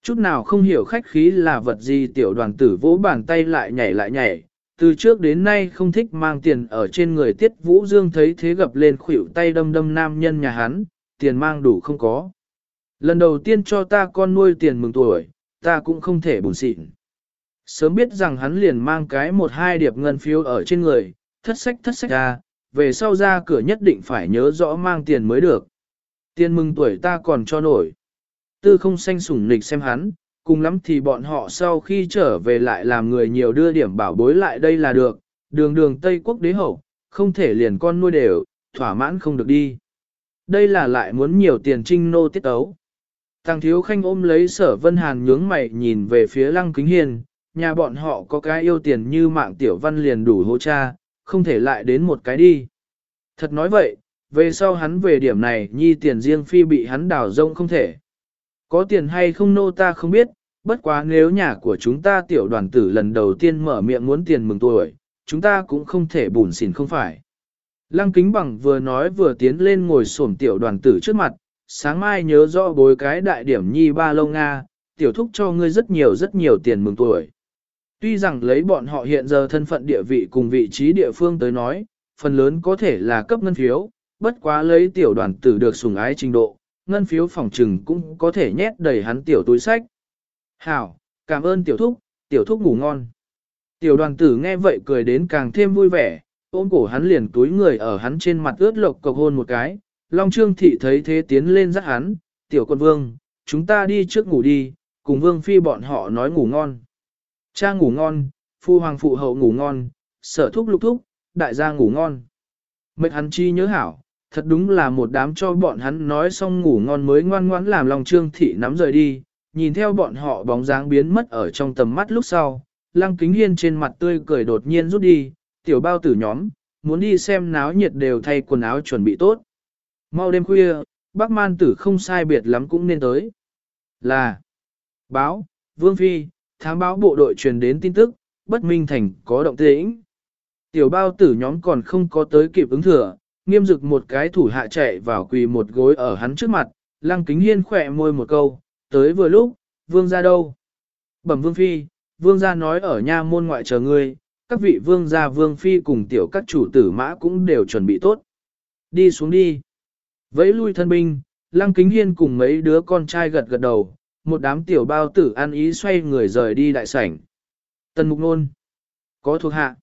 [SPEAKER 1] Chút nào không hiểu khách khí là vật gì tiểu đoàn tử vỗ bàn tay lại nhảy lại nhảy, từ trước đến nay không thích mang tiền ở trên người tiết vũ dương thấy thế gập lên khuỷu tay đâm đâm nam nhân nhà hắn, tiền mang đủ không có. Lần đầu tiên cho ta con nuôi tiền mừng tuổi, ta cũng không thể buồn xịn. Sớm biết rằng hắn liền mang cái một hai điệp ngân phiếu ở trên người, thất sách thất sách ra, về sau ra cửa nhất định phải nhớ rõ mang tiền mới được. Tiền mừng tuổi ta còn cho nổi. Tư không xanh sủng nịch xem hắn, cùng lắm thì bọn họ sau khi trở về lại làm người nhiều đưa điểm bảo bối lại đây là được, đường đường Tây quốc đế hậu, không thể liền con nuôi đều, thỏa mãn không được đi. Đây là lại muốn nhiều tiền trinh nô tiết ấu. Tàng thiếu khanh ôm lấy sở vân hàn nhướng mày nhìn về phía lăng kính hiền, nhà bọn họ có cái yêu tiền như mạng tiểu văn liền đủ hỗ cha, không thể lại đến một cái đi. Thật nói vậy, về sau hắn về điểm này nhi tiền riêng phi bị hắn đảo rông không thể. Có tiền hay không nô ta không biết, bất quá nếu nhà của chúng ta tiểu đoàn tử lần đầu tiên mở miệng muốn tiền mừng tuổi, chúng ta cũng không thể bùn xỉn không phải. Lăng kính bằng vừa nói vừa tiến lên ngồi xổm tiểu đoàn tử trước mặt, sáng mai nhớ rõ bối cái đại điểm nhi ba lâu Nga, tiểu thúc cho ngươi rất nhiều rất nhiều tiền mừng tuổi. Tuy rằng lấy bọn họ hiện giờ thân phận địa vị cùng vị trí địa phương tới nói, phần lớn có thể là cấp ngân phiếu, bất quá lấy tiểu đoàn tử được sủng ái trình độ, ngân phiếu phòng trừng cũng có thể nhét đầy hắn tiểu túi sách. Hảo, cảm ơn tiểu thúc, tiểu thúc ngủ ngon. Tiểu đoàn tử nghe vậy cười đến càng thêm vui vẻ, ôm cổ hắn liền túi người ở hắn trên mặt ướt lộc cộc hôn một cái. Long Trương Thị thấy thế tiến lên dắt hắn, tiểu quân vương, chúng ta đi trước ngủ đi, cùng vương phi bọn họ nói ngủ ngon. Cha ngủ ngon, phu hoàng phụ hậu ngủ ngon, sở thúc lục thúc, đại gia ngủ ngon. Mệnh hắn chi nhớ hảo, thật đúng là một đám cho bọn hắn nói xong ngủ ngon mới ngoan ngoãn làm lòng trương thị nắm rời đi, nhìn theo bọn họ bóng dáng biến mất ở trong tầm mắt lúc sau, lăng kính hiên trên mặt tươi cười đột nhiên rút đi, tiểu bao tử nhóm, muốn đi xem náo nhiệt đều thay quần áo chuẩn bị tốt. Mau đêm khuya, bác man tử không sai biệt lắm cũng nên tới. Là báo, vương phi, thám báo bộ đội truyền đến tin tức, bất minh thành có động tĩnh. Tiểu bao tử nhóm còn không có tới kịp ứng thừa, nghiêm dực một cái thủ hạ chạy vào quỳ một gối ở hắn trước mặt, lăng kính hiên khỏe môi một câu, tới vừa lúc, vương ra đâu? Bẩm vương phi, vương gia nói ở nha môn ngoại chờ ngươi, các vị vương gia vương phi cùng tiểu các chủ tử mã cũng đều chuẩn bị tốt. Đi xuống đi. Vẫy lui thân binh, lăng kính hiên cùng mấy đứa con trai gật gật đầu, một đám tiểu bao tử ăn ý xoay người rời đi đại sảnh. Tần mục nôn. Có thuộc hạ.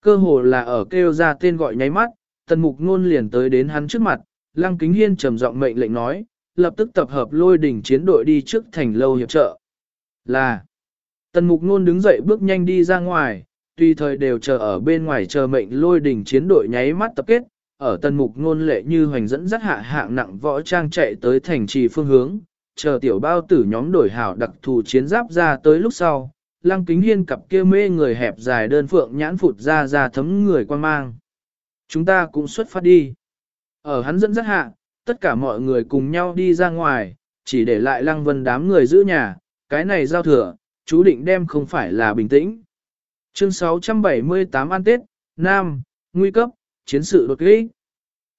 [SPEAKER 1] Cơ hồ là ở kêu ra tên gọi nháy mắt, tần mục nôn liền tới đến hắn trước mặt, lăng kính hiên trầm giọng mệnh lệnh nói, lập tức tập hợp lôi đỉnh chiến đội đi trước thành lâu hiệp trợ. Là. Tần mục nôn đứng dậy bước nhanh đi ra ngoài, tùy thời đều chờ ở bên ngoài chờ mệnh lôi đỉnh chiến đội nháy mắt tập kết, ở tần mục nôn lệ như hoành dẫn dắt hạ hạng nặng võ trang chạy tới thành trì phương hướng, chờ tiểu bao tử nhóm đổi hảo đặc thù chiến giáp ra tới lúc sau, lăng kính hiên cặp kia mê người hẹp dài đơn phượng nhãn phụt ra ra thấm người quan mang. Chúng ta cũng xuất phát đi. Ở hắn dẫn dắt hạ, tất cả mọi người cùng nhau đi ra ngoài, chỉ để lại lăng vân đám người giữ nhà, cái này giao thừa, chú định đem không phải là bình tĩnh. Chương 678 An Tết, Nam, Nguy cấp, Chiến sự đột kích.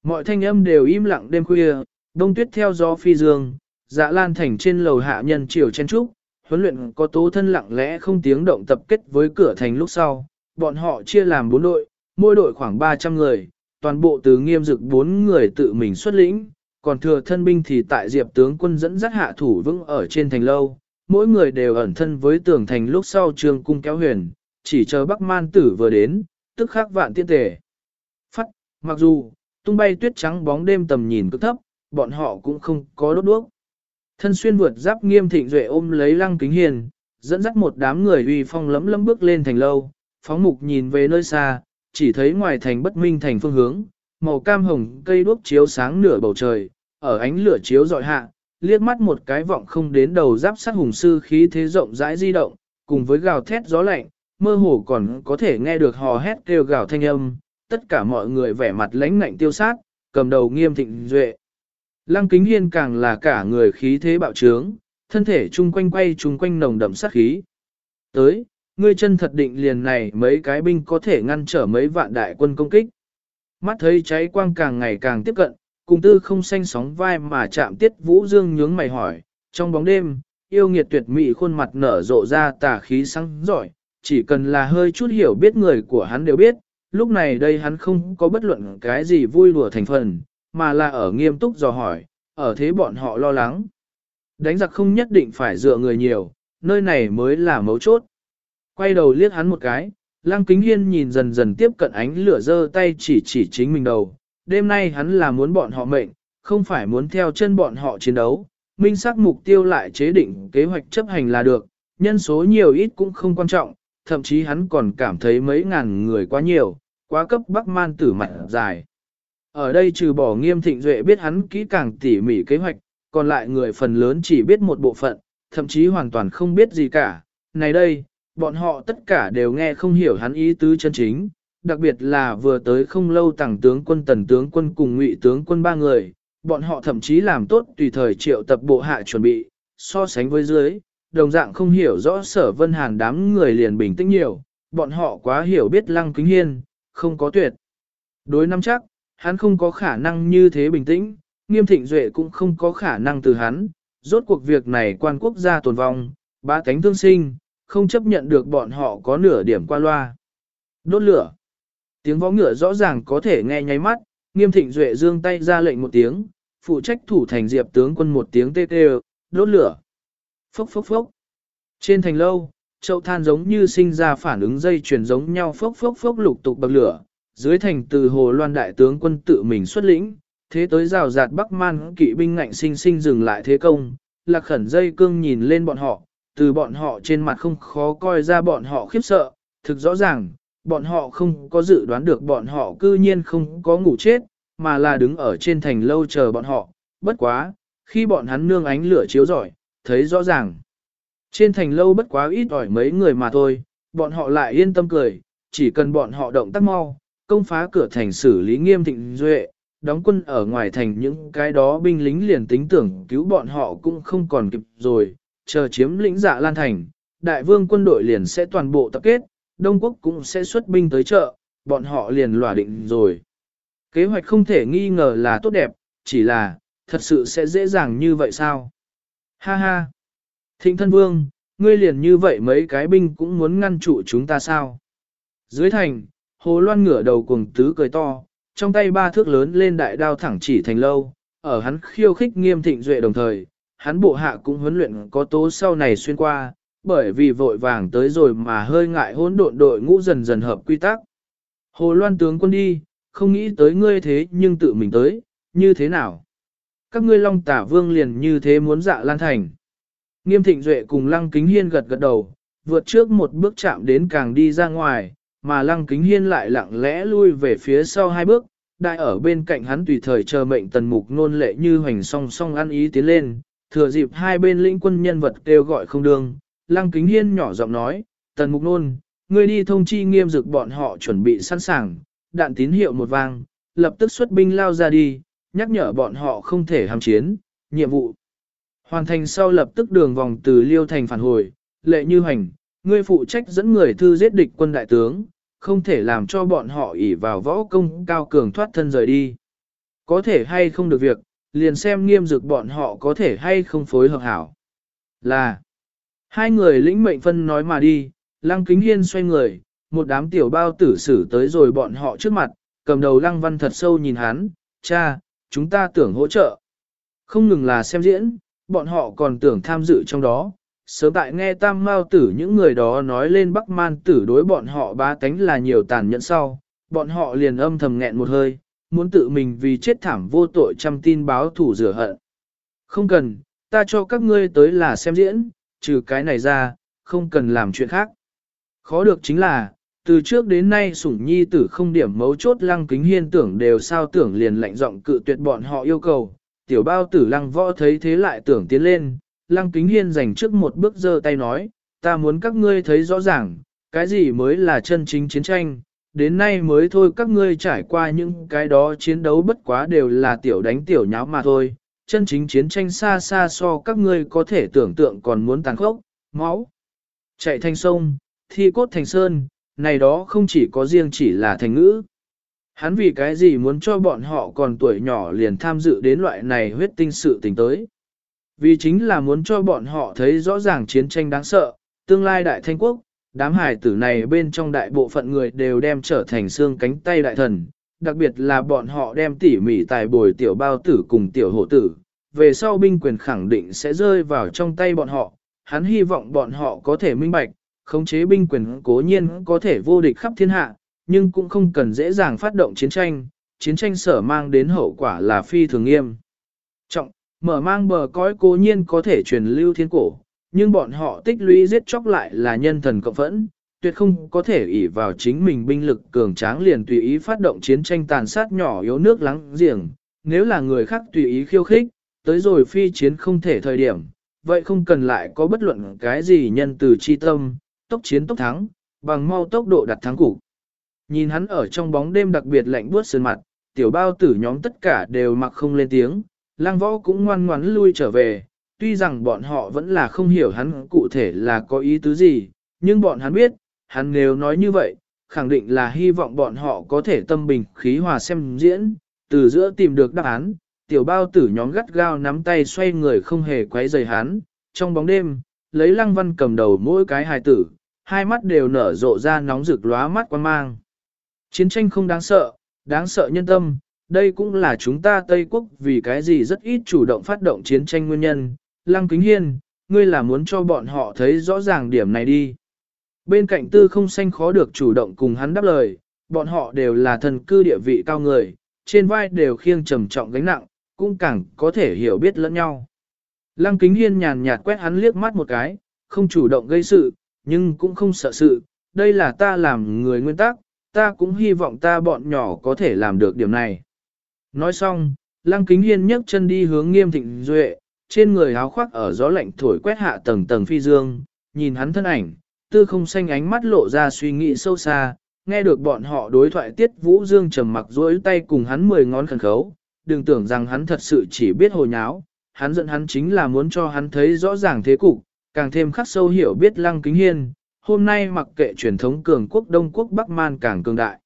[SPEAKER 1] Mọi thanh âm đều im lặng đêm khuya, đông tuyết theo gió phi dương, dạ lan thành trên lầu hạ nhân triều chen trúc, huấn luyện có tố thân lặng lẽ không tiếng động tập kết với cửa thành lúc sau. Bọn họ chia làm bốn đội, mỗi đội khoảng 300 người, toàn bộ từ nghiêm dực bốn người tự mình xuất lĩnh, còn thừa thân binh thì tại diệp tướng quân dẫn dắt hạ thủ vững ở trên thành lâu, mỗi người đều ẩn thân với tường thành lúc sau trường cung kéo huyền, chỉ chờ Bắc Man tử vừa đến, tức khắc vạn tiên tể. Phát, mặc dù, tung bay tuyết trắng bóng đêm tầm nhìn cực thấp, bọn họ cũng không có đốt đuốc. Thân xuyên vượt giáp nghiêm thịnh duệ ôm lấy lăng kính hiền, dẫn dắt một đám người uy phong lấm lấm bước lên thành lâu, phóng mục nhìn về nơi xa, chỉ thấy ngoài thành bất minh thành phương hướng, màu cam hồng cây đuốc chiếu sáng nửa bầu trời, ở ánh lửa chiếu dọi hạ, liếc mắt một cái vọng không đến đầu giáp sát hùng sư khí thế rộng rãi di động, cùng với gào thét gió lạnh, mơ hồ còn có thể nghe được hò hét kêu gào thanh âm, tất cả mọi người vẻ mặt lãnh ngạnh tiêu sát, cầm đầu nghiêm thịnh duệ. Lăng kính hiên càng là cả người khí thế bạo trướng, thân thể chung quanh quay chung quanh nồng đậm sát khí. Tới, ngươi chân thật định liền này mấy cái binh có thể ngăn trở mấy vạn đại quân công kích. Mắt thấy cháy quang càng ngày càng tiếp cận, cùng tư không xanh sóng vai mà chạm tiết vũ dương nhướng mày hỏi, trong bóng đêm, yêu nghiệt tuyệt mỹ khuôn mặt nở rộ ra tà khí sáng giỏi, chỉ cần là hơi chút hiểu biết người của hắn đều biết, lúc này đây hắn không có bất luận cái gì vui lùa thành phần, mà là ở nghiêm túc dò hỏi, ở thế bọn họ lo lắng. Đánh giặc không nhất định phải dựa người nhiều, nơi này mới là mấu chốt. Quay đầu liếc hắn một cái, Lăng Kính Hiên nhìn dần dần tiếp cận ánh lửa dơ tay chỉ chỉ chính mình đầu. Đêm nay hắn là muốn bọn họ mệnh, không phải muốn theo chân bọn họ chiến đấu. Minh xác mục tiêu lại chế định kế hoạch chấp hành là được, nhân số nhiều ít cũng không quan trọng, thậm chí hắn còn cảm thấy mấy ngàn người quá nhiều, quá cấp bắc man tử mặt dài. Ở đây trừ bỏ nghiêm thịnh duệ biết hắn kỹ càng tỉ mỉ kế hoạch, còn lại người phần lớn chỉ biết một bộ phận, thậm chí hoàn toàn không biết gì cả. Này đây, bọn họ tất cả đều nghe không hiểu hắn ý tứ chân chính, đặc biệt là vừa tới không lâu tàng tướng quân tần tướng quân cùng ngụy tướng quân ba người, bọn họ thậm chí làm tốt tùy thời triệu tập bộ hạ chuẩn bị, so sánh với dưới, đồng dạng không hiểu rõ sở vân hàn đám người liền bình tĩnh nhiều, bọn họ quá hiểu biết lăng kính hiên, không có tuyệt. Đối năm chắc, hắn không có khả năng như thế bình tĩnh, nghiêm thịnh duệ cũng không có khả năng từ hắn, rốt cuộc việc này quan quốc gia tồn vong, ba cánh thương sinh, không chấp nhận được bọn họ có nửa điểm qua loa. Đốt lửa. Tiếng võ ngựa rõ ràng có thể nghe nháy mắt, nghiêm thịnh duệ dương tay ra lệnh một tiếng, phụ trách thủ thành diệp tướng quân một tiếng tê tê, đốt lửa. Phốc phốc phốc. Trên thành lâu, chậu than giống như sinh ra phản ứng dây chuyển giống nhau phốc phốc phốc lục tục bậc lửa, dưới thành từ hồ loan đại tướng quân tự mình xuất lĩnh, thế tới rào rạt bắc man kỵ binh ngạnh sinh sinh dừng lại thế công, lạc khẩn dây cương nhìn lên bọn họ, từ bọn họ trên mặt không khó coi ra bọn họ khiếp sợ, thực rõ ràng, bọn họ không có dự đoán được bọn họ cư nhiên không có ngủ chết, mà là đứng ở trên thành lâu chờ bọn họ, bất quá, khi bọn hắn nương ánh lửa chiếu rọi, thấy rõ ràng. Trên thành lâu bất quá ít ỏi mấy người mà thôi, bọn họ lại yên tâm cười, chỉ cần bọn họ động tác mau, công phá cửa thành xử lý nghiêm thịnh duệ, đóng quân ở ngoài thành những cái đó binh lính liền tính tưởng cứu bọn họ cũng không còn kịp rồi, chờ chiếm lĩnh dạ lan thành, đại vương quân đội liền sẽ toàn bộ tập kết, Đông Quốc cũng sẽ xuất binh tới chợ, bọn họ liền lòa định rồi. Kế hoạch không thể nghi ngờ là tốt đẹp, chỉ là, thật sự sẽ dễ dàng như vậy sao? Ha ha! Thịnh thân vương, ngươi liền như vậy mấy cái binh cũng muốn ngăn trụ chúng ta sao? Dưới thành, hồ loan ngửa đầu cuồng tứ cười to, trong tay ba thước lớn lên đại đao thẳng chỉ thành lâu, ở hắn khiêu khích nghiêm thịnh duệ đồng thời, hắn bộ hạ cũng huấn luyện có tố sau này xuyên qua, bởi vì vội vàng tới rồi mà hơi ngại hỗn độn đội ngũ dần dần hợp quy tắc. Hồ Loan tướng quân đi, không nghĩ tới ngươi thế nhưng tự mình tới, như thế nào? Các ngươi long tả vương liền như thế muốn dạ lan thành. Nghiêm thịnh duệ cùng lăng kính hiên gật gật đầu, vượt trước một bước chạm đến càng đi ra ngoài, mà lăng kính hiên lại lặng lẽ lui về phía sau hai bước, đại ở bên cạnh hắn tùy thời chờ mệnh tần mục nôn lệ như hoành song song ăn ý tiến lên, thừa dịp hai bên lĩnh quân nhân vật kêu gọi không đương, lăng kính hiên nhỏ giọng nói, tần mục nôn, ngươi đi thông chi nghiêm dực bọn họ chuẩn bị sẵn sàng, đạn tín hiệu một vang, lập tức xuất binh lao ra đi, nhắc nhở bọn họ không thể hàm chiến, nhiệm vụ. Hoàn thành sau lập tức đường vòng từ Liêu Thành phản hồi, lệ như hành, ngươi phụ trách dẫn người thư giết địch quân đại tướng, không thể làm cho bọn họ ỉ vào võ công cao cường thoát thân rời đi. Có thể hay không được việc, liền xem nghiêm dực bọn họ có thể hay không phối hợp hảo. Là, hai người lĩnh mệnh phân nói mà đi, lăng kính hiên xoay người, một đám tiểu bao tử xử tới rồi bọn họ trước mặt, cầm đầu lăng văn thật sâu nhìn hắn, cha, chúng ta tưởng hỗ trợ. Không ngừng là xem diễn, bọn họ còn tưởng tham dự trong đó. Sớm tại nghe tam mao tử những người đó nói lên bắc man tử đối bọn họ ba tánh là nhiều tàn nhẫn sau, bọn họ liền âm thầm nghẹn một hơi, muốn tự mình vì chết thảm vô tội chăm tin báo thủ rửa hận. Không cần, ta cho các ngươi tới là xem diễn, trừ cái này ra, không cần làm chuyện khác. Khó được chính là, từ trước đến nay sủng nhi tử không điểm mấu chốt lăng kính hiên tưởng đều sao tưởng liền lạnh giọng cự tuyệt bọn họ yêu cầu. Tiểu bao tử lăng võ thấy thế lại tưởng tiến lên, lăng kính hiên dành trước một bước giơ tay nói, ta muốn các ngươi thấy rõ ràng, cái gì mới là chân chính chiến tranh, đến nay mới thôi các ngươi trải qua những cái đó chiến đấu bất quá đều là tiểu đánh tiểu nháo mà thôi, chân chính chiến tranh xa xa so các ngươi có thể tưởng tượng còn muốn tàn khốc, máu, chạy thành sông, thi cốt thành sơn, này đó không chỉ có riêng chỉ là thành ngữ. Hắn vì cái gì muốn cho bọn họ còn tuổi nhỏ liền tham dự đến loại này huyết tinh sự tình tới. Vì chính là muốn cho bọn họ thấy rõ ràng chiến tranh đáng sợ, tương lai đại thanh quốc, đám hải tử này bên trong đại bộ phận người đều đem trở thành xương cánh tay đại thần, đặc biệt là bọn họ đem tỉ mỉ tài bồi tiểu bao tử cùng tiểu hộ tử, về sau binh quyền khẳng định sẽ rơi vào trong tay bọn họ, hắn hy vọng bọn họ có thể minh bạch, khống chế binh quyền cố nhiên có thể vô địch khắp thiên hạ, nhưng cũng không cần dễ dàng phát động chiến tranh, chiến tranh sở mang đến hậu quả là phi thường nghiêm. Trọng, mở mang bờ cõi cố nhiên có thể truyền lưu thiên cổ, nhưng bọn họ tích lũy giết chóc lại là nhân thần cộng phẫn, tuyệt không có thể ỷ vào chính mình binh lực cường tráng liền tùy ý phát động chiến tranh tàn sát nhỏ yếu nước lắng giềng, nếu là người khác tùy ý khiêu khích, tới rồi phi chiến không thể thời điểm, vậy không cần lại có bất luận cái gì nhân từ chi tâm, tốc chiến tốc thắng, bằng mau tốc độ đặt thắng cục. Nhìn hắn ở trong bóng đêm đặc biệt lạnh buốt sơn mặt, tiểu bao tử nhóm tất cả đều mặc không lên tiếng, lang võ cũng ngoan ngoãn lui trở về, tuy rằng bọn họ vẫn là không hiểu hắn cụ thể là có ý tứ gì, nhưng bọn hắn biết, hắn nếu nói như vậy, khẳng định là hy vọng bọn họ có thể tâm bình khí hòa xem diễn, từ giữa tìm được đáp án, tiểu bao tử nhóm gắt gao nắm tay xoay người không hề quấy rầy hắn, trong bóng đêm, lấy lăng văn cầm đầu mỗi cái hài tử, hai mắt đều nở rộ ra nóng rực lóa mắt quan mang. Chiến tranh không đáng sợ, đáng sợ nhân tâm, đây cũng là chúng ta Tây Quốc vì cái gì rất ít chủ động phát động chiến tranh nguyên nhân. Lăng Kính Hiên, ngươi là muốn cho bọn họ thấy rõ ràng điểm này đi. Bên cạnh tư không xanh khó được chủ động cùng hắn đáp lời, bọn họ đều là thần cư địa vị cao người, trên vai đều khiêng trầm trọng gánh nặng, cũng càng có thể hiểu biết lẫn nhau. Lăng Kính Hiên nhàn nhạt quét hắn liếc mắt một cái, không chủ động gây sự, nhưng cũng không sợ sự, đây là ta làm người nguyên tắc, ta cũng hy vọng ta bọn nhỏ có thể làm được điểm này. Nói xong, Lăng Kính Hiên nhấc chân đi hướng nghiêm thịnh duệ, trên người áo khoác ở gió lạnh thổi quét hạ tầng tầng phi dương, nhìn hắn thân ảnh, tư không xanh ánh mắt lộ ra suy nghĩ sâu xa, nghe được bọn họ đối thoại tiết vũ dương trầm mặc duỗi tay cùng hắn mười ngón khẩn khấu, đừng tưởng rằng hắn thật sự chỉ biết hồ nháo, hắn giận hắn chính là muốn cho hắn thấy rõ ràng thế cục, càng thêm khắc sâu hiểu biết lăng kính hiên, hôm nay mặc kệ truyền thống cường quốc Đông quốc Bắc Man càng cường đại.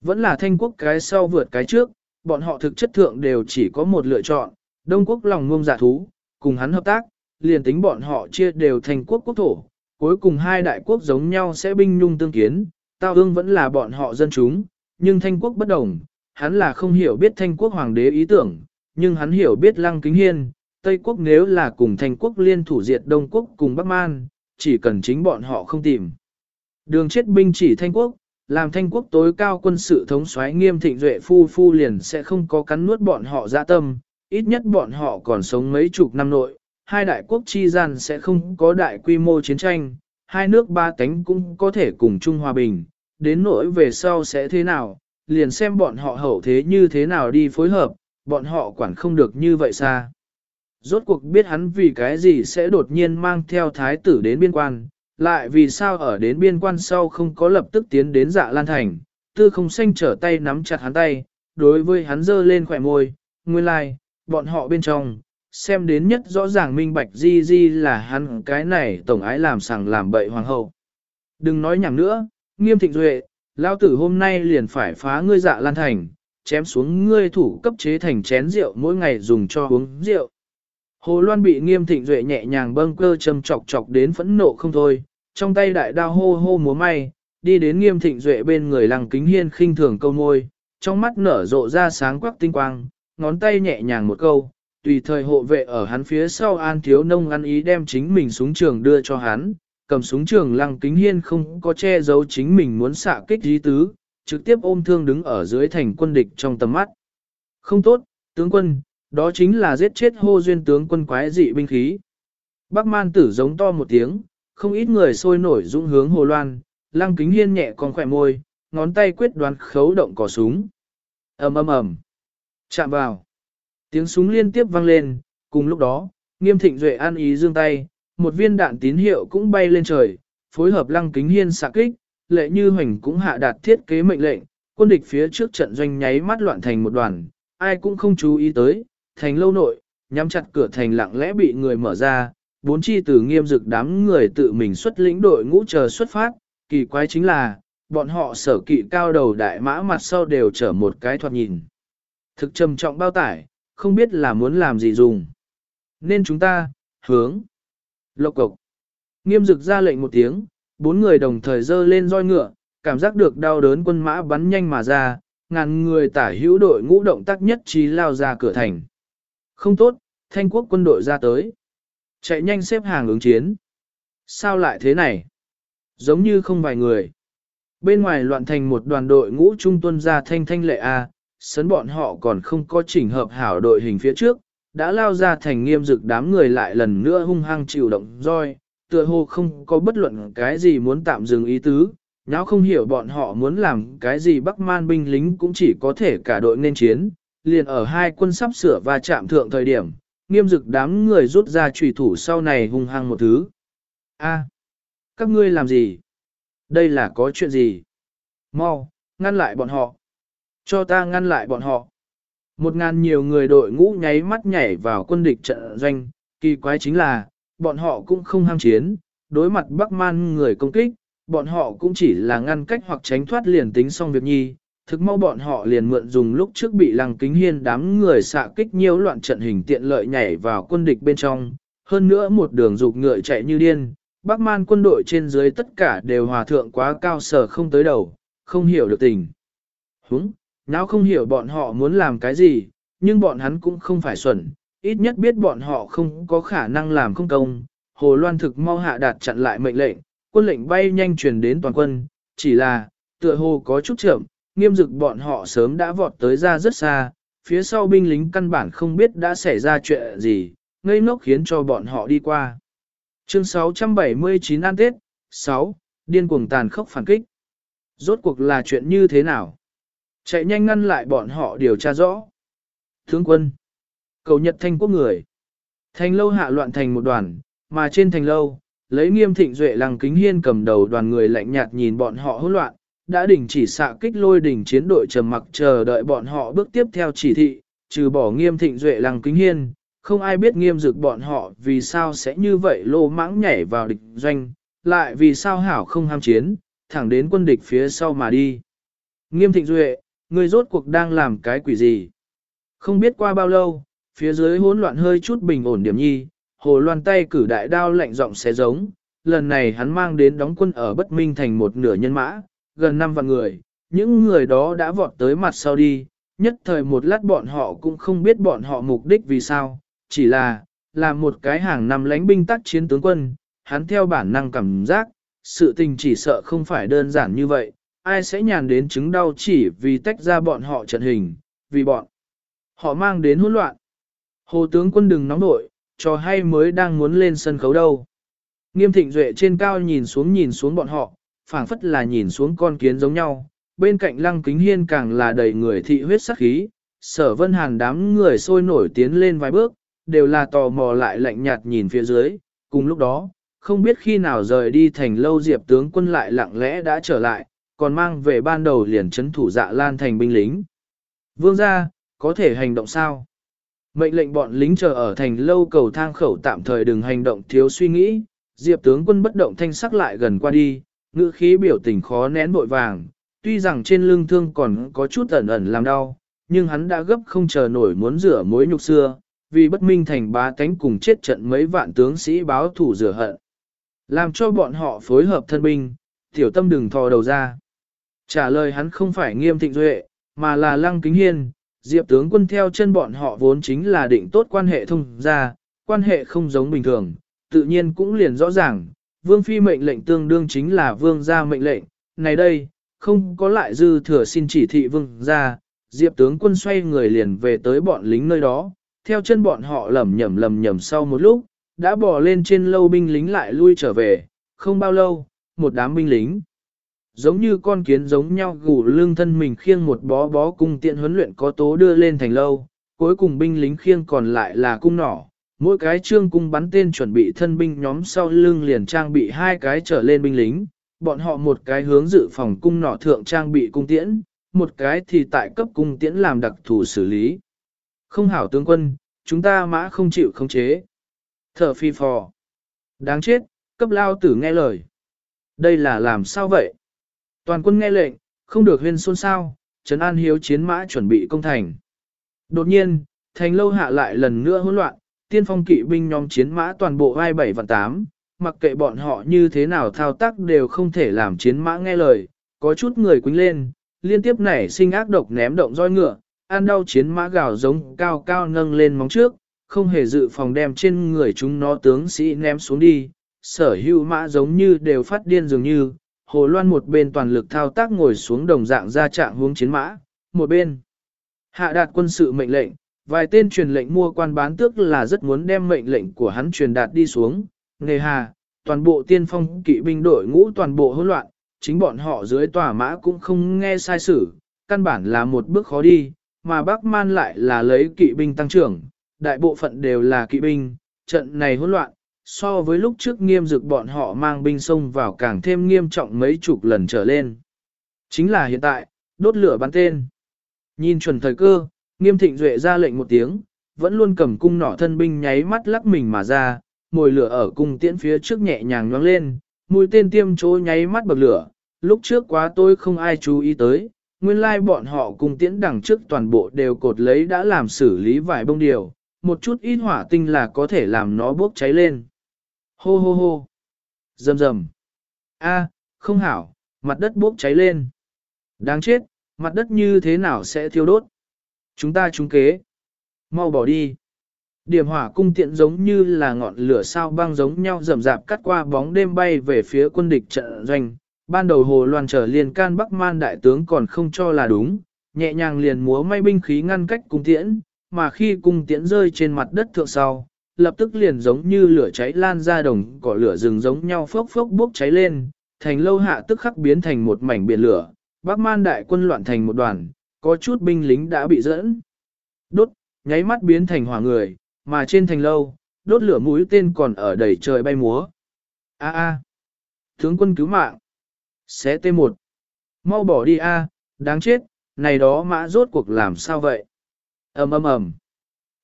[SPEAKER 1] Vẫn là thanh quốc cái sau vượt cái trước, bọn họ thực chất thượng đều chỉ có một lựa chọn, Đông quốc lòng ngông giả thú, cùng hắn hợp tác, liền tính bọn họ chia đều thành quốc quốc thổ, cuối cùng hai đại quốc giống nhau sẽ binh nhung tương kiến, tao ương vẫn là bọn họ dân chúng, nhưng thanh quốc bất đồng, hắn là không hiểu biết thanh quốc hoàng đế ý tưởng, nhưng hắn hiểu biết lăng kính hiên, Tây quốc nếu là cùng thanh quốc liên thủ diệt Đông quốc cùng Bắc Man, chỉ cần chính bọn họ không tìm. Đường chết binh chỉ thanh quốc, làm thanh quốc tối cao quân sự thống soái nghiêm thịnh duệ phu phu liền sẽ không có cắn nuốt bọn họ dã tâm, ít nhất bọn họ còn sống mấy chục năm nội, hai đại quốc chi gian sẽ không có đại quy mô chiến tranh, hai nước ba tánh cũng có thể cùng chung hòa bình, đến nỗi về sau sẽ thế nào, liền xem bọn họ hậu thế như thế nào đi phối hợp, bọn họ quản không được như vậy xa. Rốt cuộc biết hắn vì cái gì sẽ đột nhiên mang theo thái tử đến biên quan, lại vì sao ở đến biên quan sau không có lập tức tiến đến dạ lan thành, tư không xanh trở tay nắm chặt hắn tay, đối với hắn dơ lên khỏe môi, nguyên lai, like, bọn họ bên trong, xem đến nhất rõ ràng minh bạch di di là hắn cái này tổng ái làm sằng làm bậy hoàng hậu. Đừng nói nhảm nữa, nghiêm thịnh duệ, lao tử hôm nay liền phải phá ngươi dạ lan thành, chém xuống ngươi thủ cấp chế thành chén rượu mỗi ngày dùng cho uống rượu. Hồ Loan bị nghiêm thịnh duệ nhẹ nhàng bâng cơ châm chọc chọc đến phẫn nộ không thôi, trong tay đại đao hô hô múa may, đi đến nghiêm thịnh duệ bên người lăng kính hiên khinh thường câu môi, trong mắt nở rộ ra sáng quắc tinh quang, ngón tay nhẹ nhàng một câu, tùy thời hộ vệ ở hắn phía sau an thiếu nông ăn ý đem chính mình súng trường đưa cho hắn, cầm súng trường lăng kính hiên không có che giấu chính mình muốn xạ kích dí tứ, trực tiếp ôm thương đứng ở dưới thành quân địch trong tầm mắt. Không tốt, tướng quân, đó chính là giết chết hô duyên tướng quân quái dị binh khí. Bắc man tử giống to một tiếng, không ít người sôi nổi dũng hướng hồ loan, lăng kính hiên nhẹ còn khỏe môi, ngón tay quyết đoán khấu động cỏ súng. ầm ầm ầm, chạm vào. Tiếng súng liên tiếp vang lên, cùng lúc đó, nghiêm thịnh duệ an ý dương tay, một viên đạn tín hiệu cũng bay lên trời, phối hợp lăng kính hiên xạ kích, lệ như hoành cũng hạ đạt thiết kế mệnh lệnh, quân địch phía trước trận doanh nháy mắt loạn thành một đoàn, ai cũng không chú ý tới, thành lâu nội, nhắm chặt cửa thành lặng lẽ bị người mở ra, bốn chi tử nghiêm dực đám người tự mình xuất lĩnh đội ngũ chờ xuất phát, kỳ quái chính là, bọn họ sở kỵ cao đầu đại mã mặt sau đều chở một cái thoạt nhìn. Thực trầm trọng bao tải, không biết là muốn làm gì dùng. Nên chúng ta, hướng, lộc cộc. Nghiêm dực ra lệnh một tiếng, bốn người đồng thời dơ lên roi ngựa, cảm giác được đau đớn quân mã bắn nhanh mà ra, ngàn người tả hữu đội ngũ động tác nhất trí lao ra cửa thành. Không tốt, thanh quốc quân đội ra tới. Chạy nhanh xếp hàng ứng chiến. Sao lại thế này? Giống như không vài người. Bên ngoài loạn thành một đoàn đội ngũ trung tuân ra thanh thanh lệ A, sấn bọn họ còn không có chỉnh hợp hảo đội hình phía trước, đã lao ra thành nghiêm dực đám người lại lần nữa hung hăng chịu động roi, tựa hồ không có bất luận cái gì muốn tạm dừng ý tứ, nháo không hiểu bọn họ muốn làm cái gì Bắc Man binh lính cũng chỉ có thể cả đội nên chiến, liền ở hai quân sắp sửa và chạm thượng thời điểm, nghiêm dực đám người rút ra trùy thủ sau này hung hăng một thứ. A, các ngươi làm gì? Đây là có chuyện gì? Mau, ngăn lại bọn họ. Cho ta ngăn lại bọn họ. Một ngàn nhiều người đội ngũ nháy mắt nhảy vào quân địch trận doanh, kỳ quái chính là, bọn họ cũng không ham chiến, đối mặt Bắc Man người công kích, bọn họ cũng chỉ là ngăn cách hoặc tránh thoát liền tính xong việc nhi. Thực mau bọn họ liền mượn dùng lúc trước bị lăng kính hiên đám người xạ kích nhiều loạn trận hình tiện lợi nhảy vào quân địch bên trong, hơn nữa một đường dục ngựa chạy như điên, Bắc Man quân đội trên dưới tất cả đều hòa thượng quá cao sở không tới đầu, không hiểu được tình. Húng, nào không hiểu bọn họ muốn làm cái gì, nhưng bọn hắn cũng không phải xuẩn, ít nhất biết bọn họ không có khả năng làm không công. Hồ Loan thực mau hạ đạt chặn lại mệnh lệnh, quân lệnh bay nhanh truyền đến toàn quân, chỉ là, tựa hồ có chút chậm, nghiêm dực bọn họ sớm đã vọt tới ra rất xa, phía sau binh lính căn bản không biết đã xảy ra chuyện gì, ngây ngốc khiến cho bọn họ đi qua. Chương 679 An Tết 6. Điên cuồng tàn khốc phản kích. Rốt cuộc là chuyện như thế nào? Chạy nhanh ngăn lại bọn họ điều tra rõ. Thướng quân. Cầu nhật thanh quốc người. Thành lâu hạ loạn thành một đoàn, mà trên thành lâu, lấy nghiêm thịnh duệ lăng kính hiên cầm đầu đoàn người lạnh nhạt nhìn bọn họ hỗn loạn, đã đình chỉ xạ kích lôi đỉnh chiến đội trầm mặc chờ đợi bọn họ bước tiếp theo chỉ thị, trừ bỏ nghiêm thịnh duệ lăng kính hiên, không ai biết nghiêm dực bọn họ vì sao sẽ như vậy lô mãng nhảy vào địch doanh, lại vì sao hảo không ham chiến, thẳng đến quân địch phía sau mà đi. Nghiêm thịnh duệ, người rốt cuộc đang làm cái quỷ gì? Không biết qua bao lâu, phía dưới hỗn loạn hơi chút bình ổn điểm nhi, hồ loan tay cử đại đao lạnh giọng xé giống, lần này hắn mang đến đóng quân ở bất minh thành một nửa nhân mã, gần năm vạn người, những người đó đã vọt tới mặt sau đi, nhất thời một lát bọn họ cũng không biết bọn họ mục đích vì sao, chỉ là, là một cái hàng năm lánh binh tác chiến tướng quân, hắn theo bản năng cảm giác, sự tình chỉ sợ không phải đơn giản như vậy, ai sẽ nhàn đến chứng đau chỉ vì tách ra bọn họ trận hình, vì bọn họ mang đến hỗn loạn. Hồ tướng quân đừng nóng nội, trò hay mới đang muốn lên sân khấu đâu. Nghiêm thịnh duệ trên cao nhìn xuống nhìn xuống bọn họ, phảng phất là nhìn xuống con kiến giống nhau, bên cạnh lăng kính hiên càng là đầy người thị huyết sắc khí, sở vân hàn đám người sôi nổi tiến lên vài bước, đều là tò mò lại lạnh nhạt nhìn phía dưới, cùng lúc đó, không biết khi nào rời đi thành lâu diệp tướng quân lại lặng lẽ đã trở lại, còn mang về ban đầu liền chấn thủ dạ lan thành binh lính. Vương gia, có thể hành động sao? Mệnh lệnh bọn lính chờ ở thành lâu cầu thang khẩu tạm thời đừng hành động thiếu suy nghĩ, diệp tướng quân bất động thanh sắc lại gần qua đi, ngữ khí biểu tình khó nén bội vàng, tuy rằng trên lưng thương còn có chút ẩn ẩn làm đau, nhưng hắn đã gấp không chờ nổi muốn rửa mối nhục xưa, vì bất minh thành bá tánh cùng chết trận mấy vạn tướng sĩ báo thủ rửa hận. Làm cho bọn họ phối hợp thân binh, tiểu tâm đừng thò đầu ra. Trả lời hắn không phải nghiêm thịnh duệ, mà là lăng kính hiên, diệp tướng quân theo chân bọn họ vốn chính là định tốt quan hệ thông ra, quan hệ không giống bình thường, tự nhiên cũng liền rõ ràng, vương phi mệnh lệnh tương đương chính là vương gia mệnh lệnh, này đây, không có lại dư thừa xin chỉ thị vương gia, diệp tướng quân xoay người liền về tới bọn lính nơi đó, theo chân bọn họ lầm nhầm lầm nhầm sau một lúc, đã bỏ lên trên lâu binh lính lại lui trở về, không bao lâu, một đám binh lính. Giống như con kiến giống nhau gù lưng thân mình khiêng một bó bó cung tiện huấn luyện có tố đưa lên thành lâu, cuối cùng binh lính khiêng còn lại là cung nỏ, mỗi cái trương cung bắn tên chuẩn bị thân binh nhóm sau lưng liền trang bị hai cái trở lên binh lính, bọn họ một cái hướng dự phòng cung nỏ thượng trang bị cung tiễn, một cái thì tại cấp cung tiễn làm đặc thù xử lý. Không hảo tướng quân, chúng ta mã không chịu khống chế. Thở phi phò. Đáng chết, cấp lao tử nghe lời. Đây là làm sao vậy? Toàn quân nghe lệnh, không được huyên xôn xao, Trấn An Hiếu chiến mã chuẩn bị công thành. Đột nhiên, thành lâu hạ lại lần nữa hỗn loạn, tiên phong kỵ binh nhóm chiến mã toàn bộ 27 và 8, mặc kệ bọn họ như thế nào thao tác đều không thể làm chiến mã nghe lời, có chút người quính lên, liên tiếp nảy sinh ác độc ném động roi ngựa, ăn đau chiến mã gào giống cao cao nâng lên móng trước, không hề dự phòng đem trên người chúng nó tướng sĩ ném xuống đi, sở hữu mã giống như đều phát điên dường như, hồ loan một bên toàn lực thao tác ngồi xuống đồng dạng ra trạng hướng chiến mã, một bên hạ đạt quân sự mệnh lệnh, vài tên truyền lệnh mua quan bán tước là rất muốn đem mệnh lệnh của hắn truyền đạt đi xuống, nghề hà, toàn bộ tiên phong kỵ binh đội ngũ toàn bộ hỗn loạn, chính bọn họ dưới tòa mã cũng không nghe sai sử, căn bản là một bước khó đi, mà Bắc Man lại là lấy kỵ binh tăng trưởng, đại bộ phận đều là kỵ binh, trận này hỗn loạn, so với lúc trước nghiêm dực bọn họ mang binh xông vào càng thêm nghiêm trọng mấy chục lần trở lên. Chính là hiện tại, đốt lửa bắn tên. Nhìn chuẩn thời cơ, nghiêm thịnh duệ ra lệnh một tiếng, vẫn luôn cầm cung nỏ thân binh nháy mắt lắc mình mà ra, mồi lửa ở cung tiễn phía trước nhẹ nhàng nhoáng lên, mũi tên tiêm chỗ nháy mắt bậc lửa, lúc trước quá tôi không ai chú ý tới, nguyên lai bọn họ cung tiễn đằng trước toàn bộ đều cột lấy đã làm xử lý vài bông điều, một chút ít hỏa tinh là có thể làm nó bốc cháy lên. Hô hô hô. Rầm rầm. A, không hảo, mặt đất bốc cháy lên. Đáng chết, mặt đất như thế nào sẽ thiêu đốt? Chúng ta trúng kế. Mau bỏ đi. Điểm hỏa cung tiện giống như là ngọn lửa sao băng giống nhau rầm rạp cắt qua bóng đêm bay về phía quân địch trận doanh. Ban đầu hồ loan trở liền can Bắc Man đại tướng còn không cho là đúng, nhẹ nhàng liền múa may binh khí ngăn cách cung tiễn, mà khi cung tiễn rơi trên mặt đất thượng sau, lập tức liền giống như lửa cháy lan ra đồng cỏ lửa rừng giống nhau phốc phốc bốc cháy lên, thành lâu hạ tức khắc biến thành một mảnh biển lửa, Bắc Man đại quân loạn thành một đoàn, có chút binh lính đã bị dẫn. Đốt, nháy mắt biến thành hỏa người, mà trên thành lâu, đốt lửa mũi tên còn ở đầy trời bay múa. A a, tướng quân cứu mạng. Xé T1. Mau bỏ đi a, đáng chết, này đó mã rốt cuộc làm sao vậy? ầm ầm ầm.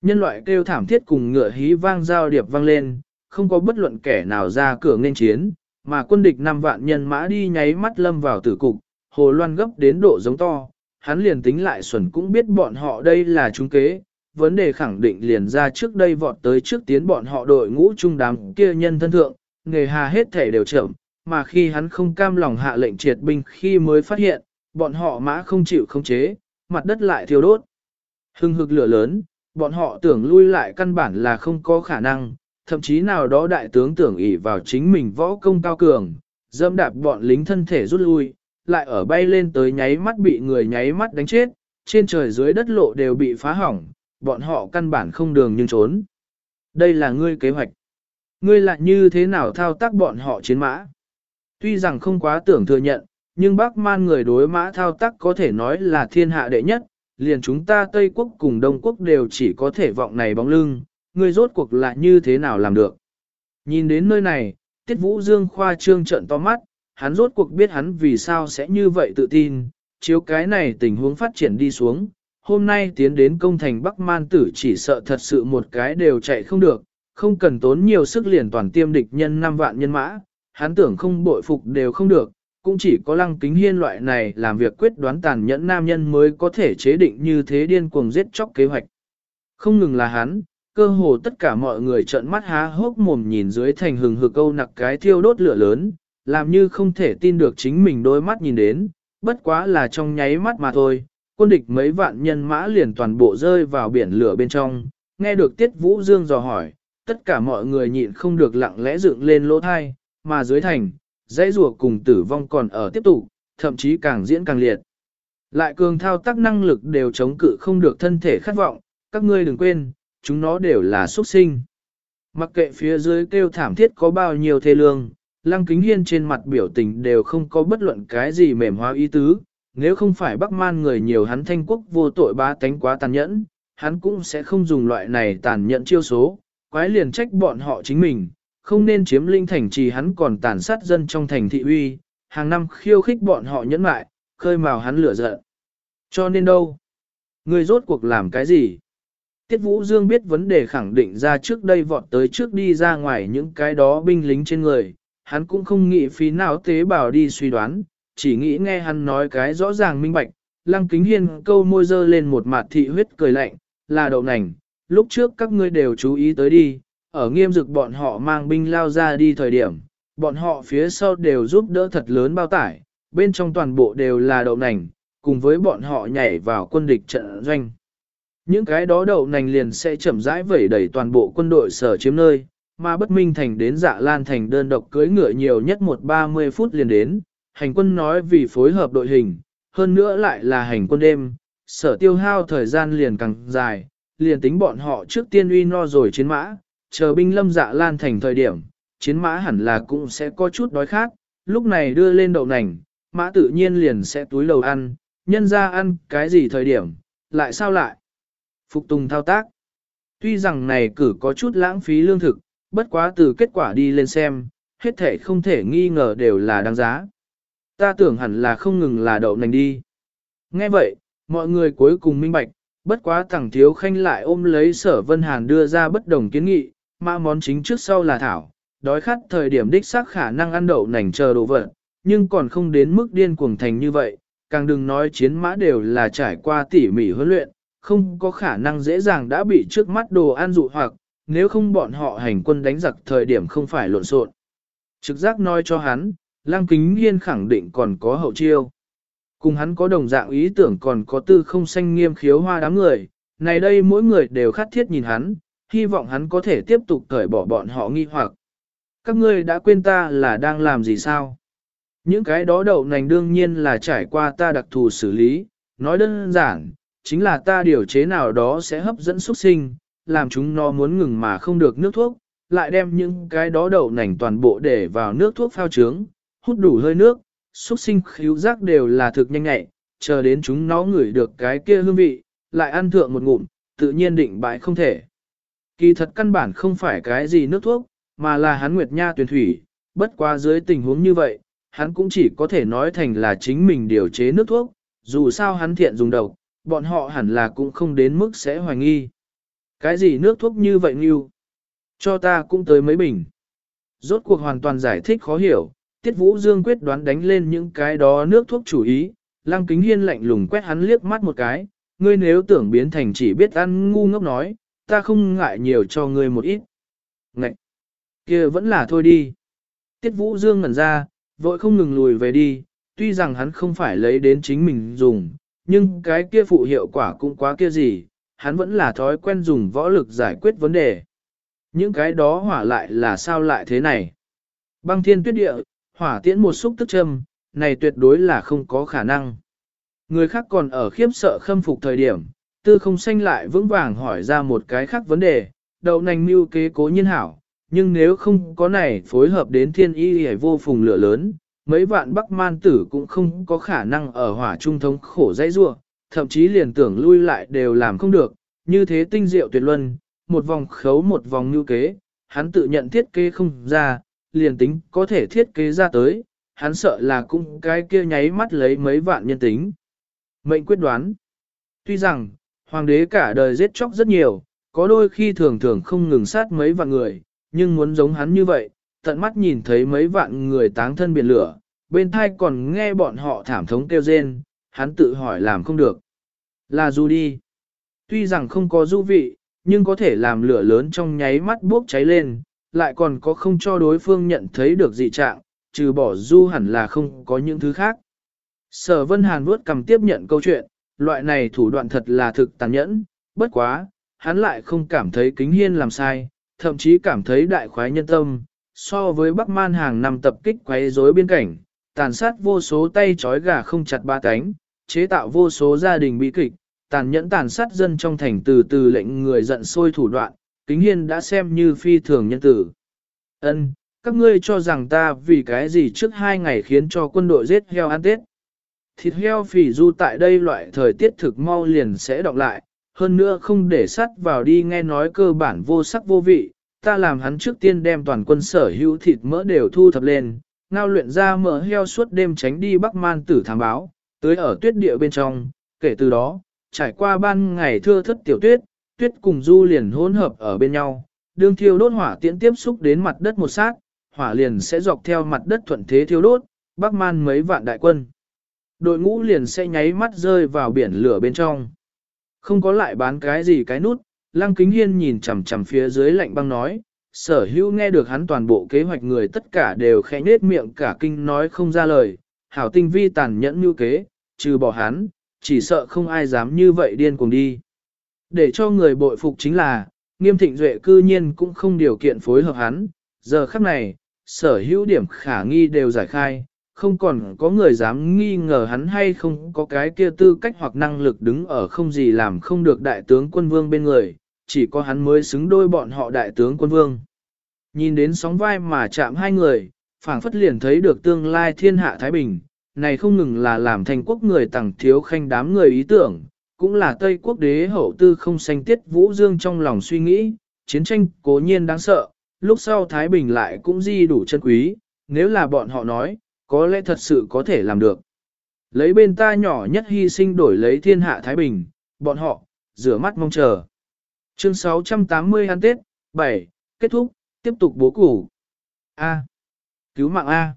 [SPEAKER 1] Nhân loại kêu thảm thiết cùng ngựa hí vang giao điệp vang lên, không có bất luận kẻ nào ra cửa nên chiến, mà quân địch năm vạn nhân mã đi nháy mắt lâm vào tử cục, hồ loan gấp đến độ giống to, hắn liền tính lại xuẩn cũng biết bọn họ đây là trung kế, vấn đề khẳng định liền ra trước đây vọt tới trước tiến bọn họ đội ngũ trung đám kia nhân thân thượng, nghề hà hết thể đều chậm, mà khi hắn không cam lòng hạ lệnh triệt binh khi mới phát hiện, bọn họ mã không chịu không chế, mặt đất lại thiêu đốt. Hưng hực lửa lớn, bọn họ tưởng lui lại căn bản là không có khả năng, thậm chí nào đó đại tướng tưởng ỷ vào chính mình võ công cao cường, dâm đạp bọn lính thân thể rút lui, lại ở bay lên tới nháy mắt bị người nháy mắt đánh chết, trên trời dưới đất lộ đều bị phá hỏng, bọn họ căn bản không đường nhưng trốn. Đây là ngươi kế hoạch. Ngươi lại như thế nào thao tác bọn họ chiến mã? Tuy rằng không quá tưởng thừa nhận, nhưng bác man người đối mã thao tác có thể nói là thiên hạ đệ nhất, liền chúng ta Tây Quốc cùng Đông Quốc đều chỉ có thể vọng này bóng lưng, ngươi rốt cuộc là như thế nào làm được. Nhìn đến nơi này, Tiết Vũ Dương khoa trương trận to mắt, hắn rốt cuộc biết hắn vì sao sẽ như vậy tự tin, chiếu cái này tình huống phát triển đi xuống. Hôm nay tiến đến công thành Bắc Man tử chỉ sợ thật sự một cái đều chạy không được, không cần tốn nhiều sức liền toàn tiêm địch nhân 5 vạn nhân mã, hắn tưởng không bội phục đều không được, cũng chỉ có lăng kính hiên loại này làm việc quyết đoán tàn nhẫn nam nhân mới có thể chế định như thế điên cuồng giết chóc kế hoạch. Không ngừng là hắn, cơ hồ tất cả mọi người trợn mắt há hốc mồm nhìn dưới thành hừng hực câu nặc cái thiêu đốt lửa lớn, làm như không thể tin được chính mình đôi mắt nhìn đến, bất quá là trong nháy mắt mà thôi, quân địch mấy vạn nhân mã liền toàn bộ rơi vào biển lửa bên trong, nghe được Tiết Vũ Dương dò hỏi, tất cả mọi người nhịn không được lặng lẽ dựng lên lỗ thai, mà dưới thành, dãy rùa cùng tử vong còn ở tiếp tục, thậm chí càng diễn càng liệt. Lại cường thao tác năng lực đều chống cự không được thân thể khát vọng, các ngươi đừng quên, chúng nó đều là xuất sinh. Mặc kệ phía dưới kêu thảm thiết có bao nhiêu thê lương, lăng kính hiên trên mặt biểu tình đều không có bất luận cái gì mềm hóa ý tứ, nếu không phải bắc man người nhiều hắn thanh quốc vô tội ba tánh quá tàn nhẫn, hắn cũng sẽ không dùng loại này tàn nhẫn chiêu số, quái liền trách bọn họ chính mình, không nên chiếm linh thành trì hắn còn tàn sát dân trong thành thị uy, hàng năm khiêu khích bọn họ nhẫn mại, khơi mào hắn lửa giận. Cho nên đâu? Người rốt cuộc làm cái gì? Tiết Vũ Dương biết vấn đề khẳng định ra trước đây vọt tới trước đi ra ngoài những cái đó binh lính trên người, hắn cũng không nghĩ phí nào tế bào đi suy đoán, chỉ nghĩ nghe hắn nói cái rõ ràng minh bạch. Lăng kính hiên câu môi dơ lên một mặt thị huyết cười lạnh, là đậu nành, lúc trước các ngươi đều chú ý tới đi, ở nghiêm dực bọn họ mang binh lao ra đi thời điểm, bọn họ phía sau đều giúp đỡ thật lớn bao tải, bên trong toàn bộ đều là đậu nành, cùng với bọn họ nhảy vào quân địch trận doanh. Những cái đó đậu nành liền sẽ chậm rãi vẩy đẩy toàn bộ quân đội sở chiếm nơi, mà bất minh thành đến dạ lan thành đơn độc cưới ngựa nhiều nhất một ba mươi phút liền đến, hành quân nói vì phối hợp đội hình, hơn nữa lại là hành quân đêm, sở tiêu hao thời gian liền càng dài, liền tính bọn họ trước tiên uy no rồi chiến mã, chờ binh lâm dạ lan thành thời điểm, chiến mã hẳn là cũng sẽ có chút đói khát, lúc này đưa lên đậu nành, mã tự nhiên liền sẽ túi lầu ăn, nhân ra ăn cái gì thời điểm, lại sao lại? Phục tùng thao tác. Tuy rằng này cử có chút lãng phí lương thực, bất quá từ kết quả đi lên xem, hết thể không thể nghi ngờ đều là đáng giá. Ta tưởng hẳn là không ngừng là đậu nành đi. Nghe vậy, mọi người cuối cùng minh bạch, bất quá thẳng thiếu khanh lại ôm lấy sở vân hàn đưa ra bất đồng kiến nghị, mà món chính trước sau là thảo, đói khát thời điểm đích xác khả năng ăn đậu nành chờ đồ vật, nhưng còn không đến mức điên cuồng thành như vậy, càng đừng nói chiến mã đều là trải qua tỉ mỉ huấn luyện, không có khả năng dễ dàng đã bị trước mắt đồ ăn dụ hoặc, nếu không bọn họ hành quân đánh giặc thời điểm không phải lộn xộn. Trực giác nói cho hắn, Lăng Kính Hiên khẳng định còn có hậu chiêu. Cùng hắn có đồng dạng ý tưởng còn có tư không xanh nghiêm khiếu hoa đám người, này đây mỗi người đều khát thiết nhìn hắn, hy vọng hắn có thể tiếp tục cởi bỏ bọn họ nghi hoặc. Các ngươi đã quên ta là đang làm gì sao? Những cái đó đậu nành đương nhiên là trải qua ta đặc thù xử lý, nói đơn giản, chính là ta điều chế nào đó sẽ hấp dẫn xuất sinh, làm chúng nó muốn ngừng mà không được nước thuốc, lại đem những cái đó đậu nành toàn bộ để vào nước thuốc phao trướng, hút đủ hơi nước, xuất sinh khíu giác đều là thực nhanh nhẹ, chờ đến chúng nó ngửi được cái kia hương vị, lại ăn thượng một ngụm, tự nhiên định bại không thể. Kỳ thật căn bản không phải cái gì nước thuốc, mà là hắn nguyệt nha tuyển thủy, bất qua dưới tình huống như vậy, hắn cũng chỉ có thể nói thành là chính mình điều chế nước thuốc, dù sao hắn thiện dùng độc, bọn họ hẳn là cũng không đến mức sẽ hoài nghi. Cái gì nước thuốc như vậy nhiêu Cho ta cũng tới mấy bình. Rốt cuộc hoàn toàn giải thích khó hiểu, Tiết Vũ Dương quyết đoán đánh lên những cái đó nước thuốc chủ ý, Lăng Kính Hiên lạnh lùng quét hắn liếc mắt một cái, ngươi nếu tưởng biến thành chỉ biết ăn ngu ngốc nói, ta không ngại nhiều cho ngươi một ít. Ngậy! kia vẫn là thôi đi. Tiết Vũ Dương ngẩn ra, vội không ngừng lùi về đi, tuy rằng hắn không phải lấy đến chính mình dùng, nhưng cái kia phụ hiệu quả cũng quá kia gì, hắn vẫn là thói quen dùng võ lực giải quyết vấn đề. Những cái đó hỏa lại là sao lại thế này? Băng thiên tuyết địa, hỏa tiễn một xúc tức châm, này tuyệt đối là không có khả năng. Người khác còn ở khiếp sợ khâm phục thời điểm, tư không xanh lại vững vàng hỏi ra một cái khác vấn đề, đậu nành mưu kế cố nhiên hảo, nhưng nếu không có này phối hợp đến thiên y hề vô phùng lửa lớn, mấy vạn bắc man tử cũng không có khả năng ở hỏa trung thống khổ dãy rua, thậm chí liền tưởng lui lại đều làm không được, như thế tinh diệu tuyệt luân, một vòng khấu một vòng như kế, hắn tự nhận thiết kế không ra, liền tính có thể thiết kế ra tới, hắn sợ là cũng cái kia nháy mắt lấy mấy vạn nhân tính. Mệnh quyết đoán Tuy rằng, hoàng đế cả đời giết chóc rất nhiều, có đôi khi thường thường không ngừng sát mấy vạn người, nhưng muốn giống hắn như vậy, tận mắt nhìn thấy mấy vạn người táng thân biển lửa, bên thai còn nghe bọn họ thảm thống kêu rên, hắn tự hỏi làm không được. Là du đi. Tuy rằng không có du vị, nhưng có thể làm lửa lớn trong nháy mắt bốc cháy lên, lại còn có không cho đối phương nhận thấy được dị trạng, trừ bỏ du hẳn là không có những thứ khác. Sở Vân Hàn vuốt cầm tiếp nhận câu chuyện, loại này thủ đoạn thật là thực tàn nhẫn, bất quá, hắn lại không cảm thấy kính hiên làm sai, thậm chí cảm thấy đại khoái nhân tâm, so với Bắc Man hàng năm tập kích quấy rối biên cảnh, tàn sát vô số tay trói gà không chặt ba cánh, chế tạo vô số gia đình bị kịch, tàn nhẫn tàn sát dân trong thành từ từ lệnh người giận sôi thủ đoạn, kính hiên đã xem như phi thường nhân tử. Ân, các ngươi cho rằng ta vì cái gì trước hai ngày khiến cho quân đội giết heo ăn tết. Thịt heo phỉ du tại đây loại thời tiết thực mau liền sẽ đọc lại, hơn nữa không để sắt vào đi nghe nói cơ bản vô sắc vô vị, ta làm hắn trước tiên đem toàn quân sở hữu thịt mỡ đều thu thập lên, ngao luyện ra mỡ heo suốt đêm tránh đi Bắc Man tử thám báo, tới ở tuyết địa bên trong, kể từ đó, trải qua ban ngày thưa thất tiểu tuyết, tuyết cùng du liền hỗn hợp ở bên nhau, đương thiêu đốt hỏa tiễn tiếp xúc đến mặt đất một sát, hỏa liền sẽ dọc theo mặt đất thuận thế thiêu đốt, Bắc Man mấy vạn đại quân. Đội ngũ liền sẽ nháy mắt rơi vào biển lửa bên trong. Không có lại bán cái gì cái nút, Lăng Kính Hiên nhìn chằm chằm phía dưới lạnh băng nói, sở hữu nghe được hắn toàn bộ kế hoạch người tất cả đều khẽ nết miệng cả kinh nói không ra lời, hảo tinh vi tàn nhẫn như kế, trừ bỏ hắn, chỉ sợ không ai dám như vậy điên cuồng đi. Để cho người bội phục chính là, nghiêm thịnh duệ cư nhiên cũng không điều kiện phối hợp hắn, giờ khắc này, sở hữu điểm khả nghi đều giải khai, không còn có người dám nghi ngờ hắn hay không có cái kia tư cách hoặc năng lực đứng ở không gì làm không được đại tướng quân vương bên người, chỉ có hắn mới xứng đôi bọn họ đại tướng quân vương. Nhìn đến sóng vai mà chạm hai người, phảng phất liền thấy được tương lai thiên hạ Thái Bình, này không ngừng là làm thành quốc người tặng thiếu khanh đám người ý tưởng, cũng là Tây quốc đế hậu tư không sanh tiết vũ dương trong lòng suy nghĩ, chiến tranh cố nhiên đáng sợ, lúc sau Thái Bình lại cũng di đủ chân quý, nếu là bọn họ nói, có lẽ thật sự có thể làm được. Lấy bên ta nhỏ nhất hy sinh đổi lấy thiên hạ Thái Bình, bọn họ, rửa mắt mong chờ. Chương 680 ăn Tết, 7, kết thúc, tiếp tục bố củ. A. Cứu mạng A.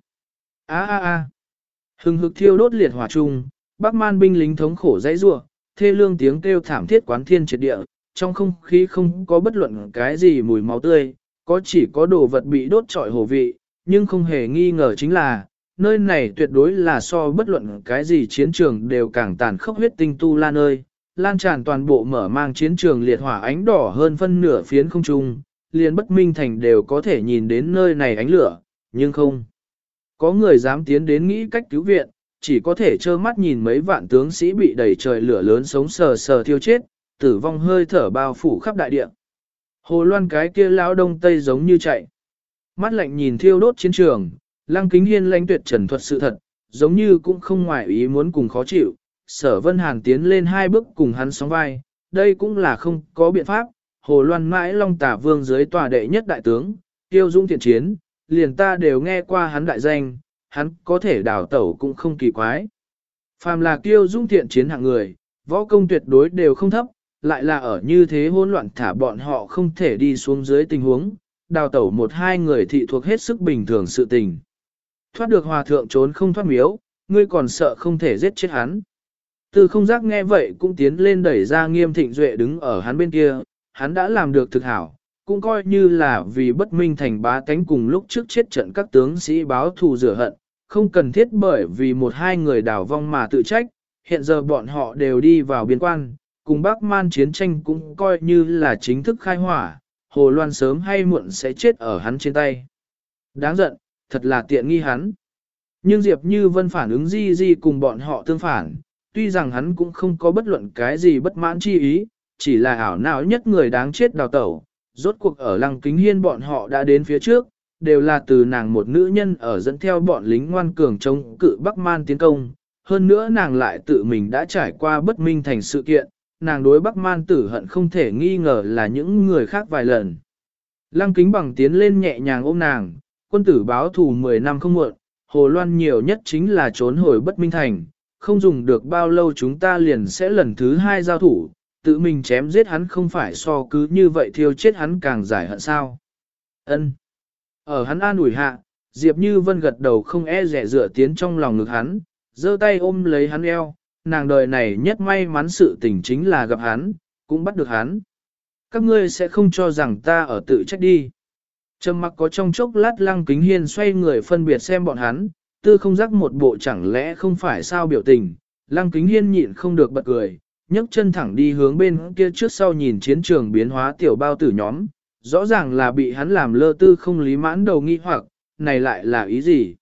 [SPEAKER 1] A A A. Hừng hực thiêu đốt liệt hỏa trung, bác Man binh lính thống khổ dãy rua, thê lương tiếng kêu thảm thiết quán thiên triệt địa, trong không khí không có bất luận cái gì mùi máu tươi, có chỉ có đồ vật bị đốt trọi hổ vị, nhưng không hề nghi ngờ chính là, nơi này tuyệt đối là so bất luận cái gì chiến trường đều càng tàn khốc huyết tinh tu la nơi, lan tràn toàn bộ mở mang chiến trường liệt hỏa ánh đỏ hơn phân nửa phiến không trung, liền bất minh thành đều có thể nhìn đến nơi này ánh lửa, nhưng không. Có người dám tiến đến nghĩ cách cứu viện, chỉ có thể trơ mắt nhìn mấy vạn tướng sĩ bị đẩy trời lửa lớn sống sờ sờ thiêu chết, tử vong hơi thở bao phủ khắp đại địa. Hồ loan cái kia lão đông tây giống như chạy. Mắt lạnh nhìn thiêu đốt chiến trường, lăng kính hiên lãnh tuyệt trần thuật sự thật, giống như cũng không ngoại ý muốn cùng khó chịu. Sở Vân Hàn tiến lên hai bước cùng hắn sóng vai, đây cũng là không có biện pháp, Hồ Loan mãi Long Tả Vương dưới tòa đệ nhất đại tướng, tiêu dung thiện chiến, liền ta đều nghe qua hắn đại danh, hắn có thể đảo tẩu cũng không kỳ quái. Phàm là tiêu dung thiện chiến hạng người, võ công tuyệt đối đều không thấp, lại là ở như thế hỗn loạn thả bọn họ không thể đi xuống dưới tình huống, đào tẩu một hai người thị thuộc hết sức bình thường sự tình. Thoát được hòa thượng trốn không thoát miếu, ngươi còn sợ không thể giết chết hắn. Từ không giác nghe vậy cũng tiến lên đẩy ra nghiêm thịnh duệ đứng ở hắn bên kia, hắn đã làm được thực hảo, cũng coi như là vì bất minh thành bá tánh cùng lúc trước chết trận các tướng sĩ báo thù rửa hận, không cần thiết bởi vì một hai người đảo vong mà tự trách, hiện giờ bọn họ đều đi vào biên quan, cùng bác Man chiến tranh cũng coi như là chính thức khai hỏa, Hồ Loan sớm hay muộn sẽ chết ở hắn trên tay. Đáng giận, thật là tiện nghi hắn. Nhưng Diệp Như Vân phản ứng di di cùng bọn họ tương phản, tuy rằng hắn cũng không có bất luận cái gì bất mãn chi ý, chỉ là ảo não nhất người đáng chết đào tẩu. Rốt cuộc ở lăng kính hiên bọn họ đã đến phía trước, đều là từ nàng một nữ nhân ở dẫn theo bọn lính ngoan cường chống cự Bắc Man tiến công. Hơn nữa nàng lại tự mình đã trải qua bất minh thành sự kiện, nàng đối Bắc Man tử hận không thể nghi ngờ là những người khác vài lần. Lăng kính bằng tiến lên nhẹ nhàng ôm nàng, quân tử báo thù 10 năm không muộn, Hồ Loan nhiều nhất chính là trốn hồi bất minh thành, không dùng được bao lâu chúng ta liền sẽ lần thứ hai giao thủ, tự mình chém giết hắn không phải so cứ như vậy thiêu chết hắn càng giải hận sao. Ân. Ở hắn an ủi hạ, Diệp Như Vân gật đầu không e rẻ dựa tiến trong lòng ngực hắn, giơ tay ôm lấy hắn eo, nàng đời này nhất may mắn sự tình chính là gặp hắn, cũng bắt được hắn. Các ngươi sẽ không cho rằng ta ở tự trách đi. Trầm mặc có trong chốc lát lăng kính hiên xoay người phân biệt xem bọn hắn, tư không giác một bộ chẳng lẽ không phải sao biểu tình, lăng kính hiên nhịn không được bật cười, nhấc chân thẳng đi hướng bên kia trước sau nhìn chiến trường biến hóa tiểu bao tử nhóm, rõ ràng là bị hắn làm lơ tư không lý mãn đầu nghi hoặc, này lại là ý gì?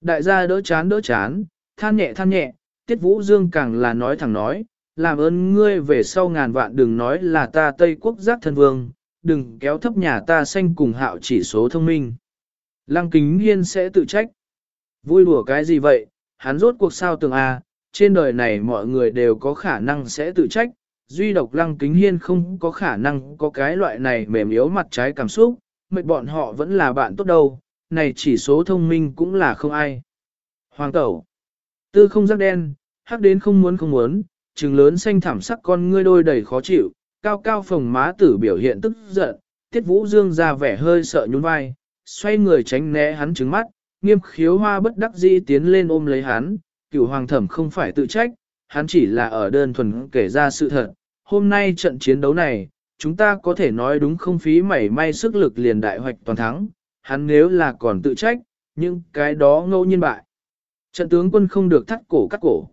[SPEAKER 1] Đại gia đỡ chán đỡ chán, than nhẹ than nhẹ, tiết vũ dương càng là nói thẳng nói, làm ơn ngươi về sau ngàn vạn đừng nói là ta Tây quốc giác thân vương, đừng kéo thấp nhà ta xanh cùng hạo chỉ số thông minh. Lăng kính hiên sẽ tự trách. Vui đùa cái gì vậy, hắn rốt cuộc sao tường à? Trên đời này mọi người đều có khả năng sẽ tự trách, duy độc lăng kính hiên không có khả năng có cái loại này mềm yếu mặt trái cảm xúc, mệt bọn họ vẫn là bạn tốt đâu, này chỉ số thông minh cũng là không ai. Hoàng tẩu, tư không giác đen, hắc đến không muốn không muốn, trừng lớn xanh thảm sắc con ngươi đôi đầy khó chịu, cao cao phồng má tử biểu hiện tức giận, tiết vũ dương ra vẻ hơi sợ nhún vai, xoay người tránh né hắn trứng mắt, nghiêm khiếu hoa bất đắc dĩ tiến lên ôm lấy hắn, cửu hoàng thẩm không phải tự trách, hắn chỉ là ở đơn thuần kể ra sự thật. Hôm nay trận chiến đấu này, chúng ta có thể nói đúng không phí mảy may sức lực liền đại hoạch toàn thắng, hắn nếu là còn tự trách, nhưng cái đó ngẫu nhiên bại. Trận tướng quân không được thắt cổ cắt cổ.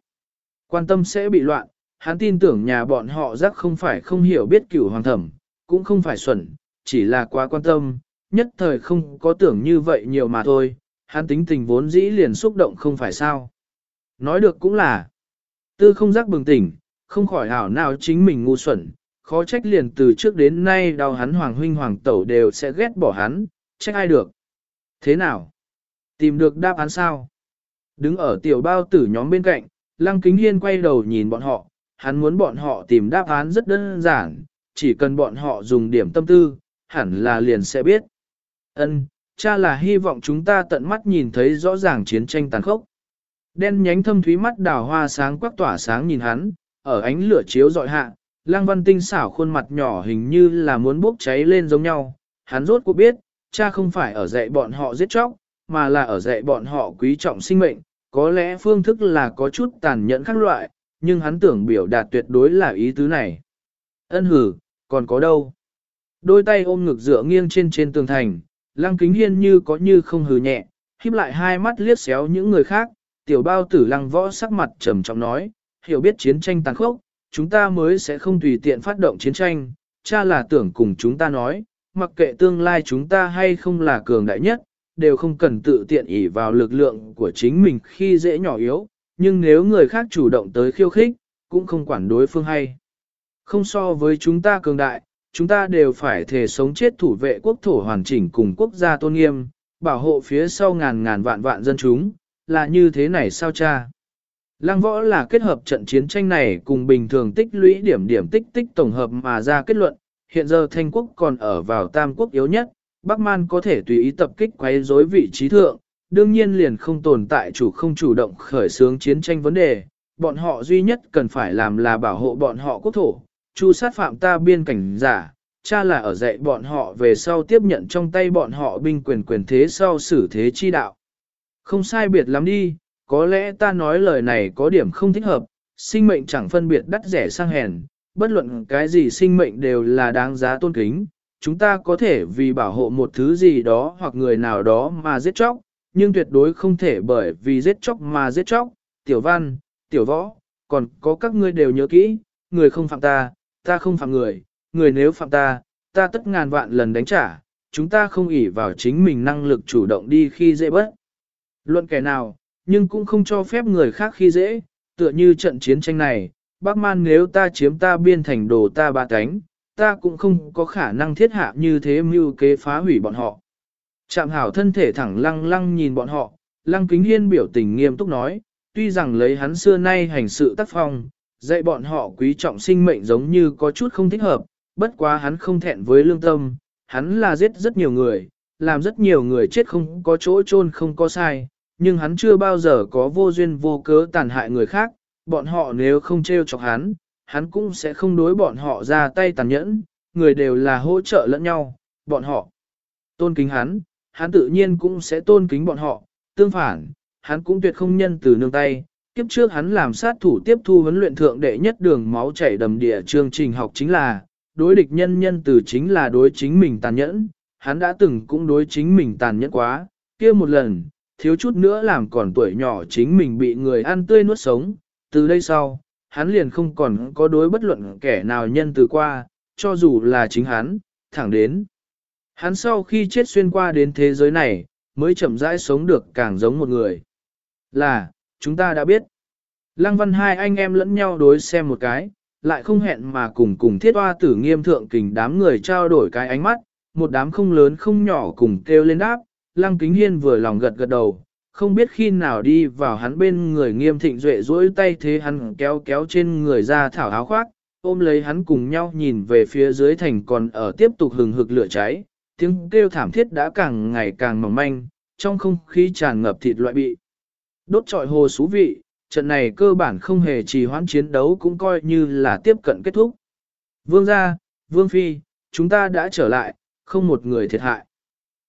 [SPEAKER 1] Quan tâm sẽ bị loạn, hắn tin tưởng nhà bọn họ giác không phải không hiểu biết cửu hoàng thẩm, cũng không phải xuẩn, chỉ là quá quan tâm, nhất thời không có tưởng như vậy nhiều mà thôi, hắn tính tình vốn dĩ liền xúc động không phải sao. Nói được cũng là, tư không giác bừng tỉnh, không khỏi hảo nào chính mình ngu xuẩn, khó trách liền từ trước đến nay đau hắn hoàng huynh hoàng tẩu đều sẽ ghét bỏ hắn, trách ai được. Thế nào? Tìm được đáp án sao? Đứng ở tiểu bao tử nhóm bên cạnh, lăng kính hiên quay đầu nhìn bọn họ, hắn muốn bọn họ tìm đáp án rất đơn giản, chỉ cần bọn họ dùng điểm tâm tư, hẳn là liền sẽ biết. Ân, cha là hy vọng chúng ta tận mắt nhìn thấy rõ ràng chiến tranh tàn khốc. Đen nhánh thâm thúy mắt đào hoa sáng quắc tỏa sáng nhìn hắn, ở ánh lửa chiếu dọi hạ, lang văn tinh xảo khuôn mặt nhỏ hình như là muốn bốc cháy lên giống nhau. Hắn rốt cuộc biết, cha không phải ở dạy bọn họ giết chóc, mà là ở dạy bọn họ quý trọng sinh mệnh, có lẽ phương thức là có chút tàn nhẫn khác loại, nhưng hắn tưởng biểu đạt tuyệt đối là ý tứ này. Ân hử, còn có đâu? Đôi tay ôm ngực dựa nghiêng trên trên tường thành, lăng kính hiên như có như không hừ nhẹ, híp lại hai mắt liếc xéo những người khác, tiểu bao tử lăng võ sắc mặt trầm trọng nói, hiểu biết chiến tranh tàn khốc, chúng ta mới sẽ không tùy tiện phát động chiến tranh, cha là tưởng cùng chúng ta nói, mặc kệ tương lai chúng ta hay không là cường đại nhất, đều không cần tự tiện ỷ vào lực lượng của chính mình khi dễ nhỏ yếu, nhưng nếu người khác chủ động tới khiêu khích, cũng không quản đối phương hay. Không so với chúng ta cường đại, chúng ta đều phải thể sống chết thủ vệ quốc thổ hoàn chỉnh cùng quốc gia tôn nghiêm, bảo hộ phía sau ngàn ngàn vạn vạn dân chúng, là như thế này sao cha? Lăng võ là kết hợp trận chiến tranh này cùng bình thường tích lũy điểm điểm tích tích tổng hợp mà ra kết luận, Hiện giờ Thanh quốc còn ở vào tam quốc yếu nhất, Bắc Man có thể tùy ý tập kích quấy rối vị trí thượng, đương nhiên liền không tồn tại chủ không chủ động khởi xướng chiến tranh vấn đề, bọn họ duy nhất cần phải làm là bảo hộ bọn họ quốc thổ, chu sát phạm ta biên cảnh giả, cha là ở dạy bọn họ về sau tiếp nhận trong tay bọn họ binh quyền quyền thế sau xử thế chi đạo. Không sai biệt lắm đi, có lẽ ta nói lời này có điểm không thích hợp, sinh mệnh chẳng phân biệt đắt rẻ sang hèn, bất luận cái gì sinh mệnh đều là đáng giá tôn kính, chúng ta có thể vì bảo hộ một thứ gì đó hoặc người nào đó mà giết chóc, nhưng tuyệt đối không thể bởi vì giết chóc mà giết chóc, tiểu văn, tiểu võ, còn có các ngươi đều nhớ kỹ, người không phạm ta, ta không phạm người, người nếu phạm ta, ta tất ngàn vạn lần đánh trả, chúng ta không ỷ vào chính mình năng lực chủ động đi khi dễ bất. Luận kẻ nào, nhưng cũng không cho phép người khác khi dễ, tựa như trận chiến tranh này, bác man nếu ta chiếm ta biên thành đồ ta ba cánh, ta cũng không có khả năng thiết hạ như thế mưu kế phá hủy bọn họ. Trạm hảo thân thể thẳng lăng lăng nhìn bọn họ, lăng kính hiên biểu tình nghiêm túc nói, tuy rằng lấy hắn xưa nay hành sự tác phong, dạy bọn họ quý trọng sinh mệnh giống như có chút không thích hợp, bất quá hắn không thẹn với lương tâm, hắn là giết rất nhiều người, làm rất nhiều người chết không có chỗ chôn không có sai, nhưng hắn chưa bao giờ có vô duyên vô cớ tàn hại người khác, bọn họ nếu không trêu chọc hắn, hắn cũng sẽ không đối bọn họ ra tay tàn nhẫn, người đều là hỗ trợ lẫn nhau, bọn họ tôn kính hắn, hắn tự nhiên cũng sẽ tôn kính bọn họ, tương phản, hắn cũng tuyệt không nhân từ nương tay. Kiếp trước hắn làm sát thủ tiếp thu huấn luyện thượng đệ nhất đường máu chảy đầm địa chương trình học chính là, đối địch nhân nhân từ chính là đối chính mình tàn nhẫn, hắn đã từng cũng đối chính mình tàn nhẫn quá, kia một lần, thiếu chút nữa làm còn tuổi nhỏ chính mình bị người ăn tươi nuốt sống, từ đây sau, hắn liền không còn có đối bất luận kẻ nào nhân từ qua, cho dù là chính hắn, thẳng đến. Hắn sau khi chết xuyên qua đến thế giới này, mới chậm rãi sống được càng giống một người. Là, chúng ta đã biết. Lăng văn hai anh em lẫn nhau đối xem một cái, lại không hẹn mà cùng cùng thiết hoa tử nghiêm thượng kình đám người trao đổi cái ánh mắt, một đám không lớn không nhỏ cùng kêu lên đáp, lăng kính hiên vừa lòng gật gật đầu, không biết khi nào đi vào hắn bên người nghiêm thịnh duệ duỗi tay thế hắn kéo kéo trên người ra thảo áo khoác, ôm lấy hắn cùng nhau nhìn về phía dưới thành còn ở tiếp tục hừng hực lửa cháy, tiếng kêu thảm thiết đã càng ngày càng mỏng manh, trong không khí tràn ngập thịt loại bị. Đốt trọi hồ xú vị, trận này cơ bản không hề trì hoãn chiến đấu cũng coi như là tiếp cận kết thúc. Vương gia, Vương Phi, chúng ta đã trở lại, không một người thiệt hại.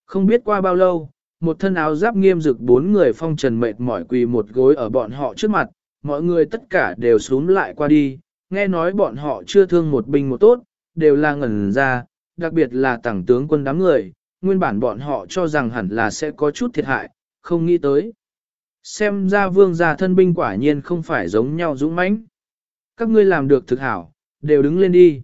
[SPEAKER 1] Không biết qua bao lâu, một thân áo giáp nghiêm dực bốn người phong trần mệt mỏi quỳ một gối ở bọn họ trước mặt, mọi người tất cả đều xuống lại qua đi, nghe nói bọn họ chưa thương một binh một tốt, đều là ngẩn ra, đặc biệt là tảng tướng quân đám người, nguyên bản bọn họ cho rằng hẳn là sẽ có chút thiệt hại, không nghĩ tới. Xem ra vương gia thân binh quả nhiên không phải giống nhau dũng mãnh. Các ngươi làm được thực hảo, đều đứng lên đi.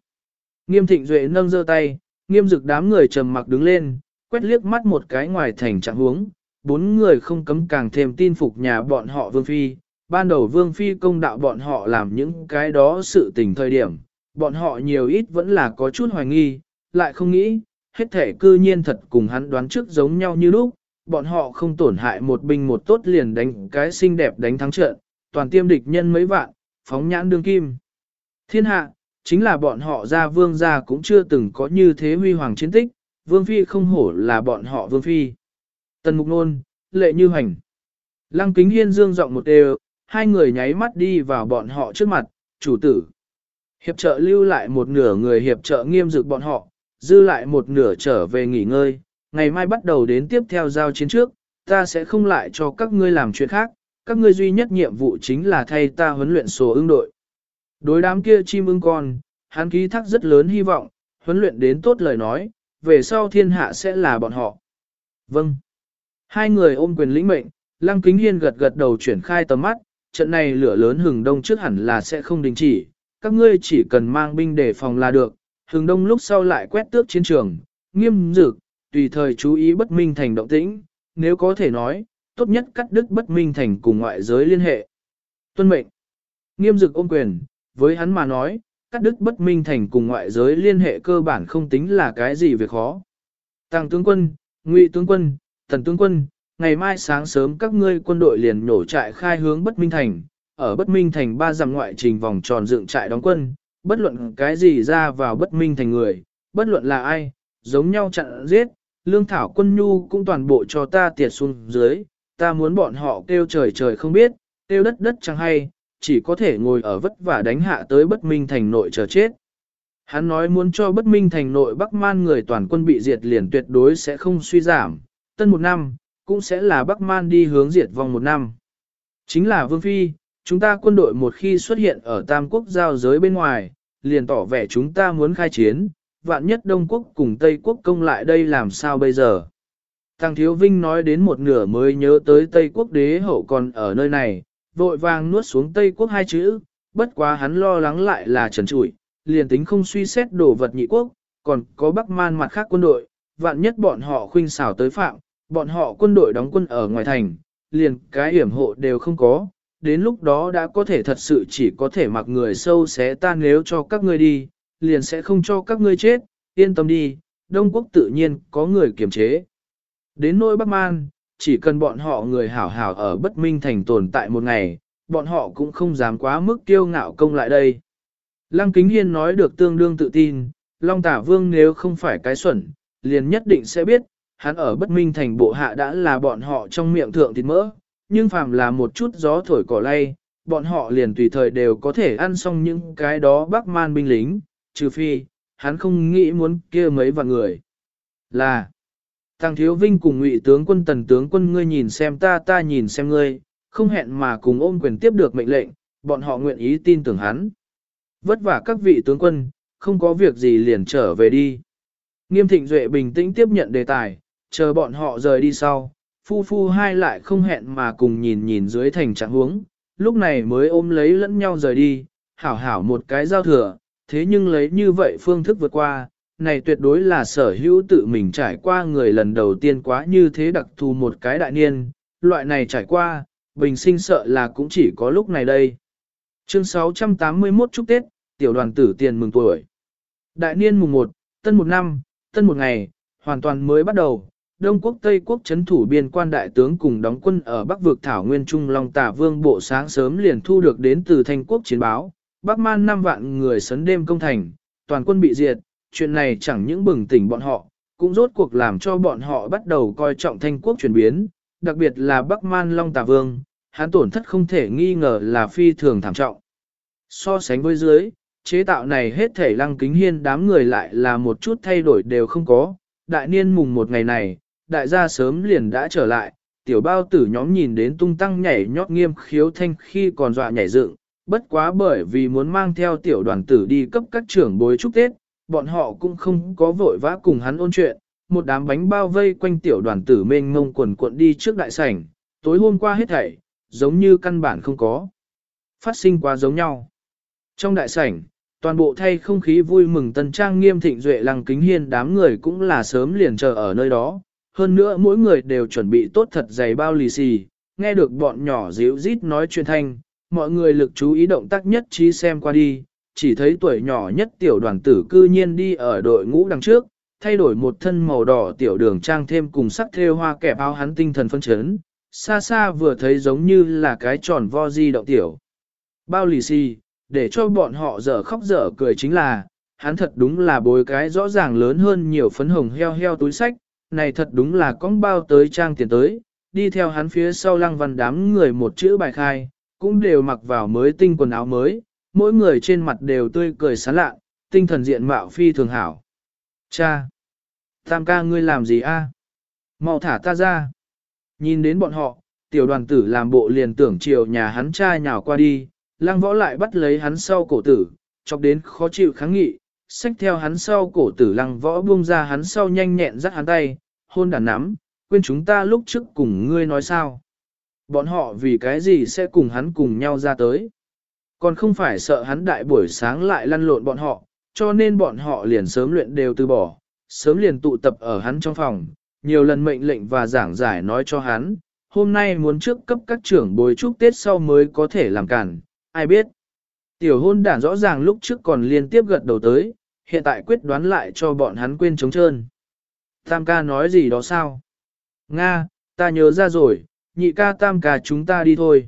[SPEAKER 1] Nghiêm thịnh duệ nâng giơ tay, nghiêm dực đám người trầm mặc đứng lên, quét liếc mắt một cái ngoài thành trạng huống, bốn người không cấm càng thêm tin phục nhà bọn họ vương phi. Ban đầu vương phi công đạo bọn họ làm những cái đó sự tình thời điểm, bọn họ nhiều ít vẫn là có chút hoài nghi, lại không nghĩ, hết thể cư nhiên thật cùng hắn đoán trước giống nhau như lúc, bọn họ không tổn hại một binh một tốt liền đánh cái xinh đẹp đánh thắng trận, toàn tiêm địch nhân mấy vạn, phóng nhãn đương kim. Thiên hạ, chính là bọn họ ra vương gia cũng chưa từng có như thế huy hoàng chiến tích, vương phi không hổ là bọn họ vương phi. Tần mục nôn, lệ như hành. Lăng kính hiên dương giọng một đều, hai người nháy mắt đi vào bọn họ trước mặt, chủ tử. Hiệp trợ lưu lại một nửa người hiệp trợ nghiêm dực bọn họ, dư lại một nửa trở về nghỉ ngơi, ngày mai bắt đầu đến tiếp theo giao chiến trước, ta sẽ không lại cho các ngươi làm chuyện khác, các ngươi duy nhất nhiệm vụ chính là thay ta huấn luyện số ứng đội. Đối đám kia chim ưng con, hắn ký thác rất lớn hy vọng, huấn luyện đến tốt lời nói, về sau thiên hạ sẽ là bọn họ. Vâng. Hai người ôm quyền lĩnh mệnh, Lăng Kính Hiên gật gật đầu chuyển khai tầm mắt, trận này lửa lớn hừng đông trước hẳn là sẽ không đình chỉ, các ngươi chỉ cần mang binh để phòng là được, hừng đông lúc sau lại quét tước chiến trường, nghiêm dực, tùy thời chú ý bất minh thành động tĩnh, nếu có thể nói, tốt nhất cắt đứt bất minh thành cùng ngoại giới liên hệ. Tuân mệnh, nghiêm dực ôm quyền, với hắn mà nói, cắt đứt bất minh thành cùng ngoại giới liên hệ cơ bản không tính là cái gì việc khó. Tàng tướng quân, ngụy tướng quân, tần tướng quân, ngày mai sáng sớm các ngươi quân đội liền nổ trại khai hướng bất minh thành, ở bất minh thành ba dặm ngoại trình vòng tròn dựng trại đóng quân, bất luận cái gì ra vào bất minh thành người, bất luận là ai, giống nhau chặn giết, lương thảo quân nhu cũng toàn bộ cho ta tiệt xuống dưới, ta muốn bọn họ kêu trời trời không biết, kêu đất đất chẳng hay, chỉ có thể ngồi ở vất vả đánh hạ tới bất minh thành nội chờ chết. Hắn nói muốn cho bất minh thành nội Bắc Man người toàn quân bị diệt liền tuyệt đối sẽ không suy giảm, tân một năm, cũng sẽ là Bắc Man đi hướng diệt vong một năm. Chính là Vương Phi, chúng ta quân đội một khi xuất hiện ở Tam Quốc giao giới bên ngoài, liền tỏ vẻ chúng ta muốn khai chiến, vạn nhất Đông Quốc cùng Tây Quốc công lại đây làm sao bây giờ. Tăng Thiếu Vinh nói đến một nửa mới nhớ tới Tây Quốc đế hậu còn ở nơi này, vội vàng nuốt xuống Tây Quốc hai chữ, bất quá hắn lo lắng lại là trần trụi, liền tính không suy xét đổ vật nhị quốc, còn có Bắc Man mặt khác quân đội, vạn nhất bọn họ khuynh xảo tới phạm, bọn họ quân đội đóng quân ở ngoài thành, liền cái hiểm hộ đều không có, đến lúc đó đã có thể thật sự chỉ có thể mặc người sâu xé tan nếu cho các ngươi đi, liền sẽ không cho các ngươi chết, yên tâm đi, Đông Quốc tự nhiên có người kiềm chế. Đến nỗi Bắc Man, chỉ cần bọn họ người hảo hảo ở bất minh thành tồn tại một ngày, bọn họ cũng không dám quá mức kiêu ngạo công lại đây. Lăng Kính Hiên nói được tương đương tự tin, Long Tả Vương nếu không phải cái xuẩn, liền nhất định sẽ biết, hắn ở bất minh thành bộ hạ đã là bọn họ trong miệng thượng thịt mỡ, nhưng phàm là một chút gió thổi cỏ lay, bọn họ liền tùy thời đều có thể ăn xong những cái đó bác man binh lính, trừ phi, hắn không nghĩ muốn kia mấy vạn người. Là, Tăng Thiếu Vinh cùng ngụy tướng quân tần tướng quân ngươi nhìn xem ta ta nhìn xem ngươi, không hẹn mà cùng ôm quyền tiếp được mệnh lệnh, bọn họ nguyện ý tin tưởng hắn. Vất vả các vị tướng quân, không có việc gì liền trở về đi. Nghiêm thịnh duệ bình tĩnh tiếp nhận đề tài, chờ bọn họ rời đi sau, phu phu hai lại không hẹn mà cùng nhìn nhìn dưới thành trạng huống, lúc này mới ôm lấy lẫn nhau rời đi, hảo hảo một cái giao thừa, thế nhưng lấy như vậy phương thức vượt qua, này tuyệt đối là sở hữu tự mình trải qua người lần đầu tiên quá như thế đặc thù một cái đại niên, loại này trải qua, bình sinh sợ là cũng chỉ có lúc này đây. Chương 681 chúc Tết, tiểu đoàn tử tiền mừng tuổi. Đại niên mùng 1, tân một năm, tân một ngày, hoàn toàn mới bắt đầu. Đông quốc Tây quốc chấn thủ biên quan đại tướng cùng đóng quân ở Bắc vực Thảo Nguyên Trung Long Tả Vương bộ sáng sớm liền thu được đến từ Thanh quốc chiến báo. Bắc man 5 vạn người sấn đêm công thành, toàn quân bị diệt, chuyện này chẳng những bừng tỉnh bọn họ, cũng rốt cuộc làm cho bọn họ bắt đầu coi trọng Thanh quốc chuyển biến, đặc biệt là Bắc man Long Tà Vương, hắn tổn thất không thể nghi ngờ là phi thường thảm trọng. So sánh với dưới, chế tạo này hết thể lăng kính hiên đám người lại là một chút thay đổi đều không có. Đại niên mùng một ngày này, đại gia sớm liền đã trở lại, tiểu bao tử nhóm nhìn đến tung tăng nhảy nhót nghiêm khiếu thanh khi còn dọa nhảy dựng, bất quá bởi vì muốn mang theo tiểu đoàn tử đi cấp các trưởng bối chúc Tết, bọn họ cũng không có vội vã cùng hắn ôn chuyện, một đám bánh bao vây quanh tiểu đoàn tử mênh ngông quần cuộn đi trước đại sảnh, tối hôm qua hết thảy, giống như căn bản không có. Phát sinh quá giống nhau. Trong đại sảnh, toàn bộ thay không khí vui mừng tân trang nghiêm thịnh duệ lăng kính hiên đám người cũng là sớm liền chờ ở nơi đó. Hơn nữa mỗi người đều chuẩn bị tốt thật dày bao lì xì, nghe được bọn nhỏ díu rít nói chuyện thanh, mọi người lực chú ý động tác nhất trí xem qua đi, chỉ thấy tuổi nhỏ nhất tiểu đoàn tử cư nhiên đi ở đội ngũ đằng trước, thay đổi một thân màu đỏ tiểu đường trang thêm cùng sắc thêu hoa kẹp áo hắn tinh thần phân chấn, xa xa vừa thấy giống như là cái tròn vo di động tiểu. Bao lì xì, để cho bọn họ dở khóc dở cười chính là, hắn thật đúng là bối cái rõ ràng lớn hơn nhiều phấn hồng heo heo túi sách, này thật đúng là con bao tới trang tiền tới, đi theo hắn phía sau lăng văn đám người một chữ bài khai, cũng đều mặc vào mới tinh quần áo mới, mỗi người trên mặt đều tươi cười sán lạ, tinh thần diện mạo phi thường hảo. Cha! Tam ca ngươi làm gì a? À? Mau thả ta ra! Nhìn đến bọn họ, tiểu đoàn tử làm bộ liền tưởng chiều nhà hắn cha nhào qua đi, lăng võ lại bắt lấy hắn sau cổ tử, chọc đến khó chịu kháng nghị, xách theo hắn sau cổ tử lăng võ buông ra hắn sau nhanh nhẹn dắt hắn tay, hôn đàn nắm, quên chúng ta lúc trước cùng ngươi nói sao. Bọn họ vì cái gì sẽ cùng hắn cùng nhau ra tới. Còn không phải sợ hắn đại buổi sáng lại lăn lộn bọn họ, cho nên bọn họ liền sớm luyện đều từ bỏ, sớm liền tụ tập ở hắn trong phòng, nhiều lần mệnh lệnh và giảng giải nói cho hắn, hôm nay muốn trước cấp các trưởng bồi chúc Tết sau mới có thể làm cản, ai biết. Tiểu hôn đản rõ ràng lúc trước còn liên tiếp gật đầu tới, hiện tại quyết đoán lại cho bọn hắn quên trống trơn. Tam ca nói gì đó sao? Nga, ta nhớ ra rồi, nhị ca tam ca chúng ta đi thôi.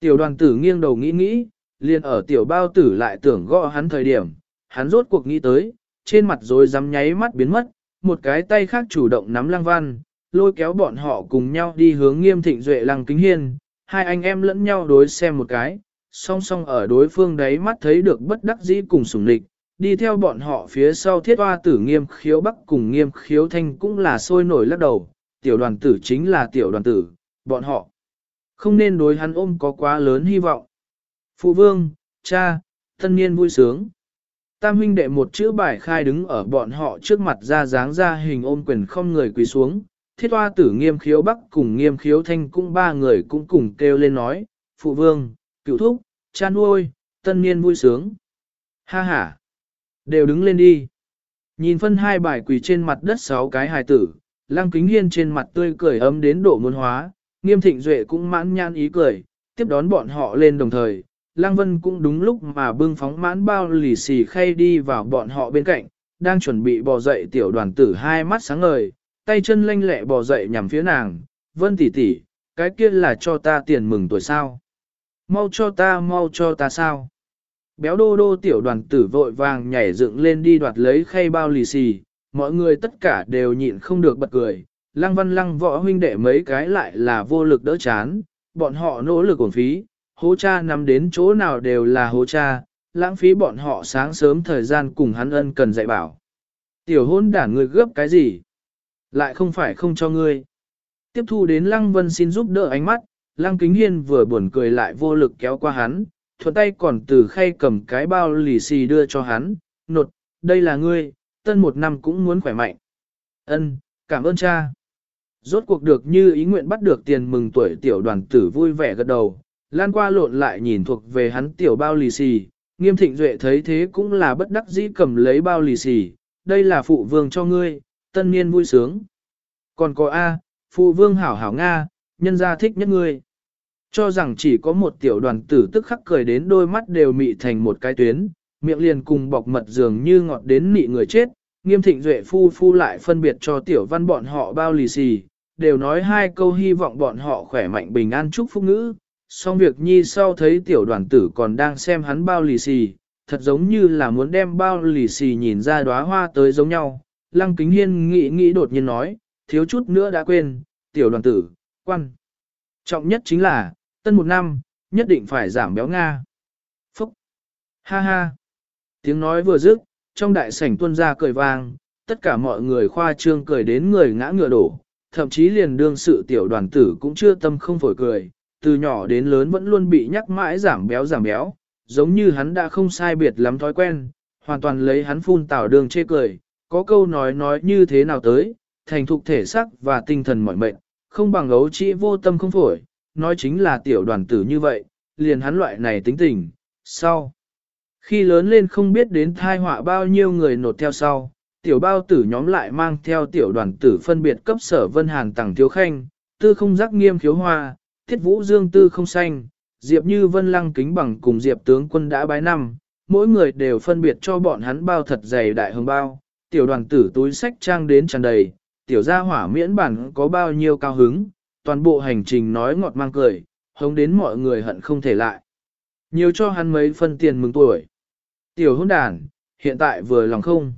[SPEAKER 1] Tiểu đoàn tử nghiêng đầu nghĩ nghĩ, liền ở tiểu bao tử lại tưởng gõ hắn thời điểm, hắn rốt cuộc nghĩ tới, trên mặt rồi dám nháy mắt biến mất, một cái tay khác chủ động nắm lăng văn, lôi kéo bọn họ cùng nhau đi hướng nghiêm thịnh duệ lăng kính hiên, hai anh em lẫn nhau đối xem một cái, song song ở đối phương đấy mắt thấy được bất đắc dĩ cùng sủng lịch, đi theo bọn họ phía sau thiết hoa tử nghiêm khiếu bắc cùng nghiêm khiếu thanh cũng là sôi nổi lắc đầu, tiểu đoàn tử chính là tiểu đoàn tử, bọn họ không nên đối hắn ôm có quá lớn hy vọng. Phụ vương, cha, thân niên vui sướng. Tam huynh đệ một chữ bài khai đứng ở bọn họ trước mặt ra dáng ra hình ôm quyền không người quỳ xuống. Thiết hoa tử nghiêm khiếu bắc cùng nghiêm khiếu thanh cũng ba người cũng cùng kêu lên nói, Phụ vương, cựu thúc, cha nuôi, tân niên vui sướng. Ha ha, đều đứng lên đi. Nhìn phân hai bài quỳ trên mặt đất sáu cái hài tử, lăng kính hiên trên mặt tươi cười ấm đến độ muôn hóa, nghiêm thịnh duệ cũng mãn nhan ý cười, tiếp đón bọn họ lên đồng thời. Lăng Vân cũng đúng lúc mà bưng phóng mãn bao lì xì khay đi vào bọn họ bên cạnh, đang chuẩn bị bò dậy tiểu đoàn tử hai mắt sáng ngời, tay chân lanh lẹ bò dậy nhằm phía nàng, Vân tỷ tỷ, cái kia là cho ta tiền mừng tuổi sao? Mau cho ta, mau cho ta sao? Béo đô đô tiểu đoàn tử vội vàng nhảy dựng lên đi đoạt lấy khay bao lì xì, mọi người tất cả đều nhịn không được bật cười, lăng văn lăng võ huynh đệ mấy cái lại là vô lực đỡ chán, bọn họ nỗ lực ổn phí, hố cha nằm đến chỗ nào đều là hố cha, lãng phí bọn họ sáng sớm thời gian cùng hắn ân cần dạy bảo. Tiểu hôn đản người gấp cái gì? Lại không phải không cho ngươi. Tiếp thu đến lăng vân xin giúp đỡ ánh mắt, lăng kính hiên vừa buồn cười lại vô lực kéo qua hắn, thuận tay còn từ khay cầm cái bao lì xì đưa cho hắn, nột, đây là ngươi, tân một năm cũng muốn khỏe mạnh. Ân, cảm ơn cha. Rốt cuộc được như ý nguyện bắt được tiền mừng tuổi tiểu đoàn tử vui vẻ gật đầu, lan qua lộn lại nhìn thuộc về hắn tiểu bao lì xì, nghiêm thịnh duệ thấy thế cũng là bất đắc dĩ cầm lấy bao lì xì, đây là phụ vương cho ngươi, tân niên vui sướng. Còn có A, phụ vương hảo hảo Nga, nhân gia thích nhất ngươi. Cho rằng chỉ có một tiểu đoàn tử tức khắc cười đến đôi mắt đều mị thành một cái tuyến, miệng liền cùng bọc mật dường như ngọt đến nị người chết, nghiêm thịnh duệ phu phu lại phân biệt cho tiểu văn bọn họ bao lì xì, đều nói hai câu hy vọng bọn họ khỏe mạnh bình an chúc phúc ngữ. Xong việc nhi sau thấy tiểu đoàn tử còn đang xem hắn bao lì xì, thật giống như là muốn đem bao lì xì nhìn ra đóa hoa tới giống nhau. Lăng kính hiên nghĩ nghĩ đột nhiên nói, thiếu chút nữa đã quên, tiểu đoàn tử, quan. Trọng nhất chính là, tân một năm, nhất định phải giảm béo Nga. Phúc! Ha ha! Tiếng nói vừa dứt, trong đại sảnh tuân ra cười vang, tất cả mọi người khoa trương cười đến người ngã ngựa đổ, thậm chí liền đương sự tiểu đoàn tử cũng chưa tâm không phổi cười, từ nhỏ đến lớn vẫn luôn bị nhắc mãi giảm béo giảm béo, giống như hắn đã không sai biệt lắm thói quen, hoàn toàn lấy hắn phun tảo đường chê cười, có câu nói nói như thế nào tới, thành thục thể sắc và tinh thần mỏi mệnh, không bằng ấu trĩ vô tâm không phổi, nói chính là tiểu đoàn tử như vậy, liền hắn loại này tính tình, sau. Khi lớn lên không biết đến thai họa bao nhiêu người nột theo sau, tiểu bao tử nhóm lại mang theo tiểu đoàn tử phân biệt cấp sở vân hàng tặng thiếu khanh, tư không giác nghiêm khiếu hoa, thiết vũ dương tư không xanh, diệp như vân lăng kính bằng cùng diệp tướng quân đã bái năm, mỗi người đều phân biệt cho bọn hắn bao thật dày đại hương bao, tiểu đoàn tử túi sách trang đến tràn đầy, tiểu gia hỏa miễn bản có bao nhiêu cao hứng, toàn bộ hành trình nói ngọt mang cười, hống đến mọi người hận không thể lại. Nhiều cho hắn mấy phân tiền mừng tuổi. Tiểu hôn đàn, hiện tại vừa lòng không.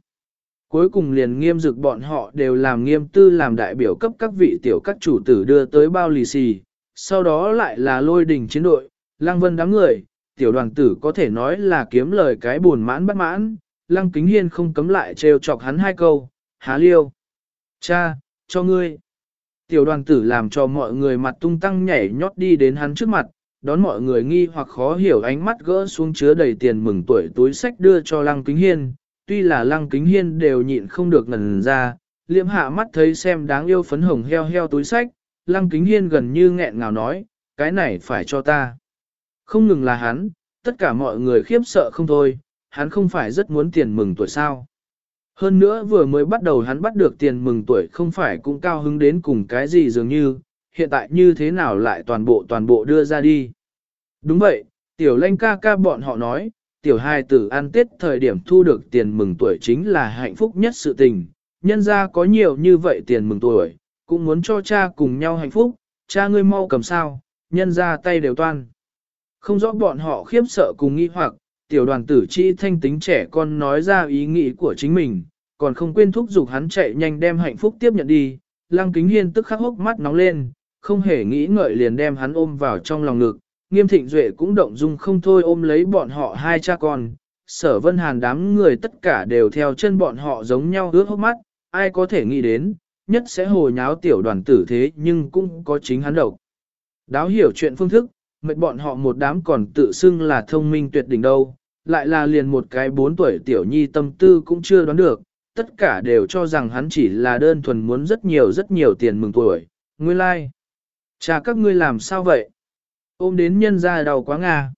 [SPEAKER 1] Cuối cùng liền nghiêm dực bọn họ đều làm nghiêm tư làm đại biểu cấp các vị tiểu các chủ tử đưa tới bao lì xì, sau đó lại là lôi đình chiến đội, lăng vân đám người, tiểu đoàn tử có thể nói là kiếm lời cái buồn mãn bất mãn, lăng kính hiên không cấm lại trêu chọc hắn hai câu, há liêu. Cha, cho ngươi. Tiểu đoàn tử làm cho mọi người mặt tung tăng nhảy nhót đi đến hắn trước mặt, đón mọi người nghi hoặc khó hiểu ánh mắt gỡ xuống chứa đầy tiền mừng tuổi túi sách đưa cho lăng kính hiên, tuy là lăng kính hiên đều nhịn không được ngần ra, Liễm hạ mắt thấy xem đáng yêu phấn hồng heo heo túi sách, lăng kính hiên gần như nghẹn ngào nói, cái này phải cho ta. Không ngừng là hắn, tất cả mọi người khiếp sợ không thôi, hắn không phải rất muốn tiền mừng tuổi sao. Hơn nữa vừa mới bắt đầu hắn bắt được tiền mừng tuổi không phải cũng cao hứng đến cùng cái gì dường như, hiện tại như thế nào lại toàn bộ toàn bộ đưa ra đi. Đúng vậy, tiểu lanh ca ca bọn họ nói, tiểu hai tử ăn tết thời điểm thu được tiền mừng tuổi chính là hạnh phúc nhất sự tình, nhân ra có nhiều như vậy tiền mừng tuổi, cũng muốn cho cha cùng nhau hạnh phúc, cha ngươi mau cầm sao, nhân ra tay đều toan. Không rõ bọn họ khiếp sợ cùng nghi hoặc, tiểu đoàn tử chi thanh tính trẻ con nói ra ý nghĩ của chính mình, còn không quên thúc giục hắn chạy nhanh đem hạnh phúc tiếp nhận đi. Lăng kính hiên tức khắc hốc mắt nóng lên, không hề nghĩ ngợi liền đem hắn ôm vào trong lòng ngực. Nghiêm thịnh duệ cũng động dung không thôi ôm lấy bọn họ hai cha con. Sở vân hàn đám người tất cả đều theo chân bọn họ giống nhau ướt hốc mắt, ai có thể nghĩ đến, nhất sẽ hồ nháo tiểu đoàn tử thế nhưng cũng có chính hắn độc. Đáo hiểu chuyện phương thức, mệt bọn họ một đám còn tự xưng là thông minh tuyệt đỉnh đâu, lại là liền một cái bốn tuổi tiểu nhi tâm tư cũng chưa đoán được, tất cả đều cho rằng hắn chỉ là đơn thuần muốn rất nhiều rất nhiều tiền mừng tuổi. Nguyên lai, like. cha các ngươi làm sao vậy? Ôm đến nhân ra đầu quá ngà.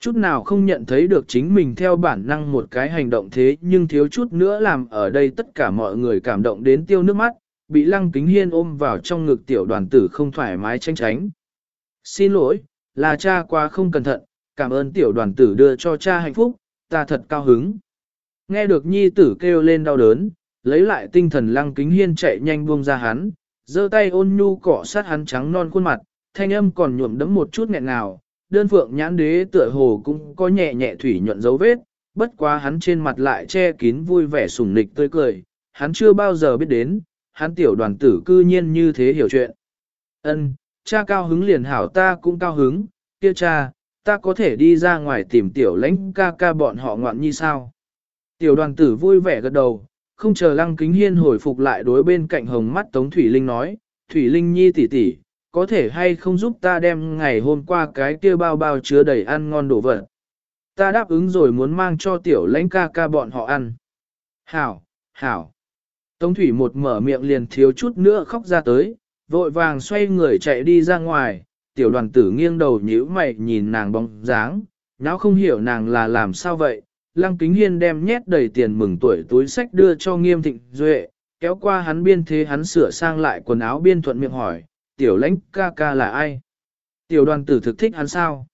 [SPEAKER 1] Chút nào không nhận thấy được chính mình theo bản năng một cái hành động thế nhưng thiếu chút nữa làm ở đây tất cả mọi người cảm động đến tiêu nước mắt, bị lăng kính hiên ôm vào trong ngực tiểu đoàn tử không thoải mái tranh tránh. Xin lỗi, là cha quá không cẩn thận, cảm ơn tiểu đoàn tử đưa cho cha hạnh phúc, ta thật cao hứng. Nghe được nhi tử kêu lên đau đớn, lấy lại tinh thần lăng kính hiên chạy nhanh buông ra hắn, giơ tay ôn nhu cọ sát hắn trắng non khuôn mặt, thanh âm còn nhuộm đẫm một chút nghẹn ngào, đơn phượng nhãn đế tựa hồ cũng có nhẹ nhẹ thủy nhuận dấu vết, bất quá hắn trên mặt lại che kín vui vẻ sủng nịch tươi cười, hắn chưa bao giờ biết đến, hắn tiểu đoàn tử cư nhiên như thế hiểu chuyện. Ân, cha cao hứng liền hảo ta cũng cao hứng, kia cha, ta có thể đi ra ngoài tìm tiểu lãnh ca ca bọn họ ngoạn nhi sao. Tiểu đoàn tử vui vẻ gật đầu, không chờ lăng kính hiên hồi phục lại đối bên cạnh hồng mắt Tống Thủy Linh nói, Thủy Linh nhi tỷ tỷ, có thể hay không giúp ta đem ngày hôm qua cái kia bao bao chứa đầy ăn ngon đồ vật. Ta đáp ứng rồi muốn mang cho tiểu lãnh ca ca bọn họ ăn. Hảo, hảo. Tống Thủy một mở miệng liền thiếu chút nữa khóc ra tới, vội vàng xoay người chạy đi ra ngoài, tiểu đoàn tử nghiêng đầu nhíu mày nhìn nàng bóng dáng, nháo không hiểu nàng là làm sao vậy. Lăng Kính Hiên đem nhét đầy tiền mừng tuổi túi sách đưa cho Nghiêm Thịnh Duệ, kéo qua hắn biên thế hắn sửa sang lại quần áo biên thuận miệng hỏi, tiểu lãnh ca ca là ai? Tiểu đoàn tử thực thích hắn sao?